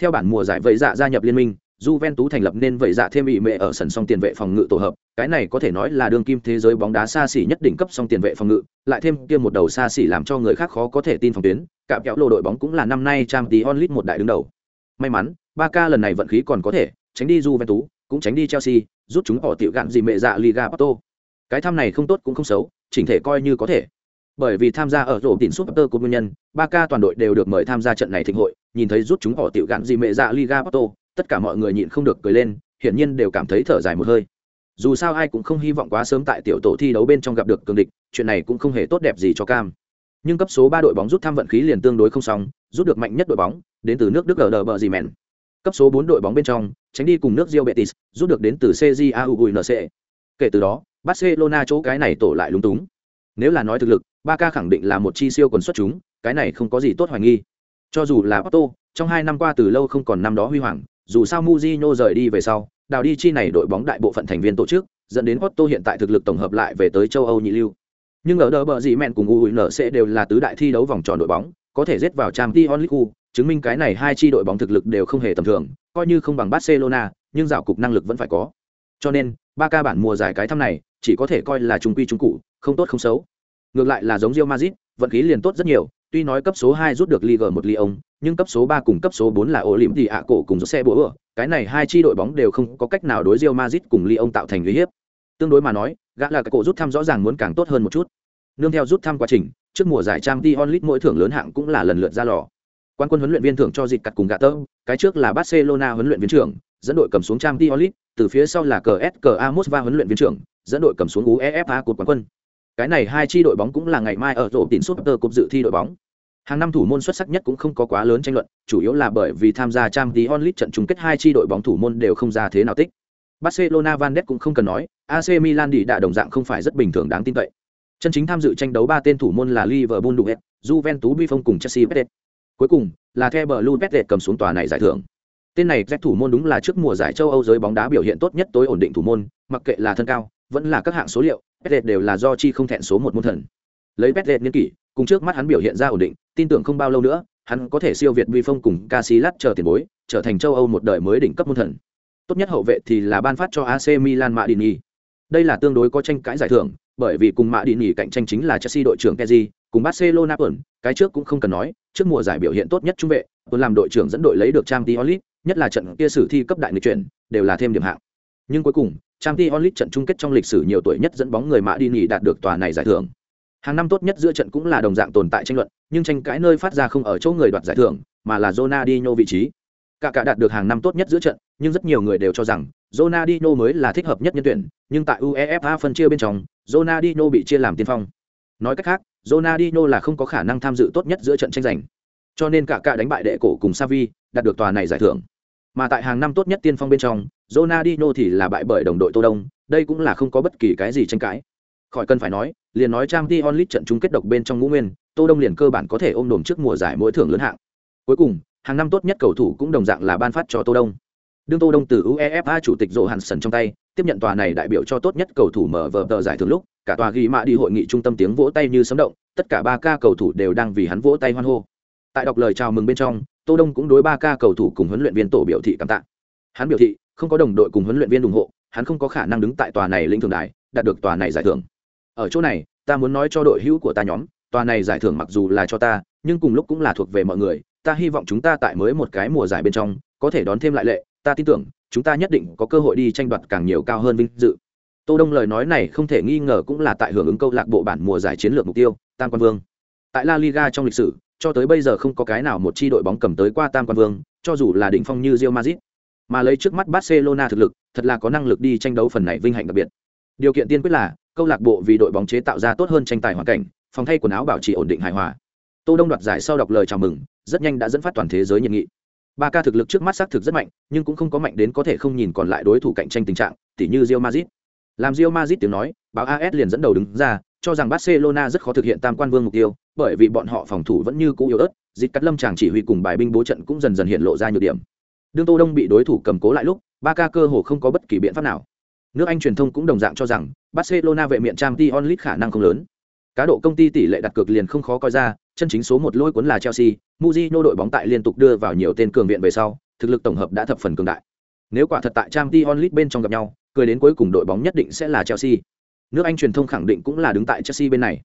Theo bản mùa giải vậy dạ gia nhập liên minh, Juventus thành lập nên vậy dạ thêm bị mẹ ở sân song tiền vệ phòng ngự tổ hợp, cái này có thể nói là đương kim thế giới bóng đá xa xỉ nhất đỉnh cấp song tiền vệ phòng ngự, lại thêm kia một đầu xa xỉ làm cho người khác khó có thể tin phòng tuyến, cạm kéo lô đội bóng cũng là năm nay Champions League một đại đứng đầu. May mắn, Barca lần này vận khí còn có thể, tránh đi Juventus, cũng tránh đi Chelsea, rút chúng bỏ tiểu gạn gì mẹ dạ Liga Porto. Cái tham này không tốt cũng không xấu, chỉnh thể coi như có thể. Bởi vì tham gia ở rổ tỉnh Super của nguyên nhân, Barca toàn đội đều được mời tham gia trận này thịnh hội, nhìn thấy rút chúng bỏ tiểu gạn gì mẹ dạ Liga Porto, tất cả mọi người nhịn không được cười lên hiển nhiên đều cảm thấy thở dài một hơi dù sao ai cũng không hy vọng quá sớm tại tiểu tổ thi đấu bên trong gặp được cường địch chuyện này cũng không hề tốt đẹp gì cho cam nhưng cấp số ba đội bóng rút tham vận khí liền tương đối không xong rút được mạnh nhất đội bóng đến từ nước đức ở đờ bờ gì mèn cấp số bốn đội bóng bên trong tránh đi cùng nước Real betis rút được đến từ cjauinc kể từ đó barcelona chỗ cái này tổ lại lúng túng. Nếu là nói thực lực Barca khẳng định là một chi siêu quần xuất chúng cái này không có gì tốt hoài nghi. Cho dù là Porto, trong hai năm qua từ lâu không còn năm đó huy hoàng dù sao Mourinho rời đi về sau, đào đi chi này đội bóng đại bộ phận thành viên tổ chức, dẫn đến Porto hiện tại thực lực tổng hợp lại về tới châu Âu nhị lưu. Nhưng ở đỡ bờ gì mẹn cùng UNC đều là tứ đại thi đấu vòng tròn đội bóng, có thể giết vào Champions League, chứng minh cái này hai chi đội bóng thực lực đều không hề tầm thường, coi như không bằng Barcelona, nhưng dạo cục năng lực vẫn phải có. Cho nên, ba ca bản mùa giải cái thăm này, chỉ có thể coi là trung quy trung cụ, không tốt không xấu. Ngược lại là giống Real Madrid, vận khí liền tốt rất nhiều, tuy nói cấp số 2 rút được Liga 1 Lyon, nhưng cấp số 3 cùng cấp số 4 là Olympic cổ cùng xe búa. Cái này hai chi đội bóng đều không có cách nào đối Real Madrid cùng Lyon tạo thành uy hiếp. Tương đối mà nói, gã là cái cổ rút thăm rõ ràng muốn càng tốt hơn một chút. Nương theo rút thăm quá trình, trước mùa giải Champions League mỗi thưởng lớn hạng cũng là lần lượt ra lò. Quan quân huấn luyện viên thưởng cho dịch cặt cùng gạ tơ, cái trước là Barcelona huấn luyện viên trưởng, dẫn đội cầm xuống Champions League, từ phía sau là CSKA Moscow huấn luyện viên trưởng, dẫn đội cầm xuống UEFA cột quán quân. Cái này hai chi đội bóng cũng là ngày mai ở rổ tín Super cục dự thi đội bóng hàng năm thủ môn xuất sắc nhất cũng không có quá lớn tranh luận chủ yếu là bởi vì tham gia trang tí trận chung kết hai chi đội bóng thủ môn đều không ra thế nào tích barcelona van Ness cũng không cần nói ac milan đi đã đồng dạng không phải rất bình thường đáng tin cậy chân chính tham dự tranh đấu ba tên thủ môn là liverpool duet juventus buffon cùng chelsea Pettet cuối cùng là the blue Pettet cầm xuống tòa này giải thưởng Tên này Z thủ môn đúng là trước mùa giải châu Âu giới bóng đá biểu hiện tốt nhất tối ổn định thủ môn, mặc kệ là thân cao, vẫn là các hạng số liệu, Petlet đều là do chi không thẹn số một môn thần. Lấy Petlet niên kỷ, cùng trước mắt hắn biểu hiện ra ổn định, tin tưởng không bao lâu nữa, hắn có thể siêu việt Vi Phong cùng Casillas chờ tiền bối, trở thành châu Âu một đời mới đỉnh cấp môn thần. Tốt nhất hậu vệ thì là ban phát cho AC Milan Madini. Đây là tương đối có tranh cãi giải thưởng, bởi vì cùng mã đi nghỉ cạnh tranh chính là Chelsea đội trưởng Kezi, cùng Barcelona ẩn, cái trước cũng không cần nói, trước mùa giải biểu hiện tốt nhất trung vệ, tuần làm đội trưởng dẫn đội lấy được Champions League, nhất là trận kia sử thi cấp đại nghịch chuyển, đều là thêm điểm hạng. Nhưng cuối cùng, Champions League trận chung kết trong lịch sử nhiều tuổi nhất dẫn bóng người mã đi nghỉ đạt được tòa này giải thưởng. Hàng năm tốt nhất giữa trận cũng là đồng dạng tồn tại tranh luận, nhưng tranh cãi nơi phát ra không ở chỗ người đoạt giải thưởng, mà là Ronaldinho vị trí. Cả cả đạt được hàng năm tốt nhất giữa trận, nhưng rất nhiều người đều cho rằng Ronaldinho mới là thích hợp nhất nhân tuyển, nhưng tại UEFA phân chia bên trong, Ronaldinho bị chia làm tiên phong. Nói cách khác, Ronaldinho là không có khả năng tham dự tốt nhất giữa trận tranh giành. Cho nên cả cả đánh bại đệ cổ cùng Xavi, đạt được tòa này giải thưởng. Mà tại hàng năm tốt nhất tiên phong bên trong, Ronaldinho thì là bại bởi đồng đội Tô Đông, đây cũng là không có bất kỳ cái gì tranh cãi. Khỏi cần phải nói, liền nói Champions League trận chung kết độc bên trong ngũ nguyên, Tô Đông liền cơ bản có thể ôm đồm trước mùa giải mỗi thưởng lớn hạng. Cuối cùng, hàng năm tốt nhất cầu thủ cũng đồng dạng là ban phát cho Tô Đông. Đương Tô Đông từ UEFA chủ tịch Johansson trong tay, tiếp nhận tòa này đại biểu cho tốt nhất cầu thủ mở vở tờ giải thưởng lúc, cả tòa ghi mạ đi hội nghị trung tâm tiếng vỗ tay như sấm động, tất cả ba ca cầu thủ đều đang vì hắn vỗ tay hoan hô. Tại đọc lời chào mừng bên trong, Tô Đông cũng đối ba ca cầu thủ cùng huấn luyện viên tổ biểu thị cảm tạ. Hắn biểu thị, không có đồng đội cùng huấn luyện viên ủng hộ, hắn không có khả năng đứng tại tòa này lĩnh thưởng đài, đạt được tòa này giải thưởng. Ở chỗ này, ta muốn nói cho đội hữu của ta nhóm, tòa này giải thưởng mặc dù là cho ta, nhưng cùng lúc cũng là thuộc về mọi người, ta hy vọng chúng ta tại mới một cái mùa giải bên trong, có thể đón thêm lại lệ, ta tin tưởng, chúng ta nhất định có cơ hội đi tranh đoạt càng nhiều cao hơn vinh dự. Tô Đông lời nói này không thể nghi ngờ cũng là tại hưởng ứng câu lạc bộ bản mùa giải chiến lược mục tiêu, Tam Quan Vương. Tại La Liga trong lịch sử, cho tới bây giờ không có cái nào một chi đội bóng cầm tới qua Tam Quan Vương, cho dù là đỉnh phong như Real Madrid. Mà lấy trước mắt Barcelona thực lực, thật là có năng lực đi tranh đấu phần này vinh hạnh đặc biệt. Điều kiện tiên quyết là câu lạc bộ vì đội bóng chế tạo ra tốt hơn tranh tài hoàn cảnh, phòng thay quần áo bảo trì ổn định hài hòa. Tô Đông đoạt giải sau đọc lời chào mừng, rất nhanh đã dẫn phát toàn thế giới nhiệt nghị. Ba ca thực lực trước mắt xác thực rất mạnh, nhưng cũng không có mạnh đến có thể không nhìn còn lại đối thủ cạnh tranh tình trạng, tỉ như Real Madrid. Làm Real Madrid tiếng nói, báo AS liền dẫn đầu đứng ra, cho rằng Barcelona rất khó thực hiện tam quan vương mục tiêu, bởi vì bọn họ phòng thủ vẫn như cũ yếu ớt, dịch cắt lâm chàng chỉ huy cùng bài binh bố trận cũng dần dần hiện lộ ra nhược điểm. Đương Tô Đông bị đối thủ cầm cố lại lúc, ba ca cơ hồ không có bất kỳ biện pháp nào. Nước Anh truyền thông cũng đồng dạng cho rằng Barcelona vệ miện Champions League khả năng không lớn. Cá độ công ty tỷ lệ đặt cược liền không khó coi ra, chân chính số một lôi cuốn là Chelsea, Mourinho đội bóng tại liên tục đưa vào nhiều tên cường viện về sau, thực lực tổng hợp đã thập phần cường đại. Nếu quả thật tại Champions League bên trong gặp nhau, cười đến cuối cùng đội bóng nhất định sẽ là Chelsea. Nước Anh truyền thông khẳng định cũng là đứng tại Chelsea bên này.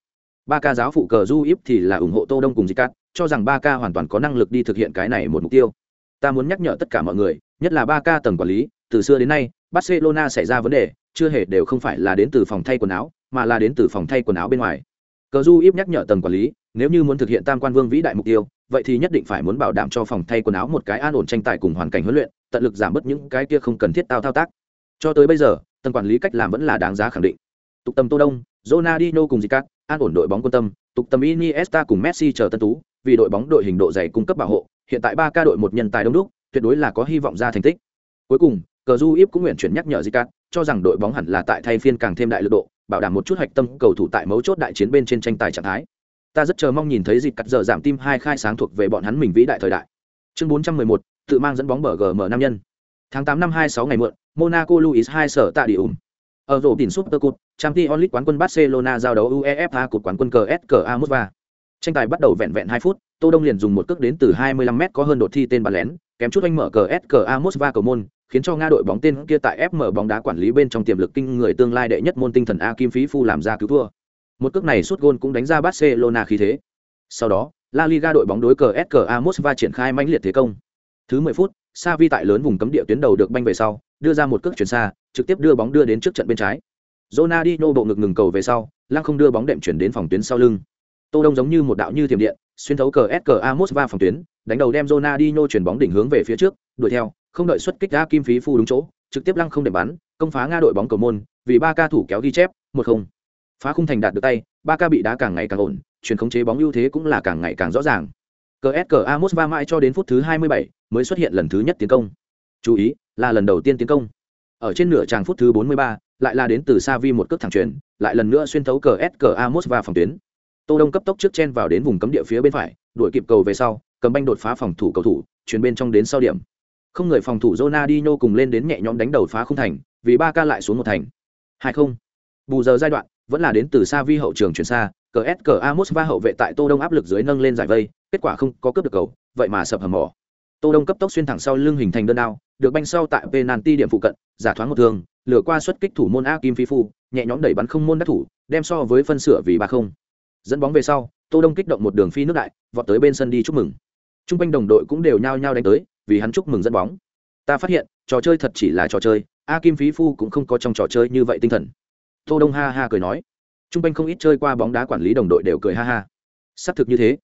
Ba ca giáo phụ cờ Du Íp thì là ủng hộ Tô Đông cùng Zicat, cho rằng Ba ca hoàn toàn có năng lực đi thực hiện cái này một mục tiêu. Ta muốn nhắc nhở tất cả mọi người, nhất là Ba ca tầng quản lý, từ xưa đến nay, Barcelona xảy ra vấn đề, chưa hề đều không phải là đến từ phòng thay quần áo, mà là đến từ phòng thay quần áo bên ngoài. Cờ Du Íp nhắc nhở tầng quản lý, nếu như muốn thực hiện tam quan vương vĩ đại mục tiêu, vậy thì nhất định phải muốn bảo đảm cho phòng thay quần áo một cái an ổn tranh tài cùng hoàn cảnh huấn luyện, tận lực giảm bớt những cái kia không cần thiết tao thao tác. Cho tới bây giờ, tầng quản lý cách làm vẫn là đáng giá khẳng định. Tục tâm Tô Đông, Ronaldinho cùng Zicat, an ổn đội bóng quân tâm, tục tâm Iniesta cùng Messi chờ tân tú, vì đội bóng đội hình độ dày cung cấp bảo hộ, hiện tại ba ca đội một nhân tài đông đúc, tuyệt đối là có hy vọng ra thành tích. Cuối cùng, Cờ Du Íp cũng nguyện chuyển nhắc nhở Zicat, cho rằng đội bóng hẳn là tại thay phiên càng thêm đại lực độ, bảo đảm một chút hạch tâm cầu thủ tại mấu chốt đại chiến bên trên tranh tài trạng thái. Ta rất chờ mong nhìn thấy dịp cắt giờ giảm tim hai khai sáng thuộc về bọn hắn mình vĩ đại thời đại. Chương 411, tự mang dẫn bóng bờ GM nam nhân. Tháng 8 năm 26 ngày muộn, Monaco Luis hai sở tại địa ủng. Ở rổ đỉnh Super Cup, Champions League quán quân Barcelona giao đấu UEFA cột quán quân CSKA Mosva Tranh tài bắt đầu vẹn vẹn 2 phút, Tô Đông liền dùng một cước đến từ 25m có hơn đột thi tên bàn lén, kém chút anh mở CSKA Mosva cầu môn, khiến cho Nga đội bóng tên kia tại FM bóng đá quản lý bên trong tiềm lực kinh người tương lai đệ nhất môn tinh thần A Kim Phí Phu làm ra cứu thua. Một cước này sút gôn cũng đánh ra Barcelona khí thế. Sau đó, La Liga đội bóng đối cờ SKA Moscow triển khai mãnh liệt thế công. Thứ 10 phút, xavi tại lớn vùng cấm địa tuyến đầu được banh về sau, đưa ra một cước chuyển xa, trực tiếp đưa bóng đưa đến trước trận bên trái. Ronaldinho bộ ngực ngừng cầu về sau, lăng không đưa bóng đệm chuyển đến phòng tuyến sau lưng. Tô Đông giống như một đạo như thiểm điện, xuyên thấu cờ SKA Moscow phòng tuyến, đánh đầu đem Ronaldinho chuyển bóng đỉnh hướng về phía trước, đuổi theo, không đợi xuất kích ra kim phí phu đúng chỗ, trực tiếp lăng không để bắn, công phá Nga đội bóng cầu môn, vì ba ca thủ kéo ghi chép, một không. Phá khung thành đạt được tay ba ca bị đá càng ngày càng ổn chuyển khống chế bóng ưu thế cũng là càng ngày càng rõ ràng. Cờ s cờ amos va mãi cho đến phút thứ 27, mới xuất hiện lần thứ nhất tiến công. Chú ý là lần đầu tiên tiến công. Ở trên nửa tràng phút thứ 43, lại là đến từ Savi một cước thẳng truyền lại lần nữa xuyên thấu cờ s cờ amos va phòng tuyến. Tô đông cấp tốc trước chen vào đến vùng cấm địa phía bên phải đuổi kịp cầu về sau cầm banh đột phá phòng thủ cầu thủ chuyển bên trong đến sau điểm. Không người phòng thủ Ronaldinho cùng lên đến nhẹ nhõm đánh đầu phá không thành, vì ba ca lại xuống một thành. Hai không. Bù giờ giai đoạn, vẫn là đến từ xa vi hậu trường chuyển xa, CSKA Amosva hậu vệ tại Tô Đông áp lực dưới nâng lên giải vây, kết quả không có cướp được cầu, vậy mà sập hầm mỏ. Tô Đông cấp tốc xuyên thẳng sau lưng hình thành đơn đao, được banh sau tại penalty điểm phụ cận, giả thoáng một thương, lừa qua xuất kích thủ môn A Kim Phi Phu, nhẹ nhõm đẩy bắn không môn đắc thủ, đem so với phân sửa vì ba không. Dẫn bóng về sau, Tô Đông kích động một đường phi nước đại, vọt tới bên sân đi chúc mừng. Trung quanh đồng đội cũng đều nhao nhao đánh tới, vì hắn chúc mừng dẫn bóng. Ta phát hiện, trò chơi thật chỉ là trò chơi, A Kim Phí Phu cũng không có trong trò chơi như vậy tinh thần. Tô Đông ha ha cười nói. Trung quanh không ít chơi qua bóng đá quản lý đồng đội đều cười ha ha. Sắp thực như thế.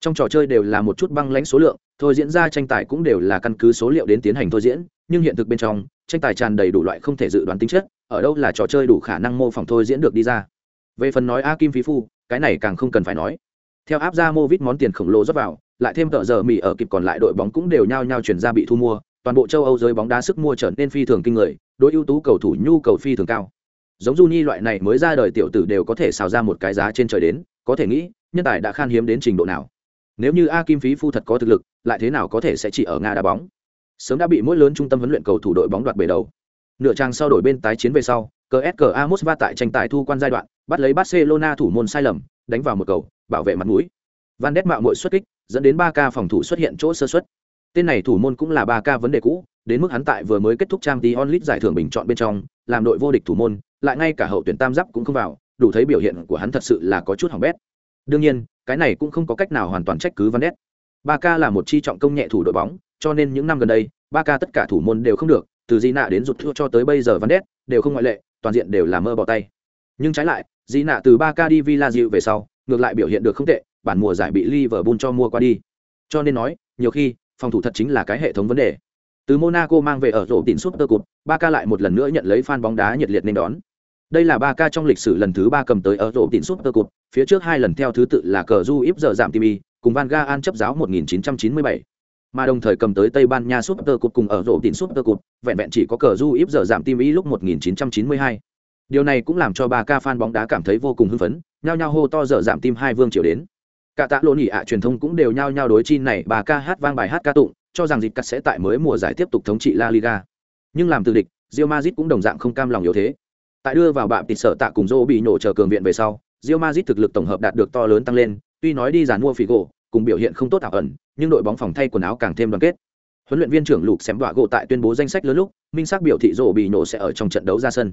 Trong trò chơi đều là một chút băng lãnh số lượng, thôi diễn ra tranh tài cũng đều là căn cứ số liệu đến tiến hành thôi diễn, nhưng hiện thực bên trong, tranh tài tràn đầy đủ loại không thể dự đoán tính chất, ở đâu là trò chơi đủ khả năng mô phỏng thôi diễn được đi ra. Về phần nói A Kim Phí Phu, cái này càng không cần phải nói. Theo áp ra vít món tiền khổng lồ rót vào, lại thêm tợ giờ mì ở kịp còn lại đội bóng cũng đều nhao nhao chuyển ra bị thu mua, toàn bộ châu Âu giới bóng đá sức mua trở nên phi thường kinh người, đối ưu tú cầu thủ nhu cầu phi thường cao. Giống Juni loại này mới ra đời tiểu tử đều có thể xào ra một cái giá trên trời đến, có thể nghĩ, nhân tài đã khan hiếm đến trình độ nào. Nếu như A Kim Phí Phu thật có thực lực, lại thế nào có thể sẽ chỉ ở Nga đá bóng. Sớm đã bị mỗi lớn trung tâm huấn luyện cầu thủ đội bóng đoạt bể đầu. Nửa trang sau đổi bên tái chiến về sau, CSKA Moscow tại tranh tài thu quan giai đoạn, bắt lấy Barcelona thủ môn sai lầm, đánh vào một cầu, bảo vệ mặt mũi. Van Ness mạo muội xuất kích, dẫn đến 3K phòng thủ xuất hiện chỗ sơ suất. Tên này thủ môn cũng là 3K vấn đề cũ, đến mức hắn tại vừa mới kết thúc trang tí onlit giải thưởng bình chọn bên trong, làm đội vô địch thủ môn, lại ngay cả hậu tuyển tam giáp cũng không vào, đủ thấy biểu hiện của hắn thật sự là có chút hỏng bét. Đương nhiên, cái này cũng không có cách nào hoàn toàn trách cứ Van Ness. 3K là một chi trọng công nhẹ thủ đội bóng, cho nên những năm gần đây, 3K tất cả thủ môn đều không được, từ Di Nạ đến rụt thua cho tới bây giờ Van Ness, đều không ngoại lệ, toàn diện đều là mơ bỏ tay. Nhưng trái lại, Di Nạ từ 3K đi Villa về sau, ngược lại biểu hiện được không tệ, bản mùa giải bị Liverpool cho mua qua đi. Cho nên nói, nhiều khi, phòng thủ thật chính là cái hệ thống vấn đề. Từ Monaco mang về ở rổ tỉnh Super Cup, Barca lại một lần nữa nhận lấy fan bóng đá nhiệt liệt nên đón. Đây là Barca trong lịch sử lần thứ ba cầm tới ở rổ tỉnh Super Cup, phía trước hai lần theo thứ tự là cờ du íp giờ giảm Timi cùng Van Gaal chấp giáo 1997. Mà đồng thời cầm tới Tây Ban Nha Super Cup cùng ở rổ tỉnh Super Cup, vẹn vẹn chỉ có cờ du íp giờ giảm TV lúc 1992. Điều này cũng làm cho Barca fan bóng đá cảm thấy vô cùng hưng phấn, nhao nhao hô to dở giảm tim hai vương triều đến cả tạ lộn ỉ ạ, truyền thông cũng đều nhao nhao đối chi này, bà ca hát vang bài hát ca tụng, cho rằng dịp cắt sẽ tại mới mùa giải tiếp tục thống trị la liga. Nhưng làm từ địch rio mazit cũng đồng dạng không cam lòng yếu thế. Tại đưa vào bạm tịt sở tạ cùng dô bị nổ chờ cường viện về sau rio mazit thực lực tổng hợp đạt được to lớn tăng lên, tuy nói đi giàn mua phỉ gỗ, cùng biểu hiện không tốt ảo ẩn, nhưng đội bóng phòng thay quần áo càng thêm đoàn kết. Huấn luyện viên trưởng lục xém đọa gỗ tại tuyên bố danh sách lớn lúc, minh xác biểu thị rổ bị nổ sẽ ở trong trận đấu ra sân.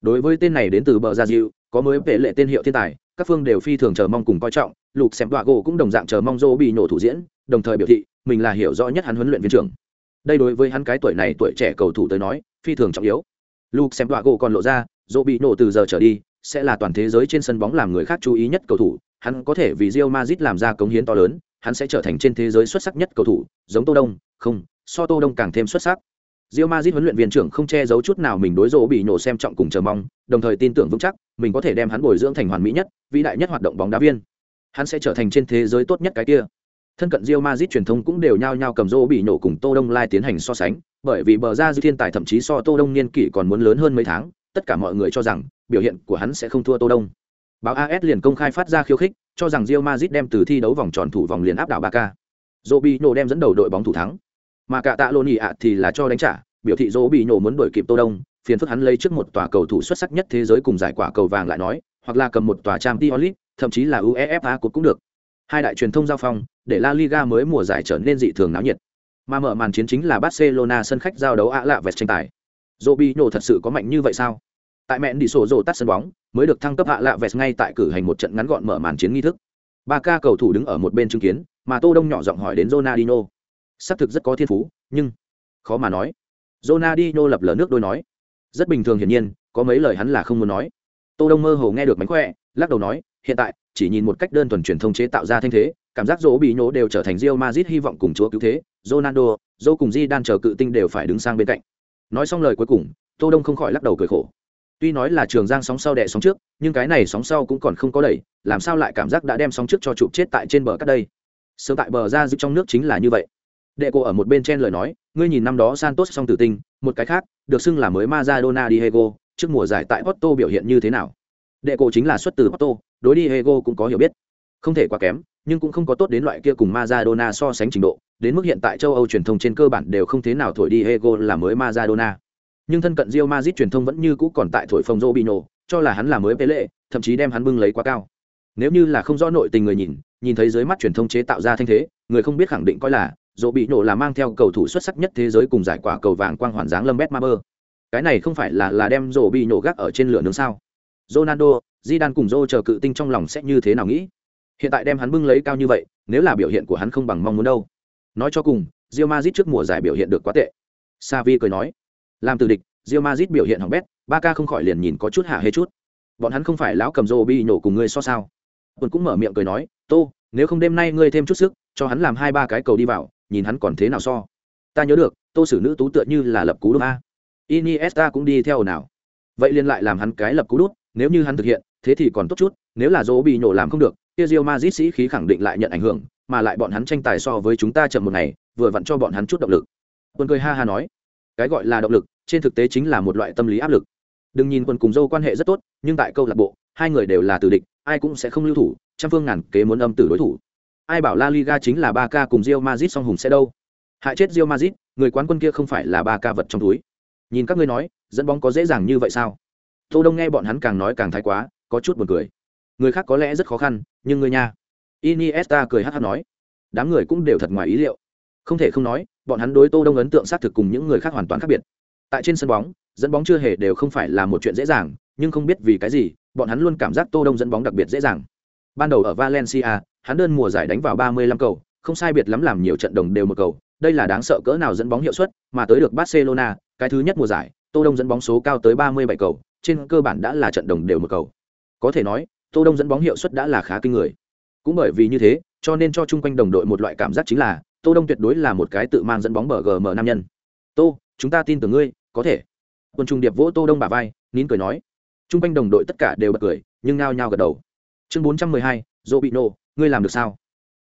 Đối với tên này đến từ bờ gia diệu có mới vệ lệ tên hiệu thiên tài, các phương đều phi thường chờ mong cùng coi trọng lục xem đoạ gỗ cũng đồng dạng chờ mong dô bị nổ thủ diễn đồng thời biểu thị mình là hiểu rõ nhất hắn huấn luyện viên trưởng. Đây đối với hắn cái tuổi này tuổi trẻ cầu thủ tới nói phi thường trọng yếu. Lục xem đoạ gỗ còn lộ ra dô bị nổ từ giờ trở đi sẽ là toàn thế giới trên sân bóng làm người khác chú ý nhất cầu thủ hắn có thể vì Real Madrid làm ra cống hiến to lớn hắn sẽ trở thành trên thế giới xuất sắc nhất cầu thủ giống tô đông không so tô đông càng thêm xuất sắc. Real Madrid huấn luyện viên trưởng không che giấu chút nào mình đối rỗ bị nổ xem trọng cùng chờ mong, đồng thời tin tưởng vững chắc mình có thể đem hắn bồi dưỡng thành hoàn mỹ nhất, vĩ đại nhất hoạt động bóng đá viên. Hắn sẽ trở thành trên thế giới tốt nhất cái kia. Thân cận Real Madrid truyền thông cũng đều nhao nhao cầm rô bị nổ cùng Tô Đông Lai tiến hành so sánh, bởi vì bờ ra dư thiên tài thậm chí so Tô Đông niên kỷ còn muốn lớn hơn mấy tháng, tất cả mọi người cho rằng biểu hiện của hắn sẽ không thua Tô Đông. Báo AS liền công khai phát ra khiêu khích, cho rằng Real Madrid đem từ thi đấu vòng tròn thủ vòng liền áp đảo Barca. Robinho đem dẫn đầu đội bóng thủ thắng mà cả tạ lô ạ thì là cho đánh trả biểu thị Robinho nổ muốn đuổi kịp tô đông phiền phức hắn lấy trước một tòa cầu thủ xuất sắc nhất thế giới cùng giải quả cầu vàng lại nói hoặc là cầm một tòa Champions League, thậm chí là uefa cột cũng được. Hai đại truyền thông giao phong, để la liga mới mùa giải trở nên dị thường náo nhiệt. Mà mở màn chiến chính là barcelona sân khách giao đấu ạ lạ vẹt tranh tài. Robinho nổ thật sự có mạnh như vậy sao? Tại mẹn đi sổ rồ tắt sân bóng, mới được thăng cấp ạ lạ vẹt ngay tại cử hành một trận ngắn gọn mở màn chiến nghi thức. Ba ca cầu thủ đứng ở một bên chứng kiến, mà tô đông nhỏ giọng hỏi đến ronaldinho. Sắc thực rất có thiên phú, nhưng khó mà nói. Ronaldinho lập lờ nước đôi nói. Rất bình thường hiển nhiên, có mấy lời hắn là không muốn nói. Tô đông mơ hồ nghe được mánh khỏe, lắc đầu nói hiện tại, chỉ nhìn một cách đơn thuần truyền thông chế tạo ra thanh thế, cảm giác dỗ bị nhổ đều trở thành Real Madrid hy vọng cùng chúa cứu thế, Ronaldo dô cùng di đang chờ cự tinh đều phải đứng sang bên cạnh. Nói xong lời cuối cùng, tô đông không khỏi lắc đầu cười khổ. Tuy nói là trường giang sóng sau đẻ sóng trước, nhưng cái này sóng sau cũng còn không có đẩy, làm sao lại cảm giác đã đem sóng trước cho chụp chết tại trên bờ cắt đây? Sớm tại bờ ra giữ trong nước chính là như vậy. Đệ cô ở một bên trên lời nói, ngươi nhìn năm đó santos song tử tinh, một cái khác, được xưng là mới Maradona Diego, trước mùa giải tại Porto biểu hiện như thế nào? Đệ cổ chính là xuất từ Porto đối Diego cũng có hiểu biết không thể quá kém nhưng cũng không có tốt đến loại kia cùng Maradona so sánh trình độ, đến mức hiện tại châu Âu truyền thông trên cơ bản đều không thế nào thổi đi Ego là mới Maradona. Nhưng thân cận Real Madrid truyền thông vẫn như cũ còn tại thổi phồng Robinho, cho là hắn là mới Pele, thậm chí đem hắn bưng lấy quá cao. Nếu như là không rõ nội tình người nhìn, nhìn thấy dưới mắt truyền thông chế tạo ra thanh thế, người không biết khẳng định coi là Robinho là mang theo cầu thủ xuất sắc nhất thế giới cùng giải quả cầu vàng quang hoàn dáng lâm Betmaber. Cái này không phải là là đem Robinho gác ở trên lửa nướng sao? Ronaldo, Zidane cùng Zô chờ cự tinh trong lòng sẽ như thế nào nghĩ? Hiện tại đem hắn bưng lấy cao như vậy, nếu là biểu hiện của hắn không bằng mong muốn đâu. Nói cho cùng, Real Madrid trước mùa giải biểu hiện được quá tệ. Savi cười nói, làm từ địch, Real Madrid biểu hiện hỏng bét, Barca không khỏi liền nhìn có chút hạ hê chút. Bọn hắn không phải lão cầm Zobi nổ cùng ngươi so sao? Tuần cũng mở miệng cười nói, "Tô, nếu không đêm nay ngươi thêm chút sức, cho hắn làm hai ba cái cầu đi vào, nhìn hắn còn thế nào so." Ta nhớ được, Tô xử nữ tú tựa như là lập cú đúp a. Iniesta cũng đi theo nào. Vậy liền lại làm hắn cái lập cú đút, nếu như hắn thực hiện, thế thì còn tốt chút, nếu là Robi nổ làm không được, kia Real Madrid sĩ khí khẳng định lại nhận ảnh hưởng, mà lại bọn hắn tranh tài so với chúng ta chậm một ngày, vừa vặn cho bọn hắn chút động lực. Quân cười ha ha nói, cái gọi là động lực, trên thực tế chính là một loại tâm lý áp lực. Đừng nhìn quân cùng dâu quan hệ rất tốt, nhưng tại câu lạc bộ, hai người đều là tử địch, ai cũng sẽ không lưu thủ, trăm phương ngàn kế muốn âm tử đối thủ. Ai bảo La Liga chính là Barca cùng Real Madrid song hùng sẽ đâu? Hại chết Real Madrid, người quán quân kia không phải là Barca vật trong túi. Nhìn các ngươi nói, dẫn bóng có dễ dàng như vậy sao? Tô Đông nghe bọn hắn càng nói càng thái quá, có chút buồn cười. Người khác có lẽ rất khó khăn, nhưng ngươi nha. Iniesta cười hắt hắt nói, đám người cũng đều thật ngoài ý liệu. Không thể không nói, bọn hắn đối Tô Đông ấn tượng xác thực cùng những người khác hoàn toàn khác biệt. Tại trên sân bóng, dẫn bóng chưa hề đều không phải là một chuyện dễ dàng, nhưng không biết vì cái gì, bọn hắn luôn cảm giác Tô Đông dẫn bóng đặc biệt dễ dàng. Ban đầu ở Valencia, hắn đơn mùa giải đánh vào 35 cầu, không sai biệt lắm làm nhiều trận đồng đều một cầu, đây là đáng sợ cỡ nào dẫn bóng hiệu suất, mà tới được Barcelona, cái thứ nhất mùa giải, Tô Đông dẫn bóng số cao tới 37 cầu, trên cơ bản đã là trận đồng đều một cầu. Có thể nói, Tô Đông dẫn bóng hiệu suất đã là khá kinh người. Cũng bởi vì như thế, cho nên cho chung quanh đồng đội một loại cảm giác chính là, Tô Đông tuyệt đối là một cái tự mang dẫn bóng bờ GM nam nhân. "Tô, chúng ta tin tưởng ngươi, có thể." Quân trung điệp vỗ Tô Đông bả vai, nín cười nói. Trung quanh đồng đội tất cả đều bật cười, nhưng nhao nhao gật đầu. Chương 412, Robinho, ngươi làm được sao?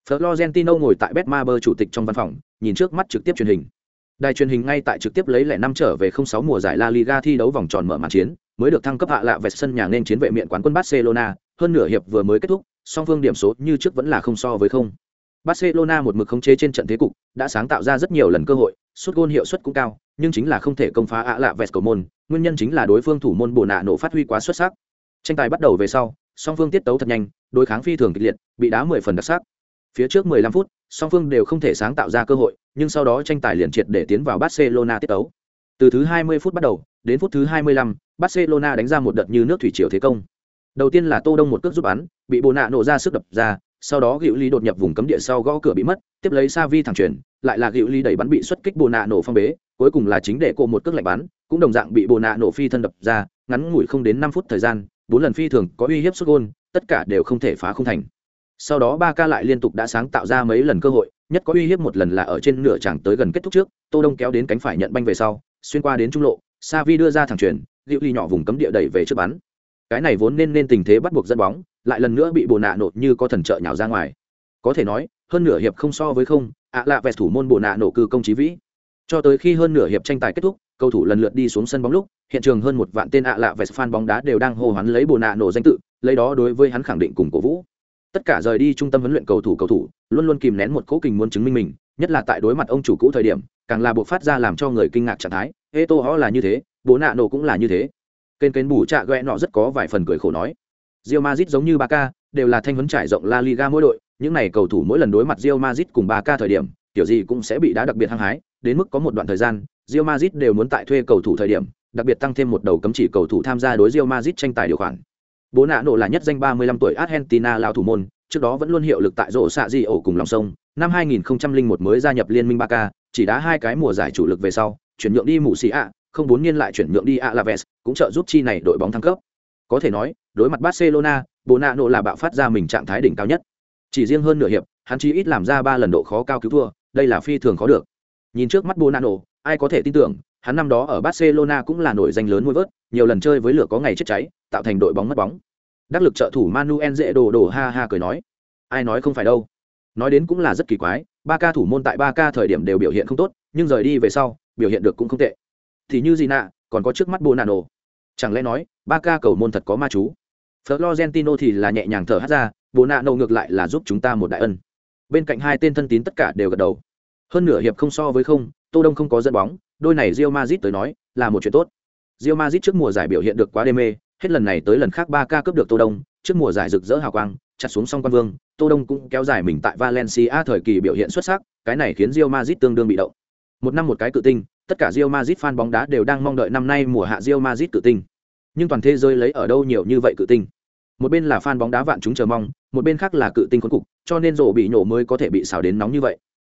Florentino ngồi tại Betmaber chủ tịch trong văn phòng, nhìn trước mắt trực tiếp truyền hình. Đài truyền hình ngay tại trực tiếp lấy lẻ năm trở về 06 mùa giải La Liga thi đấu vòng tròn mở màn chiến, mới được thăng cấp hạ lạ vẹt sân nhà nên chiến vệ miệng quán quân Barcelona, hơn nửa hiệp vừa mới kết thúc, song phương điểm số như trước vẫn là không so với không. Barcelona một mực khống chế trên trận thế cục, đã sáng tạo ra rất nhiều lần cơ hội, sút gôn hiệu suất cũng cao, nhưng chính là không thể công phá ạ lạ vẹt cầu môn, nguyên nhân chính là đối phương thủ môn bồ nạ nổ phát huy quá xuất sắc. Tranh tài bắt đầu về sau, song phương tiết tấu thật nhanh, đối kháng phi thường kịch liệt, bị đá 10 phần đặc sắc. Phía trước 15 phút, song phương đều không thể sáng tạo ra cơ hội, nhưng sau đó tranh tài liền triệt để tiến vào Barcelona tiết tấu. Từ thứ 20 phút bắt đầu, đến phút thứ 25, Barcelona đánh ra một đợt như nước thủy triều thế công. Đầu tiên là Tô Đông một cước giúp bắn, bị Bồ nạ nổ ra sức đập ra, sau đó Gữu Lý đột nhập vùng cấm địa sau gõ cửa bị mất, tiếp lấy Savi thẳng chuyển, lại là Gữu Lý đẩy bắn bị xuất kích Bồ nạ nổ phong bế, cuối cùng là chính để cô một cước lạnh bắn, cũng đồng dạng bị Bồ nạ nổ phi thân đập ra, ngắn ngủi không đến 5 phút thời gian, bốn lần phi thường có uy hiếp sút gol, tất cả đều không thể phá không thành. Sau đó ba ca lại liên tục đã sáng tạo ra mấy lần cơ hội, nhất có uy hiếp một lần là ở trên nửa chẳng tới gần kết thúc trước, Tô Đông kéo đến cánh phải nhận banh về sau, xuyên qua đến trung lộ, Savi đưa ra thẳng chuyển, Diệu Ly nhỏ vùng cấm địa đẩy về trước bắn. Cái này vốn nên nên tình thế bắt buộc dẫn bóng, lại lần nữa bị Bồ nạ nổ như có thần trợ nhào ra ngoài. Có thể nói, hơn nửa hiệp không so với không, ạ lạ vẹt thủ môn Bồ nạ nổ cư công chí vĩ. Cho tới khi hơn nửa hiệp tranh tài kết thúc, cầu thủ lần lượt đi xuống sân bóng lúc, hiện trường hơn một vạn tên ạ lạ vẹt fan bóng đá đều đang hô hoán lấy Bồ nạ nổ danh tự, lấy đó đối với hắn khẳng định cùng cổ vũ. Tất cả rời đi trung tâm huấn luyện cầu thủ cầu thủ, luôn luôn kìm nén một cố kình muốn chứng minh mình, nhất là tại đối mặt ông chủ cũ thời điểm, càng là buộc phát ra làm cho người kinh ngạc trạng thái. Eto họ là như thế, Bố nạ nổ cũng là như thế. Kênh kênh bù trạ ghẹ nọ rất có vài phần cười khổ nói. Real Madrid giống như Barca, đều là thanh huấn trải rộng La Liga mỗi đội, những này cầu thủ mỗi lần đối mặt Real Madrid cùng Barca thời điểm, kiểu gì cũng sẽ bị đá đặc biệt hăng hái, đến mức có một đoạn thời gian, Real Madrid đều muốn tại thuê cầu thủ thời điểm, đặc biệt tăng thêm một đầu cấm chỉ cầu thủ tham gia đối Real Madrid tranh tài điều khoản. Bố nạ nổ là nhất danh 35 tuổi Argentina lao thủ môn, trước đó vẫn luôn hiệu lực tại rổ xạ di ổ cùng lòng sông, năm 2001 mới gia nhập liên minh Barca, chỉ đá hai cái mùa giải chủ lực về sau, chuyển nhượng đi mù xì ạ không bốn niên lại chuyển nhượng đi Alaves, cũng trợ giúp chi này đội bóng thăng cấp. Có thể nói, đối mặt Barcelona, Bonano là bạo phát ra mình trạng thái đỉnh cao nhất. Chỉ riêng hơn nửa hiệp, hắn chỉ ít làm ra ba lần độ khó cao cứu thua, đây là phi thường khó được. Nhìn trước mắt Bonano, ai có thể tin tưởng, hắn năm đó ở Barcelona cũng là nổi danh lớn nuôi vớt, nhiều lần chơi với lửa có ngày chết cháy, tạo thành đội bóng mất bóng. Đắc lực trợ thủ Manuel dễ đồ đồ ha ha cười nói, ai nói không phải đâu. Nói đến cũng là rất kỳ quái, ba ca thủ môn tại ba ca thời điểm đều biểu hiện không tốt, nhưng rời đi về sau, biểu hiện được cũng không tệ thì như gì nạ, còn có trước mắt bồ nạ nổ. Chẳng lẽ nói, ba ca cầu môn thật có ma chú? Florentino thì là nhẹ nhàng thở hát ra bồ nạ nổ ngược lại là giúp chúng ta một đại ân. Bên cạnh hai tên thân tín tất cả đều gật đầu. Hơn nửa hiệp không so với không, tô đông không có dẫn bóng, đôi này rio mazit tới nói, là một chuyện tốt. Rio mazit trước mùa giải biểu hiện được quá đê mê, hết lần này tới lần khác ba ca cướp được tô đông, trước mùa giải rực rỡ hào quang, chặt xuống song quan vương, tô đông cũng kéo dài mình tại valencia thời kỳ biểu hiện xuất sắc, cái này khiến rio mazit tương đương bị động. Một năm một cái cự tinh tất cả Real Madrid fan bóng đá đều đang mong đợi năm nay mùa hạ Real Madrid cự tinh. Nhưng toàn thế giới lấy ở đâu nhiều như vậy cự tinh? Một bên là fan bóng đá vạn chúng chờ mong, một bên khác là cự tinh cuốn cục, cho nên rổ bị nhổ mới có thể bị xào đến nóng như vậy.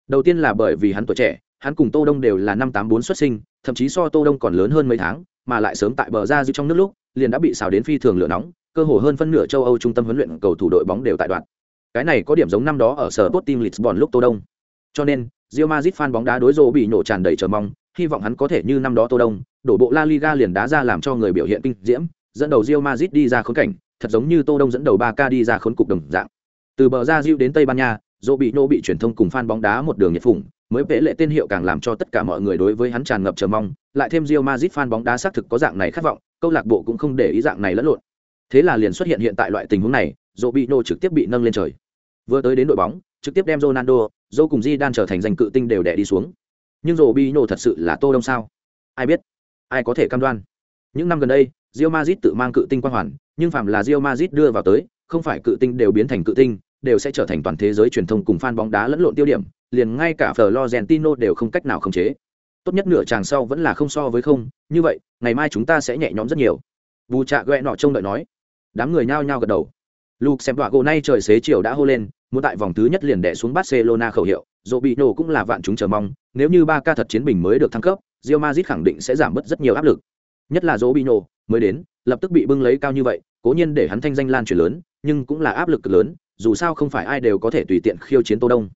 Đầu tiên là bởi vì hắn tuổi trẻ, hắn cùng tô đông đều là năm tám bốn xuất sinh, thậm chí so tô đông còn lớn hơn mấy tháng, mà lại sớm tại bờ ra dư trong nước lúc, liền đã bị xào đến phi thường lửa nóng, cơ hồ hơn phân nửa châu âu trung tâm huấn luyện cầu thủ đội bóng đều tại đoạn. Cái này có điểm giống năm đó ở sở Sporting Lisbon lúc tô đông. Cho nên, Real Madrid fan bóng đá đối rổ bị nổ tràn đầy chờ mong hy vọng hắn có thể như năm đó tô đông, đổ bộ La Liga liền đá ra làm cho người biểu hiện kinh diễm, dẫn đầu Real Madrid đi ra khốn cảnh, thật giống như tô đông dẫn đầu Barca đi ra khốn cục đồng dạng. Từ bờ ra Rio đến tây ban nha, Robinho bị bị truyền thông cùng fan bóng đá một đường nhiệt phủng mới vẽ lệ tên hiệu càng làm cho tất cả mọi người đối với hắn tràn ngập chờ mong, lại thêm Real Madrid fan bóng đá xác thực có dạng này khát vọng, câu lạc bộ cũng không để ý dạng này lẫn lộn. Thế là liền xuất hiện hiện tại loại tình huống này, Robinho trực tiếp bị nâng lên trời. Vừa tới đến đội bóng, trực tiếp đem Ronaldo Zô cùng Zidane trở thành danh cự tinh đều đè đi xuống nhưng dỗ bị nô thật sự là tô đông sao ai biết ai có thể cam đoan những năm gần đây Real Madrid tự mang cự tinh quang hoàn, nhưng phạm là Real Madrid đưa vào tới, không phải cự tinh đều biến thành cự tinh, đều sẽ trở thành toàn thế giới truyền thông cùng fan bóng đá lẫn lộn tiêu điểm, liền ngay cả Florentino đều không cách nào khống chế. Tốt nhất nửa chàng sau vẫn là không so với không, như vậy, ngày mai chúng ta sẽ nhẹ nhõm rất nhiều. Bù Trạ ghẹ nọ trông đợi nói. Đám người nhao nhao gật đầu. Luke xem đoạn gỗ nay trời xế chiều đã hô lên, muốn tại vòng thứ nhất liền đẻ xuống Barcelona khẩu hiệu, Robinho cũng là vạn chúng chờ mong, nếu như ba ca thật chiến bình mới được thăng cấp, rio mazit khẳng định sẽ giảm bớt rất nhiều áp lực. Nhất là Robinho, mới đến lập tức bị bưng lấy cao như vậy cố nhiên để hắn thanh danh lan truyền lớn nhưng cũng là áp lực cực lớn dù sao không phải ai đều có thể tùy tiện khiêu chiến tô đông.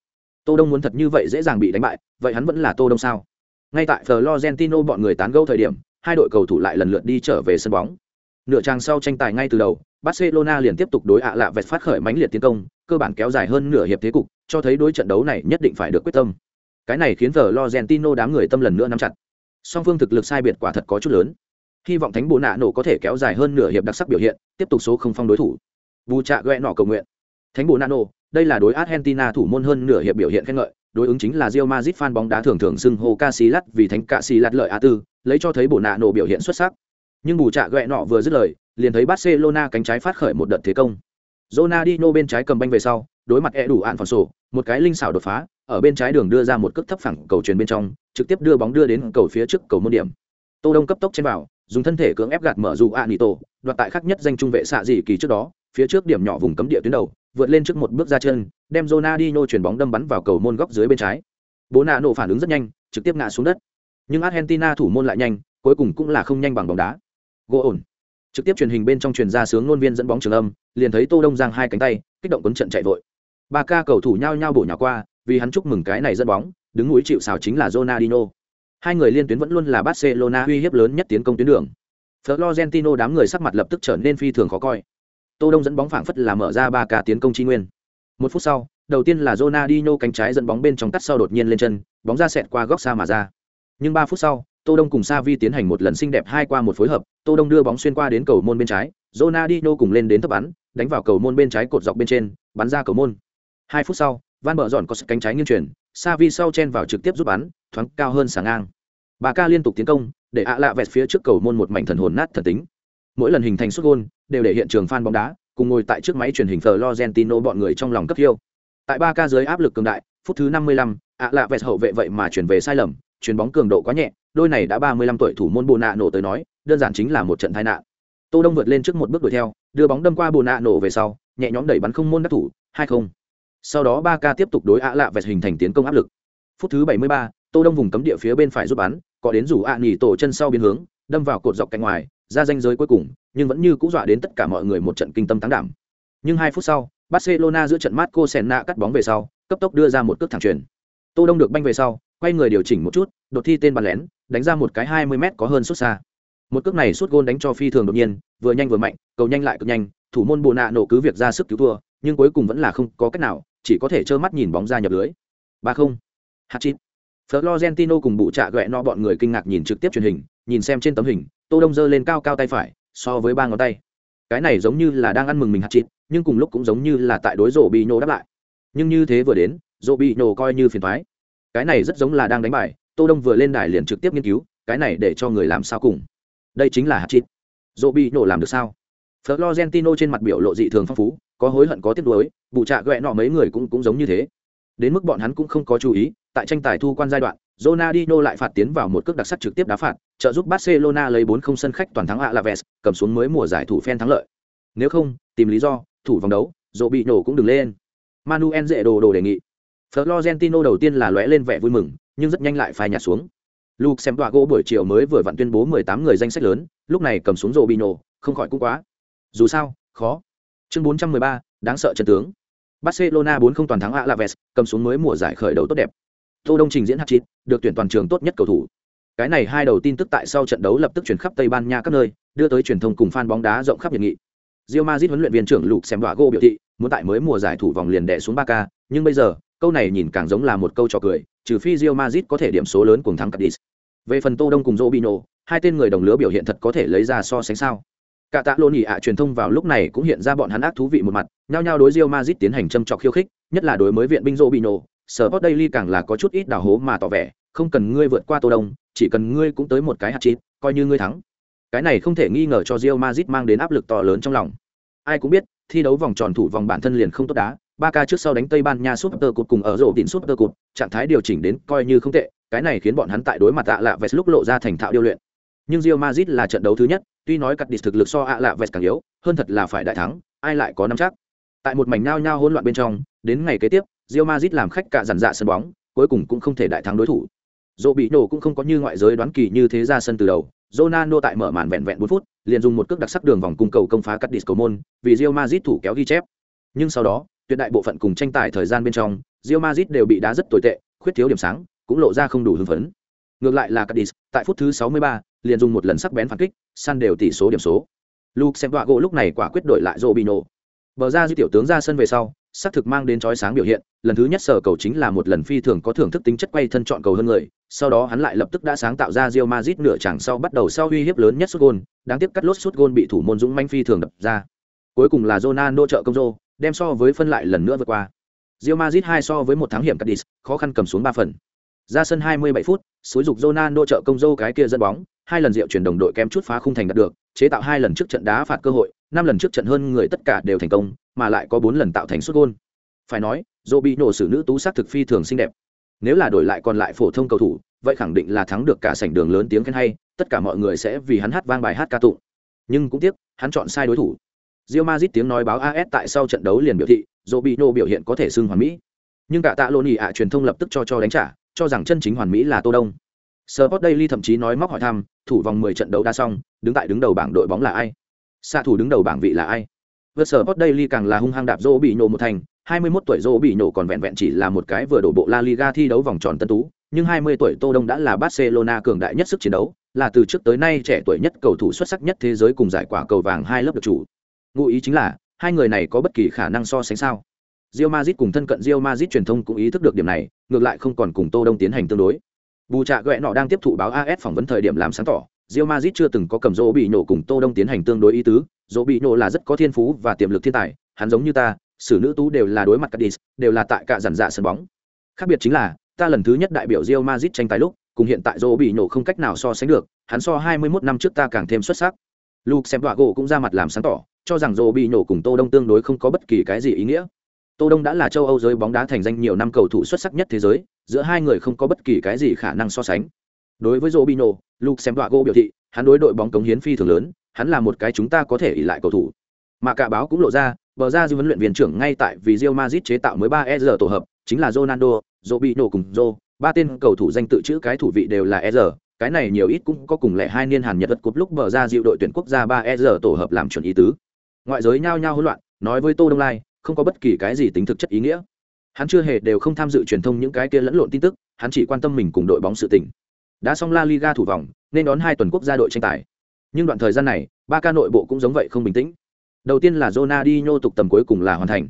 Tô đông muốn thật như vậy dễ dàng bị đánh bại vậy hắn vẫn là tô đông sao? Ngay tại florentino bọn người tán gẫu thời điểm hai đội cầu thủ lại lần lượt đi trở về sân bóng. Nửa trang sau tranh tài ngay từ đầu barcelona liền tiếp tục đối ạ lạ vẹt phát khởi mãnh liệt tiến công cơ bản kéo dài hơn nửa hiệp thế cục, cho thấy đối trận đấu này nhất định phải được quyết tâm. Cái này khiến florentino đám người tâm lần nữa nắm chặt. Song phương thực lực sai biệt quả thật có chút lớn. Hy vọng thánh bộ nạ nổ có thể kéo dài hơn nửa hiệp đặc sắc biểu hiện, tiếp tục số không phong đối thủ. Bù trạ ghẹ nọ cầu nguyện. Thánh bộ nạ nổ, đây là đối argentina thủ môn hơn nửa hiệp biểu hiện khen ngợi, đối ứng chính là Real Madrid fan bóng đá thường thường xưng hô Casillas vì thánh Casillas lợi a tư, lấy cho thấy bộ nạ nổ biểu hiện xuất sắc. Nhưng bù trạ ghẹ nọ vừa dứt lời, liền thấy Barcelona cánh trái phát khởi một đợt thế công. Ronaldinho bên trái cầm banh về sau đối mặt e đủ ạn phản sổ một cái linh xảo đột phá ở bên trái đường đưa ra một cước thấp phẳng cầu truyền bên trong trực tiếp đưa bóng đưa đến cầu phía trước cầu môn điểm. Tô đông cấp tốc trên vào dùng thân thể cưỡng ép gạt mở dù Anito, đoạt tại khắc nhất danh trung vệ xạ dị kỳ trước đó phía trước điểm nhỏ vùng cấm địa tuyến đầu vượt lên trước một bước ra chân đem Ronaldinho chuyển bóng đâm bắn vào cầu môn góc dưới bên trái. Bố nạ nổ phản ứng rất nhanh trực tiếp ngã xuống đất. Nhưng argentina thủ môn lại nhanh cuối cùng cũng là không nhanh bằng bóng đá. Gỗ ổn. Trực tiếp truyền hình bên trong truyền ra sướng ngôn viên dẫn bóng trường âm liền thấy tô đông giang hai cánh tay kích động quấn trận chạy vội ba ca cầu thủ nhao nhao bổ nhào qua vì hắn chúc mừng cái này dẫn bóng đứng núi chịu xào chính là Ronaldinho Hai người liên tuyến vẫn luôn là Barcelona uy hiếp lớn nhất tiến công tuyến đường. Florentino đám người sắc mặt lập tức trở nên phi thường khó coi. Tô Đông dẫn bóng phảng phất là mở ra ba ca tiến công chi nguyên. Một phút sau, đầu tiên là Ronaldinho cánh trái dẫn bóng bên trong cắt sau đột nhiên lên chân, bóng ra sẹt qua góc xa mà ra. Nhưng ba phút sau, Tô Đông cùng Savi tiến hành một lần xinh đẹp hai qua một phối hợp, Tô Đông đưa bóng xuyên qua đến cầu môn bên trái, Ronaldinho cùng lên đến thấp bắn, đánh vào cầu môn bên trái cột dọc bên trên, bắn ra cầu môn. Hai phút sau, Van Bở dọn có cánh trái nghiêng chuyển, Savi sau chen vào trực tiếp rút bắn, thoáng cao hơn sáng ngang. Bà ca liên tục tiến công để ạ lạ vẹt phía trước cầu môn một mảnh thần hồn nát thần tính. Mỗi lần hình thành sút gôn đều để hiện trường fan bóng đá cùng ngồi tại trước máy truyền hình Florentino bọn người trong lòng cấp hiêu. Tại ba ca dưới áp lực cường đại phút thứ 55, ạ lạ vẹt hậu vệ vậy mà chuyển về sai lầm chuyền bóng cường độ quá nhẹ đôi này đã 35 tuổi thủ môn bồ nổ tới nói đơn giản chính là một trận tai nạn tô đông vượt lên trước một bước đuổi theo đưa bóng đâm qua bồn ạ nổ về sau nhẹ nhõm đẩy bắn không môn đắc thủ hai không. Sau đó ba ca tiếp tục đối ạ lạ vẹt hình thành tiến công áp lực. Phút thứ 73, tô đông vùng cấm địa phía bên phải rút bắn có đến rủ ạ nghỉ tổ chân sau biến hướng đâm vào cột dọc cạnh ngoài ra danh giới cuối cùng nhưng vẫn như cũ dọa đến tất cả mọi người một trận kinh tâm táng đảm. Nhưng hai phút sau barcelona giữa trận marco senna cắt bóng về sau cấp tốc đưa ra một cước thẳng truyền tô đông được banh về sau quay người điều chỉnh một chút đột thi tên bàn lén đánh ra một cái 20 m có hơn xuất xa một cước này suốt gôn đánh cho phi thường đột nhiên vừa nhanh vừa mạnh cầu nhanh lại cực nhanh thủ môn bồ nạ nổ cứ việc ra sức cứu thua nhưng cuối cùng vẫn là không có cách nào chỉ có thể trơ mắt nhìn bóng ra nhập lưới. Ba không. Hạt chít. Florentino cùng bụ trạ ghẹ no bọn người kinh ngạc nhìn trực tiếp truyền hình, nhìn xem trên tấm hình, Tô Đông giơ lên cao cao tay phải, so với ba ngón tay. Cái này giống như là đang ăn mừng mình hạt chít, nhưng cùng lúc cũng giống như là tại đối rổ bị nhổ đáp lại. Nhưng như thế vừa đến rổ bị nhổ coi như phiền thoái cái này rất giống là đang đánh bài tô đông vừa lên đài liền trực tiếp nghiên cứu cái này để cho người làm sao cùng đây chính là hạt chít dỗ bị nổ làm được sao florentino trên mặt biểu lộ dị thường phong phú có hối hận có tiếc nuối bụ trạ ghẹ nọ mấy người cũng cũng giống như thế đến mức bọn hắn cũng không có chú ý tại tranh tài thu quan giai đoạn Ronaldinho lại phạt tiến vào một cước đặc sắc trực tiếp đá phạt, trợ giúp Barcelona lấy 4-0 sân khách toàn thắng Alaves, cầm xuống mới mùa giải thủ phen thắng lợi. Nếu không, tìm lý do, thủ vòng đấu, dỗ bị nổ cũng đừng lên. Manuel dễ đồ đồ đề nghị. Florentino đầu tiên là lóe lên vẻ vui mừng, nhưng rất nhanh lại phai nhạt xuống. Luke xem tọa gỗ buổi chiều mới vừa vặn tuyên bố 18 người danh sách lớn, lúc này cầm xuống rổ bị nổ, không khỏi cũng quá. Dù sao, khó. Chương 413, đáng sợ trận tướng. Barcelona 4-0 toàn thắng Alaves, cầm xuống mới mùa giải khởi đầu tốt đẹp. Tô Đông trình diễn hạt chít được tuyển toàn trường tốt nhất cầu thủ. Cái này hai đầu tin tức tại sau trận đấu lập tức truyền khắp Tây Ban Nha các nơi, đưa tới truyền thông cùng fan bóng đá rộng khắp nhiệt nghị. Real Madrid huấn luyện viên trưởng Luke xem gỗ biểu thị, muốn tại mới mùa giải thủ vòng liền đè xuống Barca, nhưng bây giờ, câu này nhìn càng giống là một câu trò cười, trừ phi Real Madrid có thể điểm số lớn cùng thắng Cadiz. Về phần Tô Đông cùng Robinho, hai tên người đồng lứa biểu hiện thật có thể lấy ra so sánh sao? Cả tạ lô nhỉ ạ truyền thông vào lúc này cũng hiện ra bọn hắn ác thú vị một mặt, nhao nhao đối Real Madrid tiến hành châm chọc khiêu khích, nhất là đối mới viện binh Robinho, Sport Daily càng là có chút ít đào hố mà tỏ vẻ, không cần ngươi vượt qua Tô Đông, chỉ cần ngươi cũng tới một cái hạt chín, coi như ngươi thắng. Cái này không thể nghi ngờ cho Real Madrid mang đến áp lực to lớn trong lòng. Ai cũng biết, thi đấu vòng tròn thủ vòng bản thân liền không tốt đá, ba ca trước sau đánh Tây Ban Nha Super Cup cùng ở rổ đỉnh tơ Cup, trạng thái điều chỉnh đến coi như không tệ, cái này khiến bọn hắn tại đối mặt ạ lạ vest lúc lộ ra thành thạo điêu luyện. Nhưng Real Madrid là trận đấu thứ nhất, tuy nói cắt địch thực lực so ạ lạ vest càng yếu, hơn thật là phải đại thắng, ai lại có nắm chắc. Tại một mảnh nao nhao hỗn loạn bên trong, đến ngày kế tiếp, Real Madrid làm khách cả dàn dạ sân bóng, cuối cùng cũng không thể đại thắng đối thủ. Dỗ bị nổ cũng không có như ngoại giới đoán kỳ như thế ra sân từ đầu. Ronaldo tại mở màn vẹn vẹn 4 phút, liền dùng một cước đặc sắc đường vòng cung cầu công phá cắt cầu môn, vì Real Madrid thủ kéo ghi chép. Nhưng sau đó, tuyệt đại bộ phận cùng tranh tài thời gian bên trong, Real Madrid đều bị đá rất tồi tệ, khuyết thiếu điểm sáng, cũng lộ ra không đủ hứng phấn. Ngược lại là Cadiz, tại phút thứ 63, liền dùng một lần sắc bén phản kích, săn đều tỷ số điểm số. Luke xem gỗ lúc này quả quyết đổi lại Robinho. Bờ ra dư tiểu tướng ra sân về sau, xác thực mang đến chói sáng biểu hiện, lần thứ nhất sở cầu chính là một lần phi thường có thưởng thức tính chất quay thân chọn cầu hơn người, sau đó hắn lại lập tức đã sáng tạo ra Real Madrid nửa chẳng sau bắt đầu sau uy hiếp lớn nhất sút gôn, đáng tiếc cắt lốt sút gôn bị thủ môn Dũng manh phi thường đập ra. Cuối cùng là Ronaldo trợ công rô, đem so với phân lại lần nữa vượt qua. Real Madrid hai so với một thắng hiểm Cadiz, khó khăn cầm xuống ba phần. Ra sân 27 phút, suối dục Ronaldo trợ công dâu cái kia dẫn bóng, hai lần rượu chuyển đồng đội kém chút phá khung thành đạt được, chế tạo hai lần trước trận đá phạt cơ hội, năm lần trước trận hơn người tất cả đều thành công, mà lại có bốn lần tạo thành sút gol. Phải nói, Robinho nổ xử nữ tú sắc thực phi thường xinh đẹp. Nếu là đổi lại còn lại phổ thông cầu thủ, vậy khẳng định là thắng được cả sảnh đường lớn tiếng khen hay, tất cả mọi người sẽ vì hắn hát vang bài hát ca tụng. Nhưng cũng tiếc, hắn chọn sai đối thủ. Real Madrid tiếng nói báo AS tại sau trận đấu liền biểu thị, Robinho biểu hiện có thể xưng hoàn mỹ. Nhưng cả tạ lộn ạ truyền thông lập tức cho cho đánh trả, cho rằng chân chính hoàn mỹ là Tô Đông. Sport Daily thậm chí nói móc hỏi thăm, thủ vòng 10 trận đấu đã xong, đứng tại đứng đầu bảng đội bóng là ai? Xạ thủ đứng đầu bảng vị là ai? Vượt Sport Daily càng là hung hăng đạp Robinho một thành, 21 tuổi Robinho còn vẹn vẹn chỉ là một cái vừa đổ bộ La Liga thi đấu vòng tròn tân tú, nhưng 20 tuổi Tô Đông đã là Barcelona cường đại nhất sức chiến đấu, là từ trước tới nay trẻ tuổi nhất cầu thủ xuất sắc nhất thế giới cùng giải quả cầu vàng hai lớp được chủ. Ngụ ý chính là, hai người này có bất kỳ khả năng so sánh sao? Real Madrid cùng thân cận Real Madrid truyền thông cũng ý thức được điểm này, ngược lại không còn cùng Tô Đông tiến hành tương đối. Bù trạ gẹ nọ đang tiếp thụ báo AS phỏng vấn thời điểm làm sáng tỏ, Real Madrid chưa từng có cầm Dỗ bị nổ cùng Tô Đông tiến hành tương đối ý tứ, Dỗ bị nổ là rất có thiên phú và tiềm lực thiên tài, hắn giống như ta, xử nữ tú đều là đối mặt Cadiz, đều là tại cả dàn dạ sân bóng. Khác biệt chính là, ta lần thứ nhất đại biểu Real Madrid tranh tài lúc, cùng hiện tại Dỗ bị nổ không cách nào so sánh được, hắn so 21 năm trước ta càng thêm xuất sắc. Luke xem gỗ cũng ra mặt làm sáng tỏ, cho rằng rô bị nổ cùng Tô Đông tương đối không có bất kỳ cái gì ý nghĩa. Tô Đông đã là châu Âu giới bóng đá thành danh nhiều năm cầu thủ xuất sắc nhất thế giới, giữa hai người không có bất kỳ cái gì khả năng so sánh. Đối với Robinho, Luke gỗ biểu thị, hắn đối đội bóng cống hiến phi thường lớn, hắn là một cái chúng ta có thể ỉ lại cầu thủ. Mà cả báo cũng lộ ra, bờ ra dư vấn luyện viên trưởng ngay tại vì Real Madrid chế tạo mới 3 tổ hợp, chính là Ronaldo, Robinho cùng Ro, ba tên cầu thủ danh tự chữ cái thủ vị đều là ER, cái này nhiều ít cũng có cùng lẽ hai niên Hàn Nhật vật cúp lúc bờ ra dịu đội tuyển quốc gia 3 tổ hợp làm chuẩn ý tứ. Ngoại giới nhao nhao hỗn loạn, nói với Tô Đông Lai, không có bất kỳ cái gì tính thực chất ý nghĩa. Hắn chưa hề đều không tham dự truyền thông những cái kia lẫn lộn tin tức hắn chỉ quan tâm mình cùng đội bóng sự tỉnh đã xong la liga thủ vòng nên đón hai tuần quốc gia đội tranh tài. Nhưng đoạn thời gian này ba ca nội bộ cũng giống vậy không bình tĩnh. Đầu tiên là Ronaldinho tục tầm cuối cùng là hoàn thành.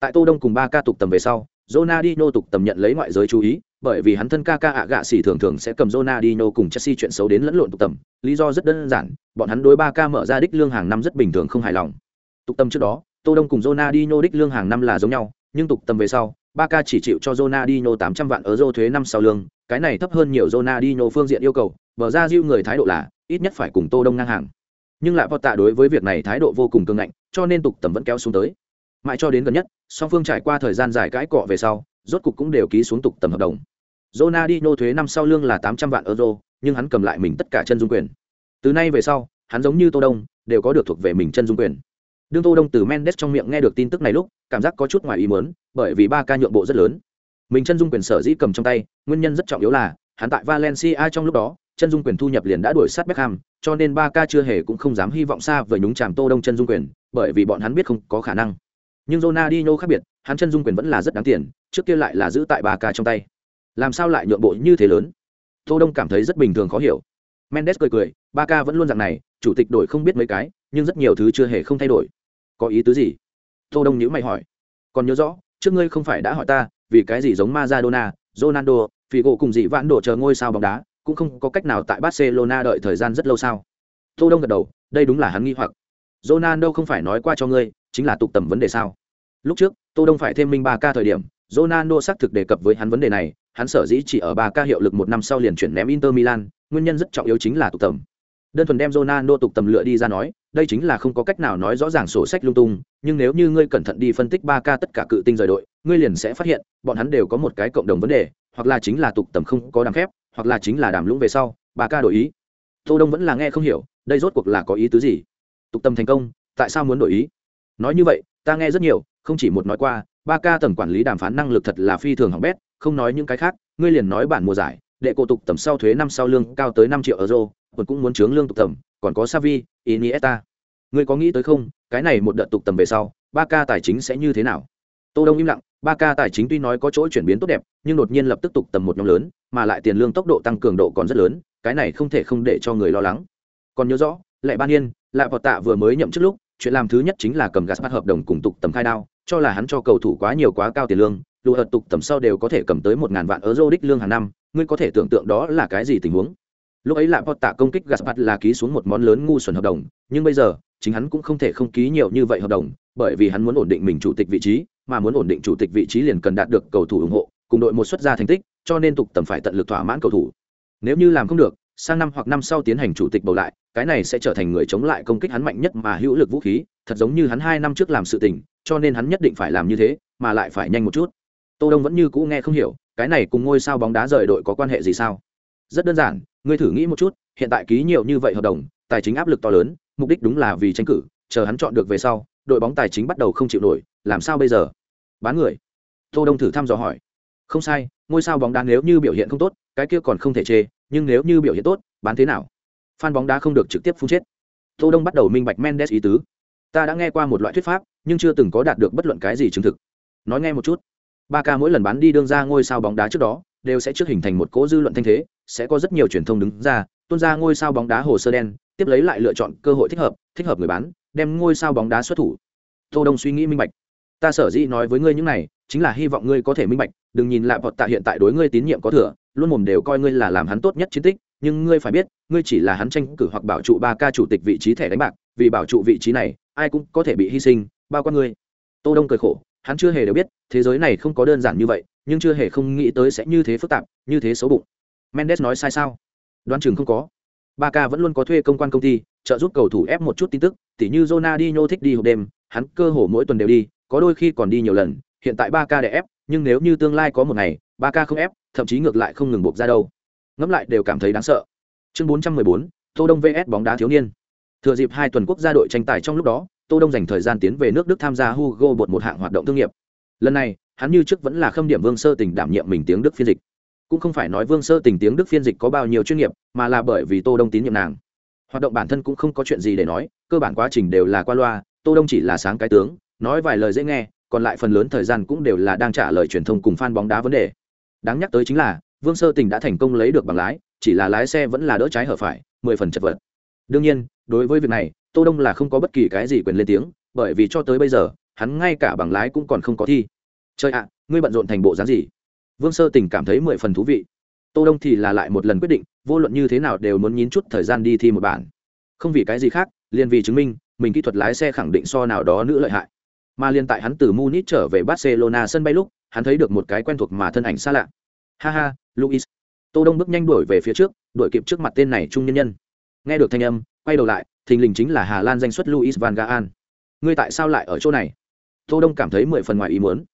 Tại tô đông cùng ba ca tục tầm về sau Ronaldinho tục tầm nhận lấy ngoại giới chú ý bởi vì hắn thân ca ca ạ gạ xỉ thường thường sẽ cầm Ronaldinho cùng Chelsea chuyện xấu đến lẫn lộn tục tầm. Lý do rất đơn giản bọn hắn đối ba ca mở ra đích lương hàng năm rất bình thường không hài lòng tục Tâm trước đó Tô Đông cùng Ronaldinho đích lương hàng năm là giống nhau, nhưng tục Tâm về sau, Barca chỉ chịu cho Ronaldinho 800 vạn euro thuế năm sau lương, cái này thấp hơn nhiều Ronaldinho phương diện yêu cầu, bờ ra Diu người thái độ là ít nhất phải cùng Tô Đông ngang hàng. Nhưng lại Porta đối với việc này thái độ vô cùng cứng ngạnh, cho nên tục tầm vẫn kéo xuống tới. Mãi cho đến gần nhất, song phương trải qua thời gian dài cãi cọ về sau, rốt cục cũng đều ký xuống tục tầm hợp đồng. Ronaldinho thuế năm sau lương là 800 vạn euro, nhưng hắn cầm lại mình tất cả chân dung quyền. Từ nay về sau, hắn giống như Tô Đông, đều có được thuộc về mình chân dung quyền. Đương Tô Đông từ Mendes trong miệng nghe được tin tức này lúc, cảm giác có chút ngoài ý muốn, bởi vì ba ca nhượng bộ rất lớn. Mình chân dung quyền sở dĩ cầm trong tay, nguyên nhân rất trọng yếu là, hắn tại Valencia trong lúc đó, chân dung quyền thu nhập liền đã đuổi sát Beckham, cho nên ba ca chưa hề cũng không dám hy vọng xa với nhúng chàm Tô Đông chân dung quyền, bởi vì bọn hắn biết không có khả năng. Nhưng Ronaldinho khác biệt, hắn chân dung quyền vẫn là rất đáng tiền, trước kia lại là giữ tại ba ca trong tay. Làm sao lại nhượng bộ như thế lớn? Tô Đông cảm thấy rất bình thường khó hiểu. Mendes cười cười, ba ca vẫn luôn dạng này, chủ tịch đổi không biết mấy cái, nhưng rất nhiều thứ chưa hề không thay đổi có ý tứ gì tô đông nhữ mày hỏi còn nhớ rõ trước ngươi không phải đã hỏi ta vì cái gì giống Maradona, Ronaldo, Figo cùng dị vãn đổ chờ ngôi sao bóng đá, cũng không có cách nào tại Barcelona đợi thời gian rất lâu sao? Tô Đông gật đầu, đây đúng là hắn nghi hoặc. Ronaldo không phải nói qua cho ngươi, chính là tục tầm vấn đề sao? Lúc trước, Tô Đông phải thêm minh ba ca thời điểm, Ronaldo xác thực đề cập với hắn vấn đề này, hắn sở dĩ chỉ ở ba ca hiệu lực một năm sau liền chuyển ném Inter Milan, nguyên nhân rất trọng yếu chính là tục tầm đơn thuần đem Ronaldo tục tầm lựa đi ra nói, đây chính là không có cách nào nói rõ ràng sổ sách lung tung, nhưng nếu như ngươi cẩn thận đi phân tích ba ca tất cả cự tinh rời đội, ngươi liền sẽ phát hiện, bọn hắn đều có một cái cộng đồng vấn đề, hoặc là chính là tục tầm không có đàm phép, hoặc là chính là đàm lũng về sau, ba ca đổi ý. Tô Đông vẫn là nghe không hiểu, đây rốt cuộc là có ý tứ gì? Tục tầm thành công, tại sao muốn đổi ý? Nói như vậy, ta nghe rất nhiều, không chỉ một nói qua, ba ca tầng quản lý đàm phán năng lực thật là phi thường hỏng bét, không nói những cái khác, ngươi liền nói bản mùa giải, đệ cổ tục tầm sau thuế năm sau lương cao tới năm triệu euro, còn cũng muốn chướng lương tục tầm còn có savi iniesta. Ngươi có nghĩ tới không cái này một đợt tục tầm về sau ba ca tài chính sẽ như thế nào? Tô đông im lặng ba ca tài chính tuy nói có chỗ chuyển biến tốt đẹp nhưng đột nhiên lập tức tục tầm một nhóm lớn mà lại tiền lương tốc độ tăng cường độ còn rất lớn cái này không thể không để cho người lo lắng. Còn nhớ rõ lệ ban Nhiên, lại vọt tạ vừa mới nhậm chức lúc chuyện làm thứ nhất chính là cầm gas bắt hợp đồng cùng tục tầm khai đao cho là hắn cho cầu thủ quá nhiều quá cao tiền lương lụ hợp tục tầm sau đều có thể cầm tới một ngàn vạn euro đích lương hàng năm ngươi có thể tưởng tượng đó là cái gì tình huống? Lúc ấy lại pot tạ công kích gaspat là ký xuống một món lớn ngu xuẩn hợp đồng, nhưng bây giờ, chính hắn cũng không thể không ký nhiều như vậy hợp đồng, bởi vì hắn muốn ổn định mình chủ tịch vị trí, mà muốn ổn định chủ tịch vị trí liền cần đạt được cầu thủ ủng hộ, cùng đội một xuất gia thành tích, cho nên tục tầm phải tận lực thỏa mãn cầu thủ. Nếu như làm không được, sang năm hoặc năm sau tiến hành chủ tịch bầu lại, cái này sẽ trở thành người chống lại công kích hắn mạnh nhất mà hữu lực vũ khí, thật giống như hắn hai năm trước làm sự tình, cho nên hắn nhất định phải làm như thế, mà lại phải nhanh một chút. Tô đông vẫn như cũ nghe không hiểu, cái này cùng ngôi sao bóng đá rời đội có quan hệ gì sao? Rất đơn giản, ngươi thử nghĩ một chút, hiện tại ký nhiều như vậy hợp đồng, tài chính áp lực to lớn, mục đích đúng là vì tranh cử, chờ hắn chọn được về sau, đội bóng tài chính bắt đầu không chịu nổi, làm sao bây giờ? Bán người. Tô đông thử thăm dò hỏi. Không sai, ngôi sao bóng đá nếu như biểu hiện không tốt, cái kia còn không thể chê, nhưng nếu như biểu hiện tốt, bán thế nào? Fan bóng đá không được trực tiếp phun chết. Tô đông bắt đầu minh bạch mendes ý tứ. Ta đã nghe qua một loại thuyết pháp, nhưng chưa từng có đạt được bất luận cái gì chứng thực. Nói nghe một chút. Ba ca mỗi lần bán đi đương ra ngôi sao bóng đá trước đó, đều sẽ trước hình thành một cỗ dư luận thanh thế sẽ có rất nhiều truyền thông đứng ra, tuôn ra ngôi sao bóng đá hồ sơ đen, tiếp lấy lại lựa chọn cơ hội thích hợp thích hợp người bán, đem ngôi sao bóng đá xuất thủ. Tô đông suy nghĩ minh bạch. Ta sở dĩ nói với ngươi những này, chính là hy vọng ngươi có thể minh bạch, đừng nhìn lại vọt tạ hiện tại đối ngươi tín nhiệm có thừa, luôn mồm đều coi ngươi là làm hắn tốt nhất chiến tích, nhưng ngươi phải biết, ngươi chỉ là hắn tranh cử hoặc bảo trụ ba ca chủ tịch vị trí thẻ đánh bạc, vì bảo trụ vị trí này, ai cũng có thể bị hy sinh, bao quát ngươi. Tô đông cười khổ, hắn chưa hề đều biết, thế giới này không có đơn giản như vậy, nhưng chưa hề không nghĩ tới sẽ như thế phức tạp, như thế xấu bụng mendes nói sai sao? Đoán chừng không có. Ba k vẫn luôn có thuê công quan công ty trợ giúp cầu thủ ép một chút tin tức tỉ như Ronaldinho thích đi hộp đêm hắn cơ hồ mỗi tuần đều đi có đôi khi còn đi nhiều lần hiện tại ba k để ép nhưng nếu như tương lai có một ngày ba k không ép thậm chí ngược lại không ngừng buộc ra đâu. Ngẫm lại đều cảm thấy đáng sợ. Chương 414, tô đông vs bóng đá thiếu niên. Thừa dịp hai tuần quốc gia đội tranh tài trong lúc đó tô đông dành thời gian tiến về nước đức tham gia hugo bột một hạng hoạt động thương nghiệp. Lần này hắn như trước vẫn là khâm điểm vương sơ tình đảm nhiệm mình tiếng đức phiên dịch cũng không phải nói vương sơ tình tiếng đức phiên dịch có bao nhiêu chuyên nghiệp, mà là bởi vì tô đông tín nhiệm nàng. Hoạt động bản thân cũng không có chuyện gì để nói, cơ bản quá trình đều là qua loa, tô đông chỉ là sáng cái tướng, nói vài lời dễ nghe, còn lại phần lớn thời gian cũng đều là đang trả lời truyền thông cùng fan bóng đá vấn đề. Đáng nhắc tới chính là, vương sơ tình đã thành công lấy được bằng lái, chỉ là lái xe vẫn là đỡ trái hở phải, mười phần chật vật. Đương nhiên, đối với việc này, tô đông là không có bất kỳ cái gì quyền lên tiếng, bởi vì cho tới bây giờ, hắn ngay cả bằng lái cũng còn không có thi. Chơi ạ, ngươi bận rộn thành bộ dáng gì? Vương sơ tình cảm thấy mười phần thú vị. Tô đông thì là lại một lần quyết định, vô luận như thế nào đều muốn nhín chút thời gian đi thi một bản. Không vì cái gì khác, liền vì chứng minh, mình kỹ thuật lái xe khẳng định so nào đó nữ lợi hại. Mà liên tại hắn từ munich trở về barcelona sân bay lúc, hắn thấy được một cái quen thuộc mà thân ảnh xa lạ. Ha ha, luis. Tô đông bước nhanh đuổi về phía trước, đuổi kịp trước mặt tên này trung nhân nhân. Nghe được thanh âm, quay đầu lại, thình lình chính là hà lan danh xuất luis van gaal. Ngươi tại sao lại ở chỗ này? Tô đông cảm thấy mười phần ngoài ý muốn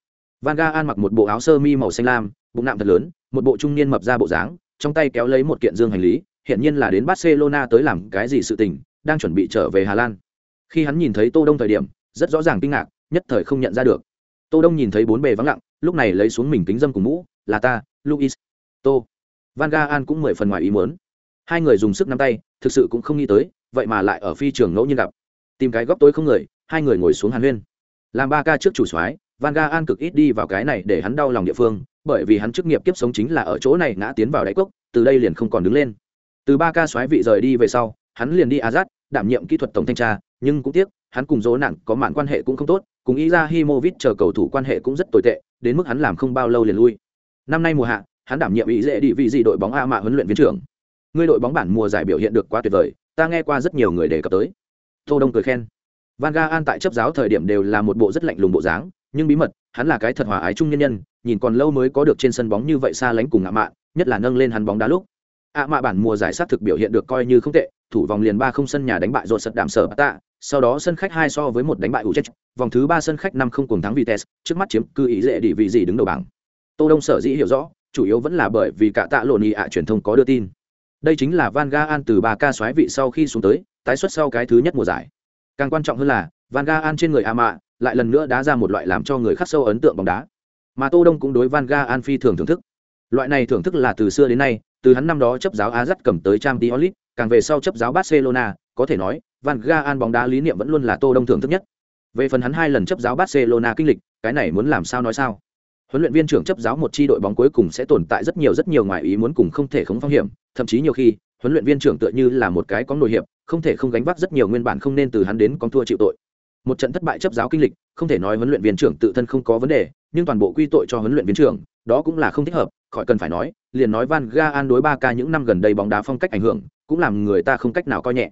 van gaal mặc một bộ áo sơ mi màu xanh lam, bụng nạm thật lớn, một bộ trung niên mập ra bộ dáng, trong tay kéo lấy một kiện dương hành lý hiện nhiên là đến barcelona tới làm cái gì sự tình, đang chuẩn bị trở về hà lan. Khi hắn nhìn thấy tô đông thời điểm, rất rõ ràng kinh ngạc, nhất thời không nhận ra được. Tô đông nhìn thấy bốn bề vắng lặng, lúc này lấy xuống mình kính dâm cùng mũ, là ta, luis. Tô. Van gaal cũng mười phần ngoài ý muốn. Hai người dùng sức nắm tay, thực sự cũng không nghĩ tới, vậy mà lại ở phi trường ngẫu nhiên gặp. Tìm cái góc tối không người, hai người ngồi xuống hàn huyên. Làm ba ca trước chủ soái van gaal cực ít đi vào cái này để hắn đau lòng địa phương, bởi vì hắn chức nghiệp kiếp sống chính là ở chỗ này ngã tiến vào đáy cốc, từ đây liền không còn đứng lên. Từ ba ca soái vị rời đi về sau, hắn liền đi azad, đảm nhiệm kỹ thuật tổng thanh tra, nhưng cũng tiếc, hắn cùng dỗ nặng có mạn quan hệ cũng không tốt, cùng ý ra himovic chờ cầu thủ quan hệ cũng rất tồi tệ, đến mức hắn làm không bao lâu liền lui. Năm nay mùa hạ, hắn đảm nhiệm ý dễ đi vị gì đội bóng a mạ huấn luyện viên trưởng. Người đội bóng bản mùa giải biểu hiện được quá tuyệt vời, ta nghe qua rất nhiều người đề cập tới. Tô đông cười khen. Van Gaal tại chấp giáo thời điểm đều là một bộ rất lạnh lùng bộ dáng nhưng bí mật hắn là cái thật hòa ái trung nhân nhân nhìn còn lâu mới có được trên sân bóng như vậy xa lánh cùng ạ mạ nhất là nâng lên hắn bóng đá lúc. Ạ mạ bản mùa giải sát thực biểu hiện được coi như không tệ thủ vòng liền ba không sân nhà đánh bại rột sật đảm sở tạ sau đó sân khách hai so với một đánh bại u chết vòng thứ ba sân khách năm không cùng thắng Vitesse, trước mắt chiếm cư ý dễ địa vị gì đứng đầu bảng. Tô đông sở dĩ hiểu rõ chủ yếu vẫn là bởi vì cả tạ lộn ý ạ truyền thông có đưa tin. Đây chính là van gaal từ ba ca xoáy vị sau khi xuống tới tái xuất sau cái thứ nhất mùa giải. Càng quan trọng hơn là van gaal trên người a mạ lại lần nữa đá ra một loại làm cho người khắc sâu ấn tượng bóng đá mà tô đông cũng đối van gaal phi thường thưởng thức loại này thưởng thức là từ xưa đến nay từ hắn năm đó chấp giáo Ajax cầm tới Champions League, càng về sau chấp giáo Barcelona, có thể nói, Van Gaal bóng đá lý niệm vẫn luôn là Tô Đông thưởng thức nhất. Về phần hắn hai lần chấp giáo Barcelona kinh lịch, cái này muốn làm sao nói sao? Huấn luyện viên trưởng chấp giáo một chi đội bóng cuối cùng sẽ tồn tại rất nhiều rất nhiều ngoài ý muốn cùng không thể không phong hiểm, thậm chí nhiều khi, huấn luyện viên trưởng tựa như là một cái có nổi hiệp, không thể không gánh vác rất nhiều nguyên bản không nên từ hắn đến con thua chịu tội. Một trận thất bại chấp giáo kinh lịch, không thể nói huấn luyện viên trưởng tự thân không có vấn đề, nhưng toàn bộ quy tội cho huấn luyện viên trưởng, đó cũng là không thích hợp, khỏi cần phải nói, liền nói Van Gaal đối ba ca những năm gần đây bóng đá phong cách ảnh hưởng, cũng làm người ta không cách nào coi nhẹ.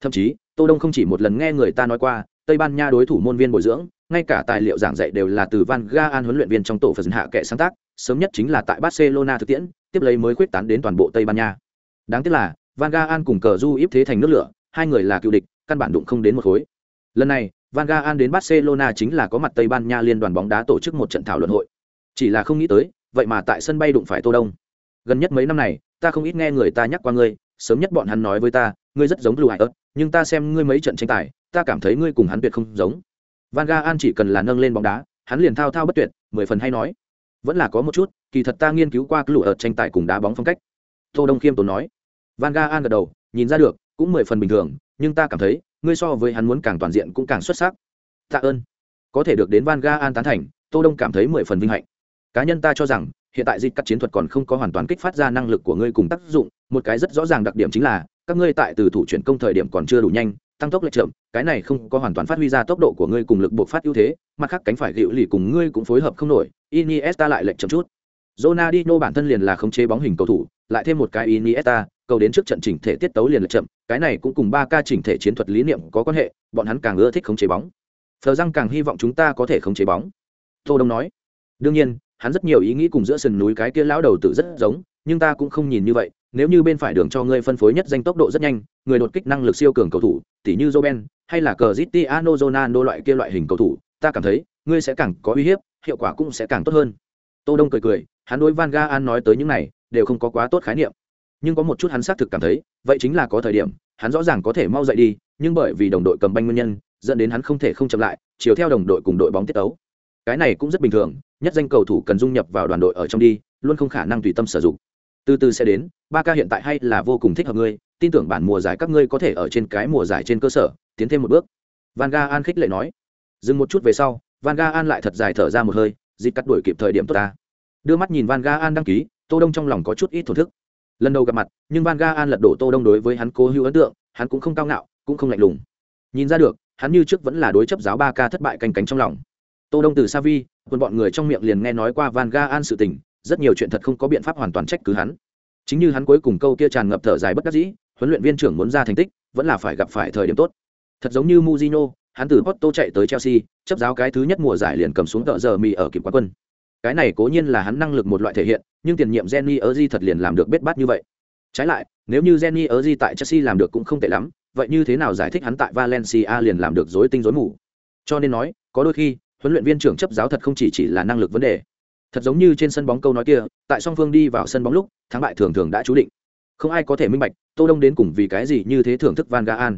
Thậm chí, Tô Đông không chỉ một lần nghe người ta nói qua, Tây Ban Nha đối thủ môn viên bồi dưỡng, ngay cả tài liệu giảng dạy đều là từ Van Gaal huấn luyện viên trong tổ phần hạ kệ sáng tác, sớm nhất chính là tại Barcelona thực tiễn, tiếp lấy mới khuyết tán đến toàn bộ Tây Ban Nha. Đáng tiếc là, Van Gaal cùng cờ du íp thế thành nước lửa, hai người là cựu địch, căn bản đụng không đến một khối. Lần này, Van Gaal đến Barcelona chính là có mặt Tây Ban Nha liên đoàn bóng đá tổ chức một trận thảo luận hội. Chỉ là không nghĩ tới, vậy mà tại sân bay đụng phải Tô Đông. Gần nhất mấy năm này, ta không ít nghe người ta nhắc qua ngươi, sớm nhất bọn hắn nói với ta, ngươi rất giống Blue Eyes, nhưng ta xem ngươi mấy trận tranh tài, ta cảm thấy ngươi cùng hắn tuyệt không giống. Van Gaal chỉ cần là nâng lên bóng đá, hắn liền thao thao bất tuyệt, mười phần hay nói. Vẫn là có một chút, kỳ thật ta nghiên cứu qua Blue Eyes tranh tài cùng đá bóng phong cách. Tô Đông Khiêm tốn nói. Van Gaal gật đầu, nhìn ra được, cũng mười phần bình thường, nhưng ta cảm thấy, ngươi so với hắn muốn càng toàn diện cũng càng xuất sắc. Tạ ơn. Có thể được đến Van Gaal tán thành, Tô Đông cảm thấy mười phần vinh hạnh. Cá nhân ta cho rằng, hiện tại dịch cắt chiến thuật còn không có hoàn toàn kích phát ra năng lực của ngươi cùng tác dụng, một cái rất rõ ràng đặc điểm chính là, các ngươi tại từ thủ chuyển công thời điểm còn chưa đủ nhanh, tăng tốc lệch chậm, cái này không có hoàn toàn phát huy ra tốc độ của ngươi cùng lực buộc phát ưu thế, mặt khác cánh phải gịu lì cùng ngươi cũng phối hợp không nổi, Iniesta lại lệch chậm chút. Ronaldinho bản thân liền là khống chế bóng hình cầu thủ, lại thêm một cái Iniesta, cầu đến trước trận chỉnh thể tiết tấu liền lệch chậm, cái này cũng cùng ba ca chỉnh thể chiến thuật lý niệm có quan hệ, bọn hắn càng ưa thích khống chế bóng. Phờ răng càng hy vọng chúng ta có thể khống chế bóng. Tô Đông nói. Đương nhiên, hắn rất nhiều ý nghĩ cùng giữa sườn núi cái kia lão đầu tử rất giống, nhưng ta cũng không nhìn như vậy, nếu như bên phải đường cho ngươi phân phối nhất danh tốc độ rất nhanh, người đột kích năng lực siêu cường cầu thủ, tỉ như Roben hay là Cristiano Ronaldo loại kia loại hình cầu thủ, ta cảm thấy, ngươi sẽ càng có uy hiếp, hiệu quả cũng sẽ càng tốt hơn. Tô Đông cười cười, hắn đối Van Gaal nói tới những này, đều không có quá tốt khái niệm. Nhưng có một chút hắn xác thực cảm thấy, vậy chính là có thời điểm, hắn rõ ràng có thể mau dậy đi, nhưng bởi vì đồng đội cầm banh nguyên nhân, dẫn đến hắn không thể không chậm lại, chiều theo đồng đội cùng đội bóng tiết tấu. Cái này cũng rất bình thường, nhất danh cầu thủ cần dung nhập vào đoàn đội ở trong đi, luôn không khả năng tùy tâm sử dụng. Từ từ sẽ đến, ba ca hiện tại hay là vô cùng thích hợp ngươi, tin tưởng bản mùa giải các ngươi có thể ở trên cái mùa giải trên cơ sở, tiến thêm một bước. Van ga an khích lệ nói. Dừng một chút về sau, Van ga an lại thật dài thở ra một hơi, dịp cắt đuổi kịp thời điểm tốt ta. Đưa mắt nhìn Van ga an đăng ký, Tô Đông trong lòng có chút ít thổn thức. Lần đầu gặp mặt, nhưng Van Gaal lật đổ Tô Đông đối với hắn cố hữu ấn tượng, hắn cũng không cao ngạo, cũng không lạnh lùng. Nhìn ra được, hắn như trước vẫn là đối chấp giáo ba ca thất bại canh cánh trong lòng. Tô Đông từ Savi, quân bọn người trong miệng liền nghe nói qua Van Gaal sự tình, rất nhiều chuyện thật không có biện pháp hoàn toàn trách cứ hắn. Chính như hắn cuối cùng câu kia tràn ngập thở dài bất đắc dĩ, huấn luyện viên trưởng muốn ra thành tích, vẫn là phải gặp phải thời điểm tốt. Thật giống như Mujino, hắn từ Porto chạy tới Chelsea, chấp giáo cái thứ nhất mùa giải liền cầm xuống tợ giờ mì ở kịp quán quân. Cái này cố nhiên là hắn năng lực một loại thể hiện, nhưng tiền nhiệm Jenny Erzi thật liền làm được bết bát như vậy. Trái lại, nếu như Jenny Erzi tại Chelsea làm được cũng không tệ lắm, vậy như thế nào giải thích hắn tại Valencia liền làm được rối tinh rối mù? Cho nên nói, có đôi khi, huấn luyện viên trưởng chấp giáo thật không chỉ chỉ là năng lực vấn đề. Thật giống như trên sân bóng câu nói kia, tại song phương đi vào sân bóng lúc, thắng bại thường thường đã chú định. Không ai có thể minh bạch, Tô Đông đến cùng vì cái gì như thế thưởng thức Van Gaal.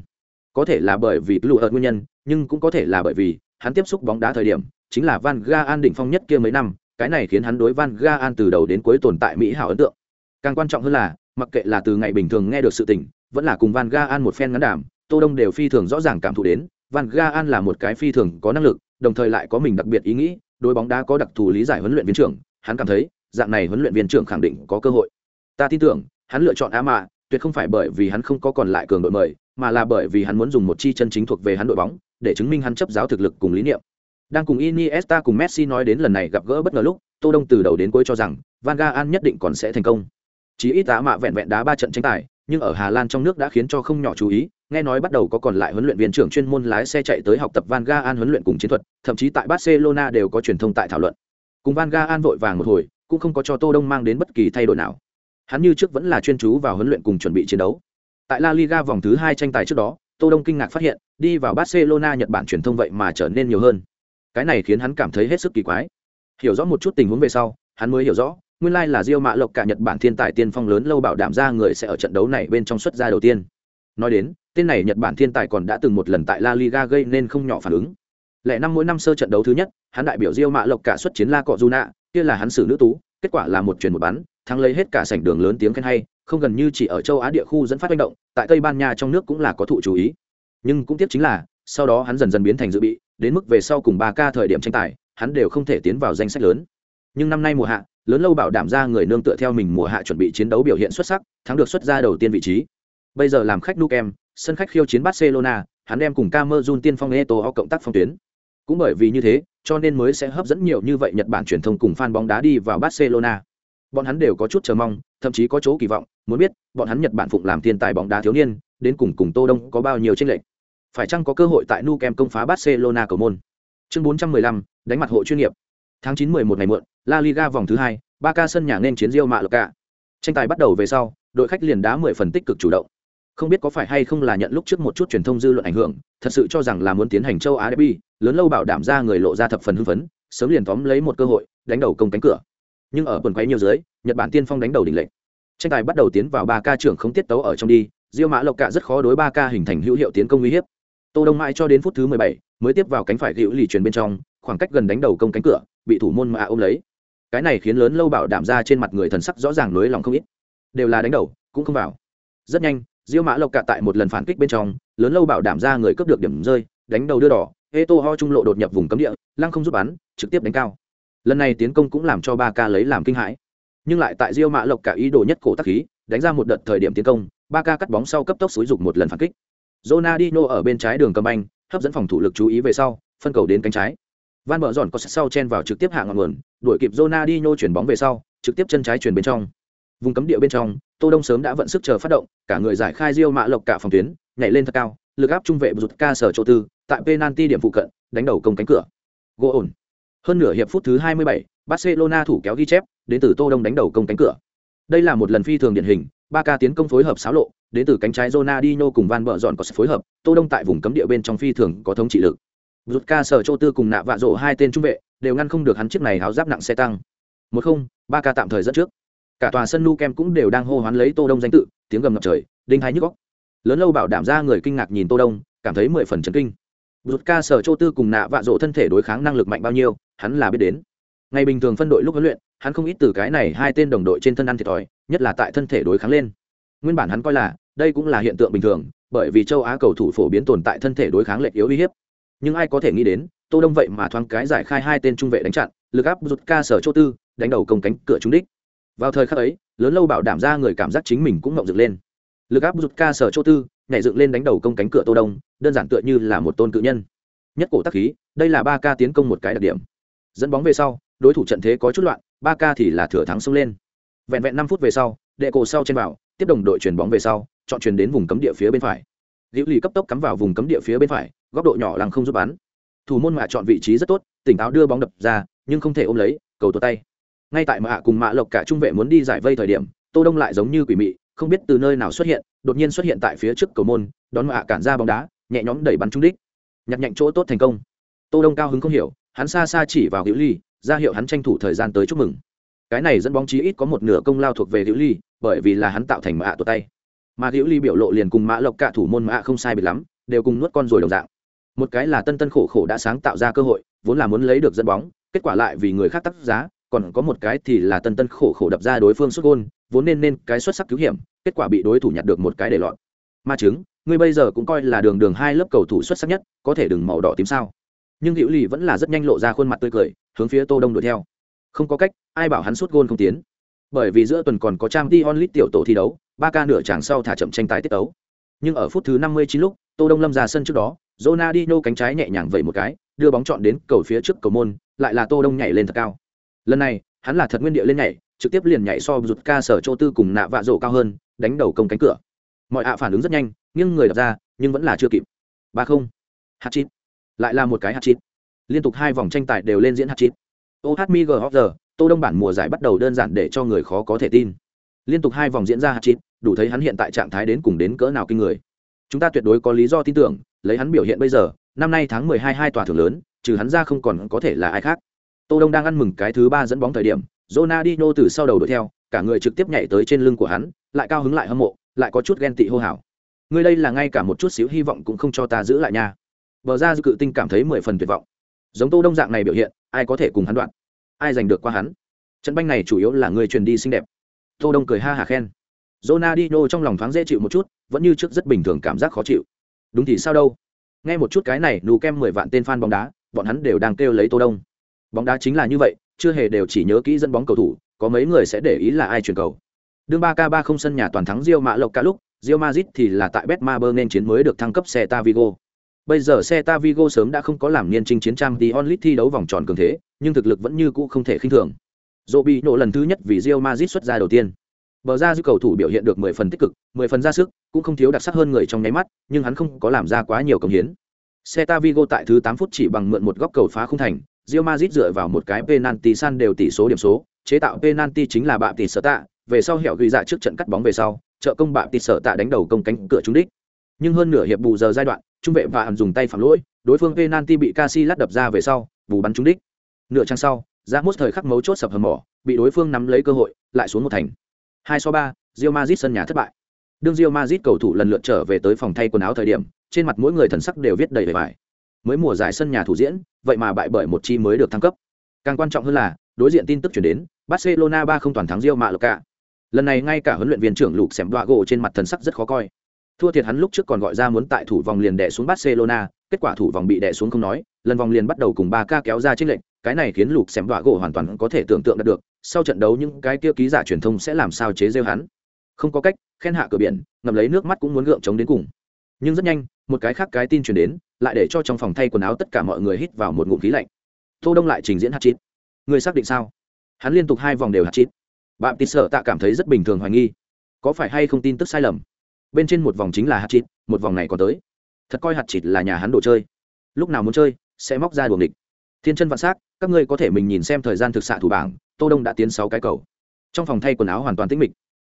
Có thể là bởi vì lũ ợt nguyên nhân, nhưng cũng có thể là bởi vì hắn tiếp xúc bóng đá thời điểm chính là Van Gaal đỉnh phong nhất kia mấy năm, cái này khiến hắn đối Van Gaan từ đầu đến cuối tồn tại mỹ hảo ấn tượng. Càng quan trọng hơn là, mặc kệ là từ ngày bình thường nghe được sự tình, vẫn là cùng Van Gaan một phen ngắn đàm, Tô Đông đều phi thường rõ ràng cảm thụ đến, Van Gaan là một cái phi thường có năng lực, đồng thời lại có mình đặc biệt ý nghĩ, đối bóng đá có đặc thù lý giải huấn luyện viên trưởng, hắn cảm thấy, dạng này huấn luyện viên trưởng khẳng định có cơ hội. Ta tin tưởng, hắn lựa chọn Ama Mạ, tuyệt không phải bởi vì hắn không có còn lại cường đội mời, mà là bởi vì hắn muốn dùng một chi chân chính thuộc về hắn đội bóng, để chứng minh hắn chấp giáo thực lực cùng lý niệm. Đang cùng Iniesta cùng Messi nói đến lần này gặp gỡ bất ngờ lúc, Tô Đông từ đầu đến cuối cho rằng Van Gaal nhất định còn sẽ thành công. Chỉ ít tá mạ vẹn vẹn đá ba trận tranh tài, nhưng ở Hà Lan trong nước đã khiến cho không nhỏ chú ý, nghe nói bắt đầu có còn lại huấn luyện viên trưởng chuyên môn lái xe chạy tới học tập Van Gaal huấn luyện cùng chiến thuật, thậm chí tại Barcelona đều có truyền thông tại thảo luận. Cùng Van Gaal vội vàng một hồi, cũng không có cho Tô Đông mang đến bất kỳ thay đổi nào. Hắn như trước vẫn là chuyên chú vào huấn luyện cùng chuẩn bị chiến đấu. Tại La Liga vòng thứ hai tranh tài trước đó, Tô Đông kinh ngạc phát hiện, đi vào Barcelona Nhật Bản truyền thông vậy mà trở nên nhiều hơn. Cái này khiến hắn cảm thấy hết sức kỳ quái. Hiểu rõ một chút tình huống về sau, hắn mới hiểu rõ, nguyên lai là Diêu Mạ Lộc cả Nhật Bản thiên tài tiên phong lớn lâu bảo đảm ra người sẽ ở trận đấu này bên trong xuất ra đầu tiên. Nói đến, tên này Nhật Bản thiên tài còn đã từng một lần tại La Liga gây nên không nhỏ phản ứng. Lẽ năm mỗi năm sơ trận đấu thứ nhất, hắn đại biểu Diêu Mạ Lộc cả xuất chiến La Cọ Juna, kia là hắn xử nữ tú, kết quả là một truyền một bắn, thắng lấy hết cả sảnh đường lớn tiếng khen hay, không gần như chỉ ở châu Á địa khu dẫn phát manh động, tại Tây Ban Nha trong nước cũng là có thụ chú ý. Nhưng cũng tiếc chính là, sau đó hắn dần dần biến thành dự bị, đến mức về sau cùng 3 ca thời điểm tranh tài, hắn đều không thể tiến vào danh sách lớn. Nhưng năm nay mùa hạ, lớn lâu bảo đảm ra người nương tựa theo mình mùa hạ chuẩn bị chiến đấu biểu hiện xuất sắc, thắng được xuất ra đầu tiên vị trí. Bây giờ làm khách Nukem, sân khách khiêu chiến Barcelona, hắn đem cùng Camerun tiên phong Eto'o cộng tác phong tuyến. Cũng bởi vì như thế, cho nên mới sẽ hấp dẫn nhiều như vậy Nhật Bản truyền thông cùng fan bóng đá đi vào Barcelona. Bọn hắn đều có chút chờ mong, thậm chí có chỗ kỳ vọng, muốn biết, bọn hắn Nhật Bản phụng làm thiên tài bóng đá thiếu niên, đến cùng cùng Tô Đông có bao nhiêu chênh lệch. Phải chăng có cơ hội tại nu kem công phá Barcelona cầu môn. Chương 415, đánh mặt hộ chuyên nghiệp. Tháng 9 11 ngày muộn, La Liga vòng thứ 2, Barca sân nhà nên chiến Real Mallorca. Tranh tài bắt đầu về sau, đội khách liền đá 10 phần tích cực chủ động. Không biết có phải hay không là nhận lúc trước một chút truyền thông dư luận ảnh hưởng, thật sự cho rằng là muốn tiến hành châu Á derby, lớn lâu bảo đảm ra người lộ ra thập phần hưng phấn, sớm liền tóm lấy một cơ hội, đánh đầu công cánh cửa. Nhưng ở quần quấy nhiều dưới, Nhật Bản tiên phong đánh đầu đỉnh lệnh. Tranh tài bắt đầu tiến vào ba ca trưởng không tiết tấu ở trong đi, Diêu Mã Lộc Cạ rất khó đối ba ca hình thành hữu hiệu tiến công uy hiếp. Tô Đông mãi cho đến phút thứ 17 mới tiếp vào cánh phải hữu lì truyền bên trong, khoảng cách gần đánh đầu công cánh cửa, bị thủ môn mà ôm lấy. Cái này khiến lớn lâu bảo đảm ra trên mặt người thần sắc rõ ràng nới lòng không ít. Đều là đánh đầu, cũng không vào. Rất nhanh, Diêu Mã Lộc Cạ tại một lần phản kích bên trong, lớn lâu bảo đảm ra người cướp được điểm rơi, đánh đầu đưa đỏ, Eto ho trung lộ đột nhập vùng cấm địa, lăng không giúp bắn, trực tiếp đánh cao. Lần này tiến công cũng làm cho Ba ca lấy làm kinh hãi. Nhưng lại tại Diêu Mã Lộc cả ý đồ nhất cổ tác khí, đánh ra một đợt thời điểm tiến công, Ba ca cắt bóng sau cấp tốc xúi dục một lần phản kích. Ronaldinho ở bên trái đường cầm anh, hấp dẫn phòng thủ lực chú ý về sau, phân cầu đến cánh trái. Van Bở Giọn có sát sau chen vào trực tiếp hạ ngọn nguồn, đuổi kịp Ronaldinho chuyển bóng về sau, trực tiếp chân trái chuyển bên trong. Vùng cấm địa bên trong, Tô Đông sớm đã vận sức chờ phát động, cả người giải khai Diêu Mạ Lộc cả phòng tuyến, nhảy lên thật cao, lực áp trung vệ rụt ca sở chỗ tư, tại penalty điểm phụ cận, đánh đầu công cánh cửa. Gỗ ổn. Hơn nửa hiệp phút thứ 27, Barcelona thủ kéo ghi chép, đến từ Tô Đông đánh đầu công cánh cửa. Đây là một lần phi thường điển hình, ba ca tiến công phối hợp xáo lộ, đến từ cánh trái Ronaldinho cùng Van Bợ dọn có sự phối hợp, Tô Đông tại vùng cấm địa bên trong phi thường có thống trị lực. Rút ca sở Châu Tư cùng nạ vạ rổ hai tên trung vệ, đều ngăn không được hắn chiếc này háo giáp nặng xe tăng. Một không, ba ca tạm thời dẫn trước. Cả tòa sân Nu Kem cũng đều đang hô hoán lấy Tô Đông danh tự, tiếng gầm ngập trời, đinh hai nhức óc. Lớn lâu bảo đảm ra người kinh ngạc nhìn Tô Đông, cảm thấy mười phần chấn kinh. Rút ca sở Châu Tư cùng nạ vạ rổ thân thể đối kháng năng lực mạnh bao nhiêu, hắn là biết đến. Ngày bình thường phân đội lúc huấn luyện, hắn không ít từ cái này hai tên đồng đội trên thân ăn thiệt thòi, nhất là tại thân thể đối kháng lên. Nguyên bản hắn coi là đây cũng là hiện tượng bình thường, bởi vì châu Á cầu thủ phổ biến tồn tại thân thể đối kháng lệch yếu uy hiếp. Nhưng ai có thể nghĩ đến, Tô Đông vậy mà thoáng cái giải khai hai tên trung vệ đánh chặn, lực áp rút ca sở chỗ tư, đánh đầu công cánh cửa trúng đích. Vào thời khắc ấy, lớn lâu bảo đảm ra người cảm giác chính mình cũng ngậm dựng lên. Lực áp rút ca sở chỗ tư, nhảy dựng lên đánh đầu công cánh cửa Tô Đông, đơn giản tựa như là một tôn cự nhân. Nhất cổ tác khí, đây là ba ca tiến công một cái đặc điểm. Dẫn bóng về sau, đối thủ trận thế có chút loạn, ba ca thì là thừa thắng xông lên. Vẹn vẹn năm phút về sau, đệ cổ sau trên vào, tiếp đồng đội chuyền bóng về sau, chọn chuyền đến vùng cấm địa phía bên phải. Liễu Lì cấp tốc cắm vào vùng cấm địa phía bên phải, góc độ nhỏ lằng không giúp bắn thủ môn mạ chọn vị trí rất tốt tỉnh táo đưa bóng đập ra nhưng không thể ôm lấy cầu tuột tay ngay tại mạ cùng mạ lộc cả trung vệ muốn đi giải vây thời điểm tô đông lại giống như quỷ mị không biết từ nơi nào xuất hiện đột nhiên xuất hiện tại phía trước cầu môn đón mạ cản ra bóng đá nhẹ nhõm đẩy bắn trúng đích nhặt nhạnh chỗ tốt thành công tô đông cao hứng không hiểu hắn xa xa chỉ vào hữu ly ra hiệu hắn tranh thủ thời gian tới chúc mừng. Cái này dẫn bóng chí ít có một nửa công lao thuộc về hữu ly, bởi vì là hắn tạo thành mạ tuột tay. Mà hữu ly biểu lộ liền cùng mã lộc cả thủ môn mạ không sai biệt lắm, đều cùng nuốt con rồi đồng dạng. Một cái là tân tân khổ khổ đã sáng tạo ra cơ hội, vốn là muốn lấy được dẫn bóng, kết quả lại vì người khác tắt giá, còn có một cái thì là tân tân khổ khổ đập ra đối phương xuất gôn, vốn nên nên cái xuất sắc cứu hiểm, kết quả bị đối thủ nhặt được một cái để lọt. Ma chứng, ngươi bây giờ cũng coi là đường đường hai lớp cầu thủ xuất sắc nhất, có thể đừng màu đỏ tím sao? Nhưng hữu lì vẫn là rất nhanh lộ ra khuôn mặt tươi cười, hướng phía tô đông đuổi theo. Không có cách, ai bảo hắn sút gôn không tiến. Bởi vì giữa tuần còn có trang t onlit tiểu tổ thi đấu, ba ca nửa chàng sau thả chậm tranh tài tiết đấu nhưng ở phút thứ năm mươi chín lúc, tô đông lâm ra sân trước đó, Ronaldinho cánh trái nhẹ nhàng vẩy một cái, đưa bóng chọn đến cầu phía trước cầu môn, lại là tô đông nhảy lên thật cao. Lần này, hắn là thật nguyên địa lên nhảy, trực tiếp liền nhảy so rụt ca sở chỗ tư cùng nạ vạ rổ cao hơn, đánh đầu công cánh cửa. Mọi ạ phản ứng rất nhanh nhưng người đập ra, nhưng vẫn là chưa kịp. ba không. Hạt chín lại là một cái hạt chít. Liên tục hai vòng tranh tài đều lên diễn hạt chít. Oh mig giờ, tô đông bản mùa giải bắt đầu đơn giản để cho người khó có thể tin. Liên tục hai vòng diễn ra hạt chít, đủ thấy hắn hiện tại trạng thái đến cùng đến cỡ nào kinh người. Chúng ta tuyệt đối có lý do tin tưởng, lấy hắn biểu hiện bây giờ, năm nay tháng mười hai hai tòa thưởng lớn, trừ hắn ra không còn có thể là ai khác. Tô đông đang ăn mừng cái thứ ba dẫn bóng thời điểm, Ronaldinho từ sau đầu đuổi theo, cả người trực tiếp nhảy tới trên lưng của hắn, lại cao hứng lại hâm mộ, lại có chút ghen tị hô hào. Ngươi đây là ngay cả một chút xíu hy vọng cũng không cho ta giữ lại nha bờ ra dư cự tinh cảm thấy mười phần tuyệt vọng. Giống tô đông dạng này biểu hiện, ai có thể cùng hắn đoạn? Ai giành được qua hắn? Trận banh này chủ yếu là người truyền đi xinh đẹp. Tô đông cười ha hà khen. Ronaldinho trong lòng thoáng dễ chịu một chút, vẫn như trước rất bình thường cảm giác khó chịu. Đúng thì sao đâu? Nghe một chút cái này, nù kem mười vạn tên fan bóng đá, bọn hắn đều đang kêu lấy tô đông. Bóng đá chính là như vậy, chưa hề đều chỉ nhớ kỹ dẫn bóng cầu thủ, có mấy người sẽ để ý là ai truyền cầu. Đương ba k ba không sân nhà toàn thắng rio mã lộc cả lúc rio mazit thì là tại betmaber nên chiến mới được thăng cấp xe tavigo bây giờ xe tavigo sớm đã không có làm niên trinh chiến trang tí onlit thi đấu vòng tròn cường thế nhưng thực lực vẫn như cũ không thể khinh thường. Dỗ bị nổ lần thứ nhất vì rio mazit xuất ra đầu tiên. Bờ ra dư cầu thủ biểu hiện được mười phần tích cực mười phần ra sức cũng không thiếu đặc sắc hơn người trong nháy mắt nhưng hắn không có làm ra quá nhiều công hiến. Xe tavigo tại thứ tám phút chỉ bằng mượn một góc cầu phá không thành Real Madrid dựa vào một cái penalty san đều tỷ số điểm số, chế tạo penalty chính là bạm tỷ sở tạ, về sau hẻo ghi dạ trước trận cắt bóng về sau, trợ công bạm tỷ sở tạ đánh đầu công cánh cửa trúng đích. Nhưng hơn nửa hiệp bù giờ giai đoạn, trung vệ và hàm dùng tay phạm lỗi, đối phương penalty bị Casillas đập ra về sau, bù bắn trúng đích. Nửa trang sau, ra mốt thời khắc mấu chốt sập hầm mỏ, bị đối phương nắm lấy cơ hội, lại xuống một thành. Hai so ba, Real Madrid sân nhà thất bại. Đương Real Madrid cầu thủ lần lượt trở về tới phòng thay quần áo thời điểm, trên mặt mỗi người thần sắc đều viết đầy vẻ vải mới mùa giải sân nhà thủ diễn vậy mà bại bởi một chi mới được thăng cấp càng quan trọng hơn là đối diện tin tức chuyển đến barcelona ba không toàn thắng rio mạ lộc cả lần này ngay cả huấn luyện viên trưởng lục xẻm đoạ gỗ trên mặt thần sắc rất khó coi thua thiệt hắn lúc trước còn gọi ra muốn tại thủ vòng liền đè xuống barcelona, kết quả thủ vòng bị đè xuống không nói, lần vòng liền bắt đầu cùng ba ca kéo ra trên lệnh cái này khiến lục xem đoạ gỗ hoàn toàn có thể tưởng tượng được sau trận đấu những cái kia ký giả truyền thông sẽ làm sao chế rêu hắn. Không có cách, khen hạ cửa biển ngầm lấy nước mắt cũng muốn gượng chống đến cùng. Nhưng rất nhanh, một cái khác cái tin truyền đến, lại để cho trong phòng thay quần áo tất cả mọi người hít vào một ngụm khí lạnh. Tô đông lại trình diễn hạt chít người xác định sao? Hắn liên tục hai vòng đều hạt chít bạn tít sợ tạ cảm thấy rất bình thường hoài nghi. Có phải hay không tin tức sai lầm? Bên trên một vòng chính là hạt chịt một vòng này còn tới thật coi hạt chịt là nhà hắn đồ chơi lúc nào muốn chơi sẽ móc ra đuồng địch thiên chân vạn s các ngươi có thể mình nhìn xem thời gian thực xạ thủ bảng tô đông đã tiến sáu cái cầu trong phòng thay quần áo hoàn toàn tĩnh mịch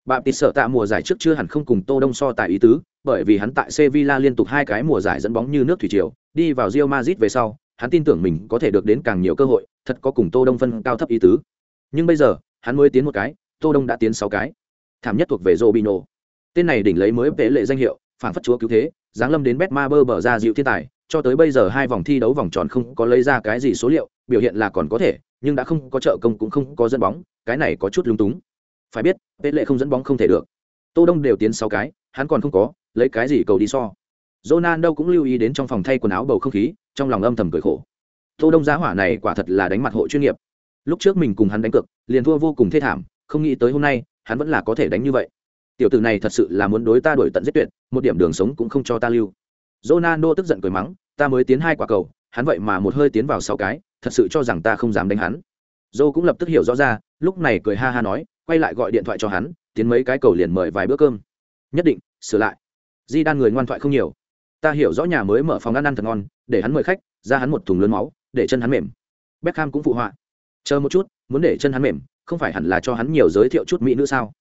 bạn tịt sợ tạ mùa giải trước chưa hẳn không cùng tô đông so tài ý tứ bởi vì hắn tại Sevilla liên tục hai cái mùa giải dẫn bóng như nước thủy triều, đi vào Real Madrid về sau, hắn tin tưởng mình có thể được đến càng nhiều cơ hội, thật có cùng Tô Đông phân cao thấp ý tứ. Nhưng bây giờ, hắn mới tiến một cái, Tô Đông đã tiến sáu cái. Thảm nhất thuộc về Robinho. Tên này đỉnh lấy mới vệ lệ danh hiệu, phản phất chúa cứu thế, giáng lâm đến Betmaber bờ ra dịu thiên tài, cho tới bây giờ hai vòng thi đấu vòng tròn không có lấy ra cái gì số liệu, biểu hiện là còn có thể, nhưng đã không có trợ công cũng không có dẫn bóng, cái này có chút lung túng. Phải biết, vệ lệ không dẫn bóng không thể được. Tô Đông đều tiến sáu cái, hắn còn không có, lấy cái gì cầu đi so Ronaldo cũng lưu ý đến trong phòng thay quần áo bầu không khí, trong lòng âm thầm cười khổ. Tô Đông giá hỏa này quả thật là đánh mặt hộ chuyên nghiệp. Lúc trước mình cùng hắn đánh cược, liền thua vô cùng thê thảm, không nghĩ tới hôm nay, hắn vẫn là có thể đánh như vậy. Tiểu tử này thật sự là muốn đối ta đuổi tận giết tuyệt, một điểm đường sống cũng không cho ta lưu. Ronaldo tức giận cười mắng, ta mới tiến hai quả cầu, hắn vậy mà một hơi tiến vào sáu cái, thật sự cho rằng ta không dám đánh hắn. Joe cũng lập tức hiểu rõ ra, lúc này cười ha ha nói, quay lại gọi điện thoại cho hắn, tiến mấy cái cầu liền mời vài bữa cơm. Nhất định, sửa lại di đan người ngoan thoại không nhiều ta hiểu rõ nhà mới mở phòng ăn ăn thật ngon để hắn mời khách ra hắn một thùng lớn máu để chân hắn mềm Beckham cũng phụ họa chờ một chút muốn để chân hắn mềm không phải hẳn là cho hắn nhiều giới thiệu chút mỹ nữ sao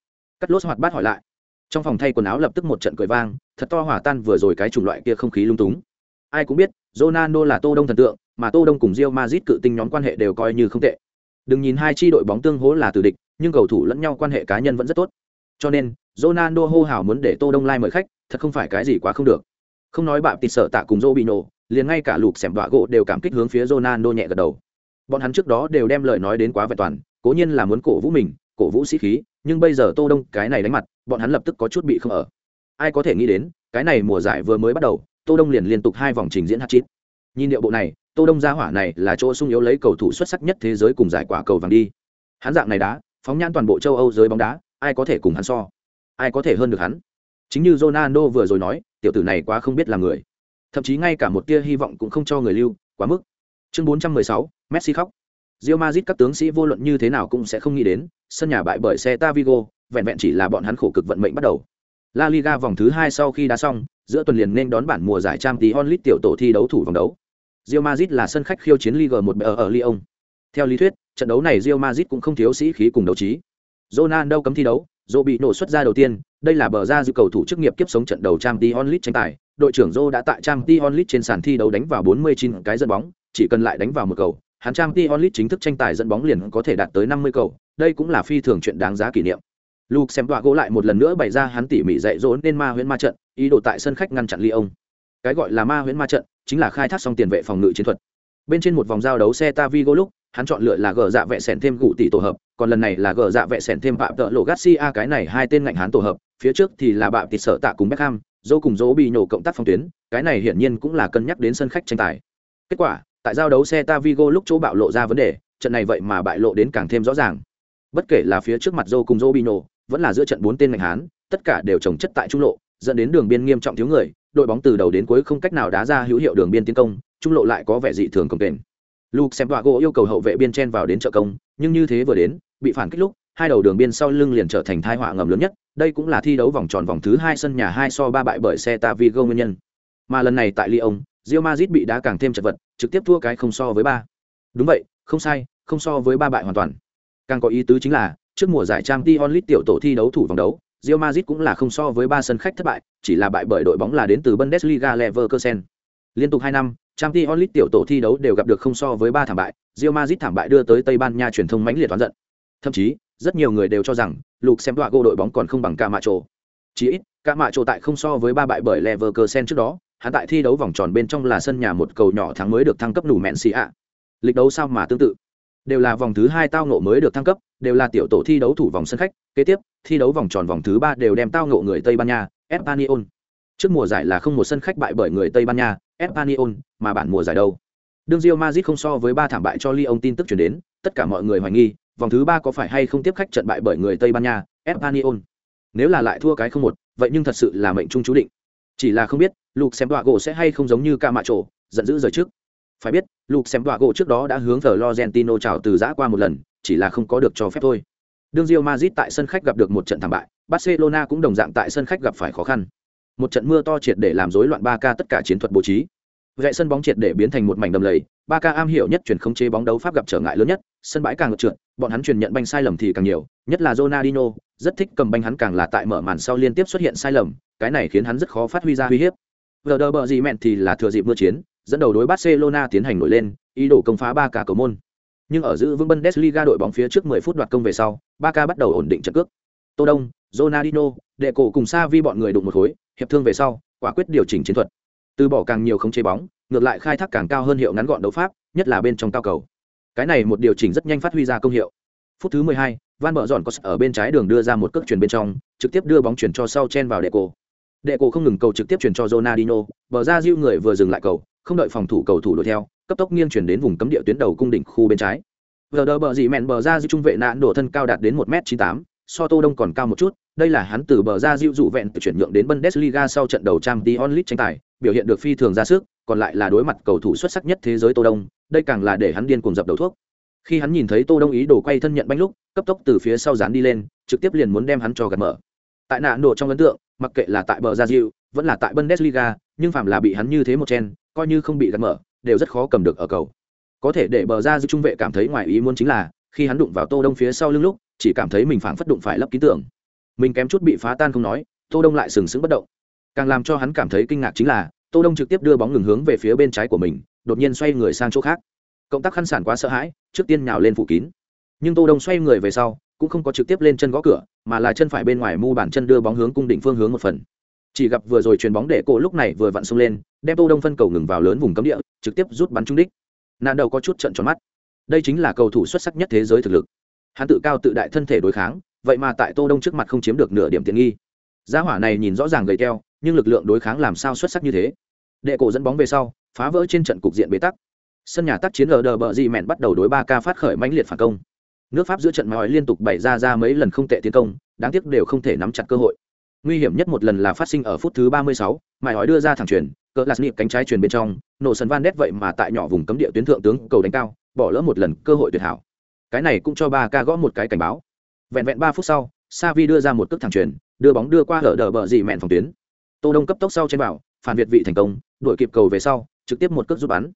cắt lốt hoạt bát hỏi lại. Trong phòng thay quần áo lập tức một trận cười vang, thật to hỏa tan vừa rồi cái chủng loại kia không khí lung túng. Ai cũng biết, Ronaldo là Tô Đông thần tượng, mà Tô Đông cùng Real Madrid cự tinh nhóm quan hệ đều coi như không tệ. Đừng nhìn hai chi đội bóng tương hỗ là tử địch, nhưng cầu thủ lẫn nhau quan hệ cá nhân vẫn rất tốt. Cho nên, Ronaldo hô hào muốn để Tô Đông lai mời khách, thật không phải cái gì quá không được. Không nói bạn tịt sợ tạ cùng Robinho, liền ngay cả lục xẻm đọa gỗ đều cảm kích hướng phía Ronaldo nhẹ gật đầu. Bọn hắn trước đó đều đem lời nói đến quá vẹn toàn, cố nhiên là muốn cổ vũ mình cổ vũ sĩ khí nhưng bây giờ tô đông cái này đánh mặt bọn hắn lập tức có chút bị không ở. Ai có thể nghĩ đến cái này mùa giải vừa mới bắt đầu tô đông liền liên tục hai vòng trình diễn hát chít nhìn điệu bộ này tô đông gia hỏa này là chỗ sung yếu lấy cầu thủ xuất sắc nhất thế giới cùng giải quả cầu vàng đi. Hắn dạng này đá phóng nhãn toàn bộ châu âu giới bóng đá ai có thể cùng hắn so? Ai có thể hơn được hắn? Chính như ronaldo vừa rồi nói tiểu tử này quá không biết là người. Thậm chí ngay cả một tia hy vọng cũng không cho người lưu quá mức. Chương 416, messi khóc. Real Madrid các tướng sĩ vô luận như thế nào cũng sẽ không nghĩ đến, sân nhà bại bởi xe Tavigo, vẹn vẹn chỉ là bọn hắn khổ cực vận mệnh bắt đầu. La Liga vòng thứ hai sau khi đá xong, giữa tuần liền nên đón bản mùa giải Champions League tiểu tổ thi đấu thủ vòng đấu. Real Madrid là sân khách khiêu chiến Liga 1 ở, ở Lyon. Theo lý thuyết, trận đấu này Real Madrid cũng không thiếu sĩ khí cùng đấu trí. Ronaldo cấm thi đấu, Zô bị nổ xuất ra đầu tiên, đây là bờ ra dự cầu thủ chức nghiệp kiếp sống trận đầu Champions League tranh tài, đội trưởng Zô đã tại Champions League trên sàn thi đấu đánh vào 49 cái dẫn bóng, chỉ cần lại đánh vào một cầu, hắn trang Champions Onlit chính thức tranh tài dẫn bóng liền có thể đạt tới 50 cầu, đây cũng là phi thường chuyện đáng giá kỷ niệm. Luke xem tọa gỗ lại một lần nữa bày ra hắn tỉ mỉ dạy dỗ nên ma huyễn ma trận, ý đồ tại sân khách ngăn chặn Lyon. Cái gọi là ma huyễn ma trận chính là khai thác xong tiền vệ phòng ngự chiến thuật. Bên trên một vòng giao đấu xe Tavigo lúc, hắn chọn lựa là gờ dạ vẽ sèn thêm gụ tỷ tổ hợp, còn lần này là gờ dạ vẽ sèn thêm bạm tợ lộ Garcia cái này hai tên ngạnh hắn tổ hợp, phía trước thì là bạm tịt sở tạ cùng Beckham, dô cùng dỗ bị nổ cộng tác phong tuyến, cái này hiển nhiên cũng là cân nhắc đến sân khách tranh tài. Kết quả, tại giao đấu xe Tavigo lúc chỗ bạo lộ ra vấn đề, trận này vậy mà bại lộ đến càng thêm rõ ràng. Bất kể là phía trước mặt Zhou cùng Robinho, vẫn là giữa trận bốn tên ngành Hán, tất cả đều trồng chất tại trung lộ, dẫn đến đường biên nghiêm trọng thiếu người, đội bóng từ đầu đến cuối không cách nào đá ra hữu hiệu đường biên tiến công, trung lộ lại có vẻ dị thường công kềnh. Luke Sembago yêu cầu hậu vệ biên chen vào đến trợ công, nhưng như thế vừa đến, bị phản kích lúc, hai đầu đường biên sau lưng liền trở thành tai họa ngầm lớn nhất, đây cũng là thi đấu vòng tròn vòng thứ hai sân nhà hai so ba bại bởi Celta Vigo nguyên nhân. Mà lần này tại Lyon, Real Madrid bị đá càng thêm chật vật, trực tiếp thua cái không so với ba. Đúng vậy, không sai, không so với ba bại hoàn toàn. Càng có ý tứ chính là, trước mùa giải Champions League tiểu tổ thi đấu thủ vòng đấu, Real Madrid cũng là không so với ba sân khách thất bại, chỉ là bại bởi đội bóng là đến từ Bundesliga Leverkusen. Liên tục hai năm, Champions League tiểu tổ thi đấu đều gặp được không so với ba thảm bại, Real Madrid thảm bại đưa tới Tây Ban Nha truyền thông mãnh liệt toán giận. Thậm chí, rất nhiều người đều cho rằng, Lục xem gỗ đội bóng còn không bằng Camacho. Chỉ ít, Camacho tại không so với ba bại bởi Leverkusen trước đó, hắn tại thi đấu vòng tròn bên trong là sân nhà một cầu nhỏ thắng mới được thăng cấp đủ mẹn xì ạ. Lịch đấu sao mà tương tự? Đều là vòng thứ hai tao ngộ mới được thăng cấp, đều là tiểu tổ thi đấu thủ vòng sân khách. Kế tiếp, thi đấu vòng tròn vòng thứ ba đều đem tao ngộ người tây ban nha, espanyol. Trước mùa giải là không một sân khách bại bởi người tây ban nha, espanyol, mà bản mùa giải đâu? Đương rio mazit không so với ba thảm bại cho Lyon tin tức chuyển đến, tất cả mọi người hoài nghi, vòng thứ ba có phải hay không tiếp khách trận bại bởi người tây ban nha, espanyol? Nếu là lại thua cái không một, vậy nhưng thật sự là mệnh trung chú định. Chỉ là không biết lục xem đọa gỗ sẽ hay không giống như ca mạ trổ, giận dữ rời trước. Phải biết, lục xem đọa gỗ trước đó đã hướng thờ lorentino trào từ giã qua một lần, chỉ là không có được cho phép thôi. Đương rio mazit tại sân khách gặp được một trận thảm bại, barcelona cũng đồng dạng tại sân khách gặp phải khó khăn. Một trận mưa to triệt để làm rối loạn ba ca tất cả chiến thuật bố trí. Vệ sân bóng triệt để biến thành một mảnh đầm lầy ba ca am hiểu nhất chuyển không chế bóng đấu pháp gặp trở ngại lớn nhất, sân bãi càng ngược trượt, bọn hắn truyền nhận banh sai lầm thì càng nhiều, nhất là Ronaldinho, rất thích cầm banh hắn càng là tại mở màn sau liên tiếp xuất hiện sai lầm, cái này khiến hắn rất khó phát huy ra uy hiếp. Vừa đờ bờ gì mẹn thì là thừa dịp mưa chiến, dẫn đầu đối Barcelona tiến hành nổi lên, ý đồ công phá ba ca cầu môn. Nhưng ở giữ vững Bundesliga đội bóng phía trước 10 phút đoạt công về sau, Barca bắt đầu ổn định trận cước. Tô Đông, Ronaldinho, đệ cổ cùng Xavi bọn người đụng một khối, hiệp thương về sau, quả quyết điều chỉnh chiến thuật. Từ bỏ càng nhiều không chế bóng, ngược lại khai thác càng cao hơn hiệu ngắn gọn đấu pháp, nhất là bên trong cao cầu. Cái này một điều chỉnh rất nhanh phát huy ra công hiệu. Phút thứ 12, Van Bợ dọn có ở bên trái đường đưa ra một cước chuyền bên trong, trực tiếp đưa bóng chuyển cho sau chen vào đệ cổ. Đệ cổ không ngừng cầu trực tiếp chuyển cho Ronaldinho, bờ ra diêu người vừa dừng lại cầu, không đợi phòng thủ cầu thủ đuổi theo, cấp tốc nghiêng chuyển đến vùng cấm địa tuyến đầu cung đỉnh khu bên trái. Vừa đỡ bờ gì mẹn bờ ra diêu trung vệ nạn đổ thân cao đạt đến 1m98, so Tô Đông còn cao một chút, đây là hắn từ bờ ra diêu dụ vẹn từ chuyển nhượng đến Bundesliga sau trận đầu Champions League tranh tài, biểu hiện được phi thường ra sức, còn lại là đối mặt cầu thủ xuất sắc nhất thế giới Tô Đông, đây càng là để hắn điên cuồng dập đầu thuốc. Khi hắn nhìn thấy Tô Đông ý đồ quay thân nhận bánh lúc, cấp tốc từ phía sau dán đi lên, trực tiếp liền muốn đem hắn cho gạt mở. Tại nạn đổ trong ấn tượng, mặc kệ là tại bờ ra diệu vẫn là tại Bundesliga, nhưng phạm là bị hắn như thế một chen, coi như không bị gạt mở, đều rất khó cầm được ở cầu. Có thể để bờ ra giữ trung vệ cảm thấy ngoài ý muốn chính là, khi hắn đụng vào Tô Đông phía sau lưng lúc, chỉ cảm thấy mình phảng phất đụng phải lấp ký tưởng. Mình kém chút bị phá tan không nói, Tô Đông lại sừng sững bất động. Càng làm cho hắn cảm thấy kinh ngạc chính là, Tô Đông trực tiếp đưa bóng ngừng hướng về phía bên trái của mình, đột nhiên xoay người sang chỗ khác. Cộng tác khăn sản quá sợ hãi, trước tiên nhào lên phủ kín. Nhưng Tô Đông xoay người về sau, cũng không có trực tiếp lên chân gõ cửa, mà là chân phải bên ngoài mu bàn chân đưa bóng hướng cung đỉnh phương hướng một phần. Chỉ gặp vừa rồi chuyền bóng để cổ lúc này vừa vặn xông lên đem tô đông phân cầu ngừng vào lớn vùng cấm địa trực tiếp rút bắn trúng đích. Nạn đầu có chút trận tròn mắt. Đây chính là cầu thủ xuất sắc nhất thế giới thực lực. Hắn tự cao tự đại thân thể đối kháng vậy mà tại tô đông trước mặt không chiếm được nửa điểm tiện nghi. Gia hỏa này nhìn rõ ràng gầy keo nhưng lực lượng đối kháng làm sao xuất sắc như thế? Đệ cổ dẫn bóng về sau phá vỡ trên trận cục diện bế tắc. Sân nhà tác chiến ở đờ bờ gì mẹn bắt đầu đối ba ca phát khởi mãnh liệt phản công nước pháp giữa trận nói liên tục bày ra ra mấy lần không tệ tiến công đáng tiếc đều không thể nắm chặt cơ hội. Nguy hiểm nhất một lần là phát sinh ở phút thứ 36, mài hỏi đưa ra thẳng chuyển cỡ lạt nhịp cánh trái truyền bên trong nổ sân van đét vậy mà tại nhỏ vùng cấm địa tuyến thượng tướng cầu đánh cao bỏ lỡ một lần cơ hội tuyệt hảo. Cái này cũng cho ba ca gõ một cái cảnh báo. Vẹn vẹn ba phút sau savi đưa ra một cước thẳng truyền, đưa bóng đưa qua hở đờ bờ dị mẹn phòng tuyến. Tô đông cấp tốc sau trên bảo phản việt vị thành công đuổi kịp cầu về sau trực tiếp một cước giúp bắn.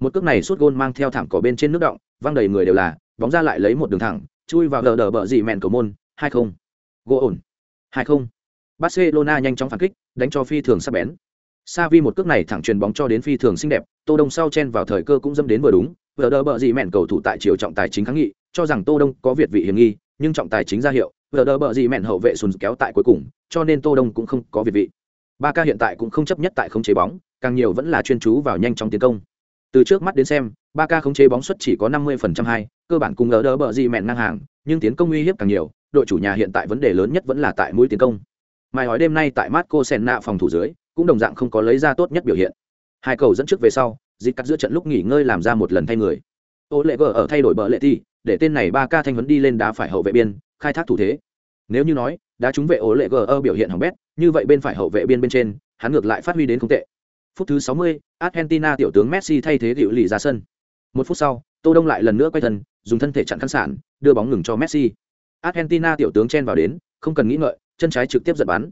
Một cước này suốt gôn mang theo thảm cỏ bên trên nước động văng đầy người đều là bóng ra lại lấy một đường thẳng chui vào gờ đờ bờ dì mẹn cầu môn hai không gỗ ổn hai không Barcelona nhanh chóng phản kích, đánh cho phi thường sắc bén. Savi một cước này thẳng truyền bóng cho đến phi thường xinh đẹp, Tô Đông sau chen vào thời cơ cũng dâm đến vừa đúng, gờ đờ bờ dì mẹn cầu thủ tại chiều trọng tài chính kháng nghị, cho rằng Tô Đông có việt vị hiểm nghi, nhưng trọng tài chính ra hiệu, gờ đờ bờ dì mẹn hậu vệ sùn kéo tại cuối cùng, cho nên Tô Đông cũng không có việt vị. Ba ca hiện tại cũng không chấp nhất tại không chế bóng, càng nhiều vẫn là chuyên chú vào nhanh chóng tiến công. Từ trước mắt đến xem, ba ca khống chế bóng suất chỉ có 50% hai, cơ bản cùng đỡ bờ gì mẹn ngang hàng, nhưng tiến công uy hiếp càng nhiều, đội chủ nhà hiện tại vấn đề lớn nhất vẫn là tại mũi tiến công. Mai hỏi đêm nay tại Marco Senna phòng thủ dưới, cũng đồng dạng không có lấy ra tốt nhất biểu hiện. Hai cầu dẫn trước về sau, dịch cắt giữa trận lúc nghỉ ngơi làm ra một lần thay người. Ô lệ gờ ở thay đổi bờ lệ thi để tên này ba ca thanh vấn đi lên đá phải hậu vệ biên, khai thác thủ thế. Nếu như nói, đá trúng vệ ô lệ gờ biểu hiện hỏng bét, như vậy bên phải hậu vệ biên bên trên, hắn ngược lại phát huy đến không tệ. Phút thứ 60, Argentina tiểu tướng Messi thay thế Diệu lì ra sân. Một phút sau, Tô Đông lại lần nữa quay thân, dùng thân thể chặn khán sản, đưa bóng ngừng cho Messi. Argentina tiểu tướng chen vào đến, không cần nghĩ ngợi, chân trái trực tiếp giật bắn.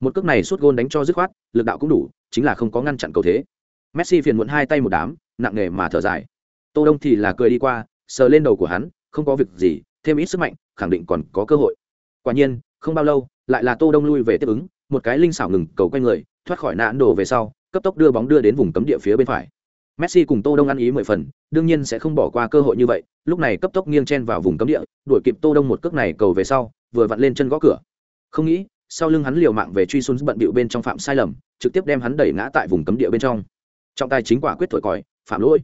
Một cước này suốt gôn đánh cho dứt khoát lực đạo cũng đủ chính là không có ngăn chặn cầu thế. Messi phiền muộn hai tay một đám nặng nề mà thở dài. Tô đông thì là cười đi qua sờ lên đầu của hắn không có việc gì thêm ít sức mạnh khẳng định còn có cơ hội. Quả nhiên không bao lâu lại là tô đông lui về tiếp ứng một cái linh xảo ngừng cầu quay người thoát khỏi nạn đổ về sau cấp tốc đưa bóng đưa đến vùng cấm địa phía bên phải messi cùng tô đông ăn ý mười phần, đương nhiên sẽ không bỏ qua cơ hội như vậy, lúc này cấp tốc nghiêng chen vào vùng cấm địa, đuổi kịp tô đông một cước này cầu về sau, vừa vặn lên chân gõ cửa. Không nghĩ, sau lưng hắn liều mạng về truy xuống bận bịu bên trong phạm sai lầm, trực tiếp đem hắn đẩy ngã tại vùng cấm địa bên trong. Trọng tài chính quả quyết thổi còi, phạm lỗi,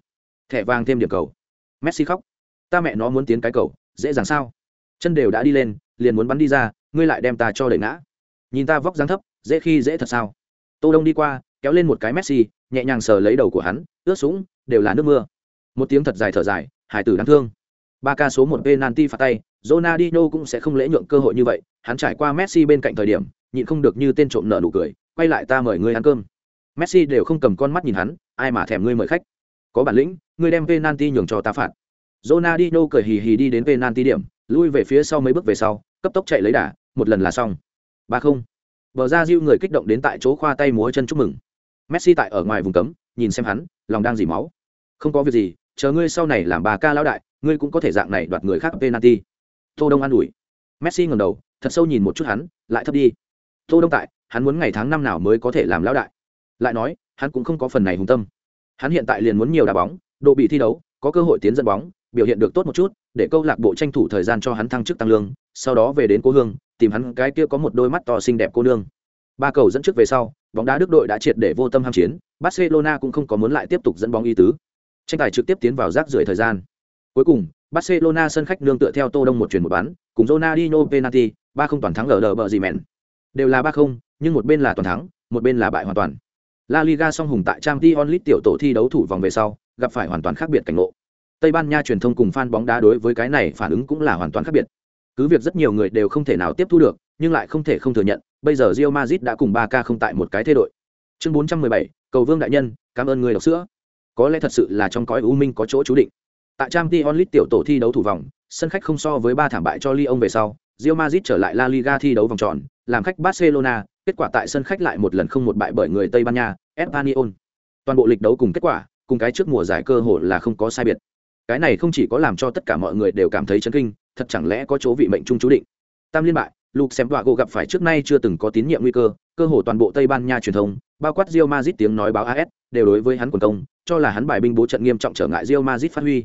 thẻ vàng thêm điểm cầu. Messi khóc. Ta mẹ nó muốn tiến cái cầu, dễ dàng sao? Chân đều đã đi lên, liền muốn bắn đi ra, ngươi lại đem ta cho đẩy ngã. Nhìn ta vóc dáng thấp, dễ khi dễ thật sao? Tô đông đi qua kéo lên một cái messi nhẹ nhàng sờ lấy đầu của hắn ướt sũng đều là nước mưa một tiếng thật dài thở dài hải tử đáng thương ba ca số một penalty phạt tay Ronaldinho cũng sẽ không lễ nhượng cơ hội như vậy, hắn trải qua Messi bên cạnh thời điểm, nhịn không được như tên trộm nợ nụ cười, quay lại ta mời ngươi ăn cơm. Messi đều không cầm con mắt nhìn hắn, ai mà thèm ngươi mời khách. Có bản lĩnh, ngươi đem penalty nhường cho ta phạt. Ronaldinho cười hì hì đi đến penalty điểm, lui về phía sau mấy bước về sau, cấp tốc chạy lấy đà, một lần là xong. Ba không. Bờ ra Diu người kích động đến tại chỗ khoa tay múa chân chúc mừng. Messi tại ở ngoài vùng cấm, nhìn xem hắn, lòng đang dỉ máu. Không có việc gì, chờ ngươi sau này làm bà ca lão đại, ngươi cũng có thể dạng này đoạt người khác penalty. Tô đông an ủi. Messi ngẩng đầu thật sâu nhìn một chút hắn lại thấp đi. Tô đông tại hắn muốn ngày tháng năm nào mới có thể làm lão đại? Lại nói hắn cũng không có phần này hùng tâm. Hắn hiện tại liền muốn nhiều đá bóng độ bị thi đấu có cơ hội tiến dẫn bóng biểu hiện được tốt một chút để câu lạc bộ tranh thủ thời gian cho hắn thăng chức tăng lương sau đó về đến cố hương tìm hắn cái kia có một đôi mắt to xinh đẹp cô nương ba cầu dẫn trước về sau bóng đá đức đội đã triệt để vô tâm ham chiến barcelona cũng không có muốn lại tiếp tục dẫn bóng y tứ tranh tài trực tiếp tiến vào rác rưởi thời gian cuối cùng Barcelona sân khách nương tựa theo Tô Đông một chuyển một bán, cùng Ronaldinho penalty, ba không toàn thắng ở đờ bờ gì mèn. Đều là ba không, nhưng một bên là toàn thắng, một bên là bại hoàn toàn. La Liga song hùng tại Champions League tiểu tổ thi đấu thủ vòng về sau, gặp phải hoàn toàn khác biệt cảnh ngộ. Tây Ban Nha truyền thông cùng fan bóng đá đối với cái này phản ứng cũng là hoàn toàn khác biệt. Cứ việc rất nhiều người đều không thể nào tiếp thu được, nhưng lại không thể không thừa nhận, bây giờ Real Madrid đã cùng Barca không tại một cái thế đội. Chương 417, Cầu Vương đại nhân, cảm ơn người đọc sữa. Có lẽ thật sự là trong cõi u minh có chỗ chú định. Tại Champions League tiểu tổ thi đấu thủ vòng, sân khách không so với ba thảm bại cho Lyon về sau, Real Madrid trở lại La Liga thi đấu vòng tròn, làm khách Barcelona, kết quả tại sân khách lại một lần không một bại bởi người tây ban nha espanyol toàn bộ lịch đấu cùng kết quả cùng cái trước mùa giải cơ hội là không có sai biệt cái này không chỉ có làm cho tất cả mọi người đều cảm thấy chấn kinh thật chẳng lẽ có chỗ vị mệnh trung chú định tam liên bại luke xem gỗ gặp phải trước nay chưa từng có tín nhiệm nguy cơ cơ hồ toàn bộ tây ban nha truyền thông, bao quát rio mazit tiếng nói báo as đều đối với hắn quần công, cho là hắn bài binh bố trận nghiêm trọng trở ngại rio mazit phát huy.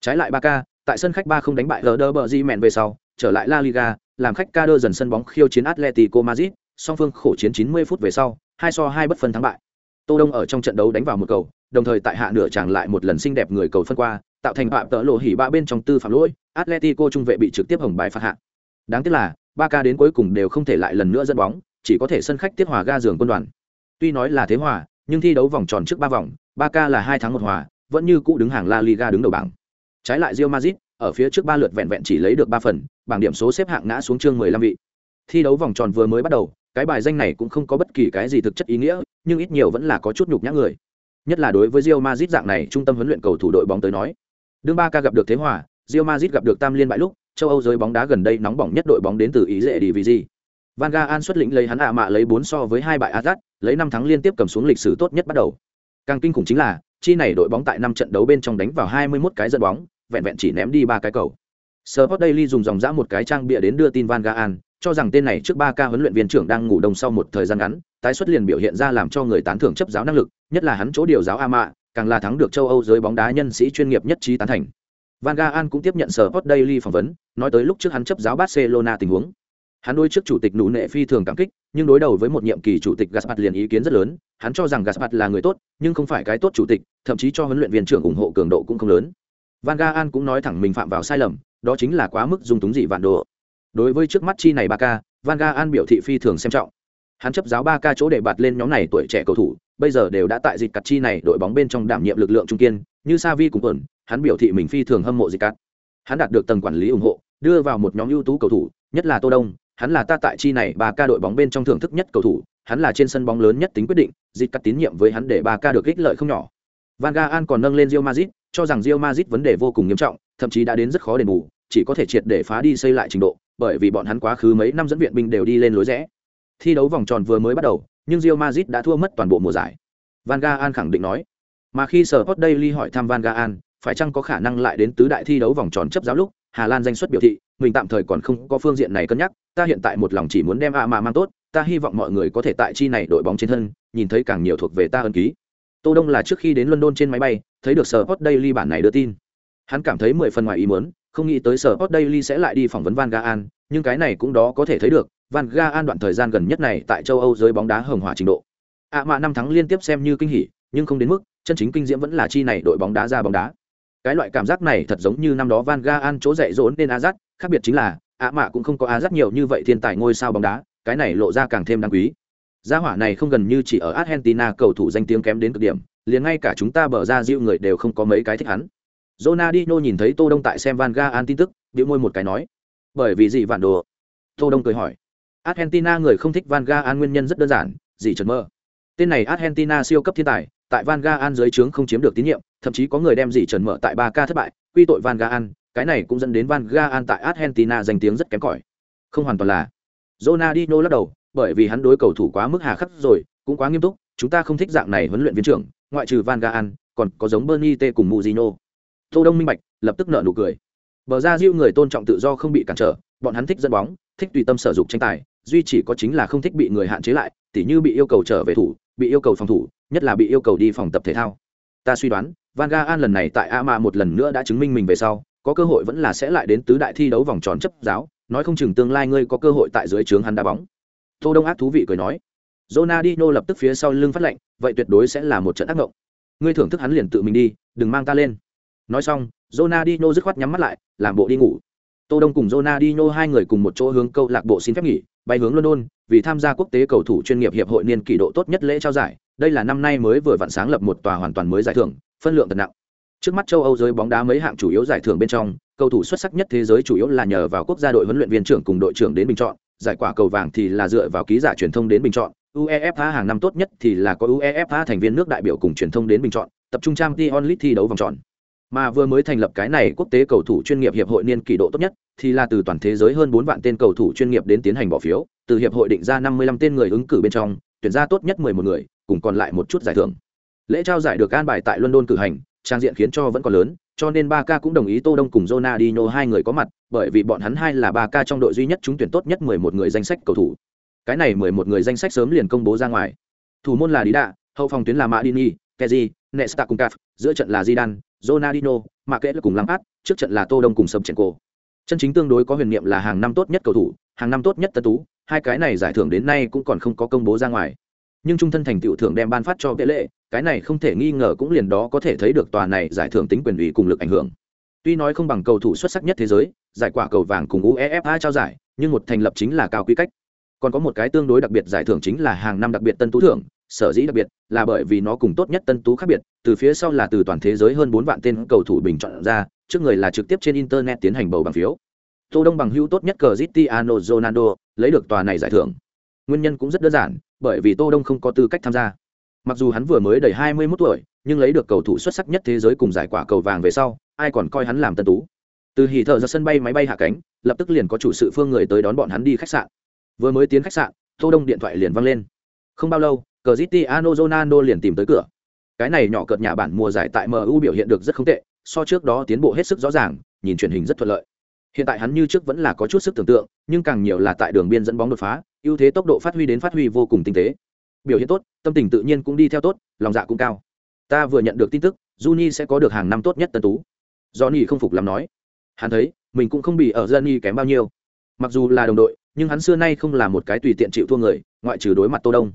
Trái lại ba k tại sân khách ba không đánh bại rờ bờ di mẹn về sau, trở lại la liga, làm khách ca đơ dần sân bóng khiêu chiến atletico madrid, song phương khổ chiến 90 phút về sau, hai so hai bất phân thắng bại. Tô đông ở trong trận đấu đánh vào một cầu, đồng thời tại hạ nửa chàng lại một lần xinh đẹp người cầu phân qua, tạo thành phạm tợ lộ hỉ ba bên trong tư phạm lỗi, atletico trung vệ bị trực tiếp hồng bài phạt hạ. Đáng tiếc là ba ca đến cuối cùng đều không thể lại lần nữa dẫn bóng, chỉ có thể sân khách tiếp hòa ga giường quân đoàn. Tuy nói là thế hòa, nhưng thi đấu vòng tròn trước ba vòng, ba ca là hai tháng một hòa, vẫn như cũ đứng hàng la liga đứng đầu bảng. Trái lại rio mazit ở phía trước ba lượt vẹn vẹn chỉ lấy được ba phần, bảng điểm số xếp hạng ngã xuống chương mười lăm vị. Thi đấu vòng tròn vừa mới bắt đầu, cái bài danh này cũng không có bất kỳ cái gì thực chất ý nghĩa, nhưng ít nhiều vẫn là có chút nhục nhã người. Nhất là đối với rio mazit dạng này trung tâm huấn luyện cầu thủ đội bóng tới nói. Đương ba ca gặp được thế hòa rio mazit gặp được tam liên bại lúc châu âu giới bóng đá gần đây nóng bỏng nhất đội bóng đến từ ý dễ đi vì gì van Gaal xuất lĩnh lấy hắn ạ mạ lấy bốn so với hai bại azat lấy năm thắng liên tiếp cầm xuống lịch sử tốt nhất bắt đầu. Càng kinh khủng chính là chi này đội bóng tại năm trận đấu bên trong đánh vào 21 cái dẫn bóng vẹn vẹn chỉ ném đi ba cái cầu. Sport Daily dùng dòng dã một cái trang bịa đến đưa tin Van Gaal, cho rằng tên này trước 3 ca huấn luyện viên trưởng đang ngủ đông sau một thời gian ngắn, tái xuất liền biểu hiện ra làm cho người tán thưởng chấp giáo năng lực, nhất là hắn chỗ điều giáo Ama, càng là thắng được châu Âu giới bóng đá nhân sĩ chuyên nghiệp nhất trí tán thành. Van Gaal cũng tiếp nhận Sport Daily phỏng vấn, nói tới lúc trước hắn chấp giáo Barcelona tình huống. Hắn đối trước chủ tịch nụ nệ phi thường cảm kích, nhưng đối đầu với một nhiệm kỳ chủ tịch Gaspar liền ý kiến rất lớn, hắn cho rằng Gaspar là người tốt, nhưng không phải cái tốt chủ tịch, thậm chí cho huấn luyện viên trưởng ủng hộ cường độ cũng không lớn. Van Gaal cũng nói thẳng mình phạm vào sai lầm, đó chính là quá mức dung túng dị vạn đồ. Đối với trước mắt chi này Barca, Van Gaal biểu thị phi thường xem trọng. Hắn chấp giáo Barca chỗ để bạt lên nhóm này tuổi trẻ cầu thủ, bây giờ đều đã tại dịch cắt chi này đội bóng bên trong đảm nhiệm lực lượng trung kiên, như Savi cùng tuần, hắn biểu thị mình phi thường hâm mộ dịch cắt. Hắn đạt được tầng quản lý ủng hộ, đưa vào một nhóm ưu tú cầu thủ, nhất là Tô Đông, hắn là ta tại chi này ba ca đội bóng bên trong thưởng thức nhất cầu thủ, hắn là trên sân bóng lớn nhất tính quyết định, dịch cắt tín nhiệm với hắn để ba ca được ích lợi không nhỏ. Van Gaal còn nâng lên rio mazit cho rằng rio mazit vấn đề vô cùng nghiêm trọng, thậm chí đã đến rất khó đền bù, chỉ có thể triệt để phá đi xây lại trình độ, bởi vì bọn hắn quá khứ mấy năm dẫn viện binh đều đi lên lối rẽ. Thi đấu vòng tròn vừa mới bắt đầu, nhưng rio mazit đã thua mất toàn bộ mùa giải. Van Gaal khẳng định nói. Mà khi Sport Daily hỏi thăm Van Gaal, phải chăng có khả năng lại đến tứ đại thi đấu vòng tròn chấp giáo lúc, Hà Lan danh xuất biểu thị, mình tạm thời còn không có phương diện này cân nhắc, ta hiện tại một lòng chỉ muốn đem A mà mang tốt, ta hy vọng mọi người có thể tại chi này đội bóng trên thân, nhìn thấy càng nhiều thuộc về ta ân ký. Tô Đông là trước khi đến London trên máy bay, thấy được Sport Daily bản này đưa tin. Hắn cảm thấy mười phần ngoài ý muốn, không nghĩ tới Sport Daily sẽ lại đi phỏng vấn Van Gaan, nhưng cái này cũng đó có thể thấy được, Van Gaan đoạn thời gian gần nhất này tại châu Âu giới bóng đá hồng hỏa trình độ. À mà năm thắng liên tiếp xem như kinh hỉ, nhưng không đến mức, chân chính kinh diễm vẫn là chi này đội bóng đá ra bóng đá. Cái loại cảm giác này thật giống như năm đó Van Gaal chỗ dạy dỗ nên Azat, khác biệt chính là, ạ mạ cũng không có Azat nhiều như vậy thiên tài ngôi sao bóng đá, cái này lộ ra càng thêm đáng quý. Gia hỏa này không gần như chỉ ở Argentina cầu thủ danh tiếng kém đến cực điểm, liền ngay cả chúng ta bờ ra dịu người đều không có mấy cái thích hắn. Ronaldinho nhìn thấy Tô Đông tại xem Van Gaal tin tức, bĩu môi một cái nói: "Bởi vì gì vạn đồ?" Tô Đông cười hỏi: "Argentina người không thích Van Gaal nguyên nhân rất đơn giản, gì trần mơ. Tên này Argentina siêu cấp thiên tài, tại Van Gaal dưới trướng không chiếm được tín nhiệm, thậm chí có người đem dì trần mở tại ba ca thất bại, quy tội Van Gaal, cái này cũng dẫn đến Van Gaal tại Argentina danh tiếng rất kém cỏi. Không hoàn toàn là. Ronaldinho lắc đầu, bởi vì hắn đối cầu thủ quá mức hà khắc rồi, cũng quá nghiêm túc, chúng ta không thích dạng này huấn luyện viên trưởng, ngoại trừ Van Gaal, còn có giống Bernie T cùng Mourinho. Tô Đông minh bạch, lập tức nở nụ cười. Bờ ra Diu người tôn trọng tự do không bị cản trở, bọn hắn thích dẫn bóng, thích tùy tâm sở dụng tranh tài, duy chỉ có chính là không thích bị người hạn chế lại, tỉ như bị yêu cầu trở về thủ, bị yêu cầu phòng thủ, nhất là bị yêu cầu đi phòng tập thể thao. Ta suy đoán, Van Gaal lần này tại Ama một lần nữa đã chứng minh mình về sau, có cơ hội vẫn là sẽ lại đến tứ đại thi đấu vòng tròn chấp giáo, nói không chừng tương lai ngươi có cơ hội tại dưới trướng hắn đá bóng. Tô Đông ác thú vị cười nói. Ronaldinho lập tức phía sau lưng phát lệnh, vậy tuyệt đối sẽ là một trận ác mộng. Ngươi thưởng thức hắn liền tự mình đi, đừng mang ta lên. Nói xong, Ronaldinho dứt khoát nhắm mắt lại, làm bộ đi ngủ. Tô Đông cùng Ronaldinho hai người cùng một chỗ hướng câu lạc bộ xin phép nghỉ, bay hướng London, vì tham gia quốc tế cầu thủ chuyên nghiệp hiệp hội niên kỷ độ tốt nhất lễ trao giải. Đây là năm nay mới vừa vặn sáng lập một tòa hoàn toàn mới giải thưởng, phân lượng thật nặng. Trước mắt châu Âu giới bóng đá mấy hạng chủ yếu giải thưởng bên trong, cầu thủ xuất sắc nhất thế giới chủ yếu là nhờ vào quốc gia đội huấn luyện viên trưởng cùng đội trưởng đến bình chọn, giải quả cầu vàng thì là dựa vào ký giả truyền thông đến bình chọn, UEFA hàng năm tốt nhất thì là có UEFA thành viên nước đại biểu cùng truyền thông đến bình chọn, tập trung trang Champions League thi đấu vòng tròn. Mà vừa mới thành lập cái này quốc tế cầu thủ chuyên nghiệp hiệp hội niên kỷ độ tốt nhất, thì là từ toàn thế giới hơn bốn vạn tên cầu thủ chuyên nghiệp đến tiến hành bỏ phiếu từ hiệp hội định ra năm mươi lăm tên người ứng cử bên trong tuyển ra tốt nhất mười một người cùng còn lại một chút giải thưởng lễ trao giải được an bài tại london cử hành, trang diện khiến cho vẫn còn lớn, cho nên ba k cũng đồng ý tô đông cùng jonadino hai người có mặt, bởi vì bọn hắn hai là ba k trong đội duy nhất trúng tuyển tốt nhất mười một người danh sách cầu thủ. Cái này mười một người danh sách sớm liền công bố ra ngoài. Thủ môn là đi đạ hậu phòng tuyến là madini keji nesta cùng caf, giữa trận là zidane jonadino mà Kệ là cùng lắm át trước trận là tô đông cùng sâm trận cổ chân chính tương đối có huyền niệm là hàng năm tốt nhất cầu thủ, hàng năm tốt nhất tân tú, hai cái này giải thưởng đến nay cũng còn không có công bố ra ngoài. Nhưng trung thân thành tựu thưởng đem ban phát cho vệ lệ cái này không thể nghi ngờ cũng liền đó có thể thấy được tòa này giải thưởng tính quyền ủy cùng lực ảnh hưởng. Tuy nói không bằng cầu thủ xuất sắc nhất thế giới, giải quả cầu vàng cùng uefa trao giải, nhưng một thành lập chính là cao quy cách. Còn có một cái tương đối đặc biệt giải thưởng chính là hàng năm đặc biệt tân tú thưởng, sở dĩ đặc biệt là bởi vì nó cùng tốt nhất tân tú khác biệt, từ phía sau là từ toàn thế giới hơn bốn vạn tên cầu thủ bình chọn ra, trước người là trực tiếp trên internet tiến hành bầu bằng phiếu. Tô đông bằng hữu tốt nhất cờ Cristiano Ronaldo lấy được tòa này giải thưởng. Nguyên nhân cũng rất đơn giản, bởi vì tô đông không có tư cách tham gia mặc dù hắn vừa mới đầy 21 tuổi, nhưng lấy được cầu thủ xuất sắc nhất thế giới cùng giải quả cầu vàng về sau, ai còn coi hắn làm tân tú. Từ hỉ thợ ra sân bay máy bay hạ cánh, lập tức liền có chủ sự phương người tới đón bọn hắn đi khách sạn. Vừa mới tiến khách sạn, tô đông điện thoại liền văng lên. Không bao lâu cờ Cristiano Ronaldo liền tìm tới cửa. Cái này nhỏ cợt nhà bản mùa giải tại MU biểu hiện được rất không tệ, so trước đó tiến bộ hết sức rõ ràng, nhìn truyền hình rất thuận lợi. Hiện tại hắn như trước vẫn là có chút sức tưởng tượng, nhưng càng nhiều là tại đường biên dẫn bóng đột phá, ưu thế tốc độ phát huy đến phát huy vô cùng tinh tế biểu hiện tốt, tâm tình tự nhiên cũng đi theo tốt, lòng dạ cũng cao. Ta vừa nhận được tin tức Juni sẽ có được hàng năm tốt nhất tân tú. Johnny không phục làm nói. Hắn thấy, mình cũng không bị ở Johnny kém bao nhiêu. Mặc dù là đồng đội, nhưng hắn xưa nay không là một cái tùy tiện chịu thua người, ngoại trừ đối mặt tô đông.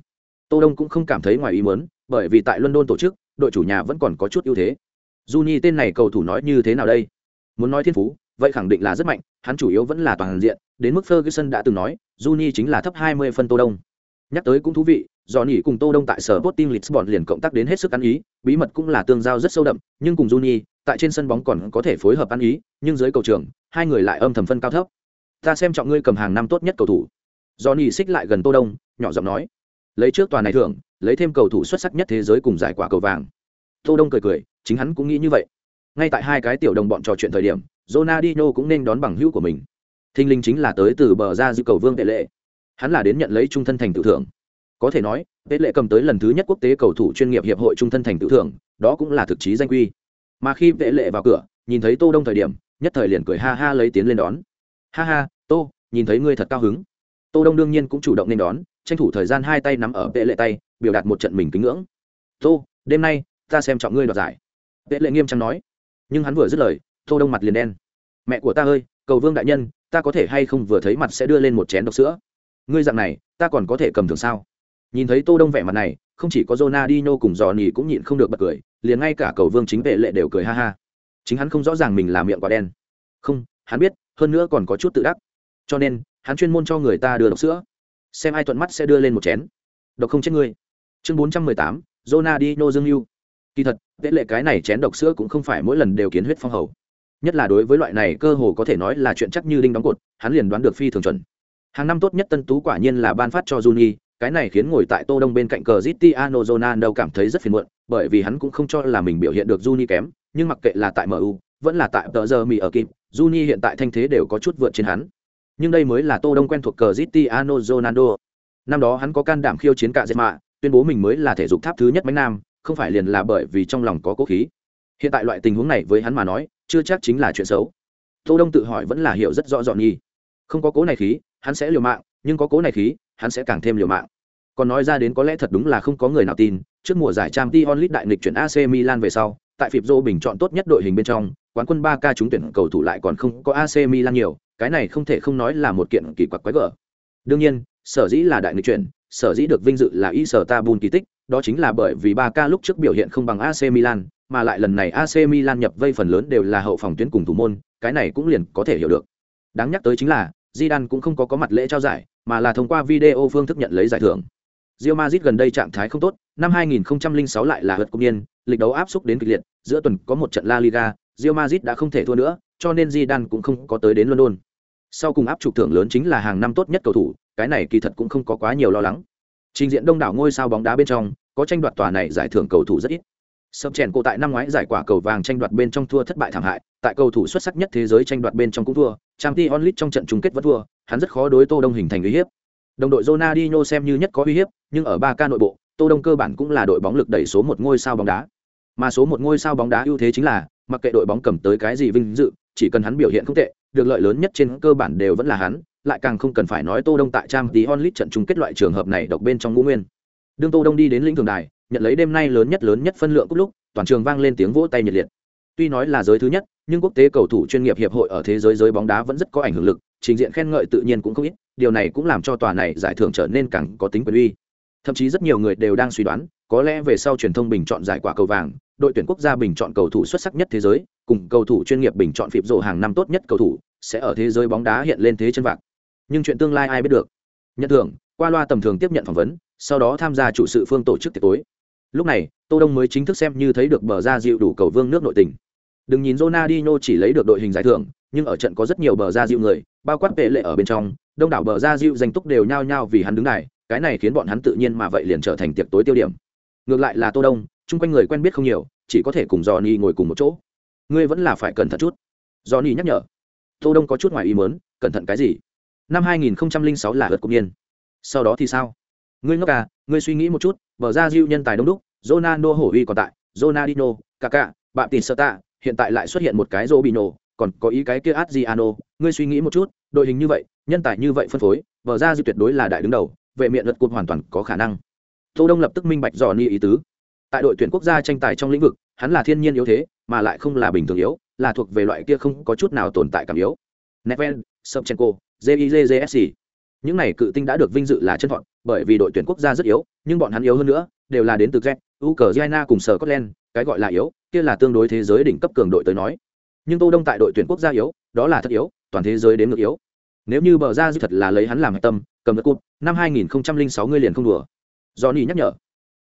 Tô đông cũng không cảm thấy ngoài ý muốn, bởi vì tại london tổ chức, đội chủ nhà vẫn còn có chút ưu thế. Juni tên này cầu thủ nói như thế nào đây? Muốn nói thiên phú, vậy khẳng định là rất mạnh, hắn chủ yếu vẫn là toàn diện, đến mức ferguson đã từng nói juni chính là thấp 20 phân tô đông. Nhắc tới cũng thú vị do nhỉ cùng tô đông tại sở Sporting Lisbon liền cộng tác đến hết sức ăn ý, bí mật cũng là tương giao rất sâu đậm, nhưng cùng juni, tại trên sân bóng còn có thể phối hợp ăn ý, nhưng dưới cầu trường, hai người lại âm thầm phân cao thấp ta xem trọng ngươi cầm hàng năm tốt nhất cầu thủ do xích lại gần tô đông, nhỏ giọng nói lấy trước toàn này thưởng, lấy thêm cầu thủ xuất sắc nhất thế giới cùng giải quả cầu vàng tô đông cười cười, chính hắn cũng nghĩ như vậy ngay tại hai cái tiểu đồng bọn trò chuyện thời điểm, Ronaldinho cũng nên đón bằng hữu của mình. Thinh linh chính là tới từ bờ ra dư cầu vương tệ lệ. Hắn là đến nhận lấy trung thân thành tự thưởng. Có thể nói, tệ lệ cầm tới lần thứ nhất quốc tế cầu thủ chuyên nghiệp hiệp hội trung thân thành tự thưởng, đó cũng là thực chí danh quy. Mà khi tệ lệ vào cửa, nhìn thấy Tô Đông thời điểm, nhất thời liền cười ha ha lấy tiến lên đón. Ha ha, Tô, nhìn thấy ngươi thật cao hứng. Tô Đông đương nhiên cũng chủ động nên đón, tranh thủ thời gian hai tay nắm ở tệ lệ tay, biểu đạt một trận mình kính ngưỡng. Tô, đêm nay ta xem trọng ngươi đoạt giải. Tệ lệ nghiêm trang nói. Nhưng hắn vừa dứt lời, tô đông mặt liền đen mẹ của ta ơi cầu vương đại nhân ta có thể hay không vừa thấy mặt sẽ đưa lên một chén độc sữa ngươi dạng này ta còn có thể cầm thường sao nhìn thấy tô đông vẻ mặt này không chỉ có Ronaldinho cùng dò nỉ cũng nhịn không được bật cười liền ngay cả cầu vương chính vệ lệ đều cười ha ha. Chính hắn không rõ ràng mình là miệng quả đen. Không hắn biết hơn nữa còn có chút tự đắc. Cho nên hắn chuyên môn cho người ta đưa độc sữa. Xem ai thuận mắt sẽ đưa lên một chén. Độc không chết ngươi chương bốn trăm mười tám Ronaldinho dương lưu kỳ thật vệ lệ cái này chén độc sữa cũng không phải mỗi lần đều kiến huyết phong hầu. Nhất là đối với loại này cơ hồ có thể nói là chuyện chắc như đinh đóng cột hắn liền đoán được phi thường chuẩn. Hàng năm tốt nhất tân tú quả nhiên là ban phát cho Juni, cái này khiến ngồi tại tô đông bên cạnh cờ Cristiano Ronaldo cảm thấy rất phiền muộn, bởi vì hắn cũng không cho là mình biểu hiện được Juni kém, nhưng mặc kệ là tại MU vẫn là tại tờ giờ mì ở kịp Juni hiện tại thanh thế đều có chút vượt trên hắn. Nhưng đây mới là tô đông quen thuộc cờ Cristiano Ronaldo. Năm đó hắn có can đảm khiêu chiến cả dệt mạ tuyên bố mình mới là thể dục tháp thứ nhất mấy nam, không phải liền là bởi vì trong lòng có cố khí. Hiện tại loại tình huống này với hắn mà nói, chưa chắc chính là chuyện xấu. Tô đông tự hỏi vẫn là hiểu rất rõ dọn nhi không có cố này khí, hắn sẽ liều mạng, nhưng có cố này khí hắn sẽ càng thêm liều mạng còn nói ra đến có lẽ thật đúng là không có người nào tin trước mùa giải Champions League đại nghịch chuyển ac milan về sau tại phịp bình chọn tốt nhất đội hình bên trong quán quân 3K trúng tuyển cầu thủ lại còn không có ac milan nhiều cái này không thể không nói là một kiện kỳ quặc quái gở đương nhiên sở dĩ là đại nghịch chuyển sở dĩ được vinh dự là y sở tabun kỳ tích đó chính là bởi vì 3K lúc trước biểu hiện không bằng ac milan mà lại lần này AC Milan nhập vây phần lớn đều là hậu phòng tuyến cùng thủ môn, cái này cũng liền có thể hiểu được. Đáng nhắc tới chính là, Zidane cũng không có có mặt lễ trao giải, mà là thông qua video phương thức nhận lấy giải thưởng. Real Madrid gần đây trạng thái không tốt, năm 2006 lại là hất công niên, lịch đấu áp xúc đến kịch liệt, giữa tuần có một trận La Liga, Real Madrid đã không thể thua nữa, cho nên Zidane cũng không có tới đến London. Sau cùng áp trục thưởng lớn chính là hàng năm tốt nhất cầu thủ, cái này kỳ thật cũng không có quá nhiều lo lắng. Trình diện đông đảo ngôi sao bóng đá bên trong, có tranh đoạt tòa này giải thưởng cầu thủ rất ít sập chèn cổ tại năm ngoái giải quả cầu vàng tranh đoạt bên trong thua thất bại thảm hại tại cầu thủ xuất sắc nhất thế giới tranh đoạt bên trong cũng thua, Champions League trong trận chung kết vẫn thua, hắn rất khó đối Tô Đông hình thành uy hiếp. Đồng đội Ronaldinho xem như nhất có uy hiếp, nhưng ở 3K nội bộ, Tô Đông cơ bản cũng là đội bóng lực đẩy số một ngôi sao bóng đá. Mà số một ngôi sao bóng đá ưu thế chính là, mặc kệ đội bóng cầm tới cái gì vinh dự, chỉ cần hắn biểu hiện không tệ, được lợi lớn nhất trên cơ bản đều vẫn là hắn, lại càng không cần phải nói Tô Đông tại Champions League trận chung kết loại trường hợp này độc bên trong ngũ nguyên. Đương Tô Đông đi đến lĩnh thường đài, nhận lấy đêm nay lớn nhất lớn nhất phân lượng cúp lúc, toàn trường vang lên tiếng vỗ tay nhiệt liệt. Tuy nói là giới thứ nhất, nhưng quốc tế cầu thủ chuyên nghiệp hiệp hội ở thế giới giới bóng đá vẫn rất có ảnh hưởng lực, trình diện khen ngợi tự nhiên cũng không ít, điều này cũng làm cho tòa này giải thưởng trở nên càng có tính quyền uy. Thậm chí rất nhiều người đều đang suy đoán, có lẽ về sau truyền thông bình chọn giải quả cầu vàng, đội tuyển quốc gia bình chọn cầu thủ xuất sắc nhất thế giới, cùng cầu thủ chuyên nghiệp bình chọn phịp rổ hàng năm tốt nhất cầu thủ, sẽ ở thế giới bóng đá hiện lên thế chân vạc. Nhưng chuyện tương lai ai biết được. Nhận thưởng, qua loa tầm thường tiếp nhận phỏng vấn, sau đó tham gia chủ sự phương tổ chức tiệc tối. Lúc này, Tô Đông mới chính thức xem như thấy được bờ ra dịu đủ cầu vương nước nội tình. Đừng nhìn Ronaldinho chỉ lấy được đội hình giải thưởng, nhưng ở trận có rất nhiều bờ ra dịu người, bao quát tệ lệ ở bên trong, đông đảo bờ ra dịu danh túc đều nhao nhao vì hắn đứng này, cái này khiến bọn hắn tự nhiên mà vậy liền trở thành tiệc tối tiêu điểm. Ngược lại là Tô Đông, chung quanh người quen biết không nhiều, chỉ có thể cùng Johnny ngồi cùng một chỗ. Ngươi vẫn là phải cẩn thận chút. Johnny nhắc nhở. Tô Đông có chút ngoài ý muốn, cẩn thận cái gì? Năm 2006 là lượt công niên Sau đó thì sao? Ngươi ngốc à, ngươi suy nghĩ một chút, bờ ra dịu nhân tài đông đúc, Ronaldo hổ uy còn tại, Ronaldinho, Kaká, bạn tỷ Sota, hiện tại lại xuất hiện một cái Robinho, còn có ý cái kia Adriano, ngươi suy nghĩ một chút, đội hình như vậy, nhân tài như vậy phân phối, bờ ra dịu tuyệt đối là đại đứng đầu, vệ miệng lật cột hoàn toàn có khả năng. Tô Đông lập tức minh bạch rõ ni ý tứ. Tại đội tuyển quốc gia tranh tài trong lĩnh vực, hắn là thiên nhiên yếu thế, mà lại không là bình thường yếu, là thuộc về loại kia không có chút nào tồn tại cảm yếu. Neven, Sobchenko, JIJJSC. Những này cự tinh đã được vinh dự là chân thọn bởi vì đội tuyển quốc gia rất yếu, nhưng bọn hắn yếu hơn nữa, đều là đến từ Z, Ukraine cùng sở Scotland, cái gọi là yếu, kia là tương đối thế giới đỉnh cấp cường đội tới nói. Nhưng Tô Đông tại đội tuyển quốc gia yếu, đó là thật yếu, toàn thế giới đến ngược yếu. Nếu như bờ ra dư thật là lấy hắn làm tâm, cầm đất cụt năm 2006 ngươi liền không đùa. Johnny nhắc nhở.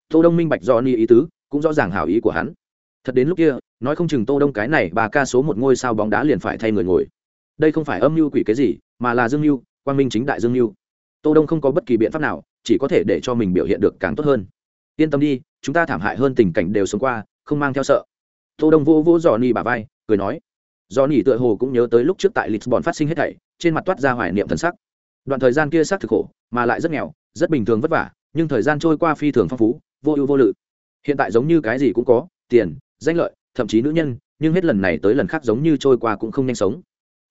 Tô Đông minh bạch Johnny ý tứ, cũng rõ ràng hảo ý của hắn. Thật đến lúc kia, nói không chừng Tô Đông cái này bà ca số một ngôi sao bóng đá liền phải thay người ngồi. Đây không phải âm mưu quỷ cái gì, mà là dương mưu, quang minh chính đại dương mưu. Tô Đông không có bất kỳ biện pháp nào, chỉ có thể để cho mình biểu hiện được càng tốt hơn. Yên tâm đi, chúng ta thảm hại hơn tình cảnh đều sống qua, không mang theo sợ. Tô Đông vô vô dòi nỉ bà vai, cười nói. Johnny tựa hồ cũng nhớ tới lúc trước tại Lisbon phát sinh hết thảy, trên mặt toát ra hoài niệm thần sắc. Đoạn thời gian kia xác thực khổ, mà lại rất nghèo, rất bình thường vất vả, nhưng thời gian trôi qua phi thường phong phú, vô ưu vô lự. Hiện tại giống như cái gì cũng có, tiền, danh lợi, thậm chí nữ nhân, nhưng hết lần này tới lần khác giống như trôi qua cũng không nhanh sống.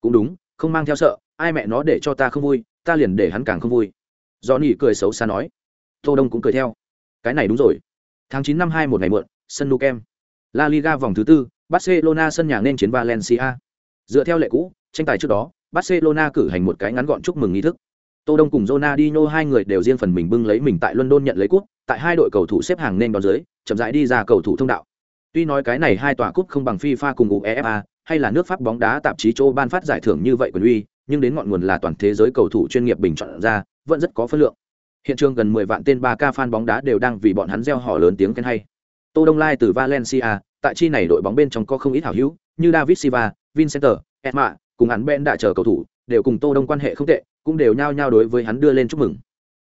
Cũng đúng, không mang theo sợ, ai mẹ nó để cho ta không vui, ta liền để hắn càng không vui. do nỉ cười xấu xa nói. Tô Đông cũng cười theo. Cái này đúng rồi. Tháng chín năm hai một ngày muộn, sân nu kem La Liga vòng thứ tư, Barcelona sân nhà nên chiến Valencia. Dựa theo lệ cũ, tranh tài trước đó, Barcelona cử hành một cái ngắn gọn chúc mừng nghi thức. Tô Đông cùng Ronaldinho hai người đều riêng phần mình bưng lấy mình tại London nhận lấy cúp, tại hai đội cầu thủ xếp hàng nên đón dưới, chậm rãi đi ra cầu thủ thông đạo. Tuy nói cái này hai tòa cúp không bằng FIFA cùng UEFA, hay là nước Pháp bóng đá tạp chí châu ban phát giải thưởng như vậy quyền uy, nhưng đến ngọn nguồn là toàn thế giới cầu thủ chuyên nghiệp bình chọn ra, vẫn rất có phân lượng. Hiện trường gần 10 vạn tên 3 ca fan bóng đá đều đang vì bọn hắn reo hò lớn tiếng khen hay. Tô Đông Lai từ Valencia, tại chi này đội bóng bên trong có không ít hảo hữu, như David Silva, Vincenter, Edma, cùng hắn Ben đã chờ cầu thủ, đều cùng Tô Đông quan hệ không tệ, cũng đều nhao nhao đối với hắn đưa lên chúc mừng.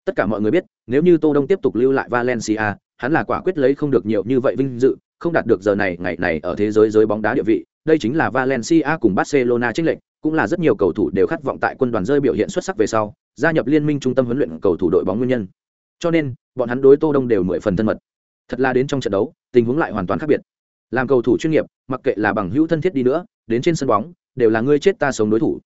Tất cả mọi người biết, nếu như Tô Đông tiếp tục lưu lại Valencia, hắn là quả quyết lấy không được nhiều như vậy vinh dự, không đạt được giờ này ngày này ở thế giới giới bóng đá địa vị. Đây chính là Valencia cùng Barcelona chênh lệnh, cũng là rất nhiều cầu thủ đều khát vọng tại quân đoàn rơi biểu hiện xuất sắc về sau, gia nhập liên minh trung tâm huấn luyện cầu thủ đội bóng nguyên nhân. Cho nên, bọn hắn đối Tô Đông đều mười phần thân mật. Thật là đến trong trận đấu, tình huống lại hoàn toàn khác biệt. Làm cầu thủ chuyên nghiệp, mặc kệ là bằng hữu thân thiết đi nữa, đến trên sân bóng, đều là ngươi chết ta sống đối thủ.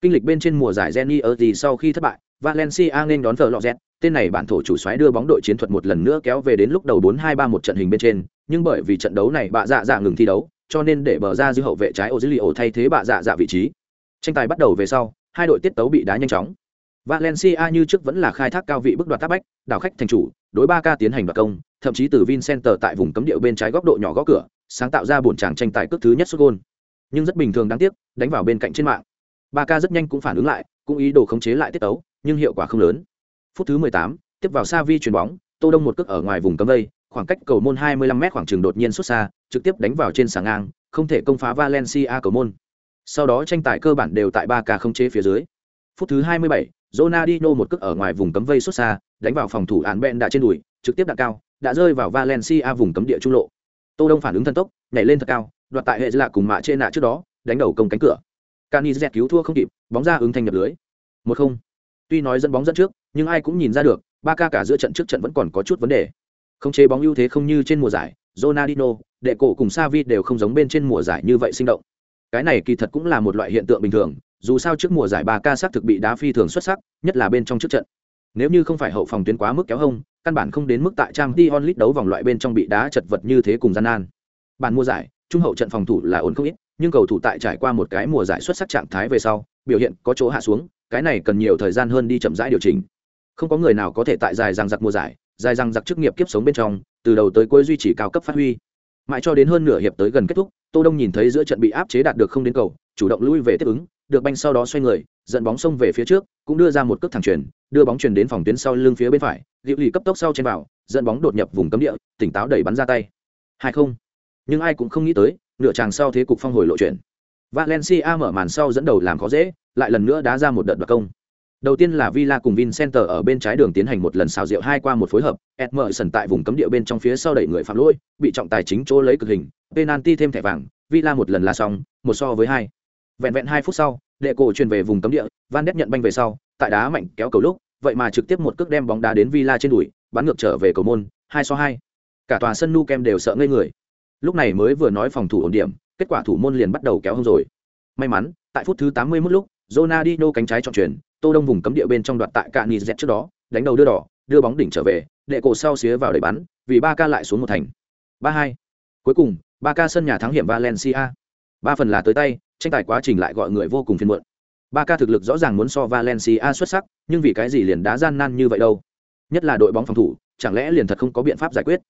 Kinh lịch bên trên mùa giải Geny ở gì sau khi thất bại, Valencia nên đón Florent, tên này bản thổ chủ soái đưa bóng đội chiến thuật một lần nữa kéo về đến lúc đầu 4-2-3 một trận hình bên trên, nhưng bởi vì trận đấu này bạ dạ dạ ngừng thi đấu, cho nên để bờ ra dư hậu vệ trái Ozilio thay thế bạ dạ dạ vị trí. Tranh tài bắt đầu về sau, hai đội tiết tấu bị đá nhanh chóng. Valencia như trước vẫn là khai thác cao vị bức đoạt tác bách, đảo khách thành chủ, đối 3K tiến hành đoạt công, thậm chí từ Vincenter tại vùng cấm địa bên trái góc độ nhỏ góc cửa, sáng tạo ra buồn tràng tranh tài cước thứ nhất sút gôn Nhưng rất bình thường đáng tiếc, đánh vào bên cạnh trên mạng. 3K rất nhanh cũng phản ứng lại, cũng ý đồ khống chế lại tiết tấu, nhưng hiệu quả không lớn. Phút thứ 18, tiếp vào Xavi chuyền bóng, Tô Đông một cước ở ngoài vùng cấm gây khoảng cách cầu môn 25m khoảng trường đột nhiên xuất xa, trực tiếp đánh vào trên sàng ngang, không thể công phá Valencia cầu môn. Sau đó tranh tài cơ bản đều tại 3K không chế phía dưới. Phút thứ 27, Ronaldinho một cước ở ngoài vùng cấm vây xuất xa, đánh vào phòng thủ án bẹn đã trên đùi, trực tiếp đạn cao, đã rơi vào Valencia vùng cấm địa trung lộ. Tô Đông phản ứng thần tốc, nhảy lên thật cao, đoạt tại hệ lạ cùng mạ trên nạ trước đó, đánh đầu công cánh cửa cani cứu thua không kịp bóng ra ứng thành nhập lưới một không tuy nói dẫn bóng dẫn trước nhưng ai cũng nhìn ra được Barca cả giữa trận trước trận vẫn còn có chút vấn đề không chế bóng ưu thế không như trên mùa giải Ronaldinho, đệ cổ cùng Xavi đều không giống bên trên mùa giải như vậy sinh động. Cái này kỳ thật cũng là một loại hiện tượng bình thường, dù sao trước mùa giải 3K xác thực bị đá phi thường xuất sắc, nhất là bên trong trước trận. Nếu như không phải hậu phòng tuyến quá mức kéo hông, căn bản không đến mức tại Champions League đấu vòng loại bên trong bị đá chật vật như thế cùng gian nan. Bản mùa giải, trung hậu trận phòng thủ là ổn không ít, nhưng cầu thủ tại trải qua một cái mùa giải xuất sắc trạng thái về sau, biểu hiện có chỗ hạ xuống, cái này cần nhiều thời gian hơn đi chậm rãi điều chỉnh. Không có người nào có thể tại dài rằng giặc mùa giải, dài rằng giặc chức nghiệp kiếp sống bên trong, từ đầu tới cuối duy trì cao cấp phát huy. Mãi cho đến hơn nửa hiệp tới gần kết thúc, Tô Đông nhìn thấy giữa trận bị áp chế đạt được không đến cầu, chủ động lui về tiếp ứng, được banh sau đó xoay người, dẫn bóng xông về phía trước, cũng đưa ra một cước thẳng chuyền, đưa bóng chuyền đến phòng tuyến sau lưng phía bên phải, Diệu Lì cấp tốc sau trên vào, dẫn bóng đột nhập vùng cấm địa, tỉnh táo đẩy bắn ra tay. Hai không. Nhưng ai cũng không nghĩ tới, nửa chàng sau thế cục phong hồi lộ chuyển. Valencia mở màn sau dẫn đầu làm khó dễ, lại lần nữa đá ra một đợt đoạt công. Đầu tiên là Villa cùng Vincenter ở bên trái đường tiến hành một lần xào rượu hai qua một phối hợp, Emerson tại vùng cấm địa bên trong phía sau đẩy người phạm lỗi, bị trọng tài chính chỗ lấy cực hình, penalty thêm thẻ vàng, Villa một lần là xong, một so với hai. Vẹn vẹn hai phút sau, đệ cổ truyền về vùng cấm địa, Van Ness nhận banh về sau, tại đá mạnh kéo cầu lúc, vậy mà trực tiếp một cước đem bóng đá đến Villa trên đùi, bắn ngược trở về cầu môn, hai so hai. Cả tòa sân Nu Kem đều sợ ngây người. Lúc này mới vừa nói phòng thủ ổn điểm, kết quả thủ môn liền bắt đầu kéo hông rồi. May mắn, tại phút thứ 81 lúc, Ronaldinho cánh trái chọn chuyển, Tô Đông vùng cấm địa bên trong đoạt tại cạn Nizet trước đó, đánh đầu đưa đỏ, đưa bóng đỉnh trở về, đệ cổ sau xía vào đẩy bắn, vì ba ca lại xuống một thành. ba hai. Cuối cùng, ba ca sân nhà thắng hiểm Valencia. Ba phần là tới tay, tranh tài quá trình lại gọi người vô cùng phiền muộn. Ba ca thực lực rõ ràng muốn so Valencia xuất sắc, nhưng vì cái gì liền đá gian nan như vậy đâu? Nhất là đội bóng phòng thủ, chẳng lẽ liền thật không có biện pháp giải quyết?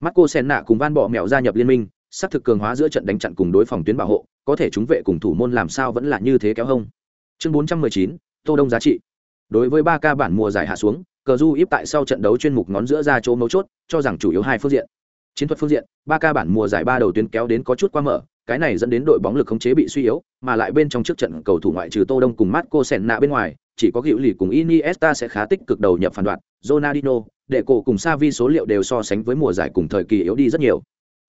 Marco Senna cùng Van bỏ mèo gia nhập liên minh, sắp thực cường hóa giữa trận đánh chặn cùng đối phòng tuyến bảo hộ, có thể chúng vệ cùng thủ môn làm sao vẫn là như thế kéo hông. Chương 419, Tô Đông giá trị. Đối với ba ca bản mùa giải hạ xuống, cờ du ít tại sau trận đấu chuyên mục ngón giữa ra chỗ mấu chốt, cho rằng chủ yếu hai phương diện. Chiến thuật phương diện, ba ca bản mùa giải ba đầu tuyến kéo đến có chút qua mở, cái này dẫn đến đội bóng lực khống chế bị suy yếu, mà lại bên trong trước trận cầu thủ ngoại trừ Tô Đông cùng Marco Senna bên ngoài, chỉ có Hữu Lì cùng Iniesta sẽ khá tích cực đầu nhập phản đoạn, ronaldino đệ cổ cùng Xavi số liệu đều so sánh với mùa giải cùng thời kỳ yếu đi rất nhiều.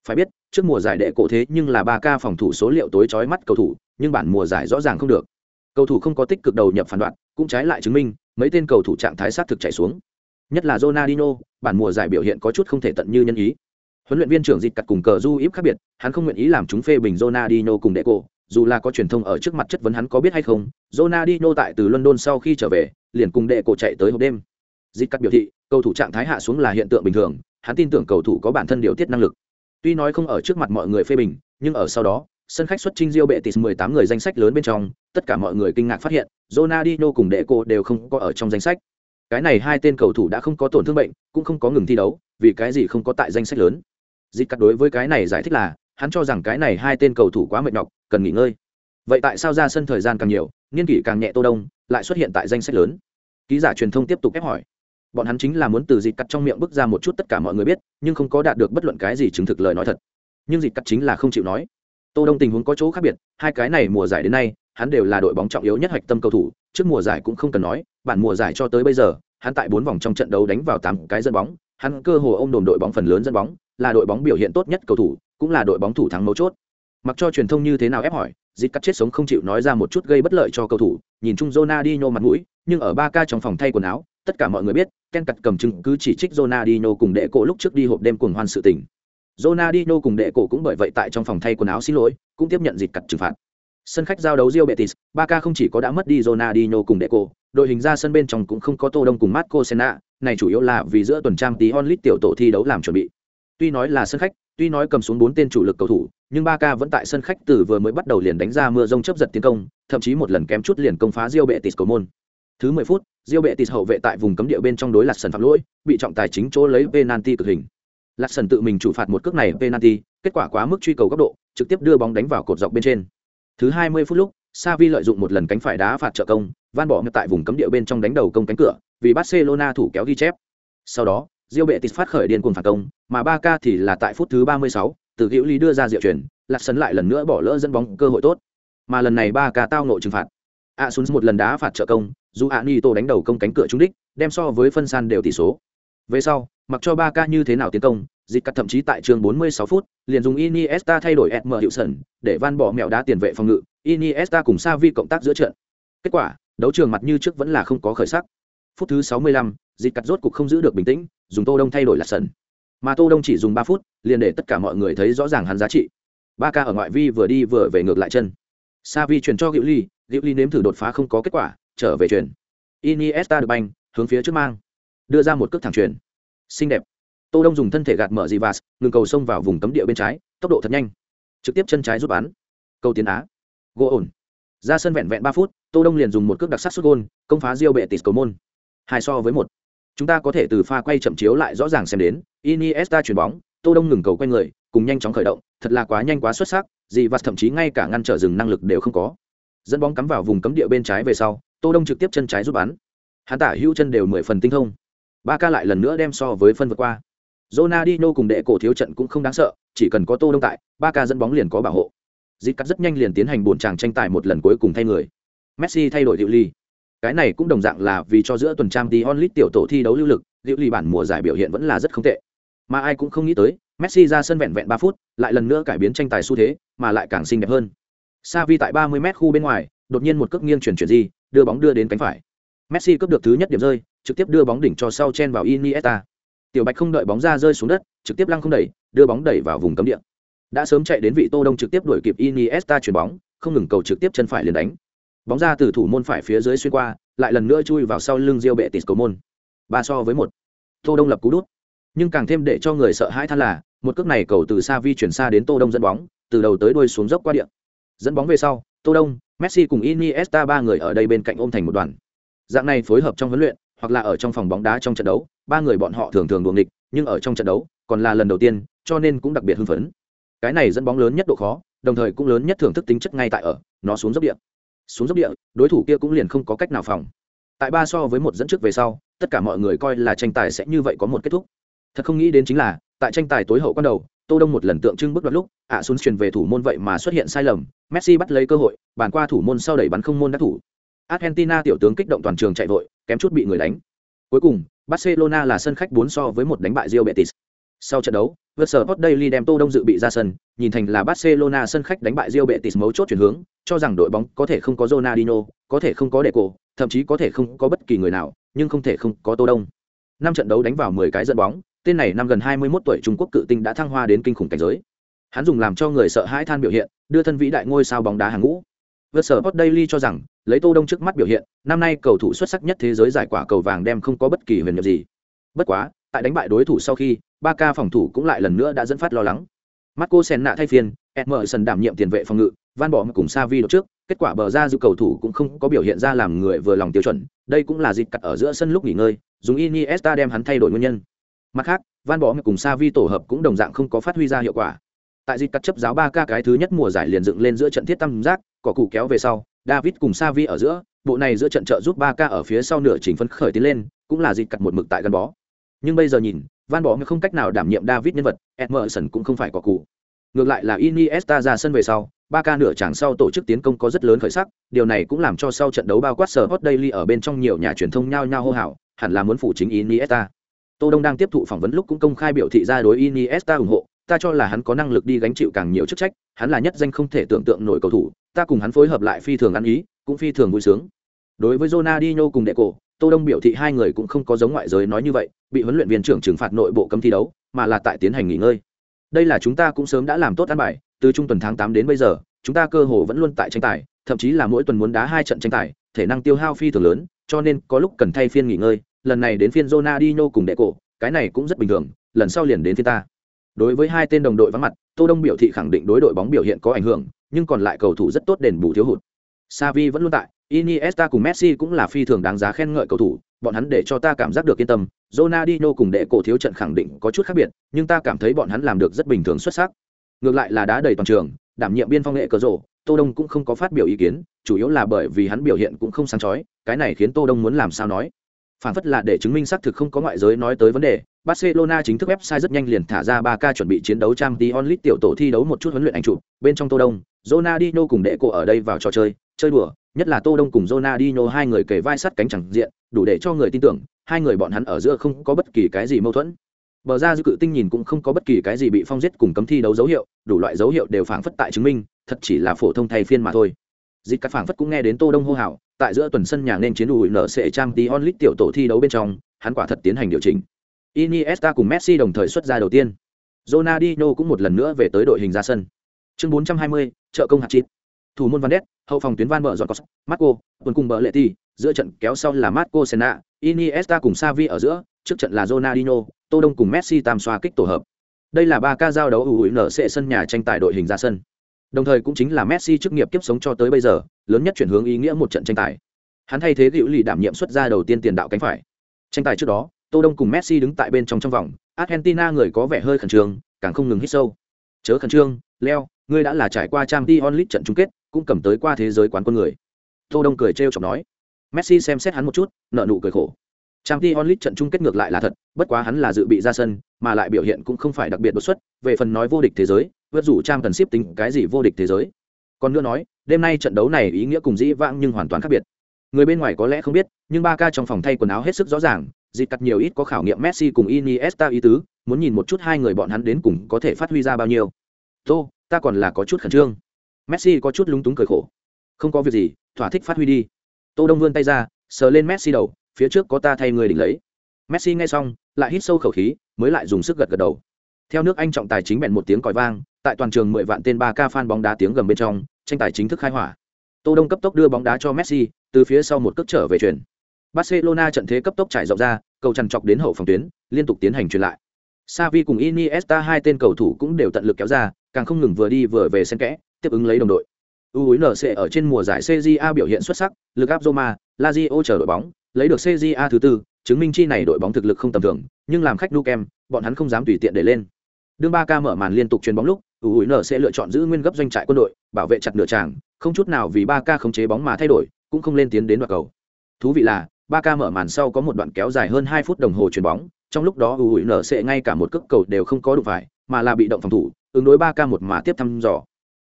Phải biết, trước mùa giải đệ cổ thế nhưng là ba ca phòng thủ số liệu tối chói mắt cầu thủ, nhưng bản mùa giải rõ ràng không được. Cầu thủ không có tích cực đầu nhập phản đoạn, cũng trái lại chứng minh, mấy tên cầu thủ trạng thái sát thực chạy xuống. Nhất là Ronaldinho, bản mùa giải biểu hiện có chút không thể tận như nhân ý. Huấn luyện viên trưởng dịch cặt cùng cờ du ít khác biệt, hắn không nguyện ý làm chúng phê bình Ronaldinho cùng đệ cổ, dù là có truyền thông ở trước mặt chất vấn hắn có biết hay không, Ronaldinho tại từ London sau khi trở về, liền cùng đệ cổ chạy tới hộp đêm. Dịch cắt biểu thị, cầu thủ trạng thái hạ xuống là hiện tượng bình thường, hắn tin tưởng cầu thủ có bản thân điều tiết năng lực. Tuy nói không ở trước mặt mọi người phê bình, nhưng ở sau đó, sân khách xuất Trinh Diêu bệ tịt 18 người danh sách lớn bên trong, tất cả mọi người kinh ngạc phát hiện, Ronaldinho cùng Deco đều không có ở trong danh sách. Cái này hai tên cầu thủ đã không có tổn thương bệnh, cũng không có ngừng thi đấu, vì cái gì không có tại danh sách lớn. Dịch cắt đối với cái này giải thích là, hắn cho rằng cái này hai tên cầu thủ quá mệt nhọc, cần nghỉ ngơi. Vậy tại sao ra sân thời gian càng nhiều, niên kỷ càng nhẹ Tô Đông, lại xuất hiện tại danh sách lớn? Ký giả truyền thông tiếp tục ép hỏi. Bọn hắn chính là muốn từ dịch cắt trong miệng bức ra một chút tất cả mọi người biết, nhưng không có đạt được bất luận cái gì chứng thực lời nói thật. Nhưng dịch cắt chính là không chịu nói. Tô Đông tình huống có chỗ khác biệt, hai cái này mùa giải đến nay, hắn đều là đội bóng trọng yếu nhất hạch tâm cầu thủ, trước mùa giải cũng không cần nói, bản mùa giải cho tới bây giờ, hắn tại bốn vòng trong trận đấu đánh vào tám cái dẫn bóng, hắn cơ hồ ôm đồn đội bóng phần lớn dẫn bóng, là đội bóng biểu hiện tốt nhất cầu thủ, cũng là đội bóng thủ thắng mấu chốt. Mặc cho truyền thông như thế nào ép hỏi, dịch cắt chết sống không chịu nói ra một chút gây bất lợi cho cầu thủ, nhìn chung Ronaldinho mặt mũi, nhưng ở 3K trong phòng thay quần áo, tất cả mọi người biết, Ken cặt cầm chứng cứ chỉ trích Ronaldinho cùng đệ cổ lúc trước đi hộp đêm cuồng hoan sự tình. Ronaldinho cùng đệ cổ cũng bởi vậy tại trong phòng thay quần áo xin lỗi, cũng tiếp nhận dịch cặt trừng phạt. Sân khách giao đấu Real Betis, Barca không chỉ có đã mất đi Ronaldinho cùng Deco, đội hình ra sân bên trong cũng không có Tô Đông cùng Marco Senna, này chủ yếu là vì giữa tuần trang tí onlit tiểu tổ thi đấu làm chuẩn bị. Tuy nói là sân khách, tuy nói cầm xuống bốn tên chủ lực cầu thủ, nhưng Barca vẫn tại sân khách từ vừa mới bắt đầu liền đánh ra mưa rông chấp giật tiến công, thậm chí một lần kém chút liền công phá Real Betis cầu môn. Thứ 10 phút, Real Betis hậu vệ tại vùng cấm địa bên trong đối lật sân phạm lỗi, bị trọng tài chính chỗ lấy penalty cực hình. Lật sân tự mình chủ phạt một cước này penalty, kết quả quá mức truy cầu góc độ, trực tiếp đưa bóng đánh vào cột dọc bên trên. Thứ 20 phút lúc, Xavi lợi dụng một lần cánh phải đá phạt trợ công, van bỏ tại vùng cấm địa bên trong đánh đầu công cánh cửa, vì Barcelona thủ kéo ghi chép. Sau đó, diêu bệ tịt phát khởi điên cuồng phản công, mà Barca thì là tại phút thứ 36, từ hữu Lý đưa ra diệu chuyển, Lạc Sân lại lần nữa bỏ lỡ dẫn bóng cơ hội tốt. Mà lần này Barca tao ngộ trừng phạt. Asun một lần đá phạt trợ công, dù Anito đánh đầu công cánh cửa trúng đích, đem so với phân san đều tỷ số. Về sau, mặc cho Barca như thế nào tiến công, dịch cắt thậm chí tại trường 46 phút, liền dùng Iniesta thay đổi Edmer Hiệu Sẩn, để van bỏ mèo đá tiền vệ phòng ngự, Iniesta cùng Xavi cộng tác giữa trận. Kết quả, đấu trường mặt như trước vẫn là không có khởi sắc. Phút thứ 65, dịch cắt rốt cục không giữ được bình tĩnh, dùng Tô Đông thay đổi là sần, Mà Tô Đông chỉ dùng 3 phút, liền để tất cả mọi người thấy rõ ràng hắn giá trị. Barca ở ngoại vi vừa đi vừa về ngược lại chân. Xavi chuyển cho Diệu Ly, Diệu Ly nếm thử đột phá không có kết quả, trở về chuyển. Iniesta được banh, hướng phía trước mang, đưa ra một cước thẳng chuyển. Xinh đẹp. Tô Đông dùng thân thể gạt mở Jivas, ngừng cầu xông vào vùng cấm địa bên trái, tốc độ thật nhanh, trực tiếp chân trái giúp bán. Cầu tiến á. Gỗ ổn. Ra sân vẹn vẹn ba phút, Tô Đông liền dùng một cước đặc sắc sút gôn, công phá Real Betis cầu môn. Hai so với một. Chúng ta có thể từ pha quay chậm chiếu lại rõ ràng xem đến, Iniesta chuyển bóng, Tô Đông ngừng cầu quay người, cùng nhanh chóng khởi động, thật là quá nhanh quá xuất sắc, Jivas thậm chí ngay cả ngăn trở dừng năng lực đều không có. Dẫn bóng cắm vào vùng cấm địa bên trái về sau, Tô Đông trực tiếp chân trái giúp bắn. Hắn tả hữu chân đều mười phần tinh thông. Ba ca lại lần nữa đem so với phân vượt qua. Ronaldinho cùng đệ cổ thiếu trận cũng không đáng sợ, chỉ cần có Tô Đông tại, ba ca dẫn bóng liền có bảo hộ. dịp cắt rất nhanh liền tiến hành buồn tràng tranh tài một lần cuối cùng thay người. Messi thay đổi Diệu Ly. Cái này cũng đồng dạng là vì cho giữa tuần trang đi onlit tiểu tổ thi đấu lưu lực, Diệu Ly bản mùa giải biểu hiện vẫn là rất không tệ. Mà ai cũng không nghĩ tới, Messi ra sân vẹn vẹn ba phút, lại lần nữa cải biến tranh tài xu thế, mà lại càng xinh đẹp hơn. Sa vi tại 30m khu bên ngoài, đột nhiên một cước nghiêng chuyển chuyển gì, đưa bóng đưa đến cánh phải. Messi cướp được thứ nhất điểm rơi, trực tiếp đưa bóng đỉnh cho sau chen vào Iniesta. Tiểu Bạch không đợi bóng ra rơi xuống đất, trực tiếp lăng không đẩy, đưa bóng đẩy vào vùng cấm địa. Đã sớm chạy đến vị Tô Đông trực tiếp đuổi kịp Iniesta chuyển bóng, không ngừng cầu trực tiếp chân phải liền đánh. Bóng ra từ thủ môn phải phía dưới xuyên qua, lại lần nữa chui vào sau lưng Diêu Bệ Tịt cầu môn. Ba so với một. Tô Đông lập cú đút. Nhưng càng thêm để cho người sợ hãi than là, một cước này cầu từ xa vi chuyển xa đến Tô Đông dẫn bóng, từ đầu tới đuôi xuống dốc qua địa. Dẫn bóng về sau, Tô Đông, Messi cùng Iniesta ba người ở đây bên cạnh ôm thành một đoàn. Dạng này phối hợp trong huấn luyện, hoặc là ở trong phòng bóng đá trong trận đấu, ba người bọn họ thường thường đuồng địch nhưng ở trong trận đấu, còn là lần đầu tiên, cho nên cũng đặc biệt hưng phấn. Cái này dẫn bóng lớn nhất độ khó, đồng thời cũng lớn nhất thưởng thức tính chất ngay tại ở, nó xuống dốc địa. Xuống dốc địa, đối thủ kia cũng liền không có cách nào phòng. Tại ba so với một dẫn trước về sau, tất cả mọi người coi là tranh tài sẽ như vậy có một kết thúc. Thật không nghĩ đến chính là, tại tranh tài tối hậu quan đầu, Tô Đông một lần tượng trưng bước đoạt lúc, ạ à, xuống truyền về thủ môn vậy mà xuất hiện sai lầm, Messi bắt lấy cơ hội, bàn qua thủ môn sau đẩy bắn không môn đắc thủ. Argentina tiểu tướng kích động toàn trường chạy vội, kém chút bị người đánh. Cuối cùng, Barcelona là sân khách 4 so với một đánh bại Real Betis. Sau trận đấu, Versport Daily đem Tô Đông dự bị ra sân, nhìn thành là Barcelona sân khách đánh bại Real Betis mấu chốt chuyển hướng, cho rằng đội bóng có thể không có Ronaldinho, có thể không có Deco, thậm chí có thể không có bất kỳ người nào, nhưng không thể không có Tô Đông. Năm trận đấu đánh vào 10 cái dẫn bóng, tên này năm gần 21 tuổi Trung Quốc cự tinh đã thăng hoa đến kinh khủng cảnh giới. Hắn dùng làm cho người sợ hãi than biểu hiện, đưa thân vĩ đại ngôi sao bóng đá hàng ngũ. Versport Daily cho rằng, lấy Tô Đông trước mắt biểu hiện, năm nay cầu thủ xuất sắc nhất thế giới giải quả cầu vàng đem không có bất kỳ huyền nhiệm gì. Bất quá, tại đánh bại đối thủ sau khi, Barca phòng thủ cũng lại lần nữa đã dẫn phát lo lắng. Marco Senna thay phiên, Emerson đảm nhiệm tiền vệ phòng ngự, Van Bommel cùng Xavi đột trước, kết quả bờ ra dư cầu thủ cũng không có biểu hiện ra làm người vừa lòng tiêu chuẩn, đây cũng là dịp cắt ở giữa sân lúc nghỉ ngơi, dùng Iniesta đem hắn thay đổi nguyên nhân. Mặt khác, Van Bommel cùng Xavi tổ hợp cũng đồng dạng không có phát huy ra hiệu quả. Tại dịp cắt chấp giáo 3K cái thứ nhất mùa giải liền dựng lên giữa trận thiết tam giác, cỏ cụ kéo về sau, David cùng Savi ở giữa, bộ này giữa trận trợ giúp ba ca ở phía sau nửa chỉnh phân khởi tiến lên, cũng là dịp cặt một mực tại gắn bó. Nhưng bây giờ nhìn, Van Bỏ không cách nào đảm nhiệm David nhân vật, Emerson cũng không phải cỏ cụ. Ngược lại là Iniesta ra sân về sau, ba ca nửa chẳng sau tổ chức tiến công có rất lớn khởi sắc, điều này cũng làm cho sau trận đấu bao quát sở Hot Daily ở bên trong nhiều nhà truyền thông nhao nhao hô hào, hẳn là muốn phụ chính Iniesta. Tô Đông đang tiếp thụ phỏng vấn lúc cũng công khai biểu thị ra đối Iniesta ủng hộ, ta cho là hắn có năng lực đi gánh chịu càng nhiều chức trách, hắn là nhất danh không thể tưởng tượng nổi cầu thủ, ta cùng hắn phối hợp lại phi thường ăn ý, cũng phi thường vui sướng. Đối với Ronaldinho cùng đệ cổ, Tô Đông biểu thị hai người cũng không có giống ngoại giới nói như vậy, bị huấn luyện viên trưởng trừng phạt nội bộ cấm thi đấu, mà là tại tiến hành nghỉ ngơi. Đây là chúng ta cũng sớm đã làm tốt an bài, từ trung tuần tháng 8 đến bây giờ, chúng ta cơ hồ vẫn luôn tại tranh tài, thậm chí là mỗi tuần muốn đá hai trận tranh tài, thể năng tiêu hao phi thường lớn, cho nên có lúc cần thay phiên nghỉ ngơi, lần này đến phiên Ronaldinho cùng đệ cổ, cái này cũng rất bình thường, lần sau liền đến phiên ta. Đối với hai tên đồng đội vắng mặt, Tô Đông biểu thị khẳng định đối đội bóng biểu hiện có ảnh hưởng, nhưng còn lại cầu thủ rất tốt đền bù thiếu hụt. Xavi vẫn luôn tại, Iniesta cùng Messi cũng là phi thường đáng giá khen ngợi cầu thủ, bọn hắn để cho ta cảm giác được yên tâm. Ronaldinho cùng đệ cổ thiếu trận khẳng định có chút khác biệt, nhưng ta cảm thấy bọn hắn làm được rất bình thường xuất sắc. Ngược lại là đá đầy toàn trường, đảm nhiệm biên phong nghệ cờ rổ, Tô Đông cũng không có phát biểu ý kiến, chủ yếu là bởi vì hắn biểu hiện cũng không sáng chói, cái này khiến Tô Đông muốn làm sao nói. Phản phất là để chứng minh xác thực không có ngoại giới nói tới vấn đề, Barcelona chính thức website rất nhanh liền thả ra 3K chuẩn bị chiến đấu Champions League tiểu tổ thi đấu một chút huấn luyện ảnh chụp, bên trong Tô Đông, Ronaldinho cùng đệ cô ở đây vào trò chơi, chơi đùa, nhất là Tô Đông cùng Ronaldinho hai người kề vai sát cánh chẳng diện, đủ để cho người tin tưởng, hai người bọn hắn ở giữa không có bất kỳ cái gì mâu thuẫn. Bờ ra dư cự tinh nhìn cũng không có bất kỳ cái gì bị phong giết cùng cấm thi đấu dấu hiệu, đủ loại dấu hiệu đều phảng phất tại chứng minh, thật chỉ là phổ thông thay phiên mà thôi dịch cắt phảng phất cũng nghe đến tô đông hô hào tại giữa tuần sân nhà nên chiến ủi nở sẽ trang tí onlit tiểu tổ thi đấu bên trong hắn quả thật tiến hành điều chỉnh. Iniesta cùng messi đồng thời xuất ra đầu tiên. Ronaldinho cũng một lần nữa về tới đội hình ra sân. Chương 420, trợ công hạt chít thủ môn van hậu phòng tuyến van bờ dọn cos marco tuần cùng bờ lệ ti giữa trận kéo sau là marco senna iniesta cùng savi ở giữa trước trận là ronaldinho tô đông cùng messi tam xoa kích tổ hợp. Đây là ba ca giao đấu ủi nở sẽ sân nhà tranh tài đội hình ra sân đồng thời cũng chính là messi chức nghiệp kiếp sống cho tới bây giờ, lớn nhất chuyển hướng ý nghĩa một trận tranh tài. Hắn thay thế hữu lì đảm nhiệm xuất ra đầu tiên tiền đạo cánh phải. Tranh tài trước đó, tô đông cùng messi đứng tại bên trong trong vòng, argentina người có vẻ hơi khẩn trương, càng không ngừng hít sâu. Chớ khẩn trương, leo, ngươi đã là trải qua Champions League trận chung kết, cũng cầm tới qua thế giới quán quân người. Tô đông cười trêu chọc nói. Messi xem xét hắn một chút, nở nụ cười khổ. Champions League trận chung kết ngược lại là thật, bất quá hắn là dự bị ra sân, mà lại biểu hiện cũng không phải đặc biệt đột xuất, về phần nói vô địch thế giới vượt rủ trang cần ship tính cái gì vô địch thế giới. Còn nữa nói, đêm nay trận đấu này ý nghĩa cùng dĩ vãng nhưng hoàn toàn khác biệt. Người bên ngoài có lẽ không biết, nhưng ba ca trong phòng thay quần áo hết sức rõ ràng, dịp cắt nhiều ít có khảo nghiệm messi cùng iniesta ý tứ, muốn nhìn một chút hai người bọn hắn đến cùng có thể phát huy ra bao nhiêu. Tô, ta còn là có chút khẩn trương. Messi có chút lúng túng cười khổ. Không có việc gì, thỏa thích phát huy đi. Tô đông vươn tay ra, sờ lên messi đầu, phía trước có ta thay người đỉnh lấy. Messi nghe xong, lại hít sâu khẩu khí, mới lại dùng sức gật gật đầu theo nước anh trọng tài chính bèn một tiếng còi vang tại toàn trường mười vạn tên ba ca fan bóng đá tiếng gầm bên trong tranh tài chính thức khai hỏa. Tô đông cấp tốc đưa bóng đá cho messi từ phía sau một cước trở về chuyển barcelona trận thế cấp tốc trải rộng ra cầu chằn chọc đến hậu phòng tuyến liên tục tiến hành truyền lại. Xavi cùng Iniesta hai tên cầu thủ cũng đều tận lực kéo ra, càng không ngừng vừa đi vừa về xen kẽ, tiếp ứng lấy đồng đội. UNC ở trên mùa giải CJA biểu hiện xuất sắc, lực áp Roma, Lazio chờ đội bóng, lấy được CJA thứ tư, chứng minh chi này đội bóng thực lực không tầm thường, nhưng làm khách Nukem, bọn hắn không dám tùy tiện để lên. Đương ba ca mở màn liên tục chuyền bóng lúc, Nở sẽ lựa chọn giữ nguyên gấp doanh trại quân đội, bảo vệ chặt nửa tràng, không chút nào vì ba ca khống chế bóng mà thay đổi, cũng không lên tiến đến đoạt cầu. Thú vị là, ba ca mở màn sau có một đoạn kéo dài hơn hai phút đồng hồ chuyền bóng, trong lúc đó Uội Nở sẽ ngay cả một cước cầu đều không có đụng phải, mà là bị động phòng thủ, ứng đối ba ca một mà tiếp thăm dò.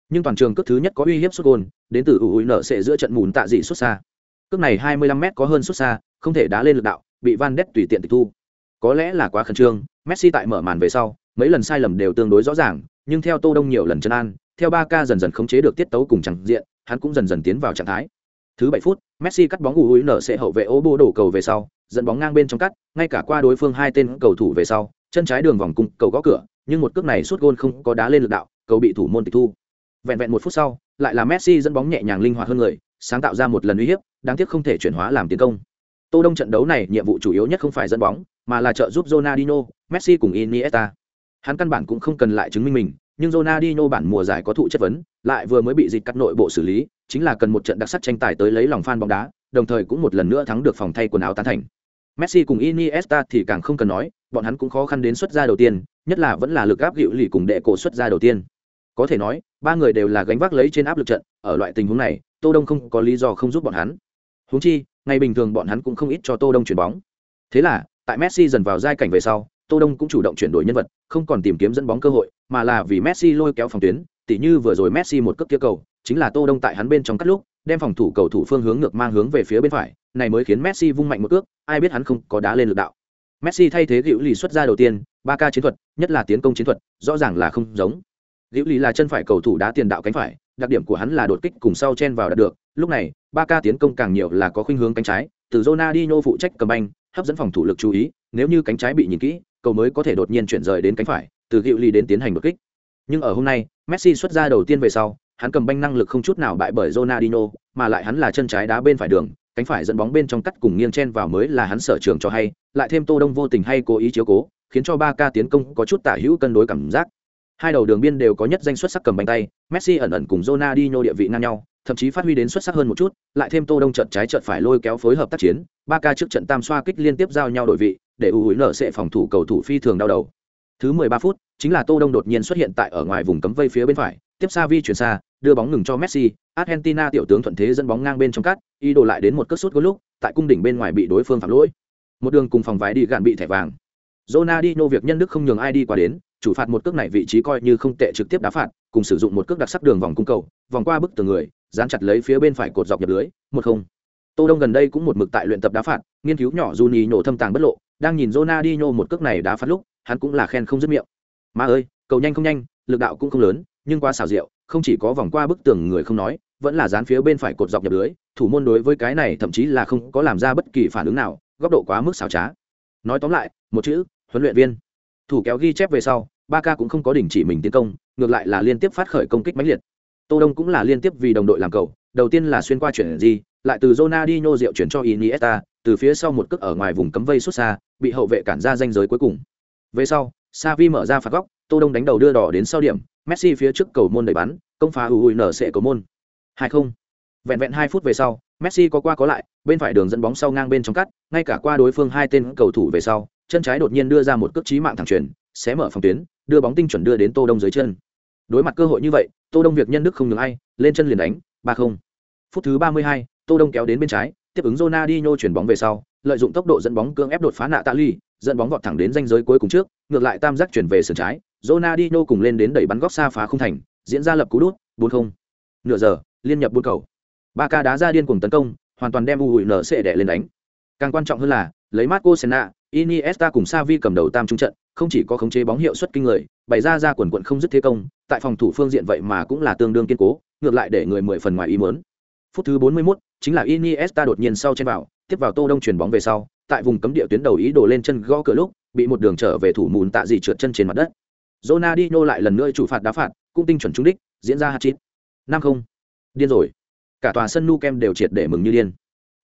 Nhưng toàn trường cước thứ nhất có uy hiếp sút gol, đến từ Uội Nở sẽ giữa trận mùn tạ dị xuất xa. Cước này 25m có hơn xuất xa, không thể đá lên lực đạo, bị Van Ness tùy tiện tịch thu. Có lẽ là quá khẩn trương, Messi tại mở màn về sau, mấy lần sai lầm đều tương đối rõ ràng, nhưng theo Tô Đông nhiều lần chân an, theo ba ca dần dần khống chế được tiết tấu cùng chẳng diện, hắn cũng dần dần tiến vào trạng thái. Thứ bảy phút, Messi cắt bóng ùi nở sẽ hậu vệ ô bô đổ cầu về sau, dẫn bóng ngang bên trong cắt, ngay cả qua đối phương hai tên cầu thủ về sau, chân trái đường vòng cung, cầu gõ cửa, nhưng một cước này suốt gôn không có đá lên lực đạo, cầu bị thủ môn tịch thu. Vẹn vẹn một phút sau, lại là Messi dẫn bóng nhẹ nhàng linh hoạt hơn người, sáng tạo ra một lần uy hiếp, đáng tiếc không thể chuyển hóa làm tiến công. Tô Đông trận đấu này nhiệm vụ chủ yếu nhất không phải dẫn bóng, mà là trợ giúp Ronaldinho, Messi cùng Iniesta. Hắn căn bản cũng không cần lại chứng minh mình, nhưng Ronaldinho bản mùa giải có thụ chất vấn, lại vừa mới bị dịch cắt nội bộ xử lý, chính là cần một trận đặc sắc tranh tài tới lấy lòng fan bóng đá, đồng thời cũng một lần nữa thắng được phòng thay quần áo tán thành. Messi cùng Iniesta thì càng không cần nói, bọn hắn cũng khó khăn đến xuất ra đầu tiên, nhất là vẫn là lực áp hữu lì cùng đệ cổ xuất ra đầu tiên. Có thể nói, ba người đều là gánh vác lấy trên áp lực trận, ở loại tình huống này, Tô Đông không có lý do không giúp bọn hắn. Huống chi, ngày bình thường bọn hắn cũng không ít cho Tô Đông chuyển bóng. Thế là, tại Messi dần vào giai cảnh về sau, Tô Đông cũng chủ động chuyển đổi nhân vật, không còn tìm kiếm dẫn bóng cơ hội, mà là vì Messi lôi kéo phòng tuyến, tỉ như vừa rồi Messi một cước kia cầu, chính là Tô Đông tại hắn bên trong cắt lúc, đem phòng thủ cầu thủ phương hướng ngược mang hướng về phía bên phải, này mới khiến Messi vung mạnh một cước, ai biết hắn không có đá lên lực đạo. Messi thay thế Diệu Lì xuất ra đầu tiên, ba ca chiến thuật, nhất là tiến công chiến thuật, rõ ràng là không giống. Diệu Lì là chân phải cầu thủ đá tiền đạo cánh phải, đặc điểm của hắn là đột kích cùng sau chen vào đạt được, lúc này, ba ca tiến công càng nhiều là có khuynh hướng cánh trái, từ Ronaldinho phụ trách cầm banh, hấp dẫn phòng thủ lực chú ý, nếu như cánh trái bị nhìn kỹ, cầu mới có thể đột nhiên chuyển rời đến cánh phải, từ hiệu ly đến tiến hành đột kích. Nhưng ở hôm nay, Messi xuất ra đầu tiên về sau, hắn cầm banh năng lực không chút nào bại bởi Ronaldinho, mà lại hắn là chân trái đá bên phải đường, cánh phải dẫn bóng bên trong cắt cùng nghiêng chen vào mới là hắn sở trường cho hay, lại thêm Tô Đông vô tình hay cố ý chiếu cố, khiến cho ba ca tiến công có chút tả hữu cân đối cảm giác. Hai đầu đường biên đều có nhất danh xuất sắc cầm banh tay, Messi ẩn ẩn cùng Ronaldinho địa vị ngang nhau, thậm chí phát huy đến xuất sắc hơn một chút, lại thêm Tô Đông trận trái trận phải lôi kéo phối hợp tác chiến, ba ca trước trận tam xoa kích liên tiếp giao nhau đổi vị, để ủ hủi nở sẽ phòng thủ cầu thủ phi thường đau đầu. Thứ 13 phút, chính là Tô Đông đột nhiên xuất hiện tại ở ngoài vùng cấm vây phía bên phải, tiếp xa vi chuyển xa, đưa bóng ngừng cho Messi, Argentina tiểu tướng thuận thế dẫn bóng ngang bên trong cắt, ý đồ lại đến một cất sút gol lúc, tại cung đỉnh bên ngoài bị đối phương phạm lỗi. Một đường cùng phòng vái đi gạn bị thẻ vàng. Ronaldinho việc nhân đức không nhường ai đi qua đến, chủ phạt một cước này vị trí coi như không tệ trực tiếp đá phạt, cùng sử dụng một cước đặc sắc đường vòng cung cầu, vòng qua bức tường người, dán chặt lấy phía bên phải cột dọc nhập lưới, một không. Tô Đông gần đây cũng một mực tại luyện tập đá phạt, nghiên cứu nhỏ Juni nổ thâm tàng bất lộ, đang nhìn Ronaldinho một cước này đá phạt lúc, hắn cũng là khen không dứt miệng. Má ơi, cầu nhanh không nhanh, lực đạo cũng không lớn, nhưng quá xảo diệu, không chỉ có vòng qua bức tường người không nói, vẫn là dán phía bên phải cột dọc nhập lưới thủ môn đối với cái này thậm chí là không có làm ra bất kỳ phản ứng nào góc độ quá mức xảo trá nói tóm lại một chữ huấn luyện viên thủ kéo ghi chép về sau ba ca cũng không có đình chỉ mình tiến công ngược lại là liên tiếp phát khởi công kích mãnh liệt tô đông cũng là liên tiếp vì đồng đội làm cầu, đầu tiên là xuyên qua chuyển gì, lại từ Ronaldinho diệu chuyển cho Iniesta, từ phía sau một cước ở ngoài vùng cấm vây xuất xa, bị hậu vệ cản ra danh giới cuối cùng. Về sau, Xavi mở ra phạt góc, tô đông đánh đầu đưa đỏ đến sau điểm, messi phía trước cầu môn đẩy bắn, công phá ùi nở sẽ cầu môn. hai không. Vẹn vẹn hai phút về sau, messi có qua có lại, bên phải đường dẫn bóng sau ngang bên trong cắt, ngay cả qua đối phương hai tên cầu thủ về sau, chân trái đột nhiên đưa ra một cước chí mạng thẳng truyền xé mở phòng tuyến, đưa bóng tinh chuẩn đưa đến tô đông dưới chân đối mặt cơ hội như vậy tô đông việc nhân đức không ngừng ai lên chân liền đánh ba không. Phút thứ ba mươi hai, tô đông kéo đến bên trái tiếp ứng Ronaldinho chuyển bóng về sau lợi dụng tốc độ dẫn bóng cương ép đột phá nạ tạ ly dẫn bóng vọt thẳng đến ranh giới cuối cùng trước ngược lại tam giác chuyển về sườn trái Ronaldinho cùng lên đến đẩy bắn góc xa phá không thành diễn ra lập cú đút bốn không. Nửa giờ liên nhập buôn cầu. Ba ca đá ra điên cuồng tấn công hoàn toàn đem u hụi nở sệ đẻ lên đánh. Càng quan trọng hơn là lấy marco senna iniesta cùng savi cầm đầu tam trung trận không chỉ có khống chế bóng hiệu suất kinh người bày ra ra quần quận không dứt thế công tại phòng thủ phương diện vậy mà cũng là tương đương kiên cố ngược lại để người mười phần ngoài ý muốn. phút thứ 41, chính là iniesta đột nhiên sau trên vào tiếp vào tô đông chuyển bóng về sau tại vùng cấm địa tuyến đầu ý đồ lên chân gõ cửa lúc bị một đường trở về thủ mùn tạ dị trượt chân trên mặt đất. Ronaldinho lại lần nữa chủ phạt đá phạt cũng tinh chuẩn trúng đích diễn ra hat-trick. năm không. Điên rồi. Cả tòa sân nu kem đều triệt để mừng như điên.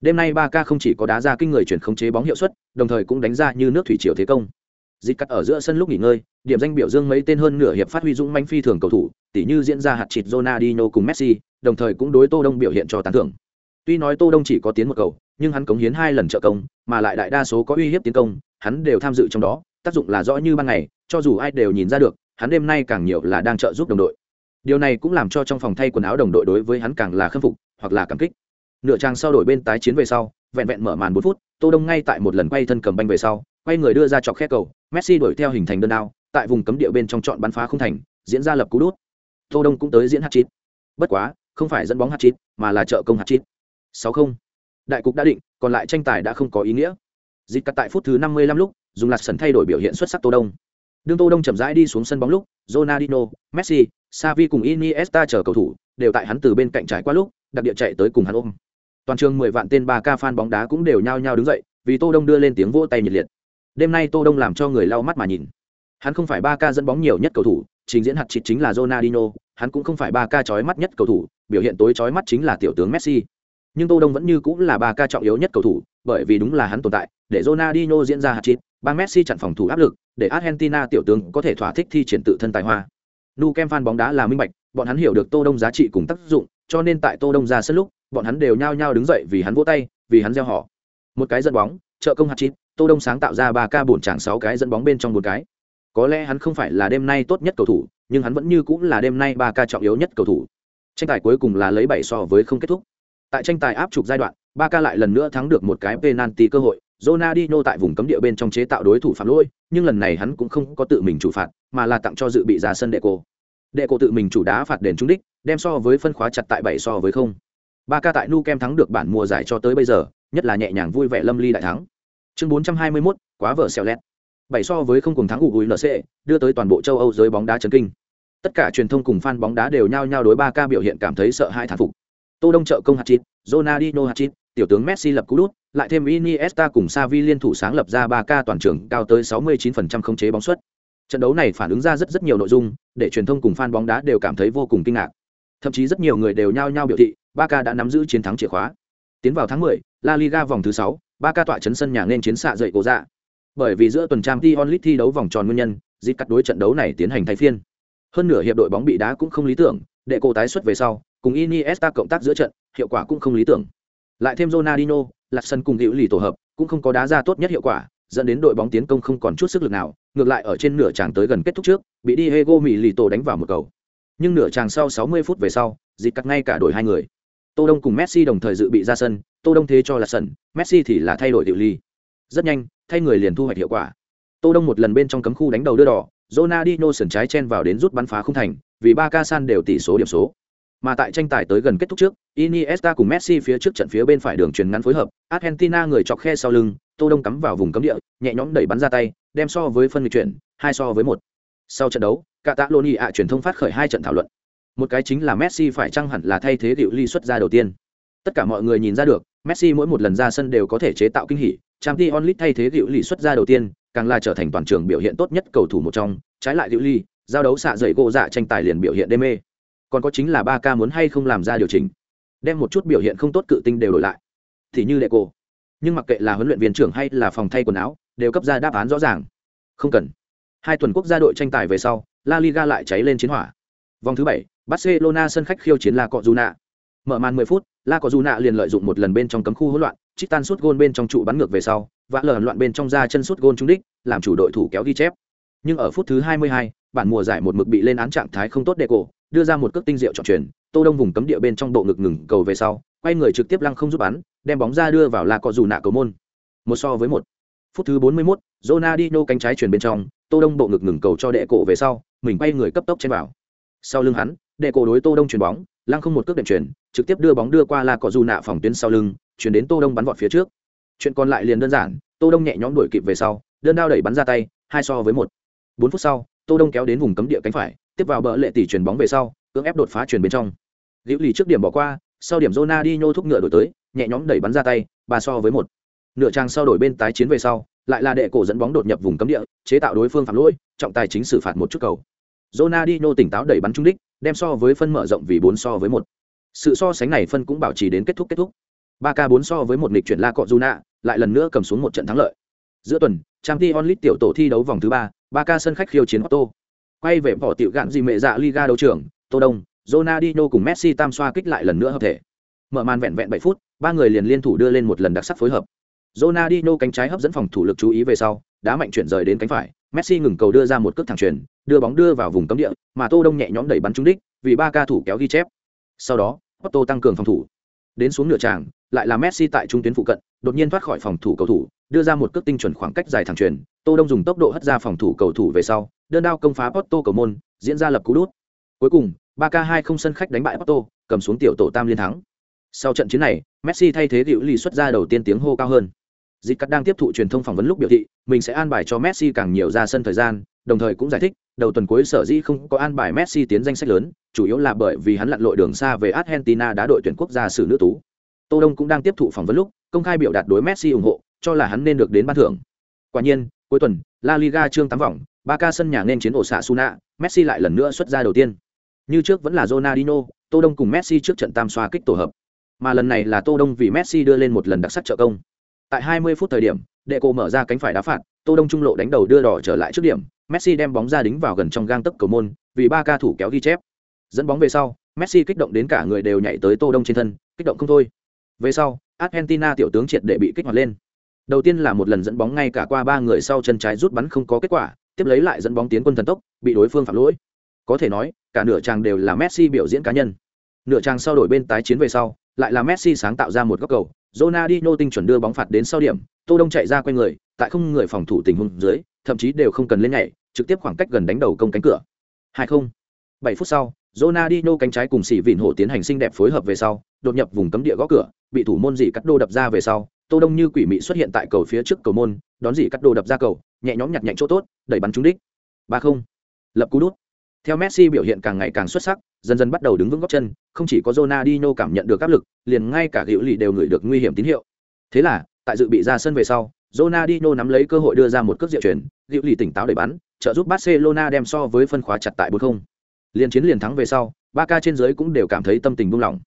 Đêm nay Barca k không chỉ có đá ra kinh người chuyển khống chế bóng hiệu suất đồng thời cũng đánh ra như nước thủy triều thế công dịch cắt ở giữa sân lúc nghỉ ngơi, điểm danh biểu dương mấy tên hơn nửa hiệp phát huy dũng manh phi thường cầu thủ, tỉ như diễn ra hạt chịt Ronaldinho cùng Messi, đồng thời cũng đối tô đông biểu hiện cho tán thưởng. Tuy nói tô đông chỉ có tiến một cầu, nhưng hắn cống hiến hai lần trợ công, mà lại đại đa số có uy hiếp tiến công, hắn đều tham dự trong đó, tác dụng là rõ như ban ngày, cho dù ai đều nhìn ra được, hắn đêm nay càng nhiều là đang trợ giúp đồng đội. Điều này cũng làm cho trong phòng thay quần áo đồng đội đối với hắn càng là khâm phục, hoặc là cảm kích. Nửa trang sau đổi bên tái chiến về sau, vẹn vẹn mở màn bốn phút, tô đông ngay tại một lần quay thân cầm banh về sau, quay người đưa ra chọc khe cầu messi đuổi theo hình thành đơn đao tại vùng cấm địa bên trong chọn bắn phá không thành diễn ra lập cú đút. Tô đông cũng tới diễn hát chít bất quá không phải dẫn bóng hát chít mà là trợ công hát chít sáu không. Đại cục đã định còn lại tranh tài đã không có ý nghĩa. Dịch cắt tại phút thứ năm mươi lăm lúc dùng lạt sần thay đổi biểu hiện xuất sắc tô đông. Đương tô đông chậm rãi đi xuống sân bóng lúc Ronaldinho, Messi, Xavi cùng Iniesta chờ cầu thủ đều tại hắn từ bên cạnh trải qua lúc đặc địa chạy tới cùng hắn ôm. Toàn trường mười vạn tên ba ca fan bóng đá cũng đều nhao nhao đứng dậy vì tô đông đưa lên tiếng vỗ tay nhiệt liệt đêm nay tô đông làm cho người lau mắt mà nhìn. Hắn không phải ba ca dẫn bóng nhiều nhất cầu thủ, trình diễn hạt chịt chính là Ronaldinho, hắn cũng không phải ba ca chói mắt nhất cầu thủ, biểu hiện tối chói mắt chính là tiểu tướng Messi. Nhưng tô đông vẫn như cũng là ba ca trọng yếu nhất cầu thủ, bởi vì đúng là hắn tồn tại, để Ronaldinho diễn ra hạt chịt ba Messi chặn phòng thủ áp lực, để Argentina tiểu tướng có thể thỏa thích thi triển tự thân tài hoa. Nu kem fan bóng đá là minh bạch, bọn hắn hiểu được tô đông giá trị cùng tác dụng, cho nên tại tô đông ra sân lúc, bọn hắn đều nhao nhao đứng dậy vì hắn vỗ tay, vì hắn gieo họ. Một cái dẫn bóng, trợ công hạt chít tô đông sáng tạo ra ba ca bổn chẳng sáu cái dẫn bóng bên trong một cái có lẽ hắn không phải là đêm nay tốt nhất cầu thủ nhưng hắn vẫn như cũng là đêm nay ba ca trọng yếu nhất cầu thủ tranh tài cuối cùng là lấy bảy so với không kết thúc tại tranh tài áp chụp giai đoạn ba ca lại lần nữa thắng được một cái penalty cơ hội Ronaldinho tại vùng cấm địa bên trong chế tạo đối thủ phạm lỗi, nhưng lần này hắn cũng không có tự mình chủ phạt, mà là tặng cho dự bị ra sân đệ cổ. Đệ cổ tự mình chủ đá phạt đền trúng đích, đem so với phân khóa chặt tại bảy so với không. Ba ca tại Nu Kem thắng được bản mùa giải cho tới bây giờ, nhất là nhẹ nhàng vui vẻ lâm ly đại thắng. Chương 421, quá vợ xèo lẹt. Bảy so với không cùng thắng ủ UNC, đưa tới toàn bộ châu Âu giới bóng đá chấn kinh. Tất cả truyền thông cùng fan bóng đá đều nhao nhao đối ba ca biểu hiện cảm thấy sợ hãi thán phục. Tô Đông trợ công hạt chít, Ronaldinho hạt chít, tiểu tướng Messi lập cú đút, lại thêm Iniesta cùng Xavi liên thủ sáng lập ra 3K toàn trường cao tới 69% khống chế bóng suất. Trận đấu này phản ứng ra rất rất nhiều nội dung, để truyền thông cùng fan bóng đá đều cảm thấy vô cùng kinh ngạc. Thậm chí rất nhiều người đều nhao nhao biểu thị, ba ca đã nắm giữ chiến thắng chìa khóa. Tiến vào tháng 10, La Liga vòng thứ 6, ba ca tọa chấn sân nhà nên chiến xạ dậy cổ dạ. Bởi vì giữa tuần trang t onlit thi đấu vòng tròn nguyên nhân, dịp cắt đối trận đấu này tiến hành thay phiên. Hơn nửa hiệp đội bóng bị đá cũng không lý tưởng, để cô tái xuất về sau, cùng Iniesta cộng tác giữa trận, hiệu quả cũng không lý tưởng. Lại thêm Ronaldinho, lạc sân cùng hữu lì tổ hợp cũng không có đá ra tốt nhất hiệu quả dẫn đến đội bóng tiến công không còn chút sức lực nào ngược lại ở trên nửa tràng tới gần kết thúc trước bị Diego tổ đánh vào một cầu nhưng nửa tràng sau 60 phút về sau dịp cắt ngay cả đổi hai người tô đông cùng messi đồng thời dự bị ra sân tô đông thế cho là sân messi thì là thay đổi điệu ly rất nhanh thay người liền thu hoạch hiệu quả tô đông một lần bên trong cấm khu đánh đầu đưa đỏ Ronaldinho sườn trái chen vào đến rút bắn phá không thành vì ba ca san đều tỷ số điểm số mà tại tranh tài tới gần kết thúc trước, Iniesta cùng Messi phía trước trận phía bên phải đường truyền ngắn phối hợp, Argentina người chọc khe sau lưng, Tô Đông cắm vào vùng cấm địa, nhẹ nhõm đẩy bắn ra tay, đem so với phân nghịch chuyển, hai so với một. Sau trận đấu, Catalonia truyền thông phát khởi hai trận thảo luận. một cái chính là messi phải chăng hẳn là thay thế điệu ly xuất ra đầu tiên tất cả mọi người nhìn ra được messi mỗi một lần ra sân đều có thể chế tạo kinh hỉ. Champions League thay thế Diệu Lì xuất ra đầu tiên càng là trở thành toàn trường biểu hiện tốt nhất cầu thủ một trong. Trái lại Diệu Lì, giao đấu xạ dậy gỗ dạ tranh tài liền biểu hiện đê mê. Còn có chính là ba ca muốn hay không làm ra điều chỉnh đem một chút biểu hiện không tốt cự tinh đều đổi lại. Thì như lệ cô nhưng mặc kệ là huấn luyện viên trưởng hay là phòng thay quần áo đều cấp ra đáp án rõ ràng. Không cần. Hai tuần quốc gia đội tranh tài về sau la liga lại cháy lên chiến hỏa. Vòng thứ bảy barcelona sân khách khiêu chiến la cọ dù mở màn 10 phút la có dù Nạ liền lợi dụng một lần bên trong cấm khu hỗn loạn trích tan suốt gôn bên trong trụ bắn ngược về sau và lờ loạn bên trong ra chân suốt gôn trúng đích làm chủ đội thủ kéo ghi chép. Nhưng ở phút thứ 22, bản mùa giải một mực bị lên án trạng thái không tốt đệ cổ đưa ra một cước tinh diệu trọng truyền tô đông vùng cấm địa bên trong bộ ngực ngừng cầu về sau quay người trực tiếp lăng không giúp bắn đem bóng ra đưa vào la có dù nạ cầu môn. Một so với một. Phút thứ 41, Ronaldinho cánh trái chuyển bên trong tô đông bộ ngực ngừng cầu cho đệ cổ về sau mình quay người cấp tốc trên vào. Sau lưng hắn đệ cổ đối tô đông chuyền bóng lăng không một cước đệm chuyển, trực tiếp đưa bóng đưa qua la cọ dù nạ phòng tuyến sau lưng, chuyển đến tô đông bắn vọt phía trước. Chuyện còn lại liền đơn giản, tô đông nhẹ nhõm đuổi kịp về sau, đơn đao đẩy bắn ra tay, hai so với một. Bốn phút sau, tô đông kéo đến vùng cấm địa cánh phải, tiếp vào bờ lệ tỷ chuyển bóng về sau, cưỡng ép đột phá chuyển bên trong. Liễu lì trước điểm bỏ qua, sau điểm Zona đi nhô thúc ngựa đổi tới, nhẹ nhõm đẩy bắn ra tay, ba so với một. Nửa trang sau đổi bên tái chiến về sau, lại là đệ cổ dẫn bóng đột nhập vùng cấm địa, chế tạo đối phương phạm lỗi, trọng tài chính xử phạt một chút cầu. Zona đi nhô tỉnh táo đẩy bắn trúng đích đem so với phân mở rộng vì bốn so với một. Sự so sánh này phân cũng bảo trì đến kết thúc kết thúc. Ba k bốn so với một nghịch chuyển la cọ Juna, lại lần nữa cầm xuống một trận thắng lợi. Giữa tuần trang t onlit tiểu tổ thi đấu vòng thứ ba ba k sân khách khiêu chiến Otto quay về bỏ tiểu gạn gì mẹ dạ liga đấu trường tô đông Ronaldinho cùng Messi tam xoa kích lại lần nữa hợp thể. Mở màn vẹn vẹn 7 phút ba người liền liên thủ đưa lên một lần đặc sắc phối hợp. Ronaldinho cánh trái hấp dẫn phòng thủ lực chú ý về sau, đá mạnh chuyển rời đến cánh phải, Messi ngừng cầu đưa ra một cước thẳng chuyền, đưa bóng đưa vào vùng cấm địa, mà Tô Đông nhẹ nhõm đẩy bắn trúng đích, vì ba ca thủ kéo ghi chép. Sau đó, Porto tăng cường phòng thủ. Đến xuống nửa tràng, lại là Messi tại trung tuyến phụ cận, đột nhiên thoát khỏi phòng thủ cầu thủ, đưa ra một cước tinh chuẩn khoảng cách dài thẳng chuyền, Tô Đông dùng tốc độ hất ra phòng thủ cầu thủ về sau, đơn đao công phá Porto cầu môn, diễn ra lập cú đút. Cuối cùng, Barca 2 không sân khách đánh bại Porto, cầm xuống tiểu tổ tam liên thắng. Sau trận chiến này, Messi thay thế Diệu Lì xuất ra đầu tiên tiếng hô cao hơn. Dịch cắt đang tiếp thụ truyền thông phỏng vấn lúc biểu thị, mình sẽ an bài cho Messi càng nhiều ra sân thời gian, đồng thời cũng giải thích, đầu tuần cuối sở dĩ không có an bài Messi tiến danh sách lớn, chủ yếu là bởi vì hắn lặn lội đường xa về Argentina đã đội tuyển quốc gia xử nữ tú. Tô Đông cũng đang tiếp thụ phỏng vấn lúc, công khai biểu đạt đối Messi ủng hộ, cho là hắn nên được đến ban thưởng. Quả nhiên, cuối tuần, La Liga trương tám vòng, Barca sân nhà nên chiến ổ xạ Suna, Messi lại lần nữa xuất ra đầu tiên. Như trước vẫn là Ronaldinho, Tô Đông cùng Messi trước trận tam xoa kích tổ hợp. Mà lần này là Tô Đông vì Messi đưa lên một lần đặc sắc trợ công. Tại 20 phút thời điểm, đệ cô mở ra cánh phải đá phạt, Tô Đông trung lộ đánh đầu đưa đỏ trở lại trước điểm, Messi đem bóng ra đính vào gần trong gang tấc cầu môn, vì ba ca thủ kéo ghi chép. Dẫn bóng về sau, Messi kích động đến cả người đều nhảy tới Tô Đông trên thân, kích động không thôi. Về sau, Argentina tiểu tướng triệt để bị kích hoạt lên. Đầu tiên là một lần dẫn bóng ngay cả qua ba người sau chân trái rút bắn không có kết quả, tiếp lấy lại dẫn bóng tiến quân thần tốc, bị đối phương phạm lỗi. Có thể nói, cả nửa trang đều là Messi biểu diễn cá nhân. Nửa trang sau đổi bên tái chiến về sau, lại là Messi sáng tạo ra một góc cầu, Ronaldinho tinh chuẩn đưa bóng phạt đến sau điểm, Tô Đông chạy ra quay người, tại không người phòng thủ tình huống dưới, thậm chí đều không cần lên nhảy, trực tiếp khoảng cách gần đánh đầu công cánh cửa. 20. 7 phút sau, Ronaldinho cánh trái cùng xỉ vịn hổ tiến hành xinh đẹp phối hợp về sau, đột nhập vùng cấm địa gõ cửa, bị thủ môn dị cắt đô đập ra về sau, Tô Đông như quỷ mị xuất hiện tại cầu phía trước cầu môn, đón dị cắt đô đập ra cầu, nhẹ nhõm nhặt nhạnh chỗ tốt, đẩy bắn trúng đích. 3-0. Lập cú đút. Theo Messi biểu hiện càng ngày càng xuất sắc, dần dần bắt đầu đứng vững gót chân, không chỉ có Ronaldinho cảm nhận được áp lực, liền ngay cả Diệu Lì đều ngửi được nguy hiểm tín hiệu. Thế là, tại dự bị ra sân về sau, Ronaldinho nắm lấy cơ hội đưa ra một cước diệu chuyển, Diệu Lì tỉnh táo để bắn, trợ giúp Barcelona đem so với phân khóa chặt tại 4-0. Liên chiến liền thắng về sau, Barca trên dưới cũng đều cảm thấy tâm tình buông lỏng.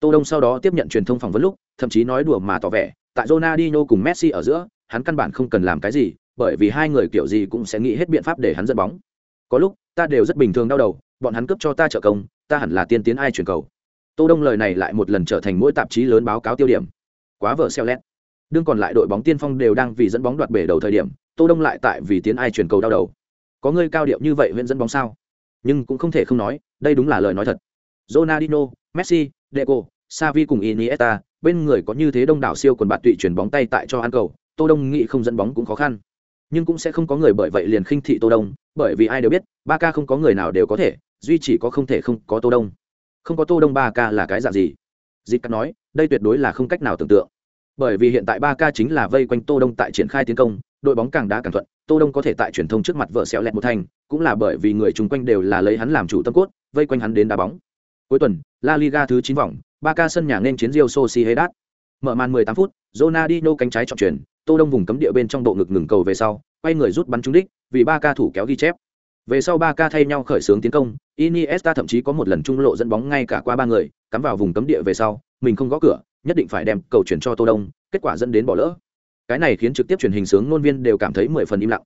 Tô Đông sau đó tiếp nhận truyền thông phỏng vấn lúc, thậm chí nói đùa mà tỏ vẻ, tại Ronaldinho cùng Messi ở giữa, hắn căn bản không cần làm cái gì, bởi vì hai người kiểu gì cũng sẽ nghĩ hết biện pháp để hắn dẫn bóng. Có lúc, ta đều rất bình thường đau đầu, bọn hắn cướp cho ta trợ công, ta hẳn là tiên tiến ai chuyển cầu. Tô Đông lời này lại một lần trở thành mỗi tạp chí lớn báo cáo tiêu điểm. Quá vợ xeo lét. Đương còn lại đội bóng tiên phong đều đang vì dẫn bóng đoạt bể đầu thời điểm, Tô Đông lại tại vì tiến ai chuyển cầu đau đầu. Có người cao điệu như vậy huyện dẫn bóng sao? Nhưng cũng không thể không nói, đây đúng là lời nói thật. Ronaldinho, Messi, Deco, Xavi cùng Iniesta, bên người có như thế đông đảo siêu quần bạn tụy chuyển bóng tay tại cho ăn cầu, Tô Đông nghĩ không dẫn bóng cũng khó khăn. Nhưng cũng sẽ không có người bởi vậy liền khinh thị Tô Đông, bởi vì ai đều biết, ba ca không có người nào đều có thể, duy chỉ có không thể không có Tô Đông. Không có Tô Đông ba ca là cái dạng gì? dịp Cắt nói, đây tuyệt đối là không cách nào tưởng tượng. Bởi vì hiện tại ba ca chính là vây quanh Tô Đông tại triển khai tiến công, đội bóng càng đá càng thuận, Tô Đông có thể tại truyền thông trước mặt vợ xẹo lẹt một thành, cũng là bởi vì người chung quanh đều là lấy hắn làm chủ tâm cốt, vây quanh hắn đến đá bóng. Cuối tuần, La Liga thứ chín vòng, ba ca sân nhà nên chiến rio Sociedad. Mở màn 18 phút, Ronaldinho cánh trái trọng chuyển, Tô Đông vùng cấm địa bên trong bộ ngực ngừng cầu về sau, quay người rút bắn trúng đích, vì ba ca thủ kéo ghi chép. Về sau ba ca thay nhau khởi xướng tiến công, Iniesta thậm chí có một lần trung lộ dẫn bóng ngay cả qua ba người, cắm vào vùng cấm địa về sau, mình không gõ cửa, nhất định phải đem cầu chuyển cho Tô Đông, kết quả dẫn đến bỏ lỡ. Cái này khiến trực tiếp truyền hình sướng ngôn viên đều cảm thấy mười phần im lặng.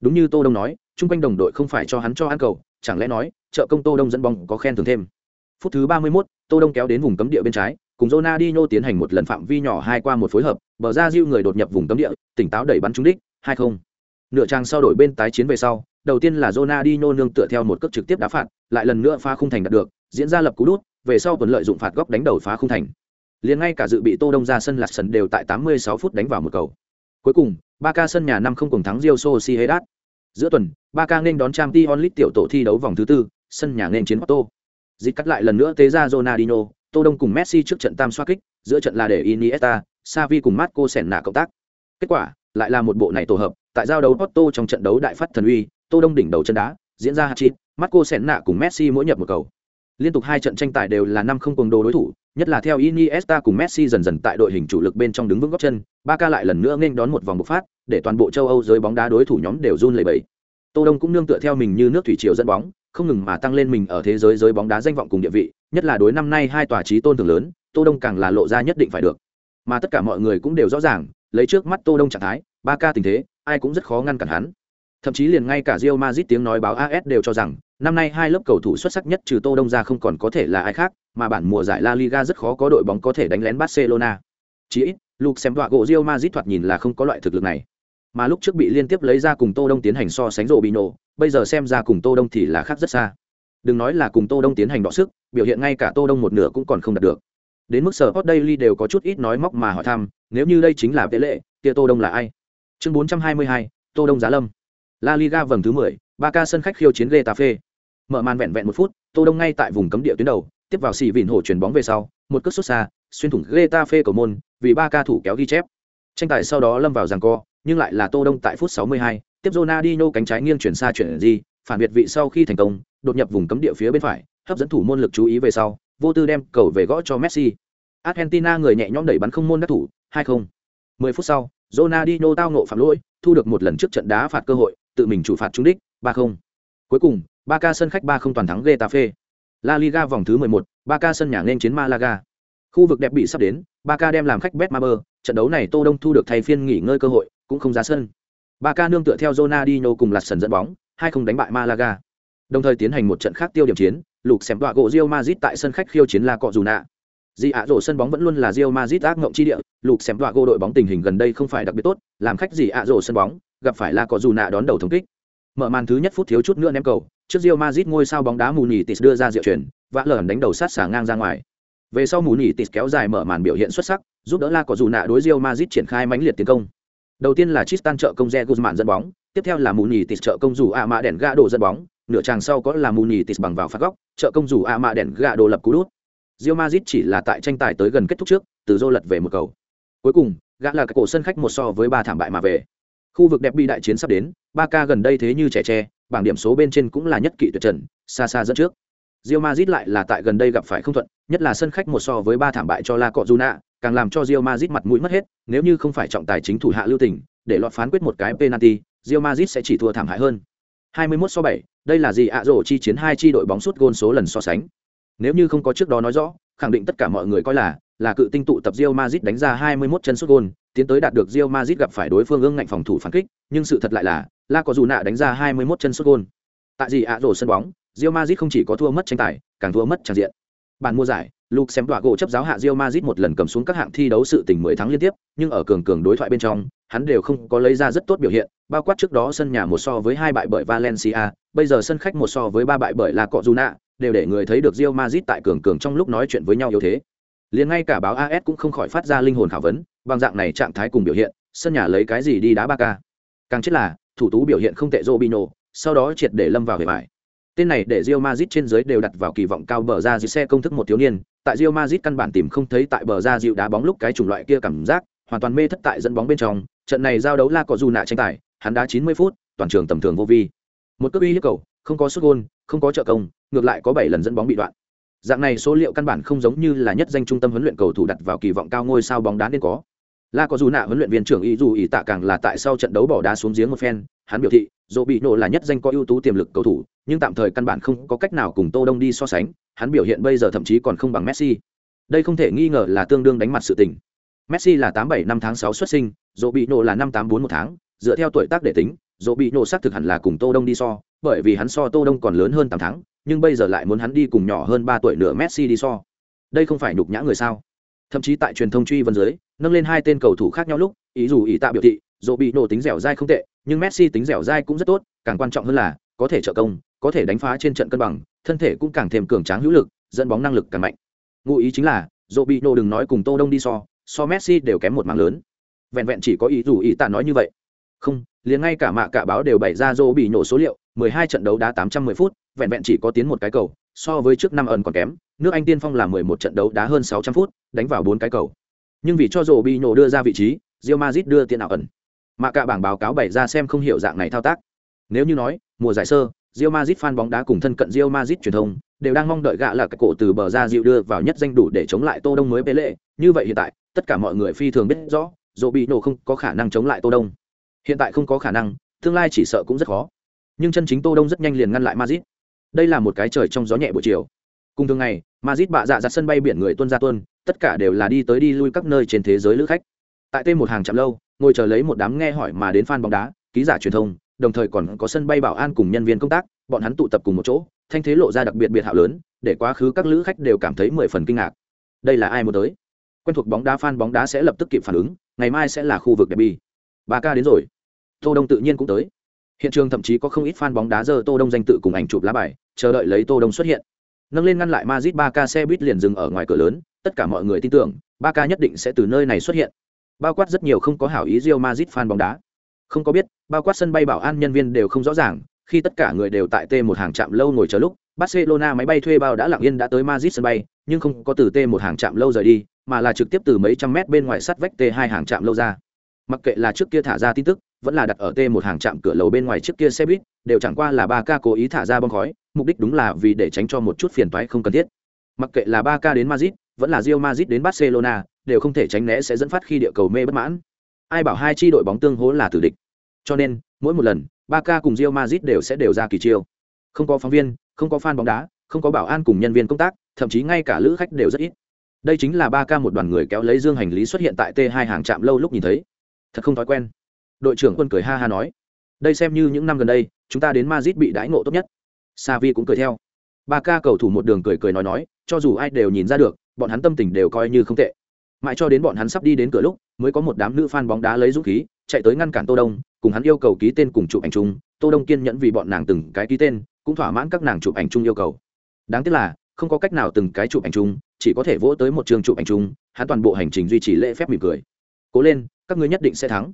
Đúng như Tô Đông nói, chung quanh đồng đội không phải cho hắn cho ăn cầu, chẳng lẽ nói, trợ công Tô Đông dẫn bóng có khen thưởng thêm. Phút thứ 31, Tô Đông kéo đến vùng cấm địa bên trái, cùng Ronaldinho tiến hành một lần phạm vi nhỏ hai qua một phối hợp, bờ ra Diu người đột nhập vùng cấm địa, tỉnh táo đẩy bắn trúng đích, 2-0. Nửa trang sau đổi bên tái chiến về sau, đầu tiên là Ronaldinho nương tựa theo một cước trực tiếp đá phạt, lại lần nữa phá khung thành đạt được, diễn ra lập cú đút, về sau tuần lợi dụng phạt góc đánh đầu phá khung thành. Liền ngay cả dự bị Tô Đông ra sân lạt sân đều tại 86 phút đánh vào một cầu. Cuối cùng, Barca sân nhà năm không cùng thắng Real Sociedad. Giữa tuần, Barca nên đón Champions League tiểu tổ thi đấu vòng thứ tư, sân nhà nên chiến Porto. Dịch cắt lại lần nữa tế ra Ronaldinho, Tô Đông cùng Messi trước trận tam xoá kích, giữa trận là để Iniesta, Xavi cùng Marco Senna cộng tác. Kết quả, lại là một bộ này tổ hợp, tại giao đấu Porto trong trận đấu đại phát thần uy, Tô Đông đỉnh đầu chân đá, diễn ra hat-trick, Marco Senna cùng Messi mỗi nhập một cầu. Liên tục hai trận tranh tài đều là năm không cùng đồ đối thủ, nhất là theo Iniesta cùng Messi dần dần tại đội hình chủ lực bên trong đứng vững gót chân, Barca lại lần nữa nên đón một vòng bộc phát, để toàn bộ châu Âu giới bóng đá đối thủ nhóm đều run lẩy bẩy. Tô Đông cũng nương tựa theo mình như nước thủy triều dẫn bóng, không ngừng mà tăng lên mình ở thế giới giới bóng đá danh vọng cùng địa vị, nhất là đối năm nay hai tòa trí tôn thường lớn, Tô Đông càng là lộ ra nhất định phải được. Mà tất cả mọi người cũng đều rõ ràng, lấy trước mắt Tô Đông trạng thái, ba ca tình thế, ai cũng rất khó ngăn cản hắn. Thậm chí liền ngay cả Real Madrid tiếng nói báo AS đều cho rằng, năm nay hai lớp cầu thủ xuất sắc nhất trừ Tô Đông ra không còn có thể là ai khác, mà bản mùa giải La Liga rất khó có đội bóng có thể đánh lén Barcelona. Chỉ ít, Luke xem đoạn gỗ Real Madrid thoạt nhìn là không có loại thực lực này. Mà lúc trước bị liên tiếp lấy ra cùng Tô Đông tiến hành so sánh rộ bị nổ bây giờ xem ra cùng Tô Đông thì là khác rất xa. Đừng nói là cùng Tô Đông tiến hành đọ sức, biểu hiện ngay cả Tô Đông một nửa cũng còn không đạt được. Đến mức sở Hot Daily đều có chút ít nói móc mà hỏi thăm, nếu như đây chính là tế lệ, kia Tô Đông là ai? Chương 422, Tô Đông Giá Lâm. La Liga vòng thứ 10, Barca sân khách khiêu chiến Getafe. Mở màn vẹn vẹn một phút, Tô Đông ngay tại vùng cấm địa tuyến đầu, tiếp vào xì vịn hổ chuyển bóng về sau, một cước xuất xa, xuyên thủng Getafe cầu môn, vì ca thủ kéo ghi chép. Tranh tài sau đó lâm vào giằng co, nhưng lại là Tô Đông tại phút 62, tiếp Ronaldinho cánh trái nghiêng chuyển xa chuyển gì, phản biệt vị sau khi thành công, đột nhập vùng cấm địa phía bên phải, hấp dẫn thủ môn lực chú ý về sau, vô tư đem cầu về gõ cho Messi. Argentina người nhẹ nhõm đẩy bắn không môn đắc thủ, 2-0. 10 phút sau, Ronaldinho tao ngộ phạm lỗi, thu được một lần trước trận đá phạt cơ hội, tự mình chủ phạt trúng đích, 3-0. Cuối cùng, Barca sân khách 3-0 toàn thắng Getafe. La Liga vòng thứ 11, Barca sân nhà nên chiến Malaga. Khu vực đẹp bị sắp đến, Barca đem làm khách Betmaber, trận đấu này Tô Đông thu được thay phiên nghỉ ngơi cơ hội, cũng không ra sân. Barca nương tựa theo Ronaldinho cùng lật sần dẫn bóng, hai không đánh bại Malaga. Đồng thời tiến hành một trận khác tiêu điểm chiến, lục xem đọa gỗ Real Madrid tại sân khách khiêu chiến La Cọ dù nạ dị ạ rổ sân bóng vẫn luôn là Real Madrid ác ngộng chi địa, lục xem đọa gỗ đội bóng tình hình gần đây không phải đặc biệt tốt, làm khách dị ạ rổ sân bóng, gặp phải La Cọ Juna đón đầu thống kích. Mở màn thứ nhất phút thiếu chút nữa ném cầu, trước Real Madrid ngôi sao bóng đá Muni Tis đưa ra diệu chuyển, vã lởn đánh đầu sát xả ngang ra ngoài. Về sau Muni Tis kéo dài mở màn biểu hiện xuất sắc, giúp đỡ La Cọ Juna đối Real Madrid triển khai mãnh liệt tiến công. Đầu tiên là Tristan trợ công Re Guzman dẫn bóng, tiếp theo là Muni Tis trợ công dù A Mã đèn gã đổ dẫn bóng, nửa chàng sau có là Muni Tis bằng vào phạt góc, trợ công dù A mạ đèn gạ đồ lập cú đút. Real Madrid chỉ là tại tranh tài tới gần kết thúc trước, từ dô lật về một cầu. Cuối cùng, gã là cái cổ sân khách một so với ba thảm bại mà về. Khu vực đẹp bị đại chiến sắp đến, Barca gần đây thế như trẻ tre, bảng điểm số bên trên cũng là nhất kỵ tuyệt trần, xa xa dẫn trước. Real Madrid lại là tại gần đây gặp phải không thuận, nhất là sân khách một so với ba thảm bại cho La Cojuna, càng làm cho Real Madrid mặt mũi mất hết, nếu như không phải trọng tài chính thủ hạ lưu tình, để lọt phán quyết một cái penalty, Real Madrid sẽ chỉ thua thảm hại hơn. 21 so 7, đây là gì ạ rổ chi chiến hai chi đội bóng sút gôn số lần so sánh. Nếu như không có trước đó nói rõ, khẳng định tất cả mọi người coi là là cự tinh tụ tập Real Madrid đánh ra 21 chân sút gôn, tiến tới đạt được Real Madrid gặp phải đối phương ương ngạnh phòng thủ phản kích, nhưng sự thật lại là La có dù nạ đánh ra 21 chân sút gôn. Tại gì ạ rổ sân bóng, Real Madrid không chỉ có thua mất tranh tài, càng thua mất trang diện. Bàn mua giải, Luke xem đọa gỗ chấp giáo hạ Real Madrid một lần cầm xuống các hạng thi đấu sự tình 10 tháng liên tiếp, nhưng ở cường cường đối thoại bên trong, hắn đều không có lấy ra rất tốt biểu hiện, bao quát trước đó sân nhà một so với hai bại bởi Valencia, bây giờ sân khách một so với ba bại bởi La Cọjuna, đều để người thấy được Real Madrid tại cường cường trong lúc nói chuyện với nhau yếu thế. Liền ngay cả báo AS cũng không khỏi phát ra linh hồn khảo vấn, bằng dạng này trạng thái cùng biểu hiện, sân nhà lấy cái gì đi đá Barca? Càng chết là, thủ tú biểu hiện không tệ Robinho, sau đó triệt để lâm vào về bại. Tên này để Real Madrid trên dưới đều đặt vào kỳ vọng cao bờ ra dịu xe công thức một thiếu niên, tại Real Madrid căn bản tìm không thấy tại bờ ra dịu đá bóng lúc cái chủng loại kia cảm giác, hoàn toàn mê thất tại dẫn bóng bên trong, trận này giao đấu La có dù nạ tranh tài, hắn đá 90 phút, toàn trường tầm thường vô vi. Một cước uy hiếp cầu, không có sút gôn, không có trợ công, ngược lại có 7 lần dẫn bóng bị đoạn. Dạng này số liệu căn bản không giống như là nhất danh trung tâm huấn luyện cầu thủ đặt vào kỳ vọng cao ngôi sao bóng đá nên có. La có dù nạ huấn luyện viên trưởng ý dù ý tạ càng là tại sau trận đấu bỏ đá xuống giếng một phen, hắn biểu thị, dù bị nổ là nhất danh có ưu tú tiềm lực cầu thủ, nhưng tạm thời căn bản không có cách nào cùng Tô Đông đi so sánh, hắn biểu hiện bây giờ thậm chí còn không bằng Messi. Đây không thể nghi ngờ là tương đương đánh mặt sự tình. Messi là 87 năm tháng 6 xuất sinh, dù bị nổ là năm 584 một tháng, dựa theo tuổi tác để tính, dù bị nổ xác thực hẳn là cùng Tô Đông đi so, bởi vì hắn so Tô Đông còn lớn hơn 8 tháng, nhưng bây giờ lại muốn hắn đi cùng nhỏ hơn 3 tuổi nửa Messi đi so. Đây không phải nhục nhã người sao? Thậm chí tại truyền thông truy vấn dưới, nâng lên hai tên cầu thủ khác nhau lúc, ý dù ý tạ biểu thị, dù bị nổ tính dẻo dai không tệ, nhưng Messi tính dẻo dai cũng rất tốt, càng quan trọng hơn là có thể trợ công, có thể đánh phá trên trận cân bằng, thân thể cũng càng thêm cường tráng hữu lực, dẫn bóng năng lực càng mạnh. Ngụ ý chính là, Robinho đừng nói cùng Tô Đông đi so, so Messi đều kém một mảng lớn. Vẹn vẹn chỉ có ý dù ý tạ nói như vậy. Không, liền ngay cả mạ cả báo đều bày ra Robinho nổ số liệu, 12 trận đấu đá 810 phút, vẹn vẹn chỉ có tiến một cái cầu, so với trước năm ẩn còn kém, nước Anh tiên phong là 11 trận đấu đá hơn 600 phút, đánh vào 4 cái cầu. Nhưng vì cho Robinho nổ đưa ra vị trí, Real Madrid đưa tiền ảo ẩn. Mạ cả bảng báo cáo bày ra xem không hiểu dạng này thao tác. Nếu như nói, mùa giải sơ, Real Madrid fan bóng đá cùng thân cận Real Madrid truyền thông đều đang mong đợi gạ là cái cổ từ bờ ra dịu đưa vào nhất danh đủ để chống lại Tô Đông mới Pele, như vậy hiện tại, tất cả mọi người phi thường biết rõ, Robinho không có khả năng chống lại Tô Đông. Hiện tại không có khả năng, tương lai chỉ sợ cũng rất khó. Nhưng chân chính Tô Đông rất nhanh liền ngăn lại Madrid. Đây là một cái trời trong gió nhẹ buổi chiều. Cùng thường ngày, Madrid bạ dạ giặt sân bay biển người tuân ra tuân, tất cả đều là đi tới đi lui các nơi trên thế giới lữ khách. Tại tên một hàng chậm lâu, ngồi chờ lấy một đám nghe hỏi mà đến fan bóng đá, ký giả truyền thông, đồng thời còn có sân bay bảo an cùng nhân viên công tác, bọn hắn tụ tập cùng một chỗ, thanh thế lộ ra đặc biệt biệt hạo lớn, để quá khứ các lữ khách đều cảm thấy mười phần kinh ngạc. Đây là ai muốn tới? Quen thuộc bóng đá fan bóng đá sẽ lập tức kịp phản ứng, ngày mai sẽ là khu vực derby. Ba ca đến rồi. Tô Đông tự nhiên cũng tới. Hiện trường thậm chí có không ít fan bóng đá giờ Tô Đông danh tự cùng ảnh chụp lá bài, chờ đợi lấy Tô Đông xuất hiện. Nâng lên ngăn lại Madrid 3K xe buýt liền dừng ở ngoài cửa lớn, tất cả mọi người tin tưởng, 3K nhất định sẽ từ nơi này xuất hiện. Bao quát rất nhiều không có hảo ý Real Madrid fan bóng đá. Không có biết, bao quát sân bay bảo an nhân viên đều không rõ ràng, khi tất cả người đều tại T1 hàng trạm lâu ngồi chờ lúc, Barcelona máy bay thuê bao đã lặng yên đã tới Madrid sân bay, nhưng không có từ T1 hàng trạm lâu rời đi, mà là trực tiếp từ mấy trăm mét bên ngoài sắt vách T2 hàng trạm lâu ra. Mặc kệ là trước kia thả ra tin tức, vẫn là đặt ở T1 hàng trạm cửa lầu bên ngoài trước kia xe buýt, đều chẳng qua là 3K cố ý thả ra bom khói, mục đích đúng là vì để tránh cho một chút phiền toái không cần thiết. Mặc kệ là 3K đến Madrid, vẫn là Real Madrid đến Barcelona, đều không thể tránh né sẽ dẫn phát khi địa cầu mê bất mãn. Ai bảo hai chi đội bóng tương hỗ là tử địch. Cho nên, mỗi một lần, Barca cùng Real Madrid đều sẽ đều ra kỳ chiêu. Không có phóng viên, không có fan bóng đá, không có bảo an cùng nhân viên công tác, thậm chí ngay cả lữ khách đều rất ít. Đây chính là Barca một đoàn người kéo lấy dương hành lý xuất hiện tại T2 hàng trạm lâu lúc nhìn thấy. Thật không thói quen. Đội trưởng quân cười ha ha nói, đây xem như những năm gần đây, chúng ta đến Madrid bị đãi ngộ tốt nhất. Xavi cũng cười theo. Barca cầu thủ một đường cười cười nói nói, cho dù ai đều nhìn ra được, bọn hắn tâm tình đều coi như không tệ. Mãi cho đến bọn hắn sắp đi đến cửa lúc, mới có một đám nữ fan bóng đá lấy dũng khí, chạy tới ngăn cản Tô Đông, cùng hắn yêu cầu ký tên cùng chụp ảnh chung. Tô đông kiên nhẫn vì bọn nàng từng cái ký tên cũng thỏa mãn các nàng chụp ảnh chung yêu cầu. Đáng tiếc là không có cách nào từng cái chụp ảnh chung chỉ có thể vỗ tới một trường chụp ảnh chung hắn toàn bộ hành trình duy trì lễ phép mỉm cười. Cố lên các ngươi nhất định sẽ thắng.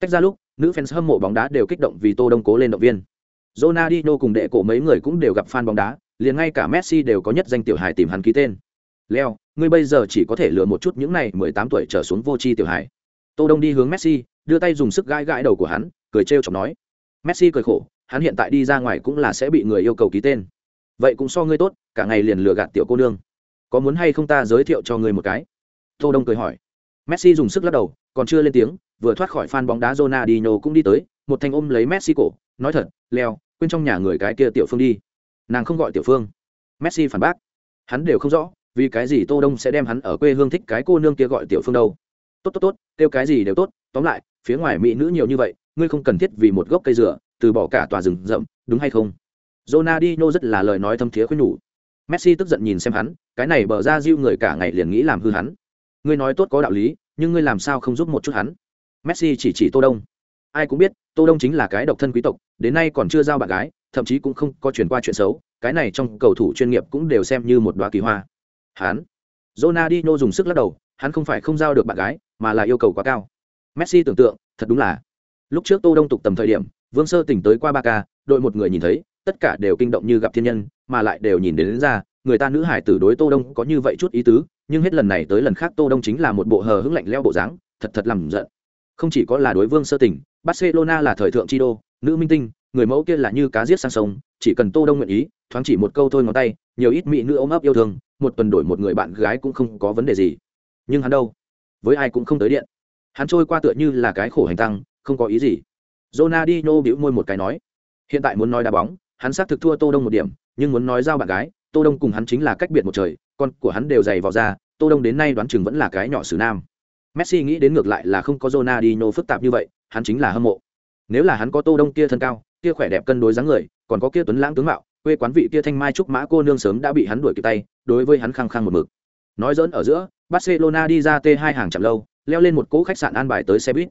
Cách ra lúc nữ fans hâm mộ bóng đá đều kích động vì tô đông cố lên động viên. Ronaldinho cùng đệ cổ mấy người cũng đều gặp fan bóng đá liền ngay cả Messi đều có nhất danh tiểu hài tìm hắn ký tên leo, ngươi bây giờ chỉ có thể lừa một chút những này mười tám tuổi trở xuống vô tri tiểu hải. tô đông đi hướng messi, đưa tay dùng sức gãi gãi đầu của hắn, cười trêu chọc nói. Messi cười khổ, hắn hiện tại đi ra ngoài cũng là sẽ bị người yêu cầu ký tên. Vậy cũng so ngươi tốt, cả ngày liền lừa gạt tiểu cô nương. Có muốn hay không ta giới thiệu cho ngươi một cái? Tô đông cười hỏi. Messi dùng sức lắc đầu, còn chưa lên tiếng, vừa thoát khỏi fan bóng đá Ronaldinho cũng đi tới, một thanh ôm lấy messi cổ, nói thật, leo, quên trong nhà người cái kia tiểu phương đi. Nàng không gọi tiểu phương. Messi phản bác. Hắn đều không rõ vì cái gì tô đông sẽ đem hắn ở quê hương thích cái cô nương kia gọi tiểu phương đâu? Tốt tốt tốt, kêu cái gì đều tốt, tóm lại, phía ngoài mỹ nữ nhiều như vậy, ngươi không cần thiết vì một gốc cây dừa, từ bỏ cả tòa rừng rậm, đúng hay không? Ronaldinho rất là lời nói thâm thiế khuyên nhủ. Messi tức giận nhìn xem hắn, cái này bờ ra diêu người cả ngày liền nghĩ làm hư hắn. Ngươi nói tốt có đạo lý, nhưng ngươi làm sao không giúp một chút hắn? Messi chỉ chỉ Tô Đông. Ai cũng biết, Tô Đông chính là cái độc thân quý tộc, đến nay còn chưa giao bạn gái, thậm chí cũng không có truyền qua chuyện xấu, cái này trong cầu thủ chuyên nghiệp cũng đều xem như một đóa kỳ hoa hắn. Ronaldinho dùng sức lắc đầu hắn không phải không giao được bạn gái mà là yêu cầu quá cao. Messi tưởng tượng thật đúng là. Lúc trước tô đông tục tầm thời điểm vương sơ tỉnh tới qua Barca, đội một người nhìn thấy tất cả đều kinh động như gặp thiên nhân mà lại đều nhìn đến, đến ra người ta nữ hải tử đối tô đông có như vậy chút ý tứ nhưng hết lần này tới lần khác tô đông chính là một bộ hờ hững lạnh lẽo bộ dáng thật thật làm giận. Không chỉ có là đối vương sơ tỉnh barcelona là thời thượng chi đô nữ minh tinh người mẫu kia là như cá giết sang sông chỉ cần tô đông nguyện ý thoáng chỉ một câu thôi ngón tay nhiều ít mỹ nữ ôm ấp yêu thương một tuần đổi một người bạn gái cũng không có vấn đề gì. Nhưng hắn đâu? Với ai cũng không tới điện. Hắn trôi qua tựa như là cái khổ hành tăng, không có ý gì. Ronaldinho bĩu môi một cái nói, hiện tại muốn nói đá bóng, hắn xác thực thua tô đông một điểm, nhưng muốn nói giao bạn gái, tô đông cùng hắn chính là cách biệt một trời, con của hắn đều dày vào ra, tô đông đến nay đoán chừng vẫn là cái nhỏ xử nam. Messi nghĩ đến ngược lại là không có Ronaldinho phức tạp như vậy, hắn chính là hâm mộ. Nếu là hắn có tô đông kia thân cao, kia khỏe đẹp cân đối dáng người, còn có kia tuấn lãng tướng mạo quê quán vị kia thanh mai trúc mã cô nương sớm đã bị hắn đuổi kịp tay đối với hắn khăng khăng một mực. Nói dỡn ở giữa barcelona đi ra t hai hàng chậm lâu leo lên một cỗ khách sạn an bài tới xe buýt.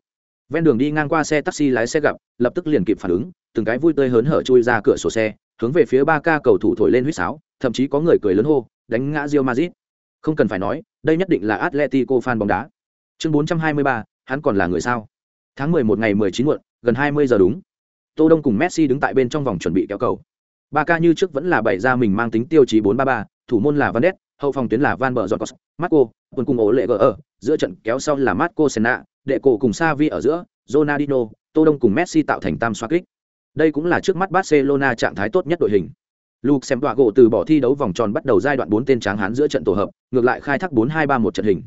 Ven đường đi ngang qua xe taxi lái xe gặp lập tức liền kịp phản ứng từng cái vui tươi hớn hở chui ra cửa sổ xe hướng về phía ba ca cầu thủ thổi lên huýt sáo thậm chí có người cười lớn hô đánh ngã rio mazit không cần phải nói đây nhất định là atletico fan bóng đá. Chương 423, hắn còn là người sao? Tháng 11 ngày 19 muộn gần 20 giờ đúng. Tô đông cùng messi đứng tại bên trong vòng chuẩn bị kéo cầu ba ca như trước vẫn là bảy ra mình mang tính tiêu chí 433, thủ môn là van Ness, hậu phòng tuyến là van bờ giọt marco quân cùng ổ lệ gờ ở giữa trận kéo sau là marco senna đệ cổ cùng Savi ở giữa, Ronaldinho, Tô Đông cùng Messi tạo thành tam xoá kích. Đây cũng là trước mắt Barcelona trạng thái tốt nhất đội hình. Luke xem đọa gỗ từ bỏ thi đấu vòng tròn bắt đầu giai đoạn 4 tên tráng hán giữa trận tổ hợp, ngược lại khai thác 4-2-3-1 trận hình.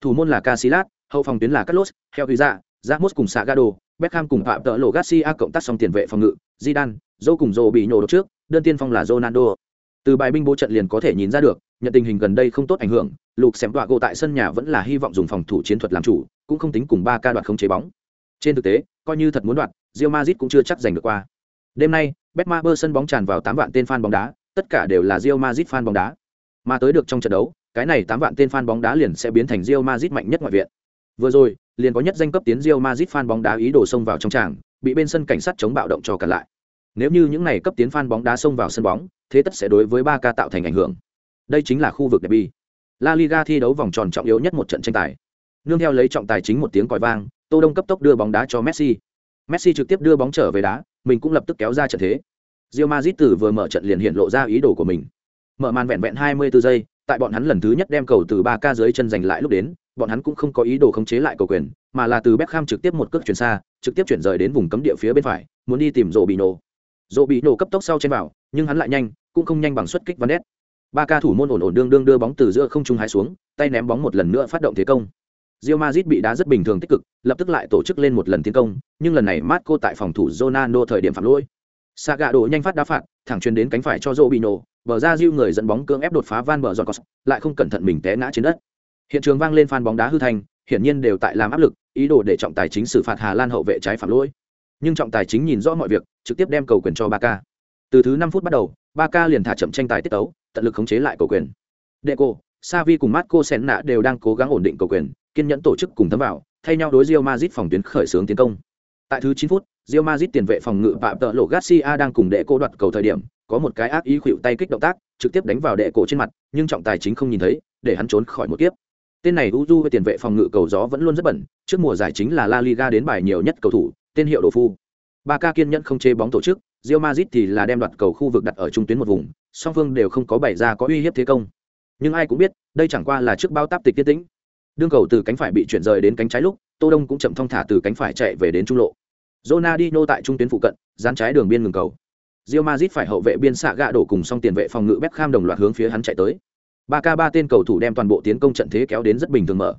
Thủ môn là Casillas, hậu phòng tuyến là Carlos, Helguiza, Ramos cùng Sagado, Beckham cùng Phạm Tợ Lộ Garcia cộng tác xong tiền vệ phòng ngự, Zidane, Zô cùng Zô bị nhổ đột trước, đơn tiên phong là Ronaldo. Từ bài binh bố trận liền có thể nhìn ra được, nhận tình hình gần đây không tốt ảnh hưởng, lục xem đọa gỗ tại sân nhà vẫn là hy vọng dùng phòng thủ chiến thuật làm chủ, cũng không tính cùng ba ca đoạt không chế bóng. Trên thực tế, coi như thật muốn đoạt, Real Madrid cũng chưa chắc giành được qua. Đêm nay, Betmaber sân bóng tràn vào 8 vạn tên fan bóng đá, tất cả đều là Real Madrid fan bóng đá. Mà tới được trong trận đấu, cái này 8 vạn tên fan bóng đá liền sẽ biến thành Real Madrid mạnh nhất ngoại viện. Vừa rồi, liền có nhất danh cấp tiến Real Madrid fan bóng đá ý đồ xông vào trong tràng, bị bên sân cảnh sát chống bạo động cho cả lại. Nếu như những này cấp tiến fan bóng đá xông vào sân bóng, thế tất sẽ đối với Barca tạo thành ảnh hưởng. Đây chính là khu vực derby. La Liga thi đấu vòng tròn trọng yếu nhất một trận tranh tài. Nương theo lấy trọng tài chính một tiếng còi vang tô đông cấp tốc đưa bóng đá cho messi. Messi trực tiếp đưa bóng trở về đá mình cũng lập tức kéo ra trận thế. Real Madrid từ vừa mở trận liền hiện lộ ra ý đồ của mình. Mở màn vẹn vẹn 24 giây tại bọn hắn lần thứ nhất đem cầu từ ba ca dưới chân giành lại lúc đến bọn hắn cũng không có ý đồ khống chế lại cầu quyền mà là từ Beckham trực tiếp một cước chuyển xa trực tiếp chuyển rời đến vùng cấm địa phía bên phải muốn đi tìm rổ bị dỗ bị nổ cấp tốc sau trên vào nhưng hắn lại nhanh cũng không nhanh bằng xuất kích Van Ness ba ca thủ môn ổn ổn đương đương đưa bóng từ giữa không trung hái xuống tay ném bóng một lần nữa phát động thế công Real Madrid bị đá rất bình thường tích cực, lập tức lại tổ chức lên một lần tiến công, nhưng lần này Marco tại phòng thủ Ronaldo thời điểm phạm lỗi. Saga đổ nhanh phát đá phạt, thẳng truyền đến cánh phải cho Robinho, bờ ra Diu người dẫn bóng cưỡng ép đột phá Van bờ giòn lại không cẩn thận mình té ngã trên đất. Hiện trường vang lên phan bóng đá hư thành, hiển nhiên đều tại làm áp lực, ý đồ để trọng tài chính xử phạt Hà Lan hậu vệ trái phạm lỗi. Nhưng trọng tài chính nhìn rõ mọi việc, trực tiếp đem cầu quyền cho Barca. Từ thứ 5 phút bắt đầu, Barca liền thả chậm tranh tài tiết tấu, tận lực khống chế lại cầu quyền. Deco, Savi cùng Marco Senna đều đang cố gắng ổn định cầu quyền, kiên nhẫn tổ chức cùng thấm vào, thay nhau đối Real Madrid phòng tuyến khởi xướng tiến công. Tại thứ 9 phút, Real Madrid tiền vệ phòng ngự Phạm Tợ Lộ Garcia đang cùng đệ cô đoạt cầu thời điểm, có một cái ác ý khuỵu tay kích động tác, trực tiếp đánh vào đệ cổ trên mặt, nhưng trọng tài chính không nhìn thấy, để hắn trốn khỏi một kiếp. Tên này Uju với tiền vệ phòng ngự cầu gió vẫn luôn rất bẩn, trước mùa giải chính là La Liga đến bài nhiều nhất cầu thủ, tên hiệu đồ phu. ba ca kiên nhẫn không chế bóng tổ chức, Real Madrid thì là đem đoạt cầu khu vực đặt ở trung tuyến một vùng, song phương đều không có bày ra có uy hiếp thế công. Nhưng ai cũng biết, đây chẳng qua là trước bao táp tịch tiết tĩnh. Đương cầu từ cánh phải bị chuyển rời đến cánh trái lúc tô đông cũng chậm thong thả từ cánh phải chạy về đến trung lộ. Ronaldinho tại trung tuyến phụ cận dán trái đường biên ngừng cầu. Real Madrid phải hậu vệ biên xạ gạ đổ cùng song tiền vệ phòng ngự Beckham đồng loạt hướng phía hắn chạy tới. Ba k ba tên cầu thủ đem toàn bộ tiến công trận thế kéo đến rất bình thường mở.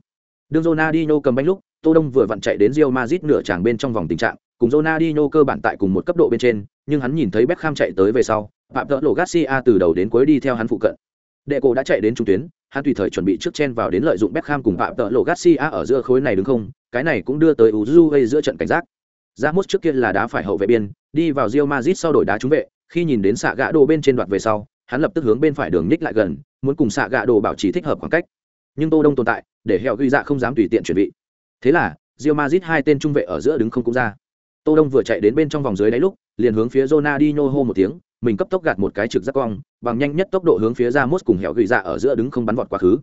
Đương Ronaldinho cầm banh lúc tô đông vừa vặn chạy đến Real Madrid nửa chàng bên trong vòng tình trạng cùng Ronaldinho cơ bản tại cùng một cấp độ bên trên nhưng hắn nhìn thấy Beckham chạy tới về sau phạm tợ lộ Garcia từ đầu đến cuối đi theo hắn phụ cận đệ cổ đã chạy đến trung tuyến hắn tùy thời chuẩn bị trước chen vào đến lợi dụng Beckham cùng phạm tợ lộ Garcia ở giữa khối này đứng không, cái này cũng đưa tới UZU gây giữa trận cảnh giác. Ramos trước kia là đá phải hậu vệ biên, đi vào Real Madrid sau đổi đá trung vệ, khi nhìn đến xạ gã đồ bên trên đoạt về sau, hắn lập tức hướng bên phải đường nhích lại gần, muốn cùng xạ gã đồ bảo trì thích hợp khoảng cách. Nhưng Tô Đông tồn tại, để hẹo ghi dạ không dám tùy tiện chuyển vị. Thế là, Real Madrid hai tên trung vệ ở giữa đứng không cũng ra. Tô Đông vừa chạy đến bên trong vòng dưới đáy lúc, liền hướng phía Ronaldinho hô một tiếng, mình cấp tốc gạt một cái trực giác cong bằng nhanh nhất tốc độ hướng phía Ramos cùng hẻo gửi ra ở giữa đứng không bắn vọt quá khứ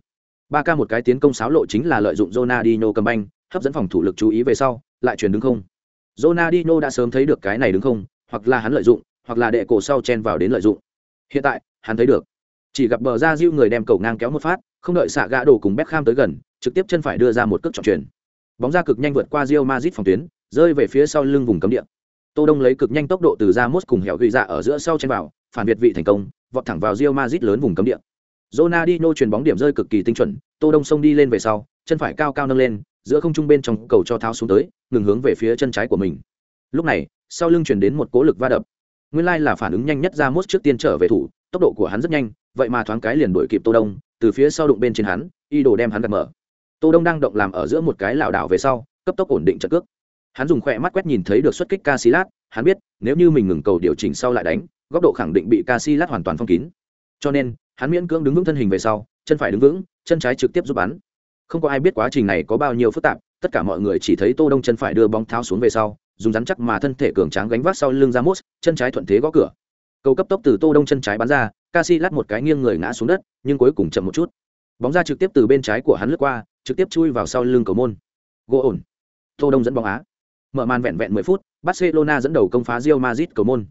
ba ca một cái tiến công sáo lộ chính là lợi dụng Ronaldinho cầm banh hấp dẫn phòng thủ lực chú ý về sau lại chuyển đứng không Ronaldinho đã sớm thấy được cái này đứng không hoặc là hắn lợi dụng hoặc là đệ cổ sau chen vào đến lợi dụng hiện tại hắn thấy được chỉ gặp bờ ra diêu người đem cầu ngang kéo một phát không đợi xạ gã đổ cùng Beckham tới gần trực tiếp chân phải đưa ra một cước trọng truyền bóng ra cực nhanh vượt qua Real Madrid phòng tuyến rơi về phía sau lưng vùng cấm địa Tô Đông lấy cực nhanh tốc độ từ ra mốt cùng hẻo ghi dạ ở giữa sau trên vào, phản biệt vị thành công, vọt thẳng vào Real Madrid lớn vùng cấm địa. Ronaldinho chuyền bóng điểm rơi cực kỳ tinh chuẩn, Tô Đông xông đi lên về sau, chân phải cao cao nâng lên, giữa không trung bên trong cầu cho tháo xuống tới, ngừng hướng về phía chân trái của mình. Lúc này, sau lưng chuyển đến một cỗ lực va đập. Nguyên lai là phản ứng nhanh nhất ra mốt trước tiên trở về thủ, tốc độ của hắn rất nhanh, vậy mà thoáng cái liền đuổi kịp Tô Đông, từ phía sau đụng bên trên hắn, y đồ đem hắn gạt mở. Tô Đông đang động làm ở giữa một cái lảo đảo về sau, cấp tốc ổn định trận cước. Hắn dùng khỏe mắt quét nhìn thấy được xuất kích Casilat. hắn biết, nếu như mình ngừng cầu điều chỉnh sau lại đánh, góc độ khẳng định bị Casilat hoàn toàn phong kín. Cho nên, hắn miễn cưỡng đứng vững thân hình về sau, chân phải đứng vững, chân trái trực tiếp giúp bắn. Không có ai biết quá trình này có bao nhiêu phức tạp, tất cả mọi người chỉ thấy Tô Đông chân phải đưa bóng tháo xuống về sau, dùng rắn chắc mà thân thể cường tráng gánh vác sau lưng Ramos, chân trái thuận thế gõ cửa. Cầu cấp tốc từ Tô Đông chân trái bắn ra, Casilat một cái nghiêng người ngã xuống đất, nhưng cuối cùng chậm một chút. Bóng ra trực tiếp từ bên trái của hắn lướt qua, trực tiếp chui vào sau lưng cầu môn. Gỗ ổn. Tô Đông dẫn bóng á. Mở màn vẹn vẹn 10 phút, Barcelona dẫn đầu công phá Real Madrid cầu môn.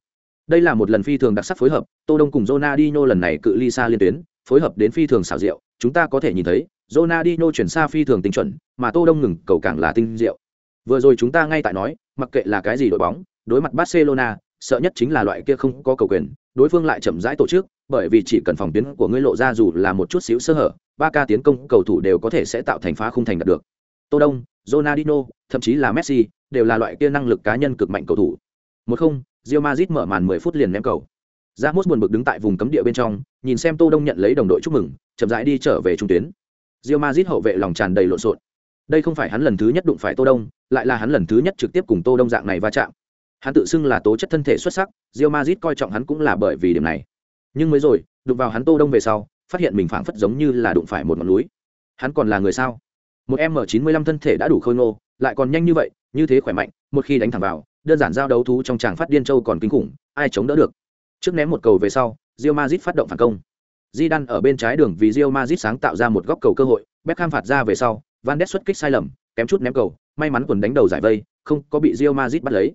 Đây là một lần phi thường đặc sắc phối hợp, Tô Đông cùng Ronaldinho lần này cự ly xa liên tuyến, phối hợp đến phi thường xảo diệu, chúng ta có thể nhìn thấy, Ronaldinho chuyển xa phi thường tinh chuẩn, mà Tô Đông ngừng cầu càng là tinh diệu. Vừa rồi chúng ta ngay tại nói, mặc kệ là cái gì đội bóng, đối mặt Barcelona, sợ nhất chính là loại kia không có cầu quyền, đối phương lại chậm rãi tổ chức, bởi vì chỉ cần phòng tuyến của ngươi lộ ra dù là một chút xíu sơ hở, ba ca tiến công cầu thủ đều có thể sẽ tạo thành phá khung thành đạt được. Tô Đông, Ronaldinho, thậm chí là Messi, đều là loại kia năng lực cá nhân cực mạnh cầu thủ. Một không, Real Madrid mở màn 10 phút liền ném cầu. Ramos buồn bực đứng tại vùng cấm địa bên trong, nhìn xem Tô Đông nhận lấy đồng đội chúc mừng, chậm rãi đi trở về trung tuyến. Real Madrid hậu vệ lòng tràn đầy lộn xộn. Đây không phải hắn lần thứ nhất đụng phải Tô Đông, lại là hắn lần thứ nhất trực tiếp cùng Tô Đông dạng này va chạm. Hắn tự xưng là tố chất thân thể xuất sắc, Real Madrid coi trọng hắn cũng là bởi vì điểm này. Nhưng mới rồi, đụng vào hắn Tô Đông về sau, phát hiện mình phảng phất giống như là đụng phải một ngọn núi. Hắn còn là người sao? Một M95 thân thể đã đủ khôi ngô, lại còn nhanh như vậy, như thế khỏe mạnh, một khi đánh thẳng vào, đơn giản giao đấu thú trong tràng phát điên châu còn kinh khủng, ai chống đỡ được. Trước ném một cầu về sau, rio mazit phát động phản công. di đan ở bên trái đường vì rio mazit sáng tạo ra một góc cầu cơ hội, Beckham phạt ra về sau, Van Ness xuất kích sai lầm, kém chút ném cầu, may mắn quần đánh đầu giải vây, không có bị rio mazit bắt lấy.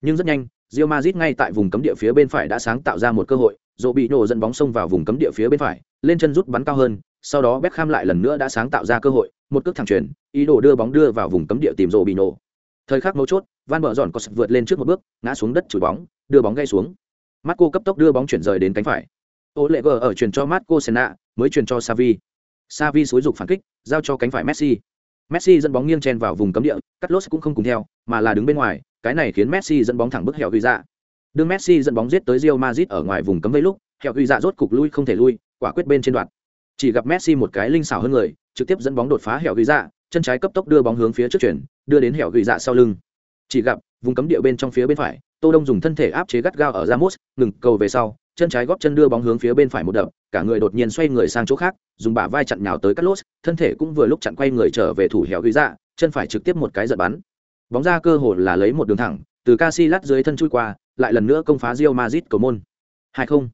Nhưng rất nhanh, Real Madrid ngay tại vùng cấm địa phía bên phải đã sáng tạo ra một cơ hội, Dỗ bị nổ dẫn bóng xông vào vùng cấm địa phía bên phải, lên chân rút bắn cao hơn, sau đó Beckham lại lần nữa đã sáng tạo ra cơ hội, một cước thẳng chuyền, ý đồ đưa bóng đưa vào vùng cấm địa tìm Dỗ bị nổ. Thời khắc mấu chốt, Van Bở có sự vượt lên trước một bước, ngã xuống đất chùi bóng, đưa bóng gây xuống. Marco cấp tốc đưa bóng chuyển rời đến cánh phải. Ô lệ ở chuyển cho Marco Senna, mới chuyển cho Savi. Savi xúi dục phản kích, giao cho cánh phải Messi. Messi dẫn bóng nghiêng chen vào vùng cấm địa, cắt cũng không cùng theo, mà là đứng bên ngoài, cái này khiến Messi dẫn bóng thẳng bức hẻo ghi ra. Đường Messi dẫn bóng giết tới Real Madrid ở ngoài vùng cấm vây lúc, hẻo ghi ra rốt cục lui không thể lui, quả quyết bên trên đoạn. Chỉ gặp Messi một cái linh xảo hơn người, trực tiếp dẫn bóng đột phá hẻo ghi ra, chân trái cấp tốc đưa bóng hướng phía trước chuyển, đưa đến hẻo ghi ra sau lưng. Chỉ gặp vùng cấm địa bên trong phía bên phải, Tô Đông dùng thân thể áp chế gắt gao ở Ramos, ngừng cầu về sau, chân trái góp chân đưa bóng hướng phía bên phải một đập, cả người đột nhiên xoay người sang chỗ khác, dùng bả vai chặn nhào tới Carlos, thân thể cũng vừa lúc chặn quay người trở về thủ hẻo ghi ra, chân phải trực tiếp một cái giật bắn. Bóng ra cơ hội là lấy một đường thẳng, từ Casillas dưới thân chui qua, lại lần nữa công phá Real Madrid cầu môn. Hai không.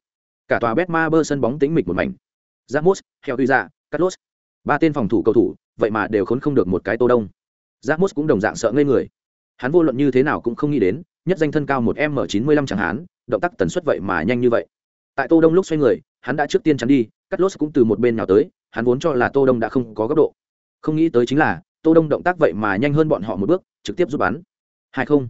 Cả tòa Betmaber sân bóng tĩnh mịch một mảnh. Ramos, hẻo ghi ra, Carlos, ba tên phòng thủ cầu thủ, vậy mà đều khốn không được một cái Tô Đông. Ramos cũng đồng dạng sợ ngây người. Hắn vô luận như thế nào cũng không nghĩ đến, nhất danh thân cao một m chín mươi lăm chẳng hạn động tác tần suất vậy mà nhanh như vậy tại tô đông lúc xoay người hắn đã trước tiên chắn đi Carlos cũng từ một bên nào tới hắn vốn cho là tô đông đã không có góc độ không nghĩ tới chính là tô đông động tác vậy mà nhanh hơn bọn họ một bước trực tiếp giúp bắn hai không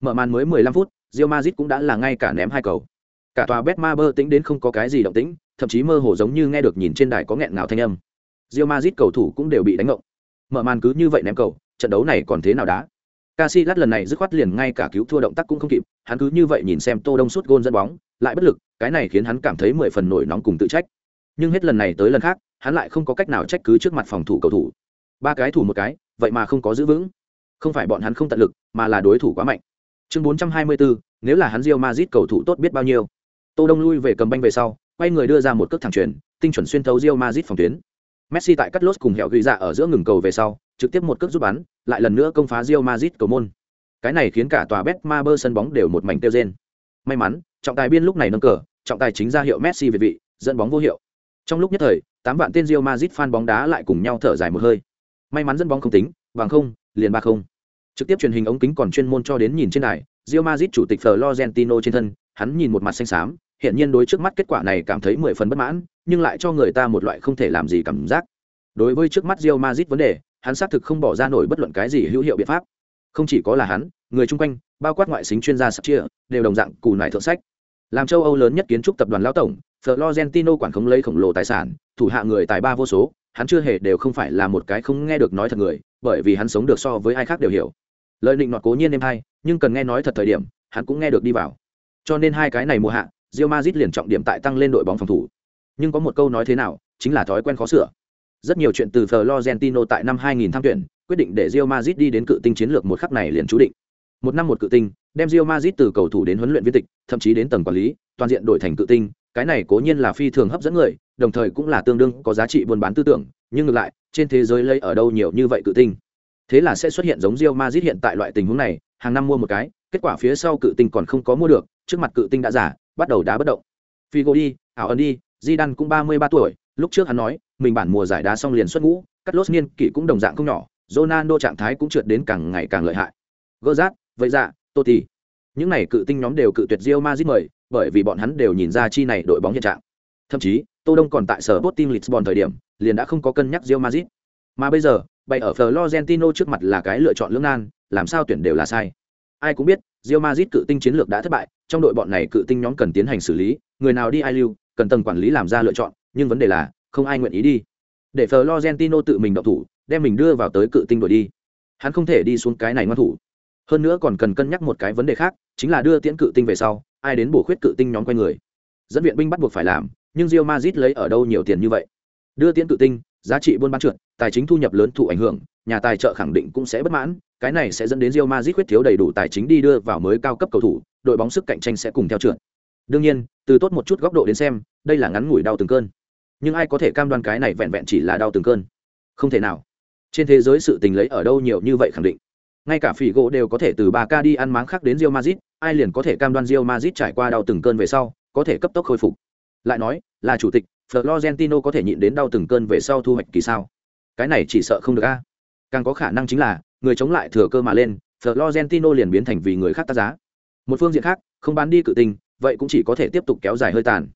mở màn mới mười lăm phút Real Madrid cũng đã là ngay cả ném hai cầu cả tòa Betmaber tính đến không có cái gì động tĩnh thậm chí mơ hồ giống như nghe được nhìn trên đài có nghẹn ngào thanh âm Real Madrid cầu thủ cũng đều bị đánh ngộng mở màn cứ như vậy ném cầu trận đấu này còn thế nào đá Casillas lần này dứt khoát liền ngay cả cứu thua động tác cũng không kịp, hắn cứ như vậy nhìn xem Tô Đông sút gôn dẫn bóng, lại bất lực, cái này khiến hắn cảm thấy mười phần nổi nóng cùng tự trách. Nhưng hết lần này tới lần khác, hắn lại không có cách nào trách cứ trước mặt phòng thủ cầu thủ. Ba cái thủ một cái, vậy mà không có giữ vững. Không phải bọn hắn không tận lực, mà là đối thủ quá mạnh. Chương 424, nếu là hắn Real Madrid cầu thủ tốt biết bao nhiêu. Tô Đông lui về cầm banh về sau, quay người đưa ra một cước thẳng chuyển tinh chuẩn xuyên thấu Real Madrid phòng tuyến. Messi tại cắt lốt cùng hẹo ghi dạ ở giữa ngừng cầu về sau, trực tiếp một cước rút bắn, lại lần nữa công phá Real Madrid cầu môn. Cái này khiến cả tòa Bet Marber sân bóng đều một mảnh tiêu rên. May mắn, trọng tài biên lúc này nâng cờ, trọng tài chính ra hiệu Messi về vị, dẫn bóng vô hiệu. Trong lúc nhất thời, tám vạn tên Real Madrid fan bóng đá lại cùng nhau thở dài một hơi. May mắn dẫn bóng không tính, bằng không, liền ba không. Trực tiếp truyền hình ống kính còn chuyên môn cho đến nhìn trên đài, Real Madrid chủ tịch Florentino trên thân, hắn nhìn một mặt xanh xám, hiện nhiên đối trước mắt kết quả này cảm thấy mười phần bất mãn, nhưng lại cho người ta một loại không thể làm gì cảm giác. Đối với trước mắt Real Madrid vấn đề, hắn xác thực không bỏ ra nổi bất luận cái gì hữu hiệu biện pháp không chỉ có là hắn người chung quanh bao quát ngoại xính chuyên gia sắp chia đều đồng dạng cù nải thượng sách làm châu âu lớn nhất kiến trúc tập đoàn lão tổng Florentino quản khống lấy khổng lồ tài sản, thủ hạ người tài ba vô số, hắn chưa hề đều không phải là một cái không nghe được nói thật người, bởi vì hắn sống được so với ai khác đều hiểu. Lời định nọt cố nhiên êm hay, nhưng cần nghe nói thật thời điểm, hắn cũng nghe được đi vào. Cho nên hai cái này mùa hạ, Real Madrid liền trọng điểm tại tăng lên đội bóng phòng thủ. Nhưng có một câu nói thế nào, chính là thói quen khó sửa. Rất nhiều chuyện từ Florentino tại năm 2000 tham tuyển, quyết định để Real Madrid đi đến cự tinh chiến lược một khắc này liền chú định. Một năm một cự tinh, đem Real Madrid từ cầu thủ đến huấn luyện viên tịch, thậm chí đến tầng quản lý, toàn diện đổi thành cự tinh, cái này cố nhiên là phi thường hấp dẫn người, đồng thời cũng là tương đương có giá trị buôn bán tư tưởng, nhưng ngược lại, trên thế giới lấy ở đâu nhiều như vậy cự tinh. Thế là sẽ xuất hiện giống Real Madrid hiện tại loại tình huống này, hàng năm mua một cái, kết quả phía sau cự tinh còn không có mua được, trước mặt cự tinh đã giả, bắt đầu đá bất động. Figo đi, ảo ẩn đi, Zidane cũng 33 tuổi, lúc trước hắn nói, mình bản mùa giải đá xong liền xuất ngũ, cắt lốt niên kỷ cũng đồng dạng không nhỏ, Ronaldo trạng thái cũng trượt đến càng ngày càng lợi hại. Gỡ rát, vậy dạ, Totti. Những này cự tinh nhóm đều cự tuyệt Real Madrid mời, bởi vì bọn hắn đều nhìn ra chi này đội bóng hiện trạng. Thậm chí, Tô Đông còn tại sở Sporting Lisbon thời điểm, liền đã không có cân nhắc Real Madrid. Mà bây giờ, bay ở Florentino trước mặt là cái lựa chọn lưỡng nan, làm sao tuyển đều là sai. Ai cũng biết, Real Madrid cự tinh chiến lược đã thất bại, trong đội bọn này cự tinh nhóm cần tiến hành xử lý, người nào đi ai lưu, cần tầng quản lý làm ra lựa chọn, nhưng vấn đề là, không ai nguyện ý đi. Để Florentino tự mình động thủ, đem mình đưa vào tới cự tinh đội đi. Hắn không thể đi xuống cái này ngoan thủ. Hơn nữa còn cần cân nhắc một cái vấn đề khác, chính là đưa tiễn cự tinh về sau, ai đến bổ khuyết cự tinh nhóm quay người. Dẫn viện binh bắt buộc phải làm, nhưng Real Madrid lấy ở đâu nhiều tiền như vậy? Đưa tiến tự tinh, giá trị buôn bán trượt, tài chính thu nhập lớn thụ ảnh hưởng, nhà tài trợ khẳng định cũng sẽ bất mãn, cái này sẽ dẫn đến Real Madrid khuyết thiếu đầy đủ tài chính đi đưa vào mới cao cấp cầu thủ, đội bóng sức cạnh tranh sẽ cùng theo trượt. Đương nhiên, từ tốt một chút góc độ đến xem, đây là ngắn ngủi đau từng cơn. Nhưng ai có thể cam đoan cái này vẹn vẹn chỉ là đau từng cơn? Không thể nào. Trên thế giới sự tình lấy ở đâu nhiều như vậy khẳng định. Ngay cả phỉ gỗ đều có thể từ 3K đi ăn máng khác đến Real Madrid, ai liền có thể cam đoan Real Madrid trải qua đau từng cơn về sau, có thể cấp tốc khôi phục. Lại nói, là chủ tịch, Florentino có thể nhịn đến đau từng cơn về sau thu hoạch kỳ sao? Cái này chỉ sợ không được a. Càng có khả năng chính là, người chống lại thừa cơ mà lên, Florentino liền biến thành vì người khác tác giá. Một phương diện khác, không bán đi cự tình, vậy cũng chỉ có thể tiếp tục kéo dài hơi tàn.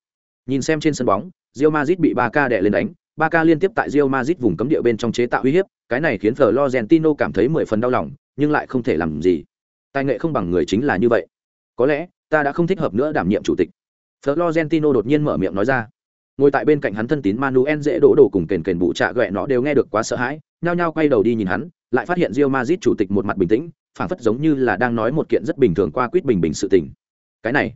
Nhìn xem trên sân bóng, Real Madrid bị Barca đè lên đánh, Barca liên tiếp tại Real Madrid vùng cấm địa bên trong chế tạo uy hiếp, cái này khiến Florentino cảm thấy mười phần đau lòng, nhưng lại không thể làm gì. Tài nghệ không bằng người chính là như vậy. Có lẽ, ta đã không thích hợp nữa đảm nhiệm chủ tịch. Florentino đột nhiên mở miệng nói ra. Ngồi tại bên cạnh hắn thân tín Manuel dễ đổ đổ cùng kền kền bụ trạ gẹ nó đều nghe được quá sợ hãi, nhao nhao quay đầu đi nhìn hắn, lại phát hiện Real Madrid chủ tịch một mặt bình tĩnh, phảng phất giống như là đang nói một kiện rất bình thường qua quyết bình bình sự tình. Cái này,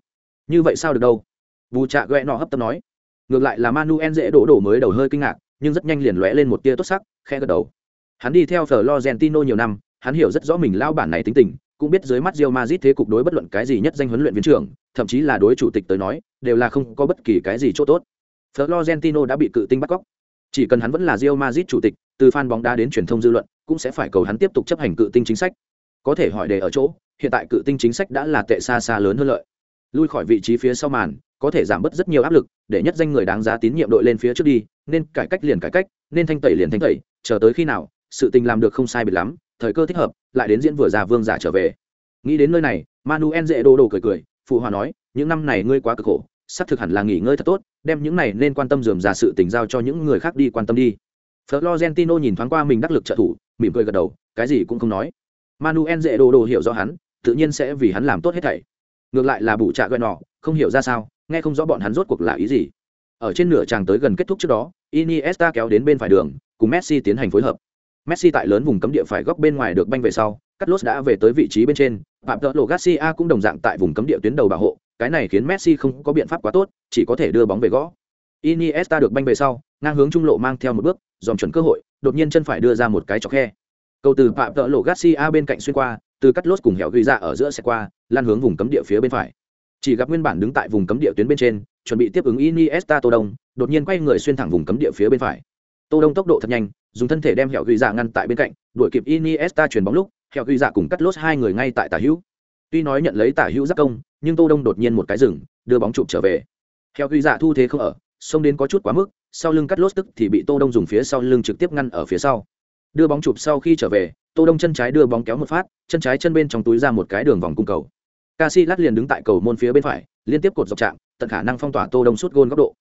như vậy sao được đâu? Bù trạ gẹ nó hấp tấp nói. Ngược lại là Manuel dễ đổ đổ mới đầu hơi kinh ngạc, nhưng rất nhanh liền lóe lên một tia tốt sắc, khẽ gật đầu. Hắn đi theo Florentino nhiều năm, hắn hiểu rất rõ mình lao bản này tính tình, cũng biết dưới mắt Real Madrid thế cục đối bất luận cái gì nhất danh huấn luyện viên trưởng, thậm chí là đối chủ tịch tới nói, đều là không có bất kỳ cái gì chỗ tốt. Florentino đã bị cự tinh bắt cóc. Chỉ cần hắn vẫn là Real Madrid chủ tịch, từ fan bóng đá đến truyền thông dư luận, cũng sẽ phải cầu hắn tiếp tục chấp hành cự tinh chính sách. Có thể hỏi đề ở chỗ, hiện tại cự tinh chính sách đã là tệ xa xa lớn hơn lợi. Lui khỏi vị trí phía sau màn, có thể giảm bớt rất nhiều áp lực, để nhất danh người đáng giá tín nhiệm đội lên phía trước đi, nên cải cách liền cải cách, nên thanh tẩy liền thanh tẩy, chờ tới khi nào, sự tình làm được không sai biệt lắm, thời cơ thích hợp, lại đến diễn vừa già vương giả trở về. Nghĩ đến nơi này, Manuel dễ đồ đồ cười cười, phụ hòa nói, những năm này ngươi quá cực khổ, sắp thực hẳn là nghỉ ngơi thật tốt, đem những này nên quan tâm dườm ra sự tình giao cho những người khác đi quan tâm đi. Florentino nhìn thoáng qua mình đắc lực trợ thủ, mỉm cười gật đầu, cái gì cũng không nói. Manuel dễ đồ đồ hiểu rõ hắn, tự nhiên sẽ vì hắn làm tốt hết thảy. Ngược lại là bụ trạ gọi nọ, không hiểu ra sao, nghe không rõ bọn hắn rốt cuộc là ý gì. Ở trên nửa tràng tới gần kết thúc trước đó, Iniesta kéo đến bên phải đường, cùng Messi tiến hành phối hợp. Messi tại lớn vùng cấm địa phải góc bên ngoài được banh về sau, Carlos đã về tới vị trí bên trên, Phạm Tợ Lộ Garcia cũng đồng dạng tại vùng cấm địa tuyến đầu bảo hộ, cái này khiến Messi không có biện pháp quá tốt, chỉ có thể đưa bóng về gõ. Iniesta được banh về sau, ngang hướng trung lộ mang theo một bước, dòm chuẩn cơ hội, đột nhiên chân phải đưa ra một cái chọc khe. Cầu từ Phạm Tợ Lộ Garcia bên cạnh xuyên qua, từ cắt lốt cùng hẻo ghi ra ở giữa xe qua, lan hướng vùng cấm địa phía bên phải. Chỉ gặp nguyên bản đứng tại vùng cấm địa tuyến bên trên, chuẩn bị tiếp ứng Iniesta Tô Đông, đột nhiên quay người xuyên thẳng vùng cấm địa phía bên phải. Tô Đông tốc độ thật nhanh, dùng thân thể đem hẻo ghi dạ ngăn tại bên cạnh, đuổi kịp Iniesta chuyển bóng lúc, hẻo ghi dạ cùng cắt lốt hai người ngay tại tả hữu. Tuy nói nhận lấy tả hữu giáp công, nhưng Tô Đông đột nhiên một cái dừng, đưa bóng chụp trở về. Hẻo ghi dạ thu thế không ở, xông đến có chút quá mức, sau lưng cắt lốt tức thì bị Tô Đông dùng phía sau lưng trực tiếp ngăn ở phía sau. Đưa bóng chụp sau khi trở về, Tô Đông chân trái đưa bóng kéo một phát, chân trái chân bên trong túi ra một cái đường vòng cung cầu. Casillas liền đứng tại cầu môn phía bên phải, liên tiếp cột dọc chạm, tận khả năng phong tỏa Tô Đông suốt gôn góc độ.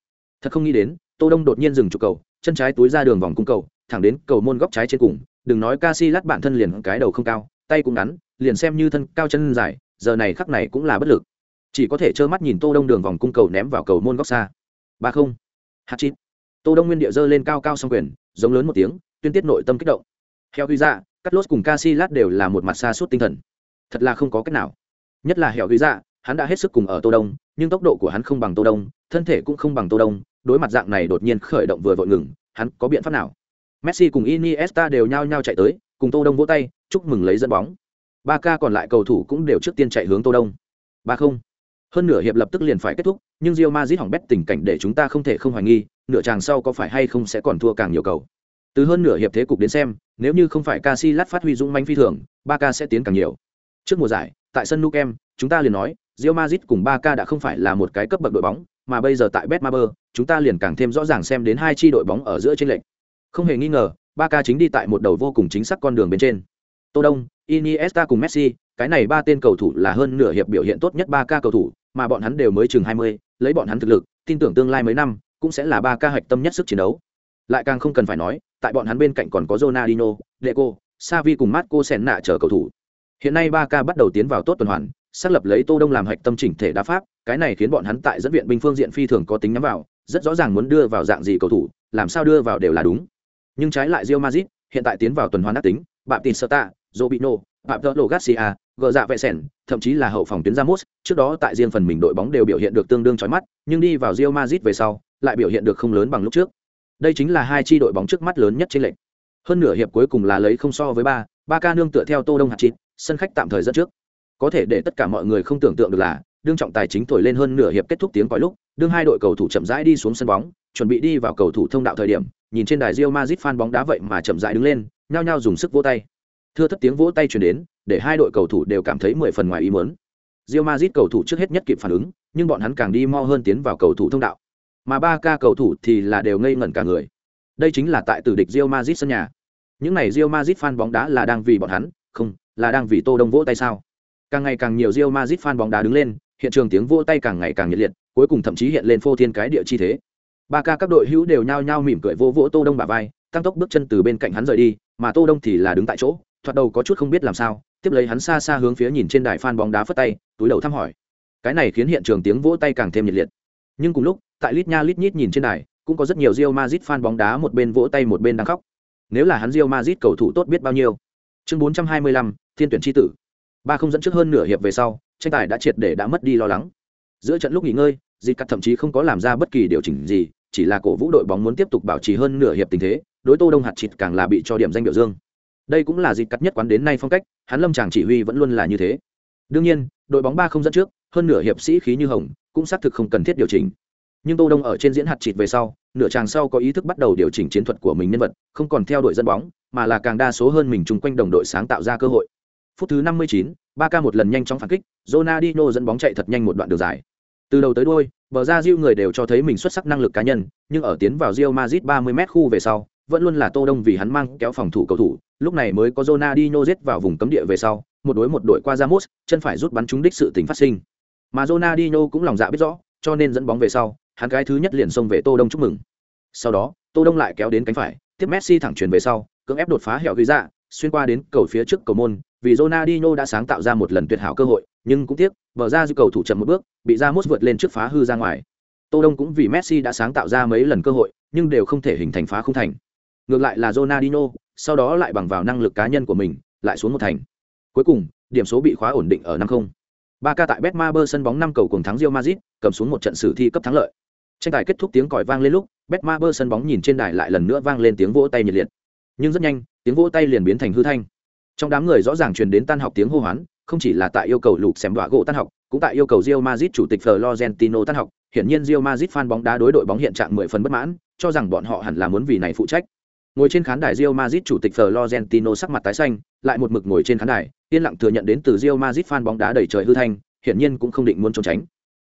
Thật không nghĩ đến, Tô Đông đột nhiên dừng chụp cầu, chân trái túi ra đường vòng cung cầu, thẳng đến cầu môn góc trái trên cùng, đừng nói Casillas bản thân liền cái đầu không cao, tay cũng ngắn, liền xem như thân cao chân dài, giờ này khắc này cũng là bất lực. Chỉ có thể trơ mắt nhìn Tô Đông đường vòng cung cầu ném vào cầu môn góc xa. ba không. Hạt chít. Tô đông nguyên địa dơ lên cao cao song quyền giống lớn một tiếng tuyên tiết nội tâm kích động. Heo huy dạ cắt lốt cùng ca si lát đều là một mặt xa suốt tinh thần. Thật là không có cách nào. Nhất là heo huy dạ hắn đã hết sức cùng ở tô đông, nhưng tốc độ của hắn không bằng tô đông, thân thể cũng không bằng tô đông, đối mặt dạng này đột nhiên khởi động vừa vội ngừng, hắn có biện pháp nào? Messi cùng iniesta đều nhao nhao chạy tới, cùng tô đông vỗ tay, chúc mừng lấy dẫn bóng. Ba ca còn lại cầu thủ cũng đều trước tiên chạy hướng tô đông. ba không. Hơn nửa hiệp lập tức liền phải kết thúc, nhưng rio mazit hỏng bét tình cảnh để chúng ta không thể không hoài nghi, nửa chàng sau có phải hay không sẽ còn thua càng nhiều cầu. Từ hơn nửa hiệp thế cục đến xem, nếu như không phải Casillas phát huy dũng manh phi thường ba ca sẽ tiến càng nhiều. Trước mùa giải, tại sân nukem, chúng ta liền nói Real Madrid cùng Barca đã không phải là một cái cấp bậc đội bóng mà bây giờ tại betmaber chúng ta liền càng thêm rõ ràng xem đến hai chi đội bóng ở giữa trên lệnh không hề nghi ngờ Barca chính đi tại một đầu vô cùng chính xác con đường bên trên tô đông iniesta cùng messi cái này ba tên cầu thủ là hơn nửa hiệp biểu hiện tốt nhất Barca cầu thủ mà bọn hắn đều mới chừng 20, lấy bọn hắn thực lực, tin tưởng tương lai mấy năm cũng sẽ là Barca hạch tâm nhất sức chiến đấu. Lại càng không cần phải nói, tại bọn hắn bên cạnh còn có Ronaldinho, Deco, Xavi cùng Marco Senna chờ cầu thủ. Hiện nay Barca bắt đầu tiến vào tốt tuần hoàn, xác lập lấy Tô Đông làm hạch tâm chỉnh thể đá pháp, cái này khiến bọn hắn tại dẫn viện binh phương diện phi thường có tính nhắm vào, rất rõ ràng muốn đưa vào dạng gì cầu thủ, làm sao đưa vào đều là đúng. Nhưng trái lại Real Madrid, hiện tại tiến vào tuần hoàn đắc tính, bạm tin Sota, Robinho, tơ Tợ Garcia, gờ dạ vệ sẻn thậm chí là hậu phòng tuyến Ramos, trước đó tại riêng phần mình đội bóng đều biểu hiện được tương đương chói mắt, nhưng đi vào Real Madrid về sau, lại biểu hiện được không lớn bằng lúc trước. Đây chính là hai chi đội bóng trước mắt lớn nhất trên lệnh. Hơn nửa hiệp cuối cùng là lấy không so với ba, ba ca nương tựa theo Tô Đông hạt chít, sân khách tạm thời dẫn trước. Có thể để tất cả mọi người không tưởng tượng được là, đương trọng tài chính thổi lên hơn nửa hiệp kết thúc tiếng còi lúc, đương hai đội cầu thủ chậm rãi đi xuống sân bóng, chuẩn bị đi vào cầu thủ thông đạo thời điểm, nhìn trên đài Real Madrid fan bóng đá vậy mà chậm rãi đứng lên, nhao nhao dùng sức vỗ tay. Thưa thất tiếng vỗ tay truyền đến, để hai đội cầu thủ đều cảm thấy mười phần ngoài ý muốn. Real Madrid cầu thủ trước hết nhất kịp phản ứng, nhưng bọn hắn càng đi mo hơn tiến vào cầu thủ thông đạo. Mà ba ca cầu thủ thì là đều ngây ngẩn cả người. Đây chính là tại tử địch Real Madrid sân nhà. Những này Real Madrid fan bóng đá là đang vì bọn hắn, không, là đang vì Tô Đông vỗ tay sao? Càng ngày càng nhiều Real Madrid fan bóng đá đứng lên, hiện trường tiếng vỗ tay càng ngày càng nhiệt liệt, cuối cùng thậm chí hiện lên phô thiên cái địa chi thế. Ba ca các đội hữu đều nhao nhao mỉm cười vỗ vỗ Tô Đông bả vai, tăng tốc bước chân từ bên cạnh hắn rời đi, mà Tô Đông thì là đứng tại chỗ, thoạt đầu có chút không biết làm sao, tiếp lấy hắn xa xa hướng phía nhìn trên đài fan bóng đá phất tay túi đầu thăm hỏi. Cái này khiến hiện trường tiếng vỗ tay càng thêm nhiệt liệt. Nhưng cùng lúc tại lít nha lít nhít nhìn trên đài cũng có rất nhiều Real Madrid fan bóng đá một bên vỗ tay một bên đang khóc. Nếu là hắn Real Madrid cầu thủ tốt biết bao nhiêu? Chương 425, thiên tuyển chi tử ba không dẫn trước hơn nửa hiệp về sau, tranh tài đã triệt để đã mất đi lo lắng. Giữa trận lúc nghỉ ngơi, dịch cắt thậm chí không có làm ra bất kỳ điều chỉnh gì, chỉ là cổ vũ đội bóng muốn tiếp tục bảo trì hơn nửa hiệp tình thế, đối tô đông hạt chịt càng là bị cho điểm danh biểu dương. Đây cũng là dịp cắt nhất quán đến nay phong cách, hắn lâm chàng chỉ huy vẫn luôn là như thế. Đương nhiên, đội bóng ba không dẫn trước, hơn nửa hiệp sĩ khí như hồng, cũng xác thực không cần thiết điều chỉnh. Nhưng tô đông ở trên diễn hạt chịt về sau, nửa chàng sau có ý thức bắt đầu điều chỉnh chiến thuật của mình nhân vật, không còn theo đội dẫn bóng, mà là càng đa số hơn mình chung quanh đồng đội sáng tạo ra cơ hội phút thứ 59, Barca một lần nhanh chóng phản kích Ronaldinho dẫn bóng chạy thật nhanh một đoạn đường dài từ đầu tới đuôi bờ ra Rio người đều cho thấy mình xuất sắc năng lực cá nhân nhưng ở tiến vào Real Madrid 30 m khu về sau vẫn luôn là Tô Đông vì hắn mang kéo phòng thủ cầu thủ, lúc này mới có Ronaldinho giết vào vùng cấm địa về sau, một đối một đội qua Ramos, chân phải rút bắn trúng đích sự tình phát sinh. Mà Ronaldinho cũng lòng dạ biết rõ, cho nên dẫn bóng về sau, hắn cái thứ nhất liền xông về Tô Đông chúc mừng. Sau đó, Tô Đông lại kéo đến cánh phải, tiếp Messi thẳng chuyền về sau, cưỡng ép đột phá hẻo ghi ra, xuyên qua đến cầu phía trước cầu môn, vì Ronaldinho đã sáng tạo ra một lần tuyệt hảo cơ hội, nhưng cũng tiếc, bờ ra dư cầu thủ chậm một bước, bị Ramos vượt lên trước phá hư ra ngoài. Tô Đông cũng vì Messi đã sáng tạo ra mấy lần cơ hội, nhưng đều không thể hình thành phá không thành. Ngược lại là Ronaldinho, sau đó lại bằng vào năng lực cá nhân của mình, lại xuống một thành. Cuối cùng, điểm số bị khóa ổn định ở 5-0. Barca tại Betmaber sân bóng năm cầu cùng thắng Real Madrid, cầm xuống một trận sử thi cấp thắng lợi. Tranh tài kết thúc tiếng còi vang lên lúc, Betmaber sân bóng nhìn trên đài lại lần nữa vang lên tiếng vỗ tay nhiệt liệt. Nhưng rất nhanh, tiếng vỗ tay liền biến thành hư thanh. Trong đám người rõ ràng truyền đến tan học tiếng hô hoán, không chỉ là tại yêu cầu lục xem đọa gỗ tan học, cũng tại yêu cầu Real Madrid chủ tịch Florentino tan học, hiển nhiên Real Madrid fan bóng đá đối đội bóng hiện trạng 10 phần bất mãn, cho rằng bọn họ hẳn là muốn vì này phụ trách. Ngồi trên khán đài Real Madrid chủ tịch Florentino sắc mặt tái xanh, lại một mực ngồi trên khán đài, yên lặng thừa nhận đến từ Real Madrid fan bóng đá đầy trời hư thanh, hiển nhiên cũng không định muốn trốn tránh.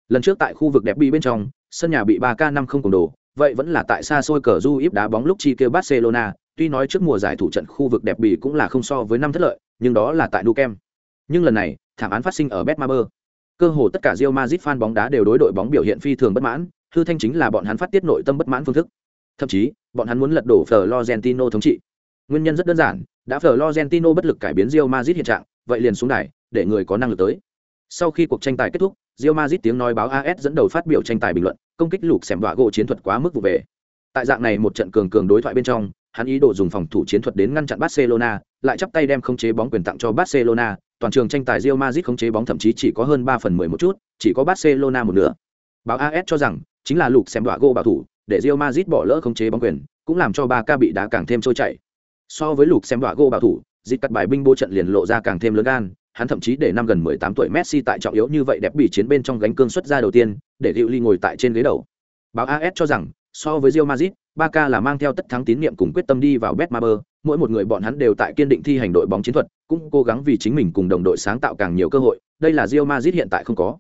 Lần trước tại khu vực đẹp bị bên trong, sân nhà bị 3K5 không cùng đồ, vậy vẫn là tại xa xôi cờ du íp đá bóng lúc chi kêu Barcelona, tuy nói trước mùa giải thủ trận khu vực đẹp bỉ cũng là không so với năm thất lợi, nhưng đó là tại Nukem. Nhưng lần này, thảm án phát sinh ở Betmaber. Cơ hồ tất cả Real Madrid fan bóng đá đều đối đội bóng biểu hiện phi thường bất mãn, hư thanh chính là bọn hắn phát tiết nội tâm bất mãn phương thức. Thậm chí, bọn hắn muốn lật đổ Florentino thống trị. Nguyên nhân rất đơn giản, đã Florentino bất lực cải biến Real Madrid hiện trạng, vậy liền xuống đài, để người có năng lực tới. Sau khi cuộc tranh tài kết thúc, Real Madrid tiếng nói báo AS dẫn đầu phát biểu tranh tài bình luận, công kích lục xẻm đọa gỗ chiến thuật quá mức vụ về tại dạng này một trận cường cường đối thoại bên trong hắn ý đồ dùng phòng thủ chiến thuật đến ngăn chặn barcelona lại chắp tay đem khống chế bóng quyền tặng cho barcelona toàn trường tranh tài Real Madrid khống chế bóng thậm chí chỉ có hơn 3 phần 10 một chút, chỉ có Barcelona một nửa. Báo AS cho rằng, chính là lục xem đọa gô bảo thủ, để Real Madrid bỏ lỡ khống chế bóng quyền, cũng làm cho Barca bị đá càng thêm trôi chảy. So với lục xem đọa gô bảo thủ, dịch cắt bài binh bố trận liền lộ ra càng thêm lớn gan, hắn thậm chí để năm gần 18 tuổi Messi tại trọng yếu như vậy đẹp bị chiến bên trong gánh cương xuất ra đầu tiên, để Diệu Ly ngồi tại trên ghế đầu. Báo AS cho rằng, so với Real Madrid, Ba ca là mang theo tất thắng tín nhiệm cùng quyết tâm đi vào Betmaber, mỗi một người bọn hắn đều tại kiên định thi hành đội bóng chiến thuật, cũng cố gắng vì chính mình cùng đồng đội sáng tạo càng nhiều cơ hội, đây là Real Madrid hiện tại không có.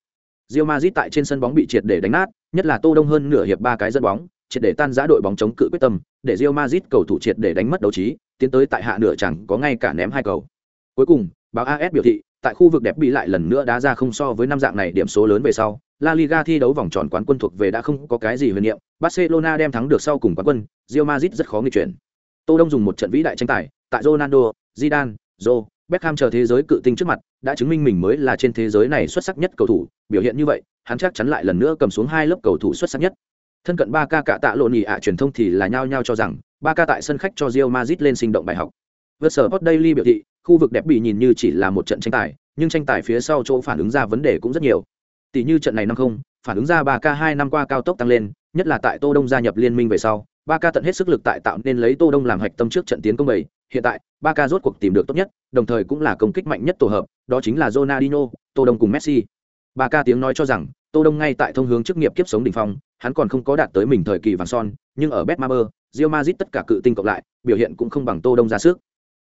Real Madrid tại trên sân bóng bị triệt để đánh nát, nhất là Tô Đông hơn nửa hiệp ba cái dẫn bóng, triệt để tan rã đội bóng chống cự quyết tâm, để Real Madrid cầu thủ triệt để đánh mất đấu trí, tiến tới tại hạ nửa chẳng có ngay cả ném hai cầu. Cuối cùng, báo AS biểu thị, tại khu vực đẹp bị lại lần nữa đá ra không so với năm dạng này điểm số lớn về sau, La Liga thi đấu vòng tròn quán quân thuộc về đã không có cái gì huyền niệm, Barcelona đem thắng được sau cùng quán quân, Real Madrid rất khó nghịch chuyển. Tô Đông dùng một trận vĩ đại tranh tài, tại Ronaldo, Zidane, Joe, Beckham chờ thế giới cự tinh trước mặt, đã chứng minh mình mới là trên thế giới này xuất sắc nhất cầu thủ, biểu hiện như vậy, hắn chắc chắn lại lần nữa cầm xuống hai lớp cầu thủ xuất sắc nhất. Thân cận 3K cả tạ lộn nhỉ ạ truyền thông thì là nhao nhao cho rằng, 3K tại sân khách cho Real Madrid lên sinh động bài học. Versport Daily biểu thị, khu vực đẹp bị nhìn như chỉ là một trận tranh tài, nhưng tranh tài phía sau chỗ phản ứng ra vấn đề cũng rất nhiều. Tỷ như trận này năm không, phản ứng ra 3K hai năm qua cao tốc tăng lên, nhất là tại Tô Đông gia nhập liên minh về sau, Barca tận hết sức lực tại tạo nên lấy Tô Đông làm hạch tâm trước trận tiến công bảy, hiện tại, Barca rốt cuộc tìm được tốt nhất, đồng thời cũng là công kích mạnh nhất tổ hợp, đó chính là Ronaldinho, Tô Đông cùng Messi. Barca tiếng nói cho rằng, Tô Đông ngay tại thông hướng chức nghiệp kiếp sống đỉnh phong, hắn còn không có đạt tới mình thời kỳ vàng son, nhưng ở Betmaber, Real Madrid tất cả cự tinh cộng lại, biểu hiện cũng không bằng Tô Đông ra sức.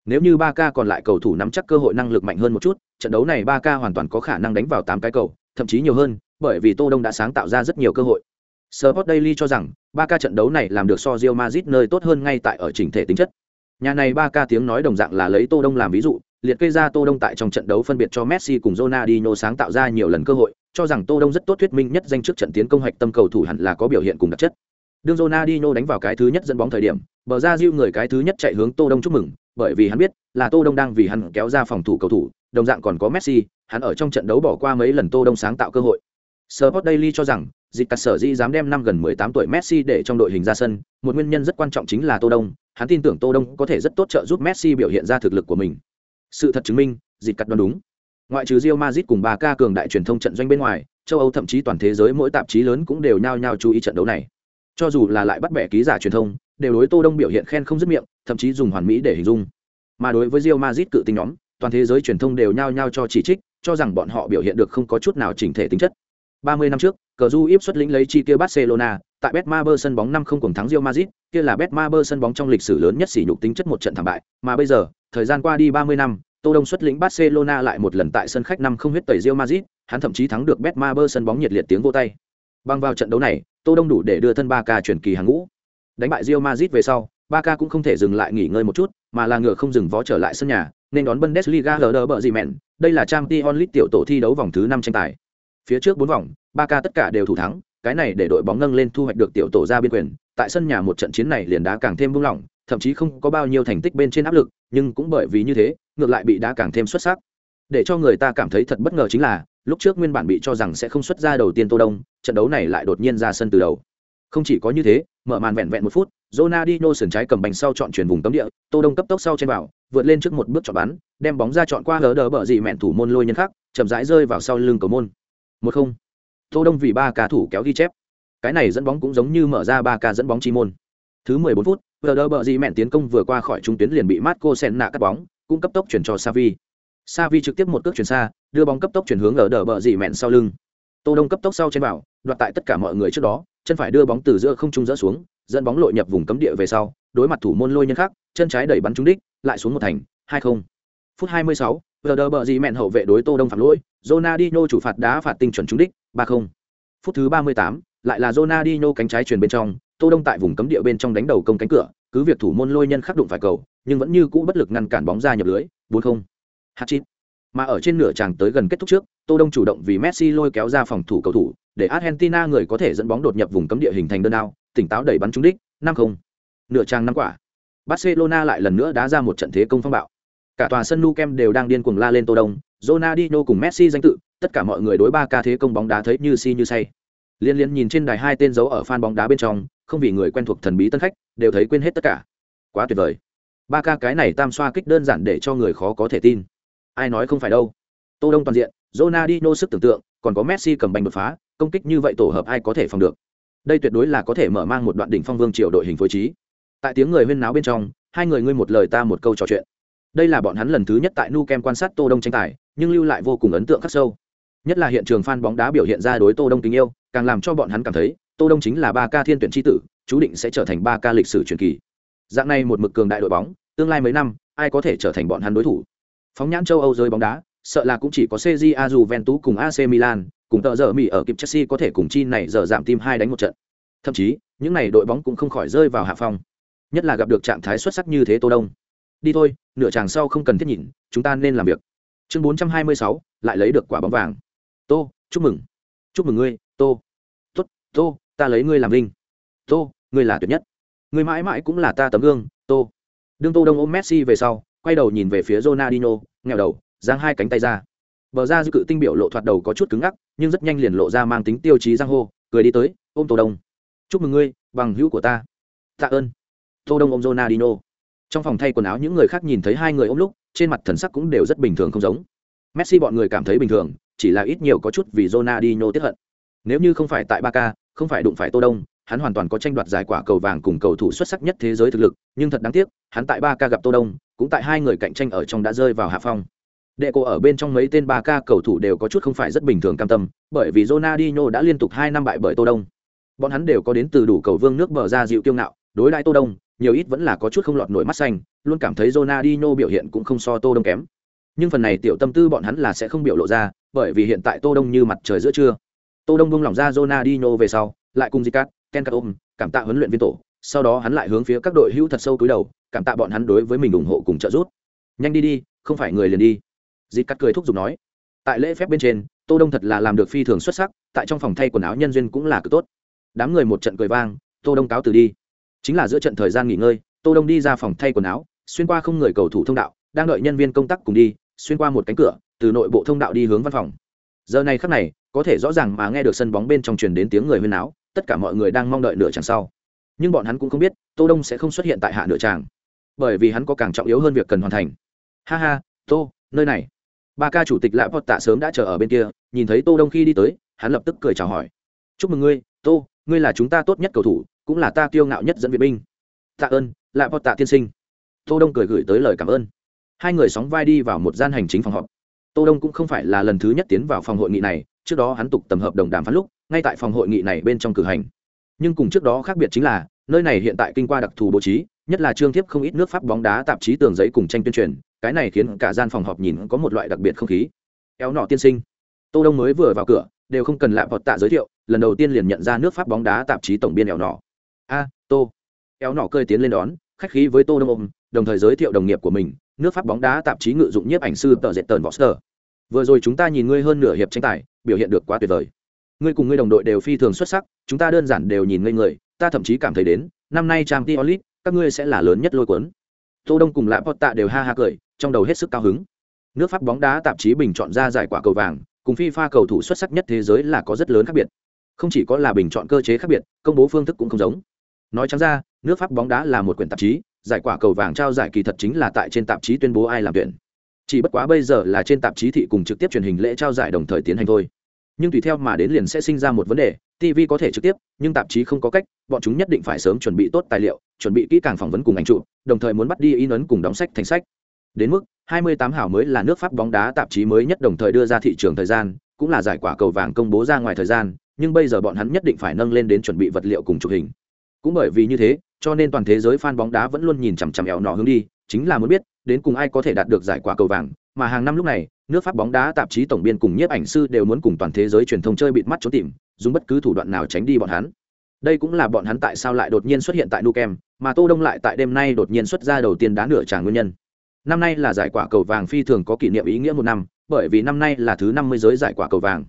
Nếu như Barca còn lại cầu thủ nắm chắc cơ hội năng lực mạnh hơn một chút, trận đấu này Barca hoàn toàn có khả năng đánh vào 8 cái cầu, thậm chí nhiều hơn, bởi vì Tô Đông đã sáng tạo ra rất nhiều cơ hội. Sport Daily cho rằng, 3K trận đấu này làm được so Real Madrid nơi tốt hơn ngay tại ở chỉnh thể tính chất. Nhà này 3K tiếng nói đồng dạng là lấy Tô Đông làm ví dụ, liệt kê ra Tô Đông tại trong trận đấu phân biệt cho Messi cùng Ronaldinho sáng tạo ra nhiều lần cơ hội, cho rằng Tô Đông rất tốt thuyết minh nhất danh trước trận tiến công hạch tâm cầu thủ hẳn là có biểu hiện cùng đặc chất. Đương Ronaldinho đánh vào cái thứ nhất dẫn bóng thời điểm, bờ ra Diu người cái thứ nhất chạy hướng Tô Đông chúc mừng, bởi vì hắn biết là Tô Đông đang vì hắn kéo ra phòng thủ cầu thủ, đồng dạng còn có Messi, hắn ở trong trận đấu bỏ qua mấy lần Tô Đông sáng tạo cơ hội. Sport Daily cho rằng, dịch cắt sở dĩ dám đem năm gần 18 tuổi Messi để trong đội hình ra sân, một nguyên nhân rất quan trọng chính là Tô Đông, hắn tin tưởng Tô Đông có thể rất tốt trợ giúp Messi biểu hiện ra thực lực của mình. Sự thật chứng minh, dịch cắt đoán đúng. Ngoại trừ Real Madrid cùng 3K cường đại truyền thông trận doanh bên ngoài, châu Âu thậm chí toàn thế giới mỗi tạp chí lớn cũng đều nhao nhao chú ý trận đấu này. Cho dù là lại bắt bẻ ký giả truyền thông, đều đối Tô Đông biểu hiện khen không dứt miệng, thậm chí dùng hoàn mỹ để hình dung. Mà đối với Real Madrid cự tinh nhóm, toàn thế giới truyền thông đều nhao nhao cho chỉ trích, cho rằng bọn họ biểu hiện được không có chút nào chỉnh thể tính chất. 30 năm trước, cờ du íp xuất lĩnh lấy chi kia Barcelona, tại Betmaber sân bóng năm không cùng thắng Real Madrid, kia là Betmaber sân bóng trong lịch sử lớn nhất sỉ nhục tính chất một trận thảm bại, mà bây giờ, thời gian qua đi 30 năm, Tô Đông xuất lĩnh Barcelona lại một lần tại sân khách năm không huyết tẩy Real Madrid, hắn thậm chí thắng được Betmaber sân bóng nhiệt liệt tiếng vô tay. Bằng vào trận đấu này, Tô Đông đủ để đưa thân Barca chuyển kỳ hàng ngũ. Đánh bại Real Madrid về sau, Barca cũng không thể dừng lại nghỉ ngơi một chút, mà là ngựa không dừng vó trở lại sân nhà, nên đón Bundesliga lờ bợ gì mẹn, đây là Champions League tiểu tổ thi đấu vòng thứ 5 tranh tài. Phía trước bốn vòng, ba ca tất cả đều thủ thắng, cái này để đội bóng nâng lên thu hoạch được tiểu tổ ra biên quyền, tại sân nhà một trận chiến này liền đá càng thêm buông lỏng, thậm chí không có bao nhiêu thành tích bên trên áp lực, nhưng cũng bởi vì như thế, ngược lại bị đá càng thêm xuất sắc. Để cho người ta cảm thấy thật bất ngờ chính là, lúc trước nguyên bản bị cho rằng sẽ không xuất ra đầu tiên Tô Đông, trận đấu này lại đột nhiên ra sân từ đầu. Không chỉ có như thế, mở màn vẹn vẹn một phút, Ronaldinho sườn trái cầm bành sau chọn chuyển vùng cấm địa, Tô Đông cấp tốc sau trên vào, vượt lên trước một bước chọn bắn, đem bóng ra chọn qua hở đỡ bờ dị mẹn thủ môn lôi nhân khác, chậm rãi rơi vào sau lưng cầu môn. Một không. Tô Đông vì ba ca thủ kéo ghi chép. Cái này dẫn bóng cũng giống như mở ra ba ca dẫn bóng chi môn. Thứ 14 phút, vờ đờ bờ gì mẹn tiến công vừa qua khỏi trung tuyến liền bị Marco Senna cắt bóng, cũng cấp tốc chuyển cho Savi. Savi trực tiếp một cước chuyển xa, đưa bóng cấp tốc chuyển hướng ở đờ bờ gì mẹn sau lưng. Tô Đông cấp tốc sau trên bảo, đoạt tại tất cả mọi người trước đó, chân phải đưa bóng từ giữa không trung dỡ xuống, dẫn bóng lội nhập vùng cấm địa về sau, đối mặt thủ môn lôi nhân khác, chân trái đẩy bắn trúng đích, lại xuống một thành, 2-0. Phút 26, đỡ bờ gì mẹn hậu vệ đối Tô Đông phạm lỗi, Ronaldinho chủ phạt đá phạt tinh chuẩn trúng đích, 3-0. Phút thứ 38, lại là Ronaldinho cánh trái truyền bên trong, Tô Đông tại vùng cấm địa bên trong đánh đầu công cánh cửa, cứ việc thủ môn lôi nhân khắc đụng phải cầu, nhưng vẫn như cũ bất lực ngăn cản bóng ra nhập lưới, 4-0. Hat-trick. Mà ở trên nửa chàng tới gần kết thúc trước, Tô Đông chủ động vì Messi lôi kéo ra phòng thủ cầu thủ, để Argentina người có thể dẫn bóng đột nhập vùng cấm địa hình thành đơn ao, tỉnh táo đẩy bắn trúng đích, 5-0. Nửa trang năm quả. Barcelona lại lần nữa đá ra một trận thế công phong bạo. Cả tòa sân Nou Camp đều đang điên cuồng la lên Tô Đông, Ronaldinho cùng Messi danh tự, tất cả mọi người đối ba ca thế công bóng đá thấy như si như say. liên liên nhìn trên đài hai tên dấu ở fan bóng đá bên trong không vì người quen thuộc thần bí tân khách đều thấy quên hết tất cả. Quá tuyệt vời. Ba ca cái này tam xoa kích đơn giản để cho người khó có thể tin. Ai nói không phải đâu. Tô đông toàn diện Ronaldinho sức tưởng tượng còn có Messi cầm bành đột phá công kích như vậy tổ hợp ai có thể phòng được? Đây tuyệt đối là có thể mở mang một đoạn đỉnh phong vương triều đội hình phối trí. Tại tiếng người huyên náo bên trong hai người ngươi một lời ta một câu trò chuyện đây là bọn hắn lần thứ nhất tại nu kem quan sát tô đông tranh tài nhưng lưu lại vô cùng ấn tượng khắc sâu nhất là hiện trường fan bóng đá biểu hiện ra đối tô đông tình yêu càng làm cho bọn hắn cảm thấy tô đông chính là ba ca thiên tuyển tri tử chú định sẽ trở thành ba ca lịch sử truyền kỳ dạng này một mực cường đại đội bóng tương lai mấy năm ai có thể trở thành bọn hắn đối thủ phóng nhãn châu âu rơi bóng đá sợ là cũng chỉ có CJA Juventus cùng AC Milan, cùng tợ giờ Mỹ ở kịp Chelsea có thể cùng chi này giờ giảm tim hai đánh một trận. Thậm chí, những này đội bóng cũng không khỏi rơi vào hạ phong. Nhất là gặp được trạng thái xuất sắc như thế Tô Đông. Đi thôi, nửa chàng sau không cần thiết nhìn, chúng ta nên làm việc. Chương 426, lại lấy được quả bóng vàng. Tô, chúc mừng. Chúc mừng ngươi, Tô. Tốt, Tô, ta lấy ngươi làm linh. Tô, ngươi là tuyệt nhất. Ngươi mãi mãi cũng là ta tấm gương, Tô. Đương Tô Đông ôm Messi về sau, quay đầu nhìn về phía Ronaldinho, nghèo đầu, giang hai cánh tay ra bờ ra dư cự tinh biểu lộ thoạt đầu có chút cứng ngắc nhưng rất nhanh liền lộ ra mang tính tiêu chí giang hô cười đi tới ôm tô đông chúc mừng ngươi bằng hữu của ta tạ ơn tô đông ôm Ronaldinho trong phòng thay quần áo những người khác nhìn thấy hai người ôm lúc trên mặt thần sắc cũng đều rất bình thường không giống. Messi bọn người cảm thấy bình thường chỉ là ít nhiều có chút vì Ronaldinho tiếc hận. Nếu như không phải tại ba không phải đụng phải tô đông hắn hoàn toàn có tranh đoạt giải quả cầu vàng cùng cầu thủ xuất sắc nhất thế giới thực lực nhưng thật đáng tiếc hắn tại ba gặp tô đông cũng tại hai người cạnh tranh ở trong đã rơi vào hạ phong. Đệ cổ ở bên trong mấy tên ba ca cầu thủ đều có chút không phải rất bình thường cam tâm, bởi vì Ronaldinho đã liên tục hai năm bại bởi Tô Đông. Bọn hắn đều có đến từ đủ cầu vương nước bờ ra dịu kiêu ngạo, đối đãi Tô Đông, nhiều ít vẫn là có chút không lọt nổi mắt xanh, luôn cảm thấy Ronaldinho biểu hiện cũng không so Tô Đông kém. Nhưng phần này tiểu tâm tư bọn hắn là sẽ không biểu lộ ra, bởi vì hiện tại Tô Đông như mặt trời giữa trưa. Tô Đông buông lỏng ra Ronaldinho về sau, lại cùng Zicat, Ken ôm, cảm tạ huấn luyện viên tổ, sau đó hắn lại hướng phía các đội hữu thật sâu cúi đầu, cảm tạ bọn hắn đối với mình ủng hộ cùng trợ giúp. Nhanh đi đi, không phải người liền đi dịp cắt cười thúc giục nói tại lễ phép bên trên tô đông thật là làm được phi thường xuất sắc tại trong phòng thay quần áo nhân duyên cũng là cực tốt đám người một trận cười vang tô đông cáo từ đi chính là giữa trận thời gian nghỉ ngơi tô đông đi ra phòng thay quần áo xuyên qua không người cầu thủ thông đạo đang đợi nhân viên công tác cùng đi xuyên qua một cánh cửa từ nội bộ thông đạo đi hướng văn phòng. Giờ này khắc này có thể rõ ràng mà nghe được sân bóng bên trong truyền đến tiếng người huyên áo tất cả mọi người đang mong đợi nửa chặng sau. Nhưng bọn hắn cũng không biết tô đông sẽ không xuất hiện tại hạ nửa chặng, bởi vì hắn có càng trọng yếu hơn việc cần hoàn thành. Ha ha tô nơi này. Ba ca chủ tịch lạ vọt tạ sớm đã chờ ở bên kia nhìn thấy tô đông khi đi tới hắn lập tức cười chào hỏi. Chúc mừng ngươi tô ngươi là chúng ta tốt nhất cầu thủ cũng là ta kiêu ngạo nhất dẫn viện binh. Tạ ơn, lạ vọt tạ tiên sinh. Tô đông cười gửi tới lời cảm ơn. Hai người sóng vai đi vào một gian hành chính phòng họp. Tô đông cũng không phải là lần thứ nhất tiến vào phòng hội nghị này, trước đó hắn tục tầm hợp đồng đàm phán lúc, ngay tại phòng hội nghị này bên trong cử hành. Nhưng cùng trước đó khác biệt chính là, nơi này hiện tại kinh qua đặc thù bố trí, nhất là trương tiếp không ít nước pháp bóng đá tạp chí tường giấy cùng tranh tuyên truyền, cái này khiến cả gian phòng họp nhìn có một loại đặc biệt không khí. Éo nọ tiên sinh. Tô đông mới vừa vào cửa, đều không cần lạ vọt tạ giới thiệu, lần đầu tiên liền nhận ra nước pháp bóng đá tạp chí tổng biên éo nọ tô. Éo nọ cơi tiến lên đón, khách khí với tô đông ôm, đồng thời giới thiệu đồng nghiệp của mình, nước pháp bóng đá tạp chí ngự dụng nhiếp ảnh sư tờ dệt tờn võ vừa rồi chúng ta nhìn ngươi hơn nửa hiệp tranh tài, biểu hiện được quá tuyệt vời. Ngươi cùng ngươi đồng đội đều phi thường xuất sắc, chúng ta đơn giản đều nhìn ngây người, ta thậm chí cảm thấy đến, năm nay trang t onlit các ngươi sẽ là lớn nhất lôi cuốn. Tô đông cùng lạ pot tạ đều ha ha cười, trong đầu hết sức cao hứng. Nước pháp bóng đá tạp chí bình chọn ra giải quả cầu vàng, cùng fifa cầu thủ xuất sắc nhất thế giới là có rất lớn khác biệt. Không chỉ có là bình chọn cơ chế khác biệt, công bố phương thức cũng không giống nói chẳng ra, nước pháp bóng đá là một quyển tạp chí, giải quả cầu vàng trao giải kỳ thật chính là tại trên tạp chí tuyên bố ai làm tuyển. Chỉ bất quá bây giờ là trên tạp chí thị cùng trực tiếp truyền hình lễ trao giải đồng thời tiến hành thôi. Nhưng tùy theo mà đến liền sẽ sinh ra một vấn đề tv có thể trực tiếp, nhưng tạp chí không có cách, bọn chúng nhất định phải sớm chuẩn bị tốt tài liệu, chuẩn bị kỹ càng phỏng vấn cùng ảnh trụ đồng thời muốn bắt đi in ấn cùng đóng sách thành sách. Đến mức 28 hảo mới là nước pháp bóng đá tạp chí mới nhất đồng thời đưa ra thị trường thời gian, cũng là giải quả cầu vàng công bố ra ngoài thời gian, nhưng bây giờ bọn hắn nhất định phải nâng lên đến chuẩn bị vật liệu cùng chụp hình cũng bởi vì như thế, cho nên toàn thế giới fan bóng đá vẫn luôn nhìn chằm chằm ẻo nọ hướng đi, chính là muốn biết, đến cùng ai có thể đạt được giải quả cầu vàng, mà hàng năm lúc này, nước pháp bóng đá tạp chí tổng biên cùng nhiếp ảnh sư đều muốn cùng toàn thế giới truyền thông chơi bịt mắt trốn tìm, dùng bất cứ thủ đoạn nào tránh đi bọn hắn. Đây cũng là bọn hắn tại sao lại đột nhiên xuất hiện tại nukem, mà tô đông lại tại đêm nay đột nhiên xuất ra đầu tiên đá nửa tràng nguyên nhân. Năm nay là giải quả cầu vàng phi thường có kỷ niệm ý nghĩa một năm, bởi vì năm nay là thứ năm mươi giới giải quả cầu vàng.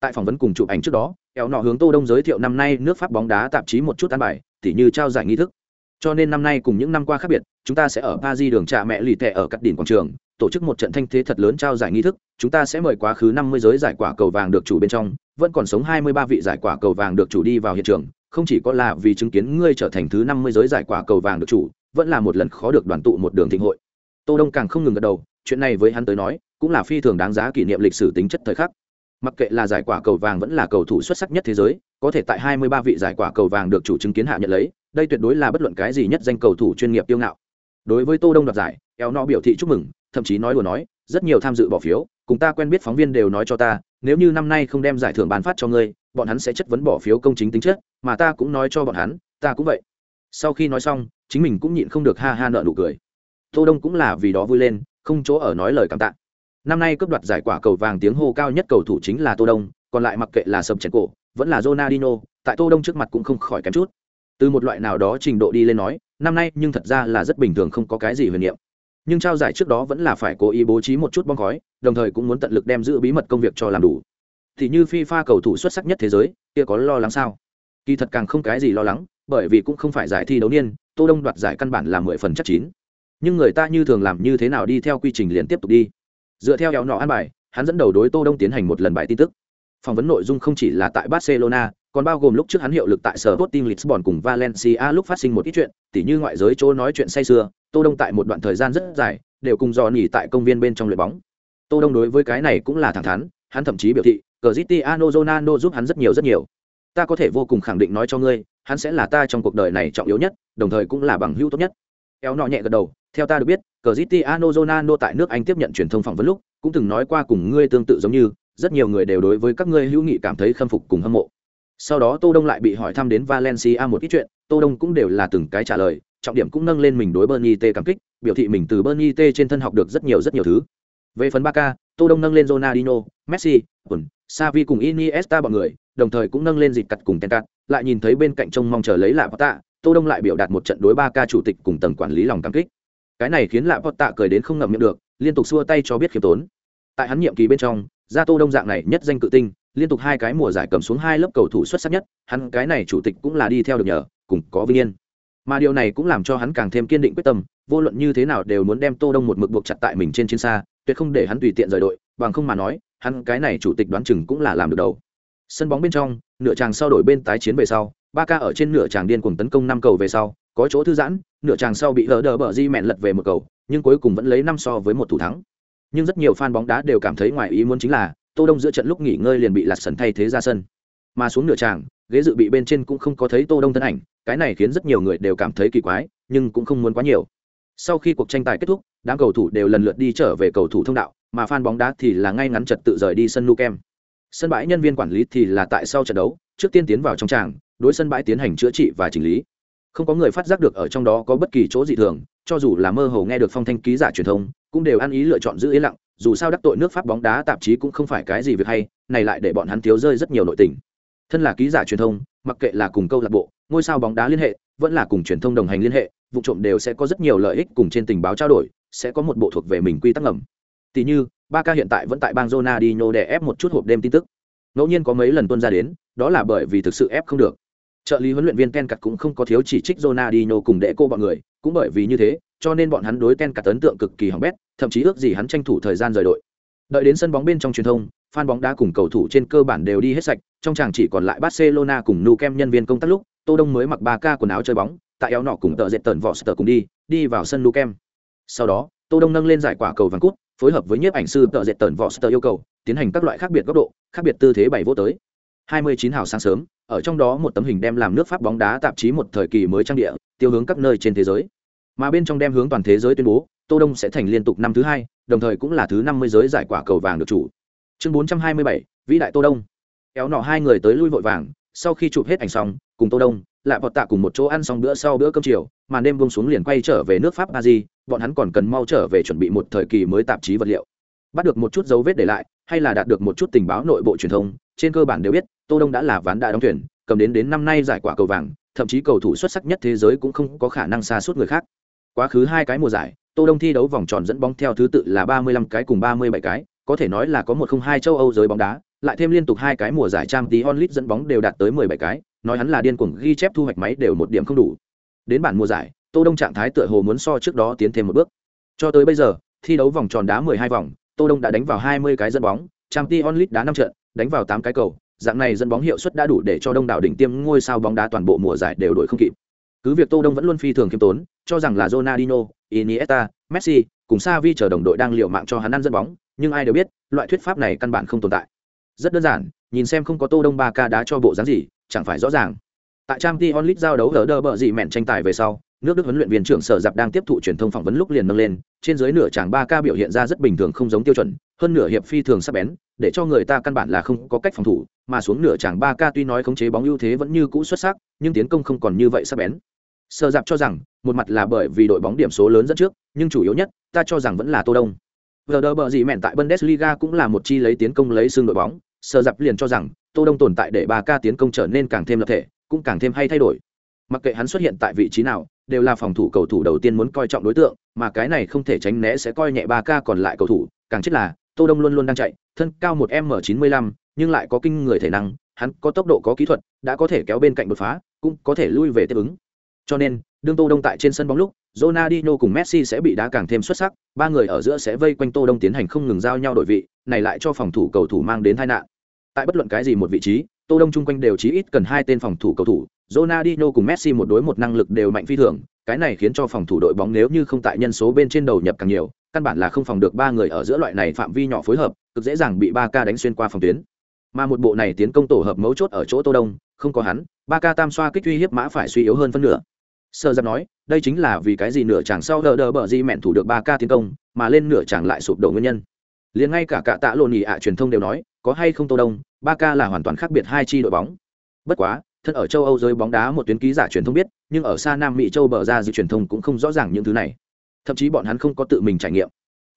Tại phỏng vấn cùng chụp ảnh trước đó eo nọ hướng tô đông giới thiệu năm nay nước pháp bóng đá tạp chí một chút ăn bài tỉ như trao giải nghi thức cho nên năm nay cùng những năm qua khác biệt chúng ta sẽ ở paris đường trà mẹ lì tệ ở các đỉnh quảng trường tổ chức một trận thanh thế thật lớn trao giải nghi thức chúng ta sẽ mời quá khứ năm mươi giới giải quả cầu vàng được chủ bên trong vẫn còn sống 23 vị giải quả cầu vàng được chủ đi vào hiện trường, không chỉ có là vì chứng kiến ngươi trở thành thứ 50 giới giải quả cầu vàng được chủ, vẫn là một lần khó được đoàn tụ một đường thịnh hội. Tô Đông càng không ngừng gật đầu, chuyện này với hắn tới nói, cũng là phi thường đáng giá kỷ niệm lịch sử tính chất thời khắc. Mặc kệ là giải quả cầu vàng vẫn là cầu thủ xuất sắc nhất thế giới, có thể tại 23 vị giải quả cầu vàng được chủ chứng kiến hạ nhận lấy, đây tuyệt đối là bất luận cái gì nhất danh cầu thủ chuyên nghiệp tiêu ngạo. Đối với Tô Đông đoạt giải, Eo Nọ biểu thị chúc mừng, thậm chí nói đùa nói, rất nhiều tham dự bỏ phiếu, cùng ta quen biết phóng viên đều nói cho ta, nếu như năm nay không đem giải thưởng bán phát cho ngươi, bọn hắn sẽ chất vấn bỏ phiếu công chính tính chất, mà ta cũng nói cho bọn hắn, ta cũng vậy. Sau khi nói xong, chính mình cũng nhịn không được ha ha nở nụ cười. Tô Đông cũng là vì đó vui lên, không chỗ ở nói lời cảm tạ năm nay cướp đoạt giải quả cầu vàng tiếng hô cao nhất cầu thủ chính là tô đông còn lại mặc kệ là sầm chèn cổ vẫn là Ronaldinho, tại tô đông trước mặt cũng không khỏi kém chút. Từ một loại nào đó trình độ đi lên nói năm nay nhưng thật ra là rất bình thường không có cái gì huyền niệm. Nhưng trao giải trước đó vẫn là phải cố ý bố trí một chút bong khói đồng thời cũng muốn tận lực đem giữ bí mật công việc cho làm đủ. Thì như FIFA cầu thủ xuất sắc nhất thế giới kia có lo lắng sao? Kỳ thật càng không cái gì lo lắng bởi vì cũng không phải giải thi đấu niên tô đông đoạt giải căn bản là mười phần chắc chín. Nhưng người ta như thường làm như thế nào đi theo quy trình liền tiếp tục đi dựa theo kéo nọ an bài hắn dẫn đầu đối tô đông tiến hành một lần bài tin tức phỏng vấn nội dung không chỉ là tại barcelona còn bao gồm lúc trước hắn hiệu lực tại sở Sporting Lisbon cùng Valencia lúc phát sinh một ít chuyện, tỉ như ngoại giới chỗ nói chuyện say sưa, Tô Đông tại một đoạn thời gian rất dài, đều cùng dò nghỉ tại công viên bên trong luyện bóng. Tô Đông đối với cái này cũng là thẳng thắn, hắn thậm chí biểu thị, Cristiano Ronaldo giúp hắn rất nhiều rất nhiều. Ta có thể vô cùng khẳng định nói cho ngươi, hắn sẽ là ta trong cuộc đời này trọng yếu nhất, đồng thời cũng là bằng hữu tốt nhất. Kéo nọ nhẹ gật đầu, theo ta được biết, Cristiano Ronaldo tại nước Anh tiếp nhận truyền thông phỏng vấn lúc, cũng từng nói qua cùng ngươi tương tự giống như, rất nhiều người đều đối với các ngươi hữu nghị cảm thấy khâm phục cùng hâm mộ. Sau đó Tô Đông lại bị hỏi thăm đến Valencia một ít chuyện, Tô Đông cũng đều là từng cái trả lời, trọng điểm cũng nâng lên mình đối Bernie T cảm kích, biểu thị mình từ Bernie T trên thân học được rất nhiều rất nhiều thứ. Về phần Barca, Tô Đông nâng lên Ronaldinho, Messi, Quần, Xavi cùng Iniesta bọn người, đồng thời cũng nâng lên dịch cặt cùng Tenkat, lại nhìn thấy bên cạnh trông mong chờ lấy lại Porta, Tô Đông lại biểu đạt một trận đối Barca chủ tịch cùng tầng quản lý lòng cảm kích cái này khiến lạ vọt tạ cười đến không ngậm miệng được, liên tục xua tay cho biết khiêm tốn. Tại hắn nhiệm kỳ bên trong, gia tô đông dạng này nhất danh cự tinh, liên tục hai cái mùa giải cầm xuống hai lớp cầu thủ xuất sắc nhất, hắn cái này chủ tịch cũng là đi theo được nhờ, cùng có vinh yên. Mà điều này cũng làm cho hắn càng thêm kiên định quyết tâm, vô luận như thế nào đều muốn đem tô đông một mực buộc chặt tại mình trên chiến xa, tuyệt không để hắn tùy tiện rời đội, bằng không mà nói, hắn cái này chủ tịch đoán chừng cũng là làm được đầu. Sân bóng bên trong, nửa chàng sau đổi bên tái chiến về sau ba ca ở trên nửa chàng điên cuồng tấn công năm cầu về sau có chỗ thư giãn, nửa chàng sau bị hờ đờ bờ di mẹn lật về một cầu, nhưng cuối cùng vẫn lấy năm so với một thủ thắng. Nhưng rất nhiều fan bóng đá đều cảm thấy ngoài ý muốn chính là, tô đông giữa trận lúc nghỉ ngơi liền bị lạt sần thay thế ra sân. Mà xuống nửa chàng, ghế dự bị bên trên cũng không có thấy tô đông thân ảnh, cái này khiến rất nhiều người đều cảm thấy kỳ quái, nhưng cũng không muốn quá nhiều. Sau khi cuộc tranh tài kết thúc, đám cầu thủ đều lần lượt đi trở về cầu thủ thông đạo, mà fan bóng đá thì là ngay ngắn trật tự rời đi sân nu kem. Sân bãi nhân viên quản lý thì là tại sau trận đấu, trước tiên tiến vào trong tràng, đối sân bãi tiến hành chữa trị và chỉnh lý không có người phát giác được ở trong đó có bất kỳ chỗ dị thường, cho dù là mơ hồ nghe được phong thanh ký giả truyền thông, cũng đều ăn ý lựa chọn giữ yên lặng, dù sao đắc tội nước pháp bóng đá tạp chí cũng không phải cái gì việc hay, này lại để bọn hắn thiếu rơi rất nhiều nội tình. Thân là ký giả truyền thông, mặc kệ là cùng câu lạc bộ, ngôi sao bóng đá liên hệ, vẫn là cùng truyền thông đồng hành liên hệ, vụ trộm đều sẽ có rất nhiều lợi ích cùng trên tình báo trao đổi, sẽ có một bộ thuộc về mình quy tắc ngầm. Tỷ như ba ca hiện tại vẫn tại bang nhô để ép một chút hộp đêm tin tức. Ngẫu nhiên có mấy lần tuân ra đến, đó là bởi vì thực sự ép không được trợ lý huấn luyện viên Ken cặt cũng không có thiếu chỉ trích Ronaldinho cùng đệ cô bọn người, cũng bởi vì như thế, cho nên bọn hắn đối Ken cặt ấn tượng cực kỳ hỏng bét, thậm chí ước gì hắn tranh thủ thời gian rời đội. Đợi đến sân bóng bên trong truyền thông, fan bóng đá cùng cầu thủ trên cơ bản đều đi hết sạch, trong chàng chỉ còn lại Barcelona cùng Nou Camp nhân viên công tác lúc, Tô Đông mới mặc 3K quần áo chơi bóng, tại áo nọ cùng tợ dệt tần vỏ sờ cùng đi, đi vào sân Nou Camp. Sau đó, Tô Đông nâng lên giải quả cầu vàng cút, phối hợp với nhiếp ảnh sư tợ dệt tần vỏ sờ yêu cầu, tiến hành các loại khác biệt góc độ, khác biệt tư thế bảy vô tới. 29 hào sáng sớm, ở trong đó một tấm hình đem làm nước Pháp bóng đá tạp chí một thời kỳ mới trang địa, tiêu hướng các nơi trên thế giới. Mà bên trong đem hướng toàn thế giới tuyên bố, Tô Đông sẽ thành liên tục năm thứ hai, đồng thời cũng là thứ 50 giới giải quả cầu vàng được chủ. Chương 427, vĩ đại Tô Đông. Kéo nọ hai người tới lui vội vàng, sau khi chụp hết ảnh xong, cùng Tô Đông, lại vọt tạ cùng một chỗ ăn xong bữa sau bữa cơm chiều, màn đêm buông xuống liền quay trở về nước Pháp Paris, bọn hắn còn cần mau trở về chuẩn bị một thời kỳ mới tạp chí vật liệu. Bắt được một chút dấu vết để lại, hay là đạt được một chút tình báo nội bộ truyền thông, trên cơ bản đều biết, Tô Đông đã là ván đại đóng thuyền, cầm đến đến năm nay giải quả cầu vàng, thậm chí cầu thủ xuất sắc nhất thế giới cũng không có khả năng xa suốt người khác. Quá khứ hai cái mùa giải, Tô Đông thi đấu vòng tròn dẫn bóng theo thứ tự là 35 cái cùng 37 cái, có thể nói là có một không hai châu Âu giới bóng đá, lại thêm liên tục hai cái mùa giải trang tí onlit dẫn bóng đều đạt tới 17 cái, nói hắn là điên cuồng ghi chép thu hoạch máy đều một điểm không đủ. Đến bản mùa giải, Tô Đông trạng thái tựa hồ muốn so trước đó tiến thêm một bước. Cho tới bây giờ, thi đấu vòng tròn đá 12 vòng, Tô Đông đã đánh vào 20 cái dẫn bóng, trang tí onlit đá 5 trận, đánh vào 8 cái cầu, dạng này dẫn bóng hiệu suất đã đủ để cho đông đảo đỉnh tiêm ngôi sao bóng đá toàn bộ mùa giải đều đổi không kịp. Cứ việc tô đông vẫn luôn phi thường kiêm tốn cho rằng là Ronaldinho, Iniesta, Messi cùng Xavi chờ đồng đội đang liều mạng cho hắn ăn dẫn bóng nhưng ai đều biết loại thuyết pháp này căn bản không tồn tại. Rất đơn giản nhìn xem không có tô đông ba ca đá cho bộ dáng gì chẳng phải rõ ràng. Tại Champions League giao đấu ở đơ bợ gì mẹn tranh tài về sau nước đức huấn luyện viên trưởng sở dạp đang tiếp thụ truyền thông phỏng vấn lúc liền nâng lên trên dưới nửa chàng ba ca biểu hiện ra rất bình thường không giống tiêu chuẩn hơn nửa hiệp phi thường sắp bén để cho người ta căn bản là không có cách phòng thủ mà xuống nửa chàng ba ca tuy nói khống chế bóng ưu thế vẫn như cũ xuất sắc nhưng tiến công không còn như vậy sắp bén sở dạp cho rằng một mặt là bởi vì đội bóng điểm số lớn dẫn trước nhưng chủ yếu nhất ta cho rằng vẫn là tô đông Vờ đỡ bờ gì mẹn tại Bundesliga cũng là một chi lấy tiến công lấy xương đội bóng, Sở Dập liền cho rằng Tô Đông tồn tại để ba ca tiến công trở nên càng thêm lập thể, cũng càng thêm hay thay đổi. Mặc kệ hắn xuất hiện tại vị trí nào, đều là phòng thủ cầu thủ đầu tiên muốn coi trọng đối tượng, mà cái này không thể tránh né sẽ coi nhẹ ba ca còn lại cầu thủ, càng chết là Tô Đông luôn luôn đang chạy, thân cao một m chín mươi lăm, nhưng lại có kinh người thể năng, hắn có tốc độ có kỹ thuật, đã có thể kéo bên cạnh đột phá, cũng có thể lui về tiếp ứng. Cho nên, đương Tô Đông tại trên sân bóng lúc, Ronaldinho cùng Messi sẽ bị đá càng thêm xuất sắc, ba người ở giữa sẽ vây quanh Tô Đông tiến hành không ngừng giao nhau đổi vị, này lại cho phòng thủ cầu thủ mang đến tai nạn. Tại bất luận cái gì một vị trí, Tô Đông chung quanh đều chí ít cần hai tên phòng thủ cầu thủ, Ronaldinho cùng Messi một đối một năng lực đều mạnh phi thường, cái này khiến cho phòng thủ đội bóng nếu như không tại nhân số bên trên đầu nhập càng nhiều, căn bản là không phòng được ba người ở giữa loại này phạm vi nhỏ phối hợp, cực dễ dàng bị Barca đánh xuyên qua phòng tuyến. Mà một bộ này tiến công tổ hợp mấu chốt ở chỗ Tô Đông, không có hắn, Barca tam xoa kích uy hiếp mã phải suy yếu hơn phân nửa sơ giáp nói đây chính là vì cái gì nửa chàng sau đỡ đỡ bở di mẹn thủ được Barca tiến công mà lên nửa chàng lại sụp đổ nguyên nhân liền ngay cả cả tạ lộn nhị ạ truyền thông đều nói có hay không tô đông, ba ca là hoàn toàn khác biệt hai chi đội bóng. Bất quá, thân ở châu âu giới bóng đá một tuyến ký giả truyền thông biết, nhưng ở xa nam mỹ châu bờ ra dư truyền thông cũng không rõ ràng những thứ này. Thậm chí bọn hắn không có tự mình trải nghiệm.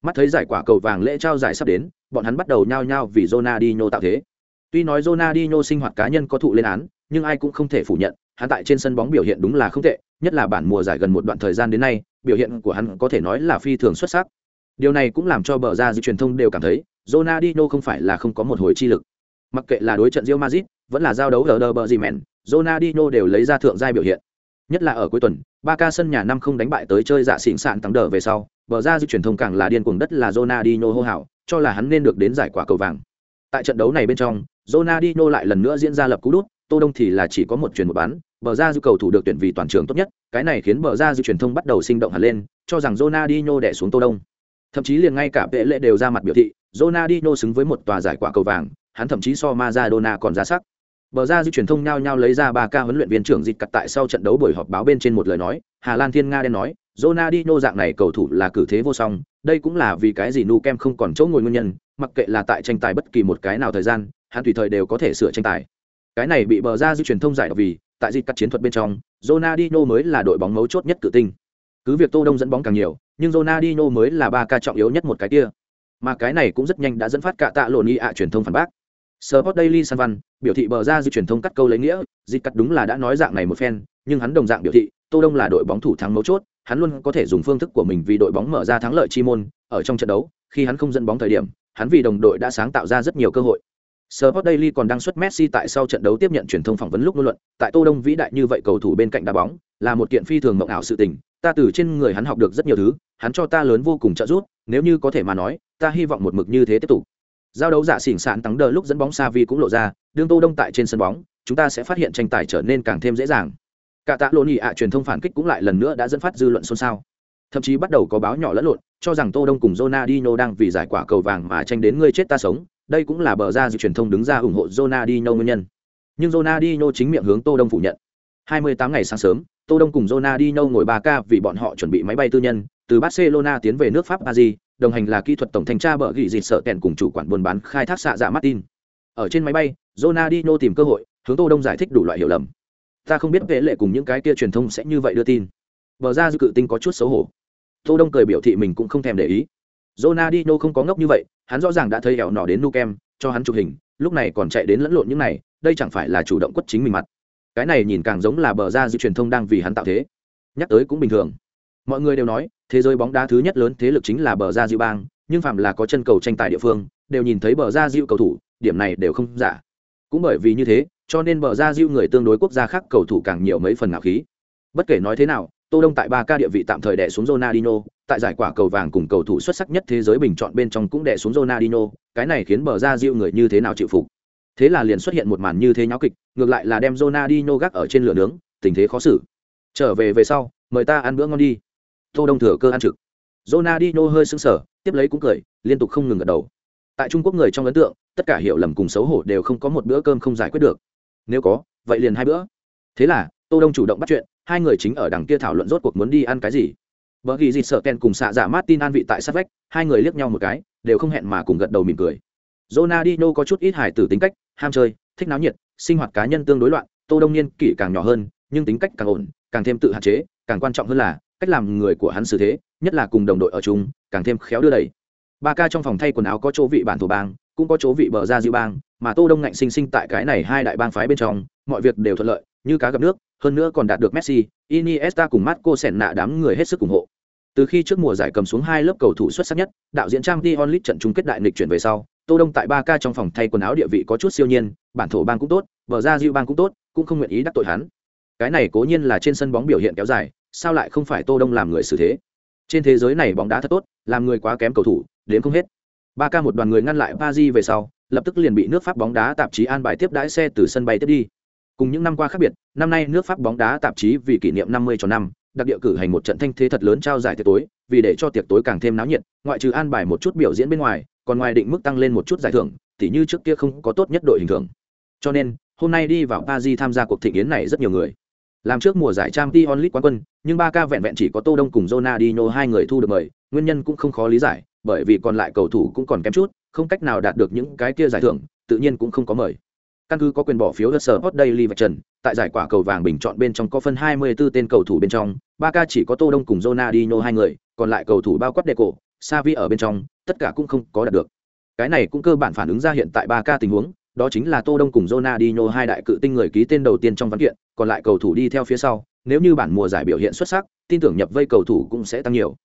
Mắt thấy giải quả cầu vàng lễ trao giải sắp đến, bọn hắn bắt đầu nhao nhao vì Ronaldinho tạo thế. Tuy nói Ronaldinho sinh hoạt cá nhân có thụ lên án, nhưng ai cũng không thể phủ nhận, hắn tại trên sân bóng biểu hiện đúng là không tệ, nhất là bản mùa giải gần một đoạn thời gian đến nay, biểu hiện của hắn có thể nói là phi thường xuất sắc. Điều này cũng làm cho bờ ra dư truyền thông đều cảm thấy Ronaldinho không phải là không có một hồi chi lực. Mặc kệ là đối trận Real Madrid, vẫn là giao đấu ở Derby gì mẹn, Ronaldinho đều lấy ra thượng giai biểu hiện. Nhất là ở cuối tuần ba ca sân nhà năm không đánh bại tới chơi dạ xỉn sạn tăng đỡ về sau, bờ ra dư truyền thông càng là điên cuồng đất là Ronaldinho hô hào, cho là hắn nên được đến giải quả cầu vàng. Tại trận đấu này bên trong, Ronaldinho lại lần nữa diễn ra lập cú đút, tô đông thì là chỉ có một truyền một bán, bờ ra dư cầu thủ được tuyển vì toàn trường tốt nhất, cái này khiến bờ ra dư truyền thông bắt đầu sinh động hẳn lên, cho rằng Ronaldinho đè xuống tô đông. Thậm chí liền ngay cả vệ lệ đều ra mặt biểu thị Ronaldinho xứng với một tòa giải quả cầu vàng, hắn thậm chí so Maradona còn ra sắc. Bờ ra dư truyền thông nhao nhao lấy ra ba ca huấn luyện viên trưởng dịch cặt tại sau trận đấu buổi họp báo bên trên một lời nói, Hà Lan Thiên Nga đen nói, Ronaldinho dạng này cầu thủ là cử thế vô song, đây cũng là vì cái gì nu kem không còn chỗ ngồi nguyên nhân, mặc kệ là tại tranh tài bất kỳ một cái nào thời gian, hắn tùy thời đều có thể sửa tranh tài. Cái này bị bờ ra dư truyền thông giải vì, tại dịch cắt chiến thuật bên trong, Ronaldinho mới là đội bóng mấu chốt nhất cử tinh. Cứ việc tô đông dẫn bóng càng nhiều, nhưng Ronaldinho mới là ba ca trọng yếu nhất một cái kia mà cái này cũng rất nhanh đã dẫn phát cả tạ lộn y ạ truyền thông phản bác. Sport Daily San Văn biểu thị bờ ra dư truyền thông cắt câu lấy nghĩa dịch cắt đúng là đã nói dạng này một phen nhưng hắn đồng dạng biểu thị tô đông là đội bóng thủ thắng mấu chốt hắn luôn có thể dùng phương thức của mình vì đội bóng mở ra thắng lợi chi môn ở trong trận đấu khi hắn không dẫn bóng thời điểm hắn vì đồng đội đã sáng tạo ra rất nhiều cơ hội. Sport Daily còn đăng xuất Messi tại sau trận đấu tiếp nhận truyền thông phỏng vấn lúc ngôn luận, tại Tô Đông vĩ đại như vậy cầu thủ bên cạnh đá bóng, là một kiện phi thường mộng ảo sự tình, ta từ trên người hắn học được rất nhiều thứ, hắn cho ta lớn vô cùng trợ giúp, nếu như có thể mà nói, ta hy vọng một mực như thế tiếp tục. Giao đấu giả xỉn sạn thắng đờ lúc dẫn bóng Savi cũng lộ ra, đương Tô Đông tại trên sân bóng, chúng ta sẽ phát hiện tranh tài trở nên càng thêm dễ dàng. Cả tạ lộn ạ truyền thông phản kích cũng lại lần nữa đã dẫn phát dư luận xôn xao. Thậm chí bắt đầu có báo nhỏ lẫn lộn, cho rằng Tô Đông cùng Ronaldinho đang vì giải quả cầu vàng mà tranh đến ngươi chết ta sống, đây cũng là bờ ra dự truyền thông đứng ra ủng hộ Ronaldinho nguyên nhân. Nhưng Ronaldinho chính miệng hướng Tô Đông phủ nhận. 28 ngày sáng sớm, Tô Đông cùng Ronaldinho ngồi 3K vì bọn họ chuẩn bị máy bay tư nhân, từ Barcelona tiến về nước Pháp Paris, đồng hành là kỹ thuật tổng thanh tra bờ gỉ dịt sợ kèn cùng chủ quản buôn bán khai thác xạ dạ Martin. Ở trên máy bay, Ronaldinho tìm cơ hội, hướng Tô Đông giải thích đủ loại hiểu lầm. Ta không biết vệ lệ cùng những cái kia truyền thông sẽ như vậy đưa tin. Bờ ra dư cự tinh có chút xấu hổ. Tô Đông cười biểu thị mình cũng không thèm để ý. Ronaldinho không có ngốc như vậy, hắn rõ ràng đã thấy hẻo nọ đến Nukem, cho hắn chụp hình, lúc này còn chạy đến lẫn lộn những này, đây chẳng phải là chủ động quất chính mình mặt. Cái này nhìn càng giống là bờ ra dư truyền thông đang vì hắn tạo thế. Nhắc tới cũng bình thường. Mọi người đều nói, thế giới bóng đá thứ nhất lớn thế lực chính là bờ ra dư bang, nhưng phạm là có chân cầu tranh tài địa phương, đều nhìn thấy bờ ra dư cầu thủ, điểm này đều không giả. Cũng bởi vì như thế, cho nên bờ ra dư người tương đối quốc gia khác cầu thủ càng nhiều mấy phần ngạo khí. Bất kể nói thế nào, Tô Đông tại ba ca địa vị tạm thời đè xuống Ronaldinho, tại giải quả cầu vàng cùng cầu thủ xuất sắc nhất thế giới bình chọn bên trong cũng đè xuống Ronaldinho, cái này khiến bờ ra Diu người như thế nào chịu phục. thế là liền xuất hiện một màn như thế nháo kịch ngược lại là đem Ronaldinho gác ở trên lửa nướng tình thế khó xử. Trở về về sau mời ta ăn bữa ngon đi. Tô đông thừa cơ ăn trực. Ronaldinho hơi sững sờ tiếp lấy cũng cười liên tục không ngừng gật đầu. Tại trung quốc người trong ấn tượng tất cả hiểu lầm cùng xấu hổ đều không có một bữa cơm không giải quyết được. Nếu có vậy liền hai bữa. Thế là tô đông chủ động bắt chuyện hai người chính ở đằng kia thảo luận rốt cuộc muốn đi ăn cái gì. Bởi vì dịt sợ Ken cùng xạ giả Martin an vị tại sát vách, hai người liếc nhau một cái, đều không hẹn mà cùng gật đầu mỉm cười. Ronaldinho có chút ít hài tử tính cách, ham chơi, thích náo nhiệt, sinh hoạt cá nhân tương đối loạn, Tô Đông Niên kỷ càng nhỏ hơn, nhưng tính cách càng ổn, càng thêm tự hạn chế, càng quan trọng hơn là cách làm người của hắn xử thế, nhất là cùng đồng đội ở chung, càng thêm khéo đưa đẩy. Ba ca trong phòng thay quần áo có chỗ vị bản thủ bang, cũng có chỗ vị bờ ra diệu bang, mà Tô Đông ngạnh sinh sinh tại cái này hai đại bang phái bên trong, mọi việc đều thuận lợi, như cá gặp nước, hơn nữa còn đạt được Messi, Iniesta cùng Marco nạ đám người hết sức ủng hộ. Từ khi trước mùa giải cầm xuống hai lớp cầu thủ xuất sắc nhất, đạo diễn Trang t Lit trận chung kết đại nghịch chuyển về sau, Tô Đông tại Ba Ca trong phòng thay quần áo địa vị có chút siêu nhiên, bản thổ bang cũng tốt, bờ ra diệu bang cũng tốt, cũng không nguyện ý đắc tội hắn. Cái này cố nhiên là trên sân bóng biểu hiện kéo dài, sao lại không phải Tô Đông làm người xử thế? Trên thế giới này bóng đá thật tốt, làm người quá kém cầu thủ, đến không hết. Ba Ca một đoàn người ngăn lại Paris về sau, lập tức liền bị nước Pháp bóng đá tạp chí an bài tiếp đãi xe từ sân bay tiếp đi. Cùng những năm qua khác biệt, năm nay nước Pháp bóng đá tạp chí vì kỷ niệm 50 cho năm, đặc địa cử hành một trận thanh thế thật lớn trao giải tiệc tối, vì để cho tiệc tối càng thêm náo nhiệt, ngoại trừ an bài một chút biểu diễn bên ngoài, còn ngoài định mức tăng lên một chút giải thưởng, tỉ như trước kia không có tốt nhất đội hình thưởng. Cho nên, hôm nay đi vào Paris tham gia cuộc thịnh yến này rất nhiều người. Làm trước mùa giải Champions League quán quân, nhưng ba ca vẹn vẹn chỉ có Tô Đông cùng Ronaldinho hai người thu được mời, nguyên nhân cũng không khó lý giải, bởi vì còn lại cầu thủ cũng còn kém chút, không cách nào đạt được những cái kia giải thưởng, tự nhiên cũng không có mời. Căn cứ có quyền bỏ phiếu sở Hot Daily và Trần, tại giải quả cầu vàng bình chọn bên trong có phân 24 tên cầu thủ bên trong, Barca chỉ có Tô Đông cùng Ronaldinho hai người, còn lại cầu thủ bao quát Deco, Xavi ở bên trong, tất cả cũng không có đạt được. Cái này cũng cơ bản phản ứng ra hiện tại Barca tình huống, đó chính là Tô Đông cùng Ronaldinho hai đại cự tinh người ký tên đầu tiên trong văn kiện, còn lại cầu thủ đi theo phía sau, nếu như bản mùa giải biểu hiện xuất sắc, tin tưởng nhập vây cầu thủ cũng sẽ tăng nhiều.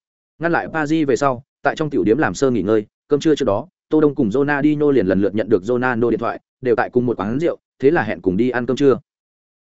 Ngăn lại Paris về sau, tại trong tiểu điểm làm sơ nghỉ ngơi, cơm trưa trước đó, Tô Đông cùng Ronaldinho liền lần lượt nhận được Ronaldo điện thoại, đều tại cùng một quán rượu, thế là hẹn cùng đi ăn cơm trưa.